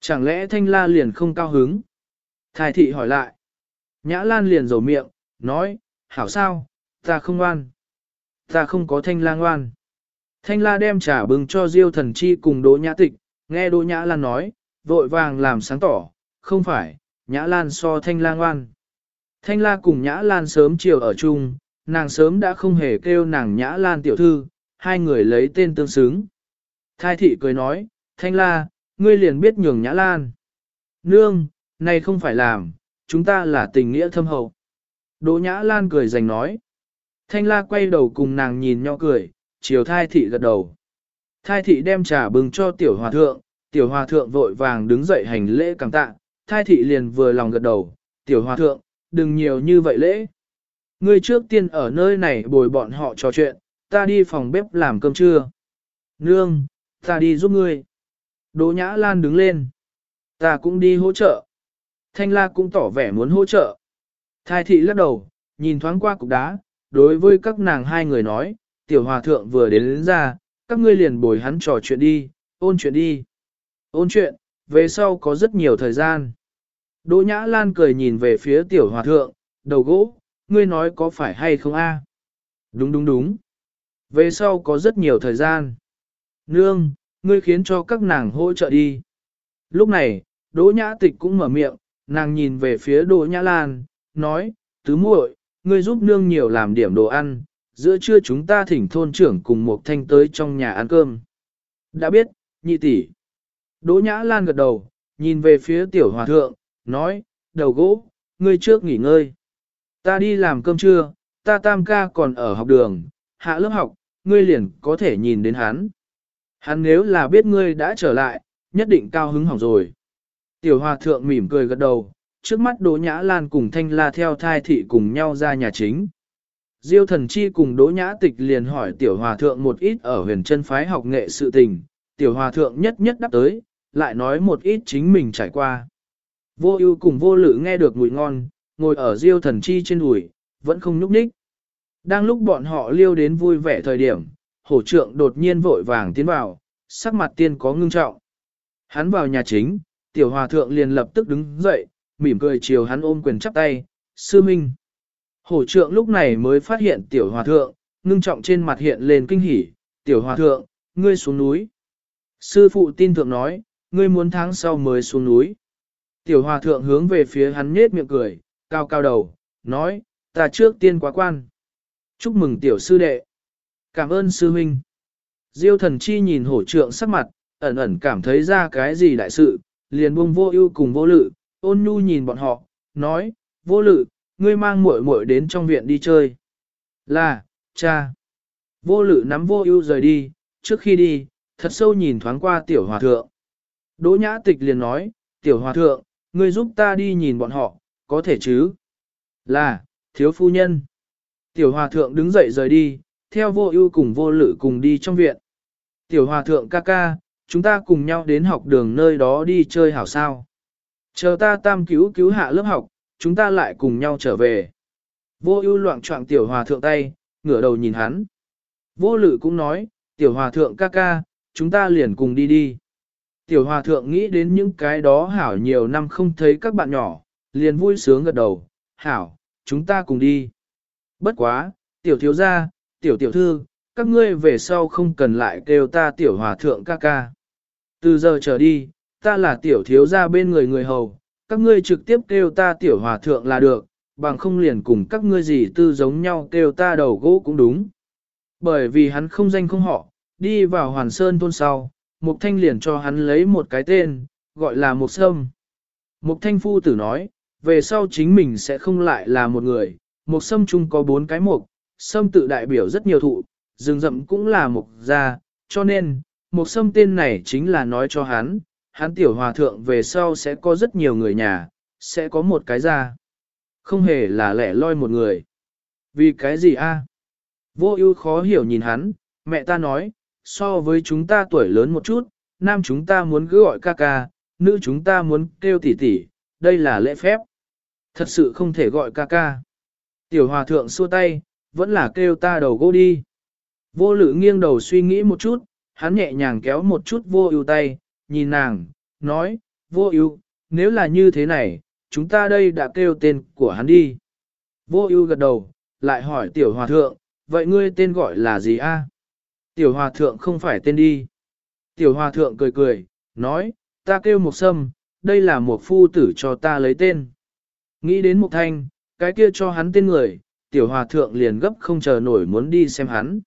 Chẳng lẽ thanh la liền không cao hứng? Thái thị hỏi lại. Nhã lan liền rầu miệng, nói, hảo sao, ta không ngoan. Ta không có thanh la ngoan. Thanh la đem trà bưng cho diêu thần chi cùng đỗ nhã tịch, nghe đỗ nhã lan nói, vội vàng làm sáng tỏ, không phải, nhã lan so thanh la ngoan. Thanh la cùng nhã lan sớm chiều ở chung, nàng sớm đã không hề kêu nàng nhã lan tiểu thư, hai người lấy tên tương xứng. Thai thị cười nói, thanh la, ngươi liền biết nhường nhã lan. Nương, này không phải làm, chúng ta là tình nghĩa thâm hậu. Đỗ nhã lan cười giành nói. Thanh la quay đầu cùng nàng nhìn nhau cười, chiều thai thị gật đầu. Thai thị đem trà bừng cho tiểu hòa thượng, tiểu hòa thượng vội vàng đứng dậy hành lễ cảm tạ, thai thị liền vừa lòng gật đầu, tiểu hòa thượng, đừng nhiều như vậy lễ. Ngươi trước tiên ở nơi này bồi bọn họ trò chuyện, ta đi phòng bếp làm cơm trưa. Nương, ta đi giúp ngươi. Đỗ Nhã Lan đứng lên. Ta cũng đi hỗ trợ. Thanh la cũng tỏ vẻ muốn hỗ trợ. Thai thị lắc đầu, nhìn thoáng qua cục đá, đối với các nàng hai người nói, tiểu hòa thượng vừa đến, đến ra, các ngươi liền bồi hắn trò chuyện đi, ôn chuyện đi. Ôn chuyện, về sau có rất nhiều thời gian. Đỗ Nhã Lan cười nhìn về phía tiểu hòa thượng, đầu gỗ, ngươi nói có phải hay không a? Đúng đúng đúng. Về sau có rất nhiều thời gian. Nương, ngươi khiến cho các nàng hỗ trợ đi. Lúc này, Đỗ Nhã Tịch cũng mở miệng, nàng nhìn về phía Đỗ Nhã Lan, nói, tứ muội, ngươi giúp nương nhiều làm điểm đồ ăn, giữa trưa chúng ta thỉnh thôn trưởng cùng một thanh tới trong nhà ăn cơm. Đã biết, nhị tỷ. Đỗ Nhã Lan gật đầu, nhìn về phía tiểu hòa thượng, nói, đầu gỗ, ngươi trước nghỉ ngơi. Ta đi làm cơm trưa, ta tam ca còn ở học đường, hạ lớp học, ngươi liền có thể nhìn đến hắn. Hắn nếu là biết ngươi đã trở lại, nhất định cao hứng hỏng rồi. Tiểu hòa thượng mỉm cười gật đầu, trước mắt Đỗ Nhã Lan cùng Thanh La theo thai thị cùng nhau ra nhà chính. Diêu thần chi cùng Đỗ Nhã Tịch liền hỏi Tiểu Hòa Thượng một ít ở huyền chân phái học nghệ sự tình, Tiểu Hòa Thượng nhất nhất đáp tới, lại nói một ít chính mình trải qua. Vô ưu cùng vô lự nghe được mùi ngon, ngồi ở Diêu thần chi trên đùi, vẫn không nhúc nhích. Đang lúc bọn họ liêu đến vui vẻ thời điểm, hổ trượng đột nhiên vội vàng tiến vào, sắc mặt tiên có ngưng trọng. Hắn vào nhà chính, Tiểu Hòa Thượng liền lập tức đứng dậy, mỉm cười chiều hắn ôm quyền chắp tay, sư minh. Hổ trượng lúc này mới phát hiện tiểu hòa thượng, ngưng trọng trên mặt hiện lên kinh hỉ, tiểu hòa thượng, ngươi xuống núi. Sư phụ tin thượng nói, ngươi muốn tháng sau mới xuống núi. Tiểu hòa thượng hướng về phía hắn nhết miệng cười, cao cao đầu, nói, ta trước tiên quá quan. Chúc mừng tiểu sư đệ. Cảm ơn sư huynh. Diêu thần chi nhìn hổ trượng sắc mặt, ẩn ẩn cảm thấy ra cái gì đại sự, liền buông vô ưu cùng vô lự, ôn nhu nhìn bọn họ, nói, vô lự, ngươi mang muội muội đến trong viện đi chơi. Là, cha. Vô lự nắm vô ưu rời đi, trước khi đi, thật sâu nhìn thoáng qua tiểu hòa thượng. Đỗ nhã tịch liền nói, tiểu hòa thượng, ngươi giúp ta đi nhìn bọn họ, có thể chứ? Là, thiếu phu nhân. Tiểu hòa thượng đứng dậy rời đi, theo vô ưu cùng vô lự cùng đi trong viện. Tiểu hòa thượng ca ca, chúng ta cùng nhau đến học đường nơi đó đi chơi hảo sao. Chờ ta tam cứu cứu hạ lớp học, chúng ta lại cùng nhau trở về. Vô ưu loạn trọng tiểu hòa thượng tay, ngửa đầu nhìn hắn. Vô lự cũng nói, tiểu hòa thượng ca ca, chúng ta liền cùng đi đi. Tiểu hòa thượng nghĩ đến những cái đó hảo nhiều năm không thấy các bạn nhỏ, liền vui sướng gật đầu, hảo, chúng ta cùng đi. Bất quá, tiểu thiếu gia, tiểu tiểu thư, các ngươi về sau không cần lại kêu ta tiểu hòa thượng ca ca. Từ giờ trở đi, ta là tiểu thiếu gia bên người người hầu, các ngươi trực tiếp kêu ta tiểu hòa thượng là được, bằng không liền cùng các ngươi gì tư giống nhau kêu ta đầu gỗ cũng đúng. Bởi vì hắn không danh không họ, đi vào hoàn sơn thôn sau, Mục Thanh liền cho hắn lấy một cái tên, gọi là Mục Sâm. Mục Thanh phu tử nói, về sau chính mình sẽ không lại là một người, Mục Sâm chung có bốn cái mục, Sâm tự đại biểu rất nhiều thụ, rừng rậm cũng là mục gia, cho nên, Mục Sâm tên này chính là nói cho hắn, hắn tiểu hòa thượng về sau sẽ có rất nhiều người nhà, sẽ có một cái ra. Không hề là lẻ loi một người. Vì cái gì a? Vô ưu khó hiểu nhìn hắn, mẹ ta nói, so với chúng ta tuổi lớn một chút, nam chúng ta muốn cứ gọi ca ca, nữ chúng ta muốn kêu tỷ tỷ, đây là lễ phép. Thật sự không thể gọi ca ca. Tiểu hòa thượng xua tay, vẫn là kêu ta đầu gỗ đi. Vô lự nghiêng đầu suy nghĩ một chút, hắn nhẹ nhàng kéo một chút vô ưu tay, nhìn nàng, nói, vô ưu, nếu là như thế này, chúng ta đây đã kêu tên của hắn đi. Vô ưu gật đầu, lại hỏi tiểu hòa thượng, vậy ngươi tên gọi là gì a? Tiểu hòa thượng không phải tên đi. Tiểu hòa thượng cười cười, nói, ta kêu một sâm, đây là một phu tử cho ta lấy tên. Nghĩ đến một thanh, cái kia cho hắn tên người, tiểu hòa thượng liền gấp không chờ nổi muốn đi xem hắn.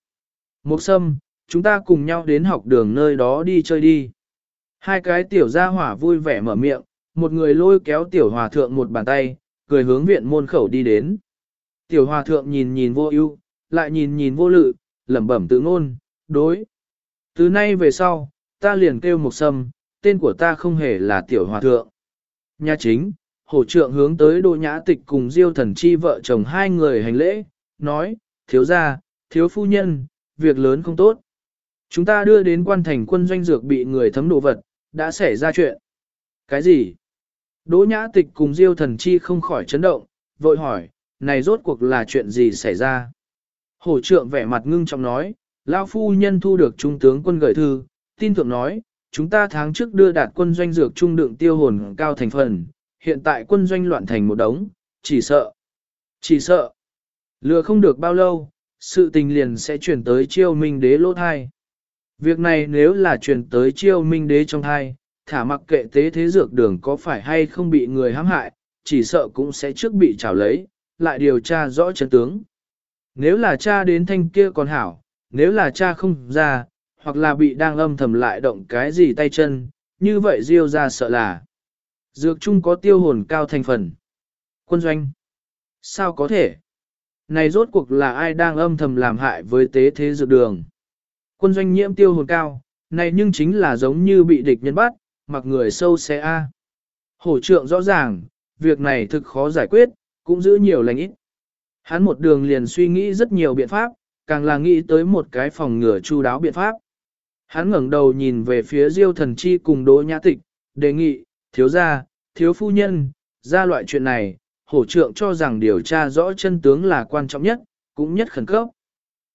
Một sâm, chúng ta cùng nhau đến học đường nơi đó đi chơi đi. Hai cái tiểu gia hỏa vui vẻ mở miệng, một người lôi kéo tiểu hòa thượng một bàn tay, cười hướng viện môn khẩu đi đến. Tiểu hòa thượng nhìn nhìn vô ưu, lại nhìn nhìn vô lự, lẩm bẩm tự ngôn, đối. Từ nay về sau, ta liền kêu một sâm, tên của ta không hề là tiểu hòa thượng. Nhà chính, hổ trượng hướng tới đô nhã tịch cùng diêu thần chi vợ chồng hai người hành lễ, nói, thiếu gia, thiếu phu nhân, việc lớn không tốt. Chúng ta đưa đến quan thành quân doanh dược bị người thấm đồ vật, đã xảy ra chuyện. Cái gì? Đỗ nhã tịch cùng diêu thần chi không khỏi chấn động, vội hỏi, này rốt cuộc là chuyện gì xảy ra? Hổ trượng vẻ mặt ngưng trọng nói, Lao phu nhân thu được trung tướng quân gửi thư, tin tưởng nói, chúng ta tháng trước đưa đạt quân doanh dược trung đựng tiêu hồn cao thành phần, hiện tại quân doanh loạn thành một đống, chỉ sợ, chỉ sợ, lừa không được bao lâu, sự tình liền sẽ chuyển tới chiêu minh đế lỗ thai. Việc này nếu là truyền tới chiêu minh đế trong thai, thả mặc kệ tế thế dược đường có phải hay không bị người hãm hại, chỉ sợ cũng sẽ trước bị trảo lấy, lại điều tra rõ chân tướng. Nếu là cha đến thanh kia còn hảo, nếu là cha không ra, hoặc là bị đang âm thầm lại động cái gì tay chân, như vậy Diêu ra sợ là. Dược chung có tiêu hồn cao thành phần. Quân doanh. Sao có thể? Này rốt cuộc là ai đang âm thầm làm hại với tế thế dược đường? Quân doanh nhiễm tiêu hồn cao, này nhưng chính là giống như bị địch nhân bắt, mặc người sâu xe A. Hổ trượng rõ ràng, việc này thực khó giải quyết, cũng giữ nhiều lành ít. Hắn một đường liền suy nghĩ rất nhiều biện pháp, càng là nghĩ tới một cái phòng ngừa chu đáo biện pháp. Hắn ngẩng đầu nhìn về phía Diêu Thần Chi cùng Đỗ Nhã Tịch, đề nghị, thiếu gia, thiếu phu nhân, ra loại chuyện này, hổ trượng cho rằng điều tra rõ chân tướng là quan trọng nhất, cũng nhất khẩn cấp.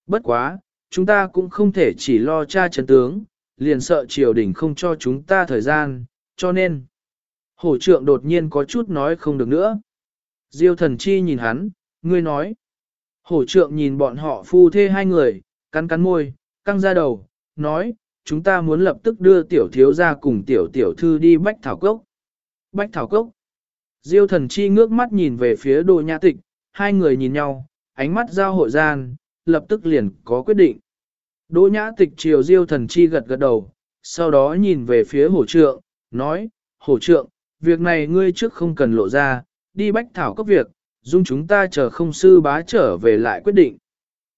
Bất quá, chúng ta cũng không thể chỉ lo cha chấn tướng, liền sợ triều đình không cho chúng ta thời gian, cho nên. Hổ trượng đột nhiên có chút nói không được nữa. Diêu thần chi nhìn hắn, ngươi nói. Hổ trượng nhìn bọn họ phu thê hai người, cắn cắn môi, căng ra đầu, nói, chúng ta muốn lập tức đưa tiểu thiếu ra cùng tiểu tiểu thư đi bách thảo cốc. Bách thảo cốc. Diêu thần chi ngước mắt nhìn về phía đồ nhã tịch, hai người nhìn nhau, ánh mắt giao hội gian, lập tức liền có quyết định. Đỗ nhã tịch chiều diêu thần chi gật gật đầu, sau đó nhìn về phía hổ trượng, nói, hổ trượng, việc này ngươi trước không cần lộ ra, đi bách thảo cốc việc, dung chúng ta chờ không sư bá trở về lại quyết định.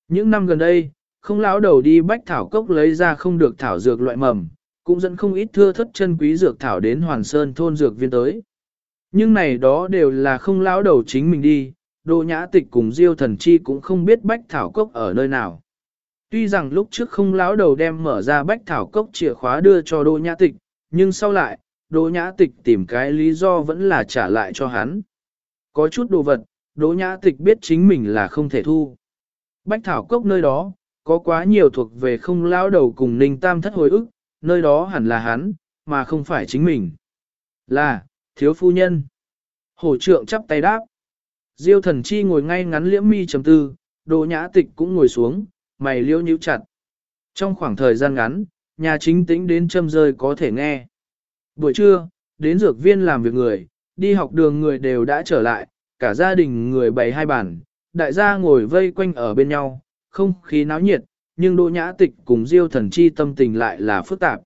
Những năm gần đây, không lão đầu đi bách thảo cốc lấy ra không được thảo dược loại mầm, cũng dẫn không ít thưa thất chân quý dược thảo đến Hoàn Sơn thôn dược viên tới. Nhưng này đó đều là không lão đầu chính mình đi, Đỗ Nhã Tịch cùng Diêu Thần Chi cũng không biết bách thảo cốc ở nơi nào. Tuy rằng lúc trước không lão đầu đem mở ra bách thảo cốc chìa khóa đưa cho Đỗ Nhã Tịch, nhưng sau lại, Đỗ Nhã Tịch tìm cái lý do vẫn là trả lại cho hắn. Có chút đồ vật, Đỗ Nhã Tịch biết chính mình là không thể thu. Bách thảo cốc nơi đó, có quá nhiều thuộc về không lão đầu cùng Ninh Tam thất hồi ức, nơi đó hẳn là hắn, mà không phải chính mình. Là, thiếu phu nhân. Hổ trượng chắp tay đáp. Diêu thần chi ngồi ngay ngắn liễm mi chấm tư, đồ nhã tịch cũng ngồi xuống, mày liễu nhíu chặt. Trong khoảng thời gian ngắn, nhà chính tĩnh đến châm rơi có thể nghe. Buổi trưa, đến dược viên làm việc người, đi học đường người đều đã trở lại, cả gia đình người bày hai bàn, đại gia ngồi vây quanh ở bên nhau, không khí náo nhiệt, nhưng Đỗ Nhã Tịch cùng Diêu Thần Chi tâm tình lại là phức tạp.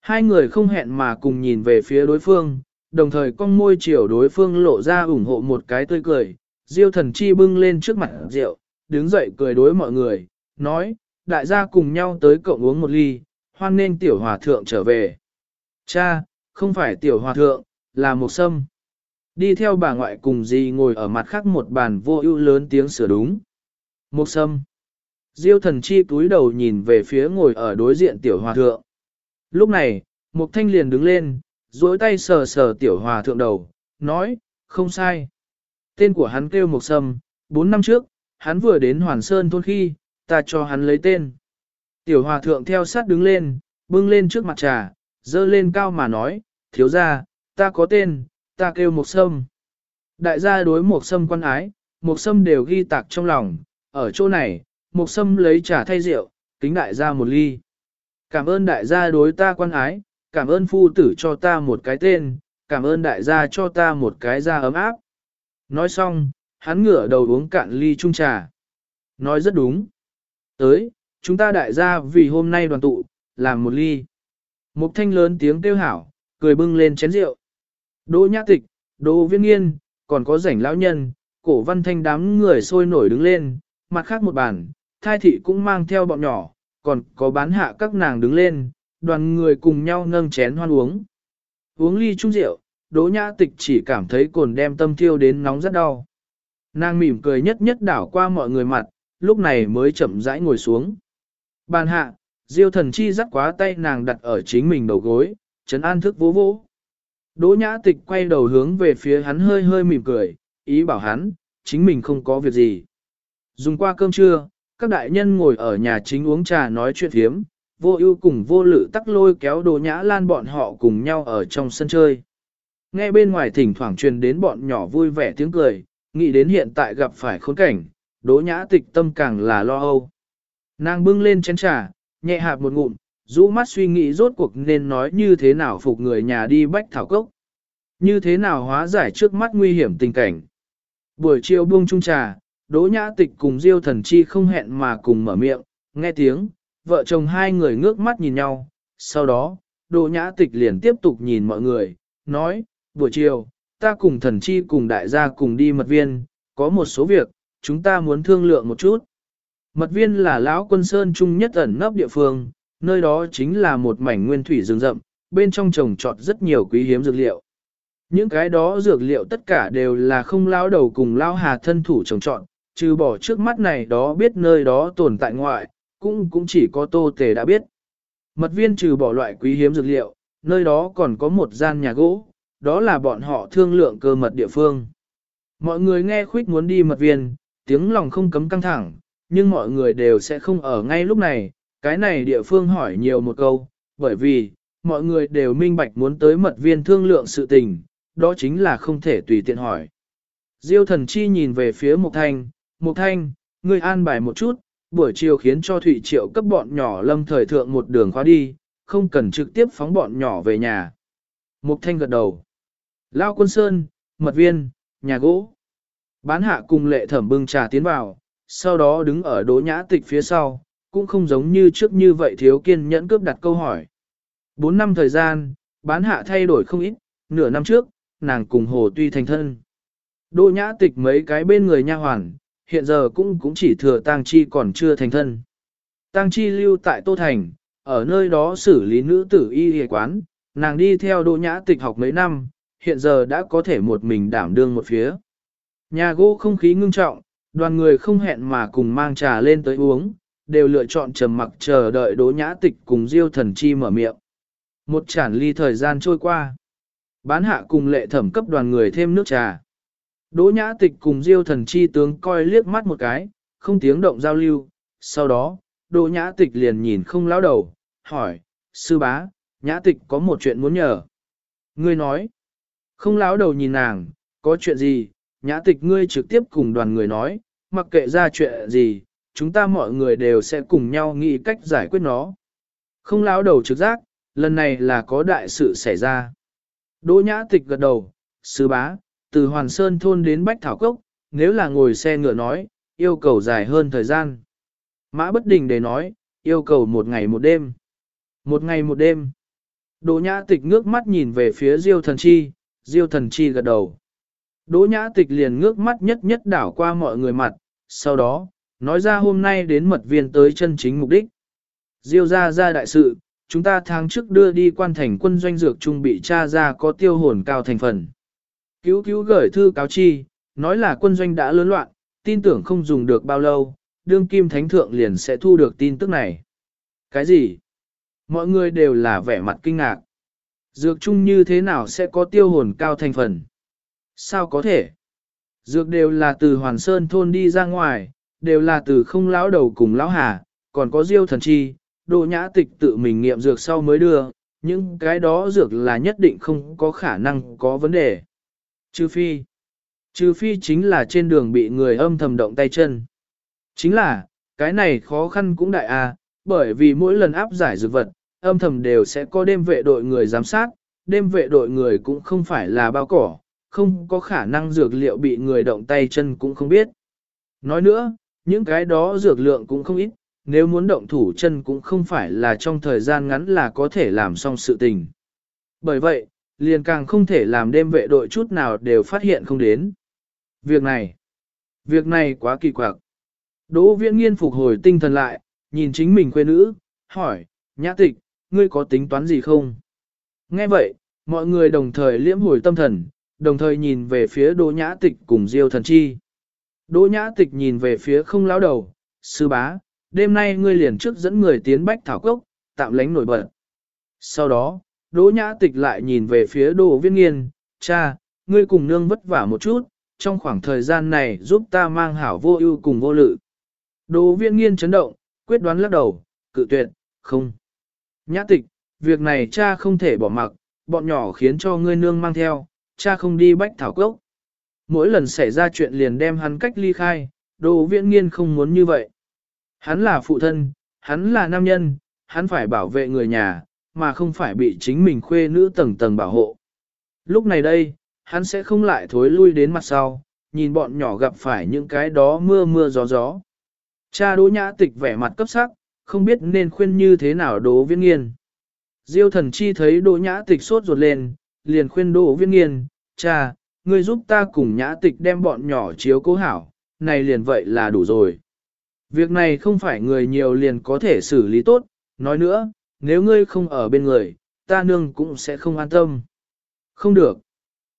Hai người không hẹn mà cùng nhìn về phía đối phương, đồng thời con môi chiều đối phương lộ ra ủng hộ một cái tươi cười. Diêu Thần Chi bưng lên trước mặt rượu, đứng dậy cười đối mọi người, nói, đại gia cùng nhau tới cộng uống một ly, hoan nên tiểu hòa thượng trở về. Cha, không phải tiểu hòa thượng, là một sâm. Đi theo bà ngoại cùng gì ngồi ở mặt khác một bàn vô ưu lớn tiếng sửa đúng. Một sâm. Diêu thần chi túi đầu nhìn về phía ngồi ở đối diện tiểu hòa thượng. Lúc này, Mục Thanh liền đứng lên, duỗi tay sờ sờ tiểu hòa thượng đầu, nói, không sai. Tên của hắn kêu Mộc Sâm, 4 năm trước, hắn vừa đến Hoàn Sơn thôn khi, ta cho hắn lấy tên. Tiểu hòa thượng theo sát đứng lên, bưng lên trước mặt trà, dơ lên cao mà nói, thiếu ra, ta có tên, ta kêu Mộc Sâm. Đại gia đối Mộc Sâm quan ái, Mộc Sâm đều ghi tạc trong lòng, ở chỗ này, Mộc Sâm lấy trà thay rượu, kính đại gia một ly. Cảm ơn đại gia đối ta quan ái, cảm ơn phu tử cho ta một cái tên, cảm ơn đại gia cho ta một cái da ấm áp. Nói xong, hắn ngửa đầu uống cạn ly chung trà. Nói rất đúng. Tới, chúng ta đại gia vì hôm nay đoàn tụ, làm một ly. Mục thanh lớn tiếng kêu hảo, cười bưng lên chén rượu. Đỗ nhã tịch, đỗ viên nghiên, còn có rảnh lão nhân, cổ văn thanh đám người sôi nổi đứng lên, mặt khác một bàn, thai thị cũng mang theo bọn nhỏ, còn có bán hạ các nàng đứng lên, đoàn người cùng nhau nâng chén hoan uống. Uống ly chung rượu, đỗ nhã tịch chỉ cảm thấy cồn đem tâm thiêu đến nóng rất đau. Nàng mỉm cười nhất nhất đảo qua mọi người mặt, lúc này mới chậm rãi ngồi xuống. Bàn hạ, diêu thần chi dắt quá tay nàng đặt ở chính mình đầu gối, chấn an thức vỗ vỗ. Đỗ nhã tịch quay đầu hướng về phía hắn hơi hơi mỉm cười, ý bảo hắn, chính mình không có việc gì. Dùng qua cơm trưa, các đại nhân ngồi ở nhà chính uống trà nói chuyện thiếm, vô ưu cùng vô lự tắc lôi kéo đồ nhã lan bọn họ cùng nhau ở trong sân chơi. Nghe bên ngoài thỉnh thoảng truyền đến bọn nhỏ vui vẻ tiếng cười, nghĩ đến hiện tại gặp phải khốn cảnh, đỗ nhã tịch tâm càng là lo âu. Nàng bưng lên chén trà, nhẹ hạp một ngụm, rũ mắt suy nghĩ rốt cuộc nên nói như thế nào phục người nhà đi bách thảo cốc. Như thế nào hóa giải trước mắt nguy hiểm tình cảnh. Buổi chiều buông chung trà, Đỗ Nhã Tịch cùng Diêu Thần Chi không hẹn mà cùng mở miệng, nghe tiếng, vợ chồng hai người ngước mắt nhìn nhau, sau đó, Đỗ Nhã Tịch liền tiếp tục nhìn mọi người, nói, buổi chiều, ta cùng Thần Chi cùng đại gia cùng đi mật viên, có một số việc, chúng ta muốn thương lượng một chút. Mật viên là lão quân sơn trung nhất ẩn nấp địa phương, nơi đó chính là một mảnh nguyên thủy rừng rậm, bên trong trồng trọt rất nhiều quý hiếm dược liệu. Những cái đó dược liệu tất cả đều là không lao đầu cùng lao hà thân thủ trồng trọt, trừ bỏ trước mắt này đó biết nơi đó tồn tại ngoại, cũng cũng chỉ có tô tề đã biết. Mật viên trừ bỏ loại quý hiếm dược liệu, nơi đó còn có một gian nhà gỗ, đó là bọn họ thương lượng cơ mật địa phương. Mọi người nghe khuyết muốn đi mật viên, tiếng lòng không cấm căng thẳng, nhưng mọi người đều sẽ không ở ngay lúc này, cái này địa phương hỏi nhiều một câu, bởi vì, mọi người đều minh bạch muốn tới mật viên thương lượng sự tình, đó chính là không thể tùy tiện hỏi. Diêu thần chi nhìn về phía Mục Thanh, Mục Thanh, ngươi an bài một chút, buổi chiều khiến cho Thụy Triệu cấp bọn nhỏ lâm thời thượng một đường khóa đi, không cần trực tiếp phóng bọn nhỏ về nhà. Mục Thanh gật đầu. Lao quân sơn, mật viên, nhà gỗ. Bán hạ cùng lệ thẩm bưng trà tiến vào, sau đó đứng ở đỗ nhã tịch phía sau, cũng không giống như trước như vậy thiếu kiên nhẫn cướp đặt câu hỏi. Bốn năm thời gian, bán hạ thay đổi không ít, nửa năm trước, nàng cùng hồ tuy thành thân. Đỗ nhã tịch mấy cái bên người nha hoàn, hiện giờ cũng cũng chỉ thừa tang chi còn chưa thành thân. Tang chi lưu tại Tô Thành, ở nơi đó xử lý nữ tử y y quán, nàng đi theo đỗ nhã tịch học mấy năm, hiện giờ đã có thể một mình đảm đương một phía. Nhà gỗ không khí ngưng trọng, đoàn người không hẹn mà cùng mang trà lên tới uống, đều lựa chọn trầm mặc chờ đợi đỗ nhã tịch cùng diêu thần chi mở miệng. Một chản ly thời gian trôi qua. Bán hạ cùng lệ thẩm cấp đoàn người thêm nước trà. Đỗ nhã tịch cùng diêu thần chi tướng coi liếc mắt một cái, không tiếng động giao lưu. Sau đó, đỗ nhã tịch liền nhìn không lão đầu, hỏi, sư bá, nhã tịch có một chuyện muốn nhờ. Ngươi nói, không lão đầu nhìn nàng, có chuyện gì, nhã tịch ngươi trực tiếp cùng đoàn người nói, mặc kệ ra chuyện gì, chúng ta mọi người đều sẽ cùng nhau nghĩ cách giải quyết nó. Không lão đầu trực giác, lần này là có đại sự xảy ra. Đỗ nhã tịch gật đầu, sư bá, từ Hoàn Sơn thôn đến Bách Thảo Cốc, nếu là ngồi xe ngựa nói, yêu cầu dài hơn thời gian. Mã bất đình để nói, yêu cầu một ngày một đêm. Một ngày một đêm. Đỗ nhã tịch ngước mắt nhìn về phía Diêu thần chi, Diêu thần chi gật đầu. Đỗ nhã tịch liền ngước mắt nhất nhất đảo qua mọi người mặt, sau đó, nói ra hôm nay đến mật viên tới chân chính mục đích. Diêu ra ra đại sự, chúng ta tháng trước đưa đi quan thành quân doanh dược trung bị tra ra có tiêu hồn cao thành phần. Cứu cứu gửi thư cáo chi, nói là quân doanh đã lớn loạn, tin tưởng không dùng được bao lâu, đương kim thánh thượng liền sẽ thu được tin tức này. Cái gì? Mọi người đều là vẻ mặt kinh ngạc. Dược chung như thế nào sẽ có tiêu hồn cao thành phần? Sao có thể? Dược đều là từ Hoàn Sơn thôn đi ra ngoài, đều là từ không lão đầu cùng lão hà, còn có diêu thần chi, đồ nhã tịch tự mình nghiệm dược sau mới đưa, những cái đó dược là nhất định không có khả năng có vấn đề. Trừ phi, trừ phi chính là trên đường bị người âm thầm động tay chân. Chính là, cái này khó khăn cũng đại a, bởi vì mỗi lần áp giải dược vật, âm thầm đều sẽ có đêm vệ đội người giám sát, đêm vệ đội người cũng không phải là bao cỏ, không có khả năng dược liệu bị người động tay chân cũng không biết. Nói nữa, những cái đó dược lượng cũng không ít, nếu muốn động thủ chân cũng không phải là trong thời gian ngắn là có thể làm xong sự tình. Bởi vậy, liền càng không thể làm đêm vệ đội chút nào đều phát hiện không đến. Việc này, việc này quá kỳ quặc. Đỗ viễn nghiên phục hồi tinh thần lại, nhìn chính mình quê nữ, hỏi, nhã tịch, ngươi có tính toán gì không? Nghe vậy, mọi người đồng thời liễm hồi tâm thần, đồng thời nhìn về phía đỗ nhã tịch cùng diêu thần chi. Đỗ nhã tịch nhìn về phía không lão đầu, sư bá, đêm nay ngươi liền trước dẫn người tiến bách thảo cốc, tạm lánh nổi bật. Sau đó, Đỗ nhã tịch lại nhìn về phía đồ viên nghiên, cha, ngươi cùng nương vất vả một chút, trong khoảng thời gian này giúp ta mang hảo vô ưu cùng vô lự. Đồ viên nghiên chấn động, quyết đoán lắc đầu, cự tuyệt, không. Nhã tịch, việc này cha không thể bỏ mặc, bọn nhỏ khiến cho ngươi nương mang theo, cha không đi bách thảo cốc. Mỗi lần xảy ra chuyện liền đem hắn cách ly khai, đồ viễn nghiên không muốn như vậy. Hắn là phụ thân, hắn là nam nhân, hắn phải bảo vệ người nhà, mà không phải bị chính mình khuê nữ tầng tầng bảo hộ. Lúc này đây, hắn sẽ không lại thối lui đến mặt sau, nhìn bọn nhỏ gặp phải những cái đó mưa mưa gió gió. Cha đỗ nhã tịch vẻ mặt cấp sắc, không biết nên khuyên như thế nào đỗ viễn nghiên. Diêu thần chi thấy đỗ nhã tịch sốt ruột lên, liền khuyên đỗ viễn nghiên, cha, ngươi giúp ta cùng nhã tịch đem bọn nhỏ chiếu cố hảo, này liền vậy là đủ rồi. Việc này không phải người nhiều liền có thể xử lý tốt, nói nữa, nếu ngươi không ở bên người, ta nương cũng sẽ không an tâm. Không được.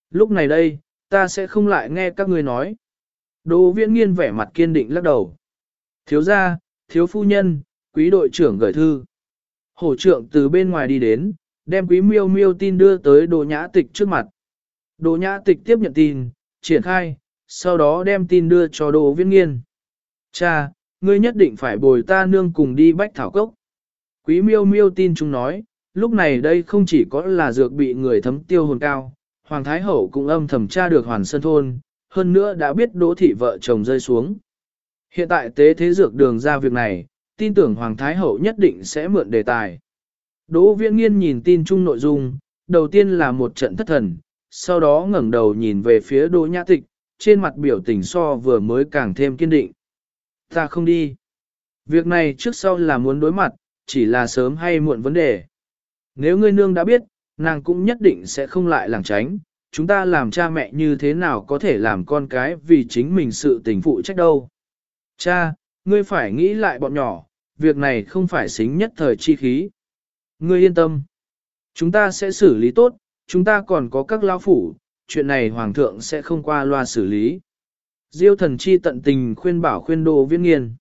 Lúc này đây, ta sẽ không lại nghe các ngươi nói. Đỗ viễn nghiên vẻ mặt kiên định lắc đầu. Thiếu gia, thiếu phu nhân, quý đội trưởng gửi thư. Hổ trưởng từ bên ngoài đi đến, đem quý miêu miêu tin đưa tới đồ nhã tịch trước mặt. Đồ nhã tịch tiếp nhận tin, triển khai, sau đó đem tin đưa cho đồ viễn nghiên. Cha, ngươi nhất định phải bồi ta nương cùng đi bách thảo cốc. Quý miêu miêu tin chúng nói, lúc này đây không chỉ có là dược bị người thấm tiêu hồn cao, Hoàng Thái Hậu cũng âm thầm tra được hoàn sơn thôn, hơn nữa đã biết đỗ thị vợ chồng rơi xuống. Hiện tại tế thế dược đường ra việc này, tin tưởng Hoàng Thái Hậu nhất định sẽ mượn đề tài. Đỗ viễn nghiên nhìn tin chung nội dung, đầu tiên là một trận thất thần, sau đó ngẩng đầu nhìn về phía đỗ nhã tịch, trên mặt biểu tình so vừa mới càng thêm kiên định. Ta không đi. Việc này trước sau là muốn đối mặt, chỉ là sớm hay muộn vấn đề. Nếu ngươi nương đã biết, nàng cũng nhất định sẽ không lại làng tránh, chúng ta làm cha mẹ như thế nào có thể làm con cái vì chính mình sự tình phụ trách đâu. Cha, ngươi phải nghĩ lại bọn nhỏ, việc này không phải xính nhất thời chi khí. Ngươi yên tâm. Chúng ta sẽ xử lý tốt, chúng ta còn có các lao phủ, chuyện này hoàng thượng sẽ không qua loa xử lý. Diêu thần chi tận tình khuyên bảo khuyên đồ viên nghiên.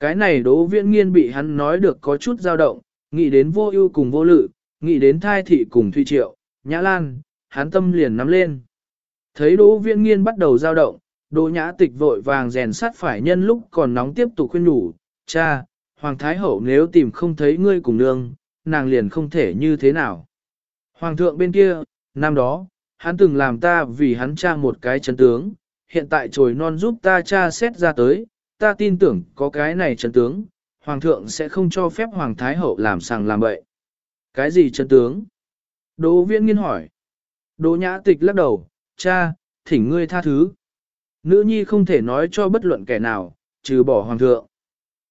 Cái này đỗ viễn nghiên bị hắn nói được có chút dao động, nghĩ đến vô ưu cùng vô lự, nghĩ đến thai thị cùng Thụy Triệu, Nhã Lan, hắn tâm liền nắm lên. Thấy đỗ viễn nghiên bắt đầu dao động, đỗ nhã tịch vội vàng rèn sắt phải nhân lúc còn nóng tiếp tục khuyên nhủ, cha, Hoàng Thái Hậu nếu tìm không thấy ngươi cùng nương, nàng liền không thể như thế nào. Hoàng thượng bên kia, năm đó, hắn từng làm ta vì hắn cha một cái chân tướng, hiện tại trồi non giúp ta cha xét ra tới, ta tin tưởng có cái này chân tướng, Hoàng thượng sẽ không cho phép Hoàng Thái Hậu làm sàng làm bậy. Cái gì chân tướng? Đỗ viễn nghiên hỏi. Đỗ nhã tịch lắc đầu, cha, thỉnh ngươi tha thứ. Nữ nhi không thể nói cho bất luận kẻ nào, trừ bỏ Hoàng thượng.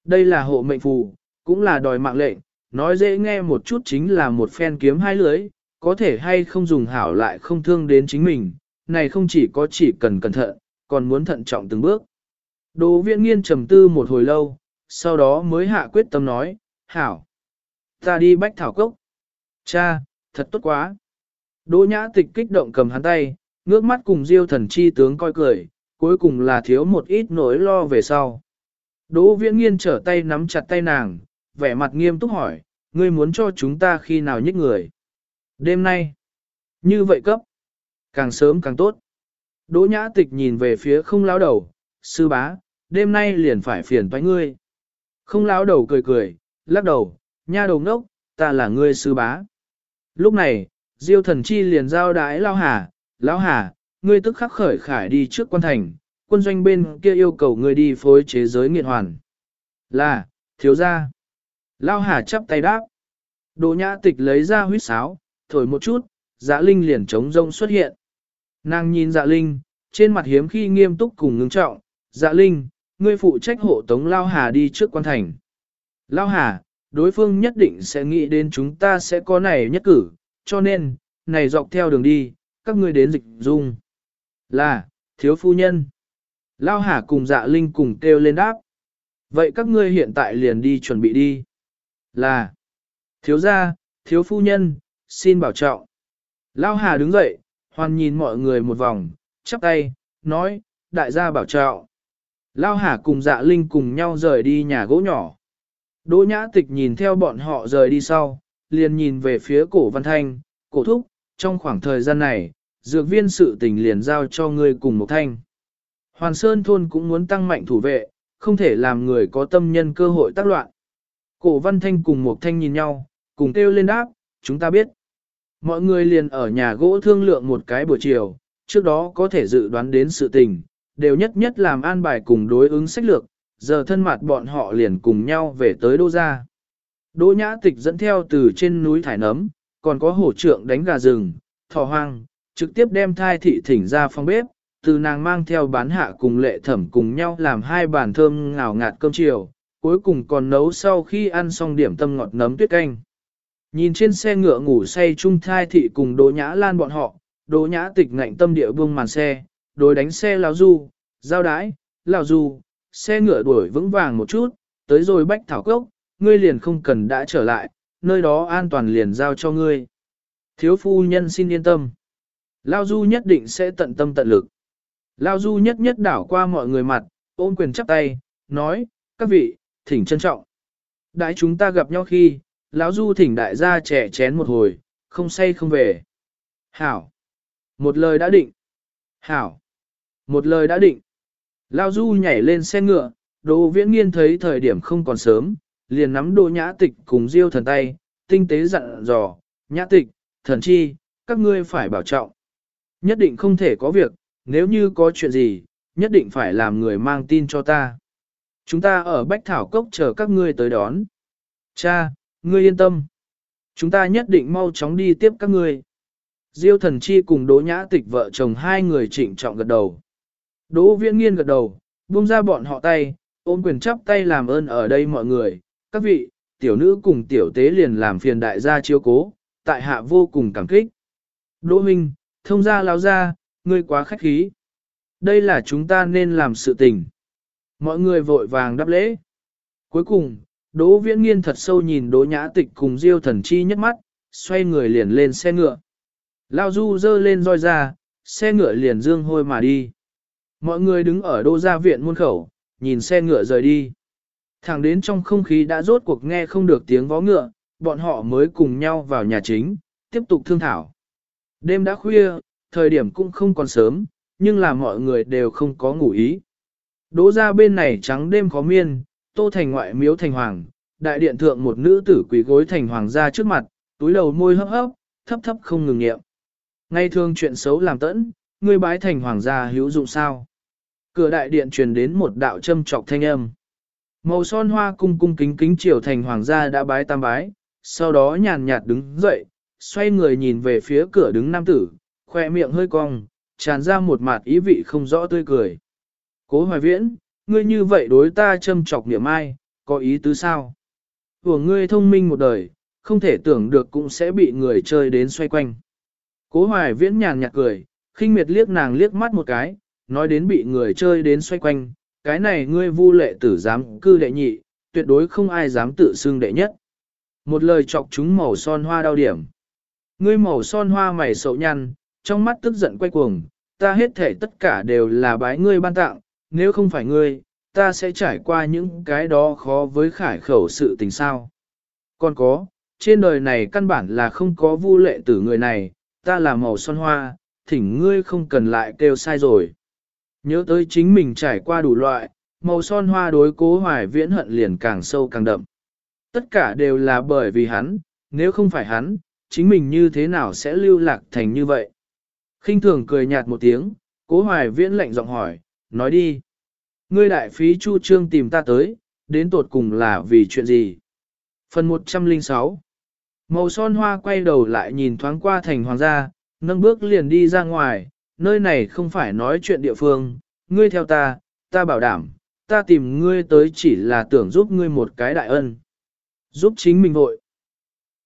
Đây là hộ mệnh phù, cũng là đòi mạng lệnh, nói dễ nghe một chút chính là một phen kiếm hai lưới, có thể hay không dùng hảo lại không thương đến chính mình, này không chỉ có chỉ cần cẩn thận, còn muốn thận trọng từng bước. Đỗ viễn nghiên trầm tư một hồi lâu, sau đó mới hạ quyết tâm nói, hảo. Ta đi bách thảo cốc. Cha, thật tốt quá. Đỗ nhã tịch kích động cầm hắn tay, ngước mắt cùng diêu thần chi tướng coi cười, cuối cùng là thiếu một ít nỗi lo về sau. Đỗ viễn nghiên trở tay nắm chặt tay nàng, vẻ mặt nghiêm túc hỏi, ngươi muốn cho chúng ta khi nào nhích người? Đêm nay. Như vậy cấp. Càng sớm càng tốt. Đỗ nhã tịch nhìn về phía không lão đầu, sư bá, đêm nay liền phải phiền toái ngươi. Không lão đầu cười cười, lắc đầu, nha đầu ngốc, ta là ngươi sư bá. Lúc này, Diêu thần chi liền giao đái Lao Hà, Lão Hà, ngươi tức khắc khởi khải đi trước quan thành, quân doanh bên kia yêu cầu ngươi đi phối chế giới nghiện hoàn. Là, thiếu gia. Lao Hà chắp tay đáp. Đồ nhã tịch lấy ra huyết sáo, thổi một chút, dạ linh liền trống rông xuất hiện. Nàng nhìn dạ linh, trên mặt hiếm khi nghiêm túc cùng ngưng trọng, dạ linh, ngươi phụ trách hộ tống Lao Hà đi trước quan thành. Lao Hà, đối phương nhất định sẽ nghĩ đến chúng ta sẽ có này nhất cử, cho nên, này dọc theo đường đi, các ngươi đến dịch dung. Là, thiếu phu nhân. Lao Hà cùng dạ linh cùng kêu lên đáp. Vậy các ngươi hiện tại liền đi chuẩn bị đi. Là, thiếu gia, thiếu phu nhân, xin bảo trọng. Lao Hà đứng dậy, hoàn nhìn mọi người một vòng, chắp tay, nói, đại gia bảo trọng. Lao Hà cùng dạ linh cùng nhau rời đi nhà gỗ nhỏ. Đỗ nhã tịch nhìn theo bọn họ rời đi sau, liền nhìn về phía cổ văn thanh, cổ thúc, trong khoảng thời gian này, dược viên sự tình liền giao cho ngươi cùng một thanh. Hoàn Sơn thôn cũng muốn tăng mạnh thủ vệ, không thể làm người có tâm nhân cơ hội tác loạn. Cổ văn thanh cùng một thanh nhìn nhau, cùng kêu lên đáp, chúng ta biết. Mọi người liền ở nhà gỗ thương lượng một cái buổi chiều, trước đó có thể dự đoán đến sự tình, đều nhất nhất làm an bài cùng đối ứng sách lược, giờ thân mặt bọn họ liền cùng nhau về tới đô gia. Đỗ nhã tịch dẫn theo từ trên núi thải nấm, còn có hổ trượng đánh gà rừng, thỏ hoang, trực tiếp đem thai thị thỉnh ra phòng bếp, từ nàng mang theo bán hạ cùng lệ thẩm cùng nhau làm hai bàn thơm ngào ngạt cơm chiều, cuối cùng còn nấu sau khi ăn xong điểm tâm ngọt nấm tuyết canh. Nhìn trên xe ngựa ngủ say chung thai thị cùng Đỗ Nhã Lan bọn họ, Đỗ Nhã tịch ngạnh tâm địa buông màn xe, đối đánh xe lao du, giao đái, lao du, xe ngựa đuổi vững vàng một chút, tới rồi bách thảo cốc, ngươi liền không cần đã trở lại, nơi đó an toàn liền giao cho ngươi. Thiếu phu nhân xin yên tâm. Lao du nhất định sẽ tận tâm tận lực. Lao du nhất nhất đảo qua mọi người mặt, ôm quyền chắp tay, nói, các vị, thỉnh trân trọng. Đãi chúng ta gặp nhau khi, lão du thỉnh đại gia trẻ chén một hồi, không say không về. Hảo. Một lời đã định. Hảo. Một lời đã định. Lao du nhảy lên xe ngựa, Đỗ viễn nghiên thấy thời điểm không còn sớm, liền nắm Đỗ nhã tịch cùng diêu thần tay, tinh tế dặn dò, nhã tịch, thần chi, các ngươi phải bảo trọng. Nhất định không thể có việc, nếu như có chuyện gì, nhất định phải làm người mang tin cho ta. Chúng ta ở Bách Thảo Cốc chờ các ngươi tới đón. Cha, ngươi yên tâm. Chúng ta nhất định mau chóng đi tiếp các ngươi. Diêu thần chi cùng Đỗ Nhã Tịch vợ chồng hai người trịnh trọng gật đầu. Đỗ Viễn Nghiên gật đầu, buông ra bọn họ tay, ôm quyền chắp tay làm ơn ở đây mọi người. Các vị, tiểu nữ cùng tiểu tế liền làm phiền đại gia chiếu cố, tại hạ vô cùng cảm kích. Đỗ Minh, thông gia lão gia, ngươi quá khách khí. Đây là chúng ta nên làm sự tình. Mọi người vội vàng đáp lễ. Cuối cùng, Đỗ Viễn Nghiên thật sâu nhìn Đỗ Nhã Tịch cùng Diêu Thần Chi nhất mắt, xoay người liền lên xe ngựa. Lao Du dơ lên roi ra, xe ngựa liền dương hôi mà đi. Mọi người đứng ở đô gia viện muôn khẩu, nhìn xe ngựa rời đi. Thẳng đến trong không khí đã rốt cuộc nghe không được tiếng vó ngựa, bọn họ mới cùng nhau vào nhà chính, tiếp tục thương thảo. Đêm đã khuya, thời điểm cũng không còn sớm, nhưng là mọi người đều không có ngủ ý. Đỗ ra bên này trắng đêm khó miên, tô thành ngoại miếu thành hoàng, đại điện thượng một nữ tử quỳ gối thành hoàng ra trước mặt, túi đầu môi hấp hấp, thấp thấp không ngừng nghiệm. Ngay thường chuyện xấu làm tẫn, ngươi bái thành hoàng gia hữu dụng sao. Cửa đại điện truyền đến một đạo châm trọc thanh âm. Màu son hoa cung cung kính kính triều thành hoàng gia đã bái tam bái, sau đó nhàn nhạt đứng dậy, xoay người nhìn về phía cửa đứng nam tử, khoe miệng hơi cong, tràn ra một mặt ý vị không rõ tươi cười. Cố hoài viễn, ngươi như vậy đối ta châm trọc niệm ai, có ý tứ sao? Của ngươi thông minh một đời, không thể tưởng được cũng sẽ bị người chơi đến xoay quanh. Cố hoài viễn nhàn nhạt cười, khinh miệt liếc nàng liếc mắt một cái, nói đến bị người chơi đến xoay quanh, cái này ngươi vu lệ tử dám cư đệ nhị, tuyệt đối không ai dám tự xưng đệ nhất. Một lời chọc chúng màu son hoa đau điểm. Ngươi màu son hoa mày sậu nhăn, trong mắt tức giận quay cuồng, ta hết thể tất cả đều là bái ngươi ban tặng, nếu không phải ngươi, ta sẽ trải qua những cái đó khó với khải khẩu sự tình sao. Còn có, trên đời này căn bản là không có vu lệ tử người này, ta là màu son hoa, thỉnh ngươi không cần lại kêu sai rồi. Nhớ tới chính mình trải qua đủ loại, màu son hoa đối cố hoài viễn hận liền càng sâu càng đậm. Tất cả đều là bởi vì hắn, nếu không phải hắn, chính mình như thế nào sẽ lưu lạc thành như vậy. khinh thường cười nhạt một tiếng, cố hoài viễn lạnh giọng hỏi, nói đi. Ngươi đại phí chu trương tìm ta tới, đến tột cùng là vì chuyện gì? Phần 106 Màu son hoa quay đầu lại nhìn thoáng qua thành hoàng gia, nâng bước liền đi ra ngoài, nơi này không phải nói chuyện địa phương, ngươi theo ta, ta bảo đảm, ta tìm ngươi tới chỉ là tưởng giúp ngươi một cái đại ân. Giúp chính mình vội.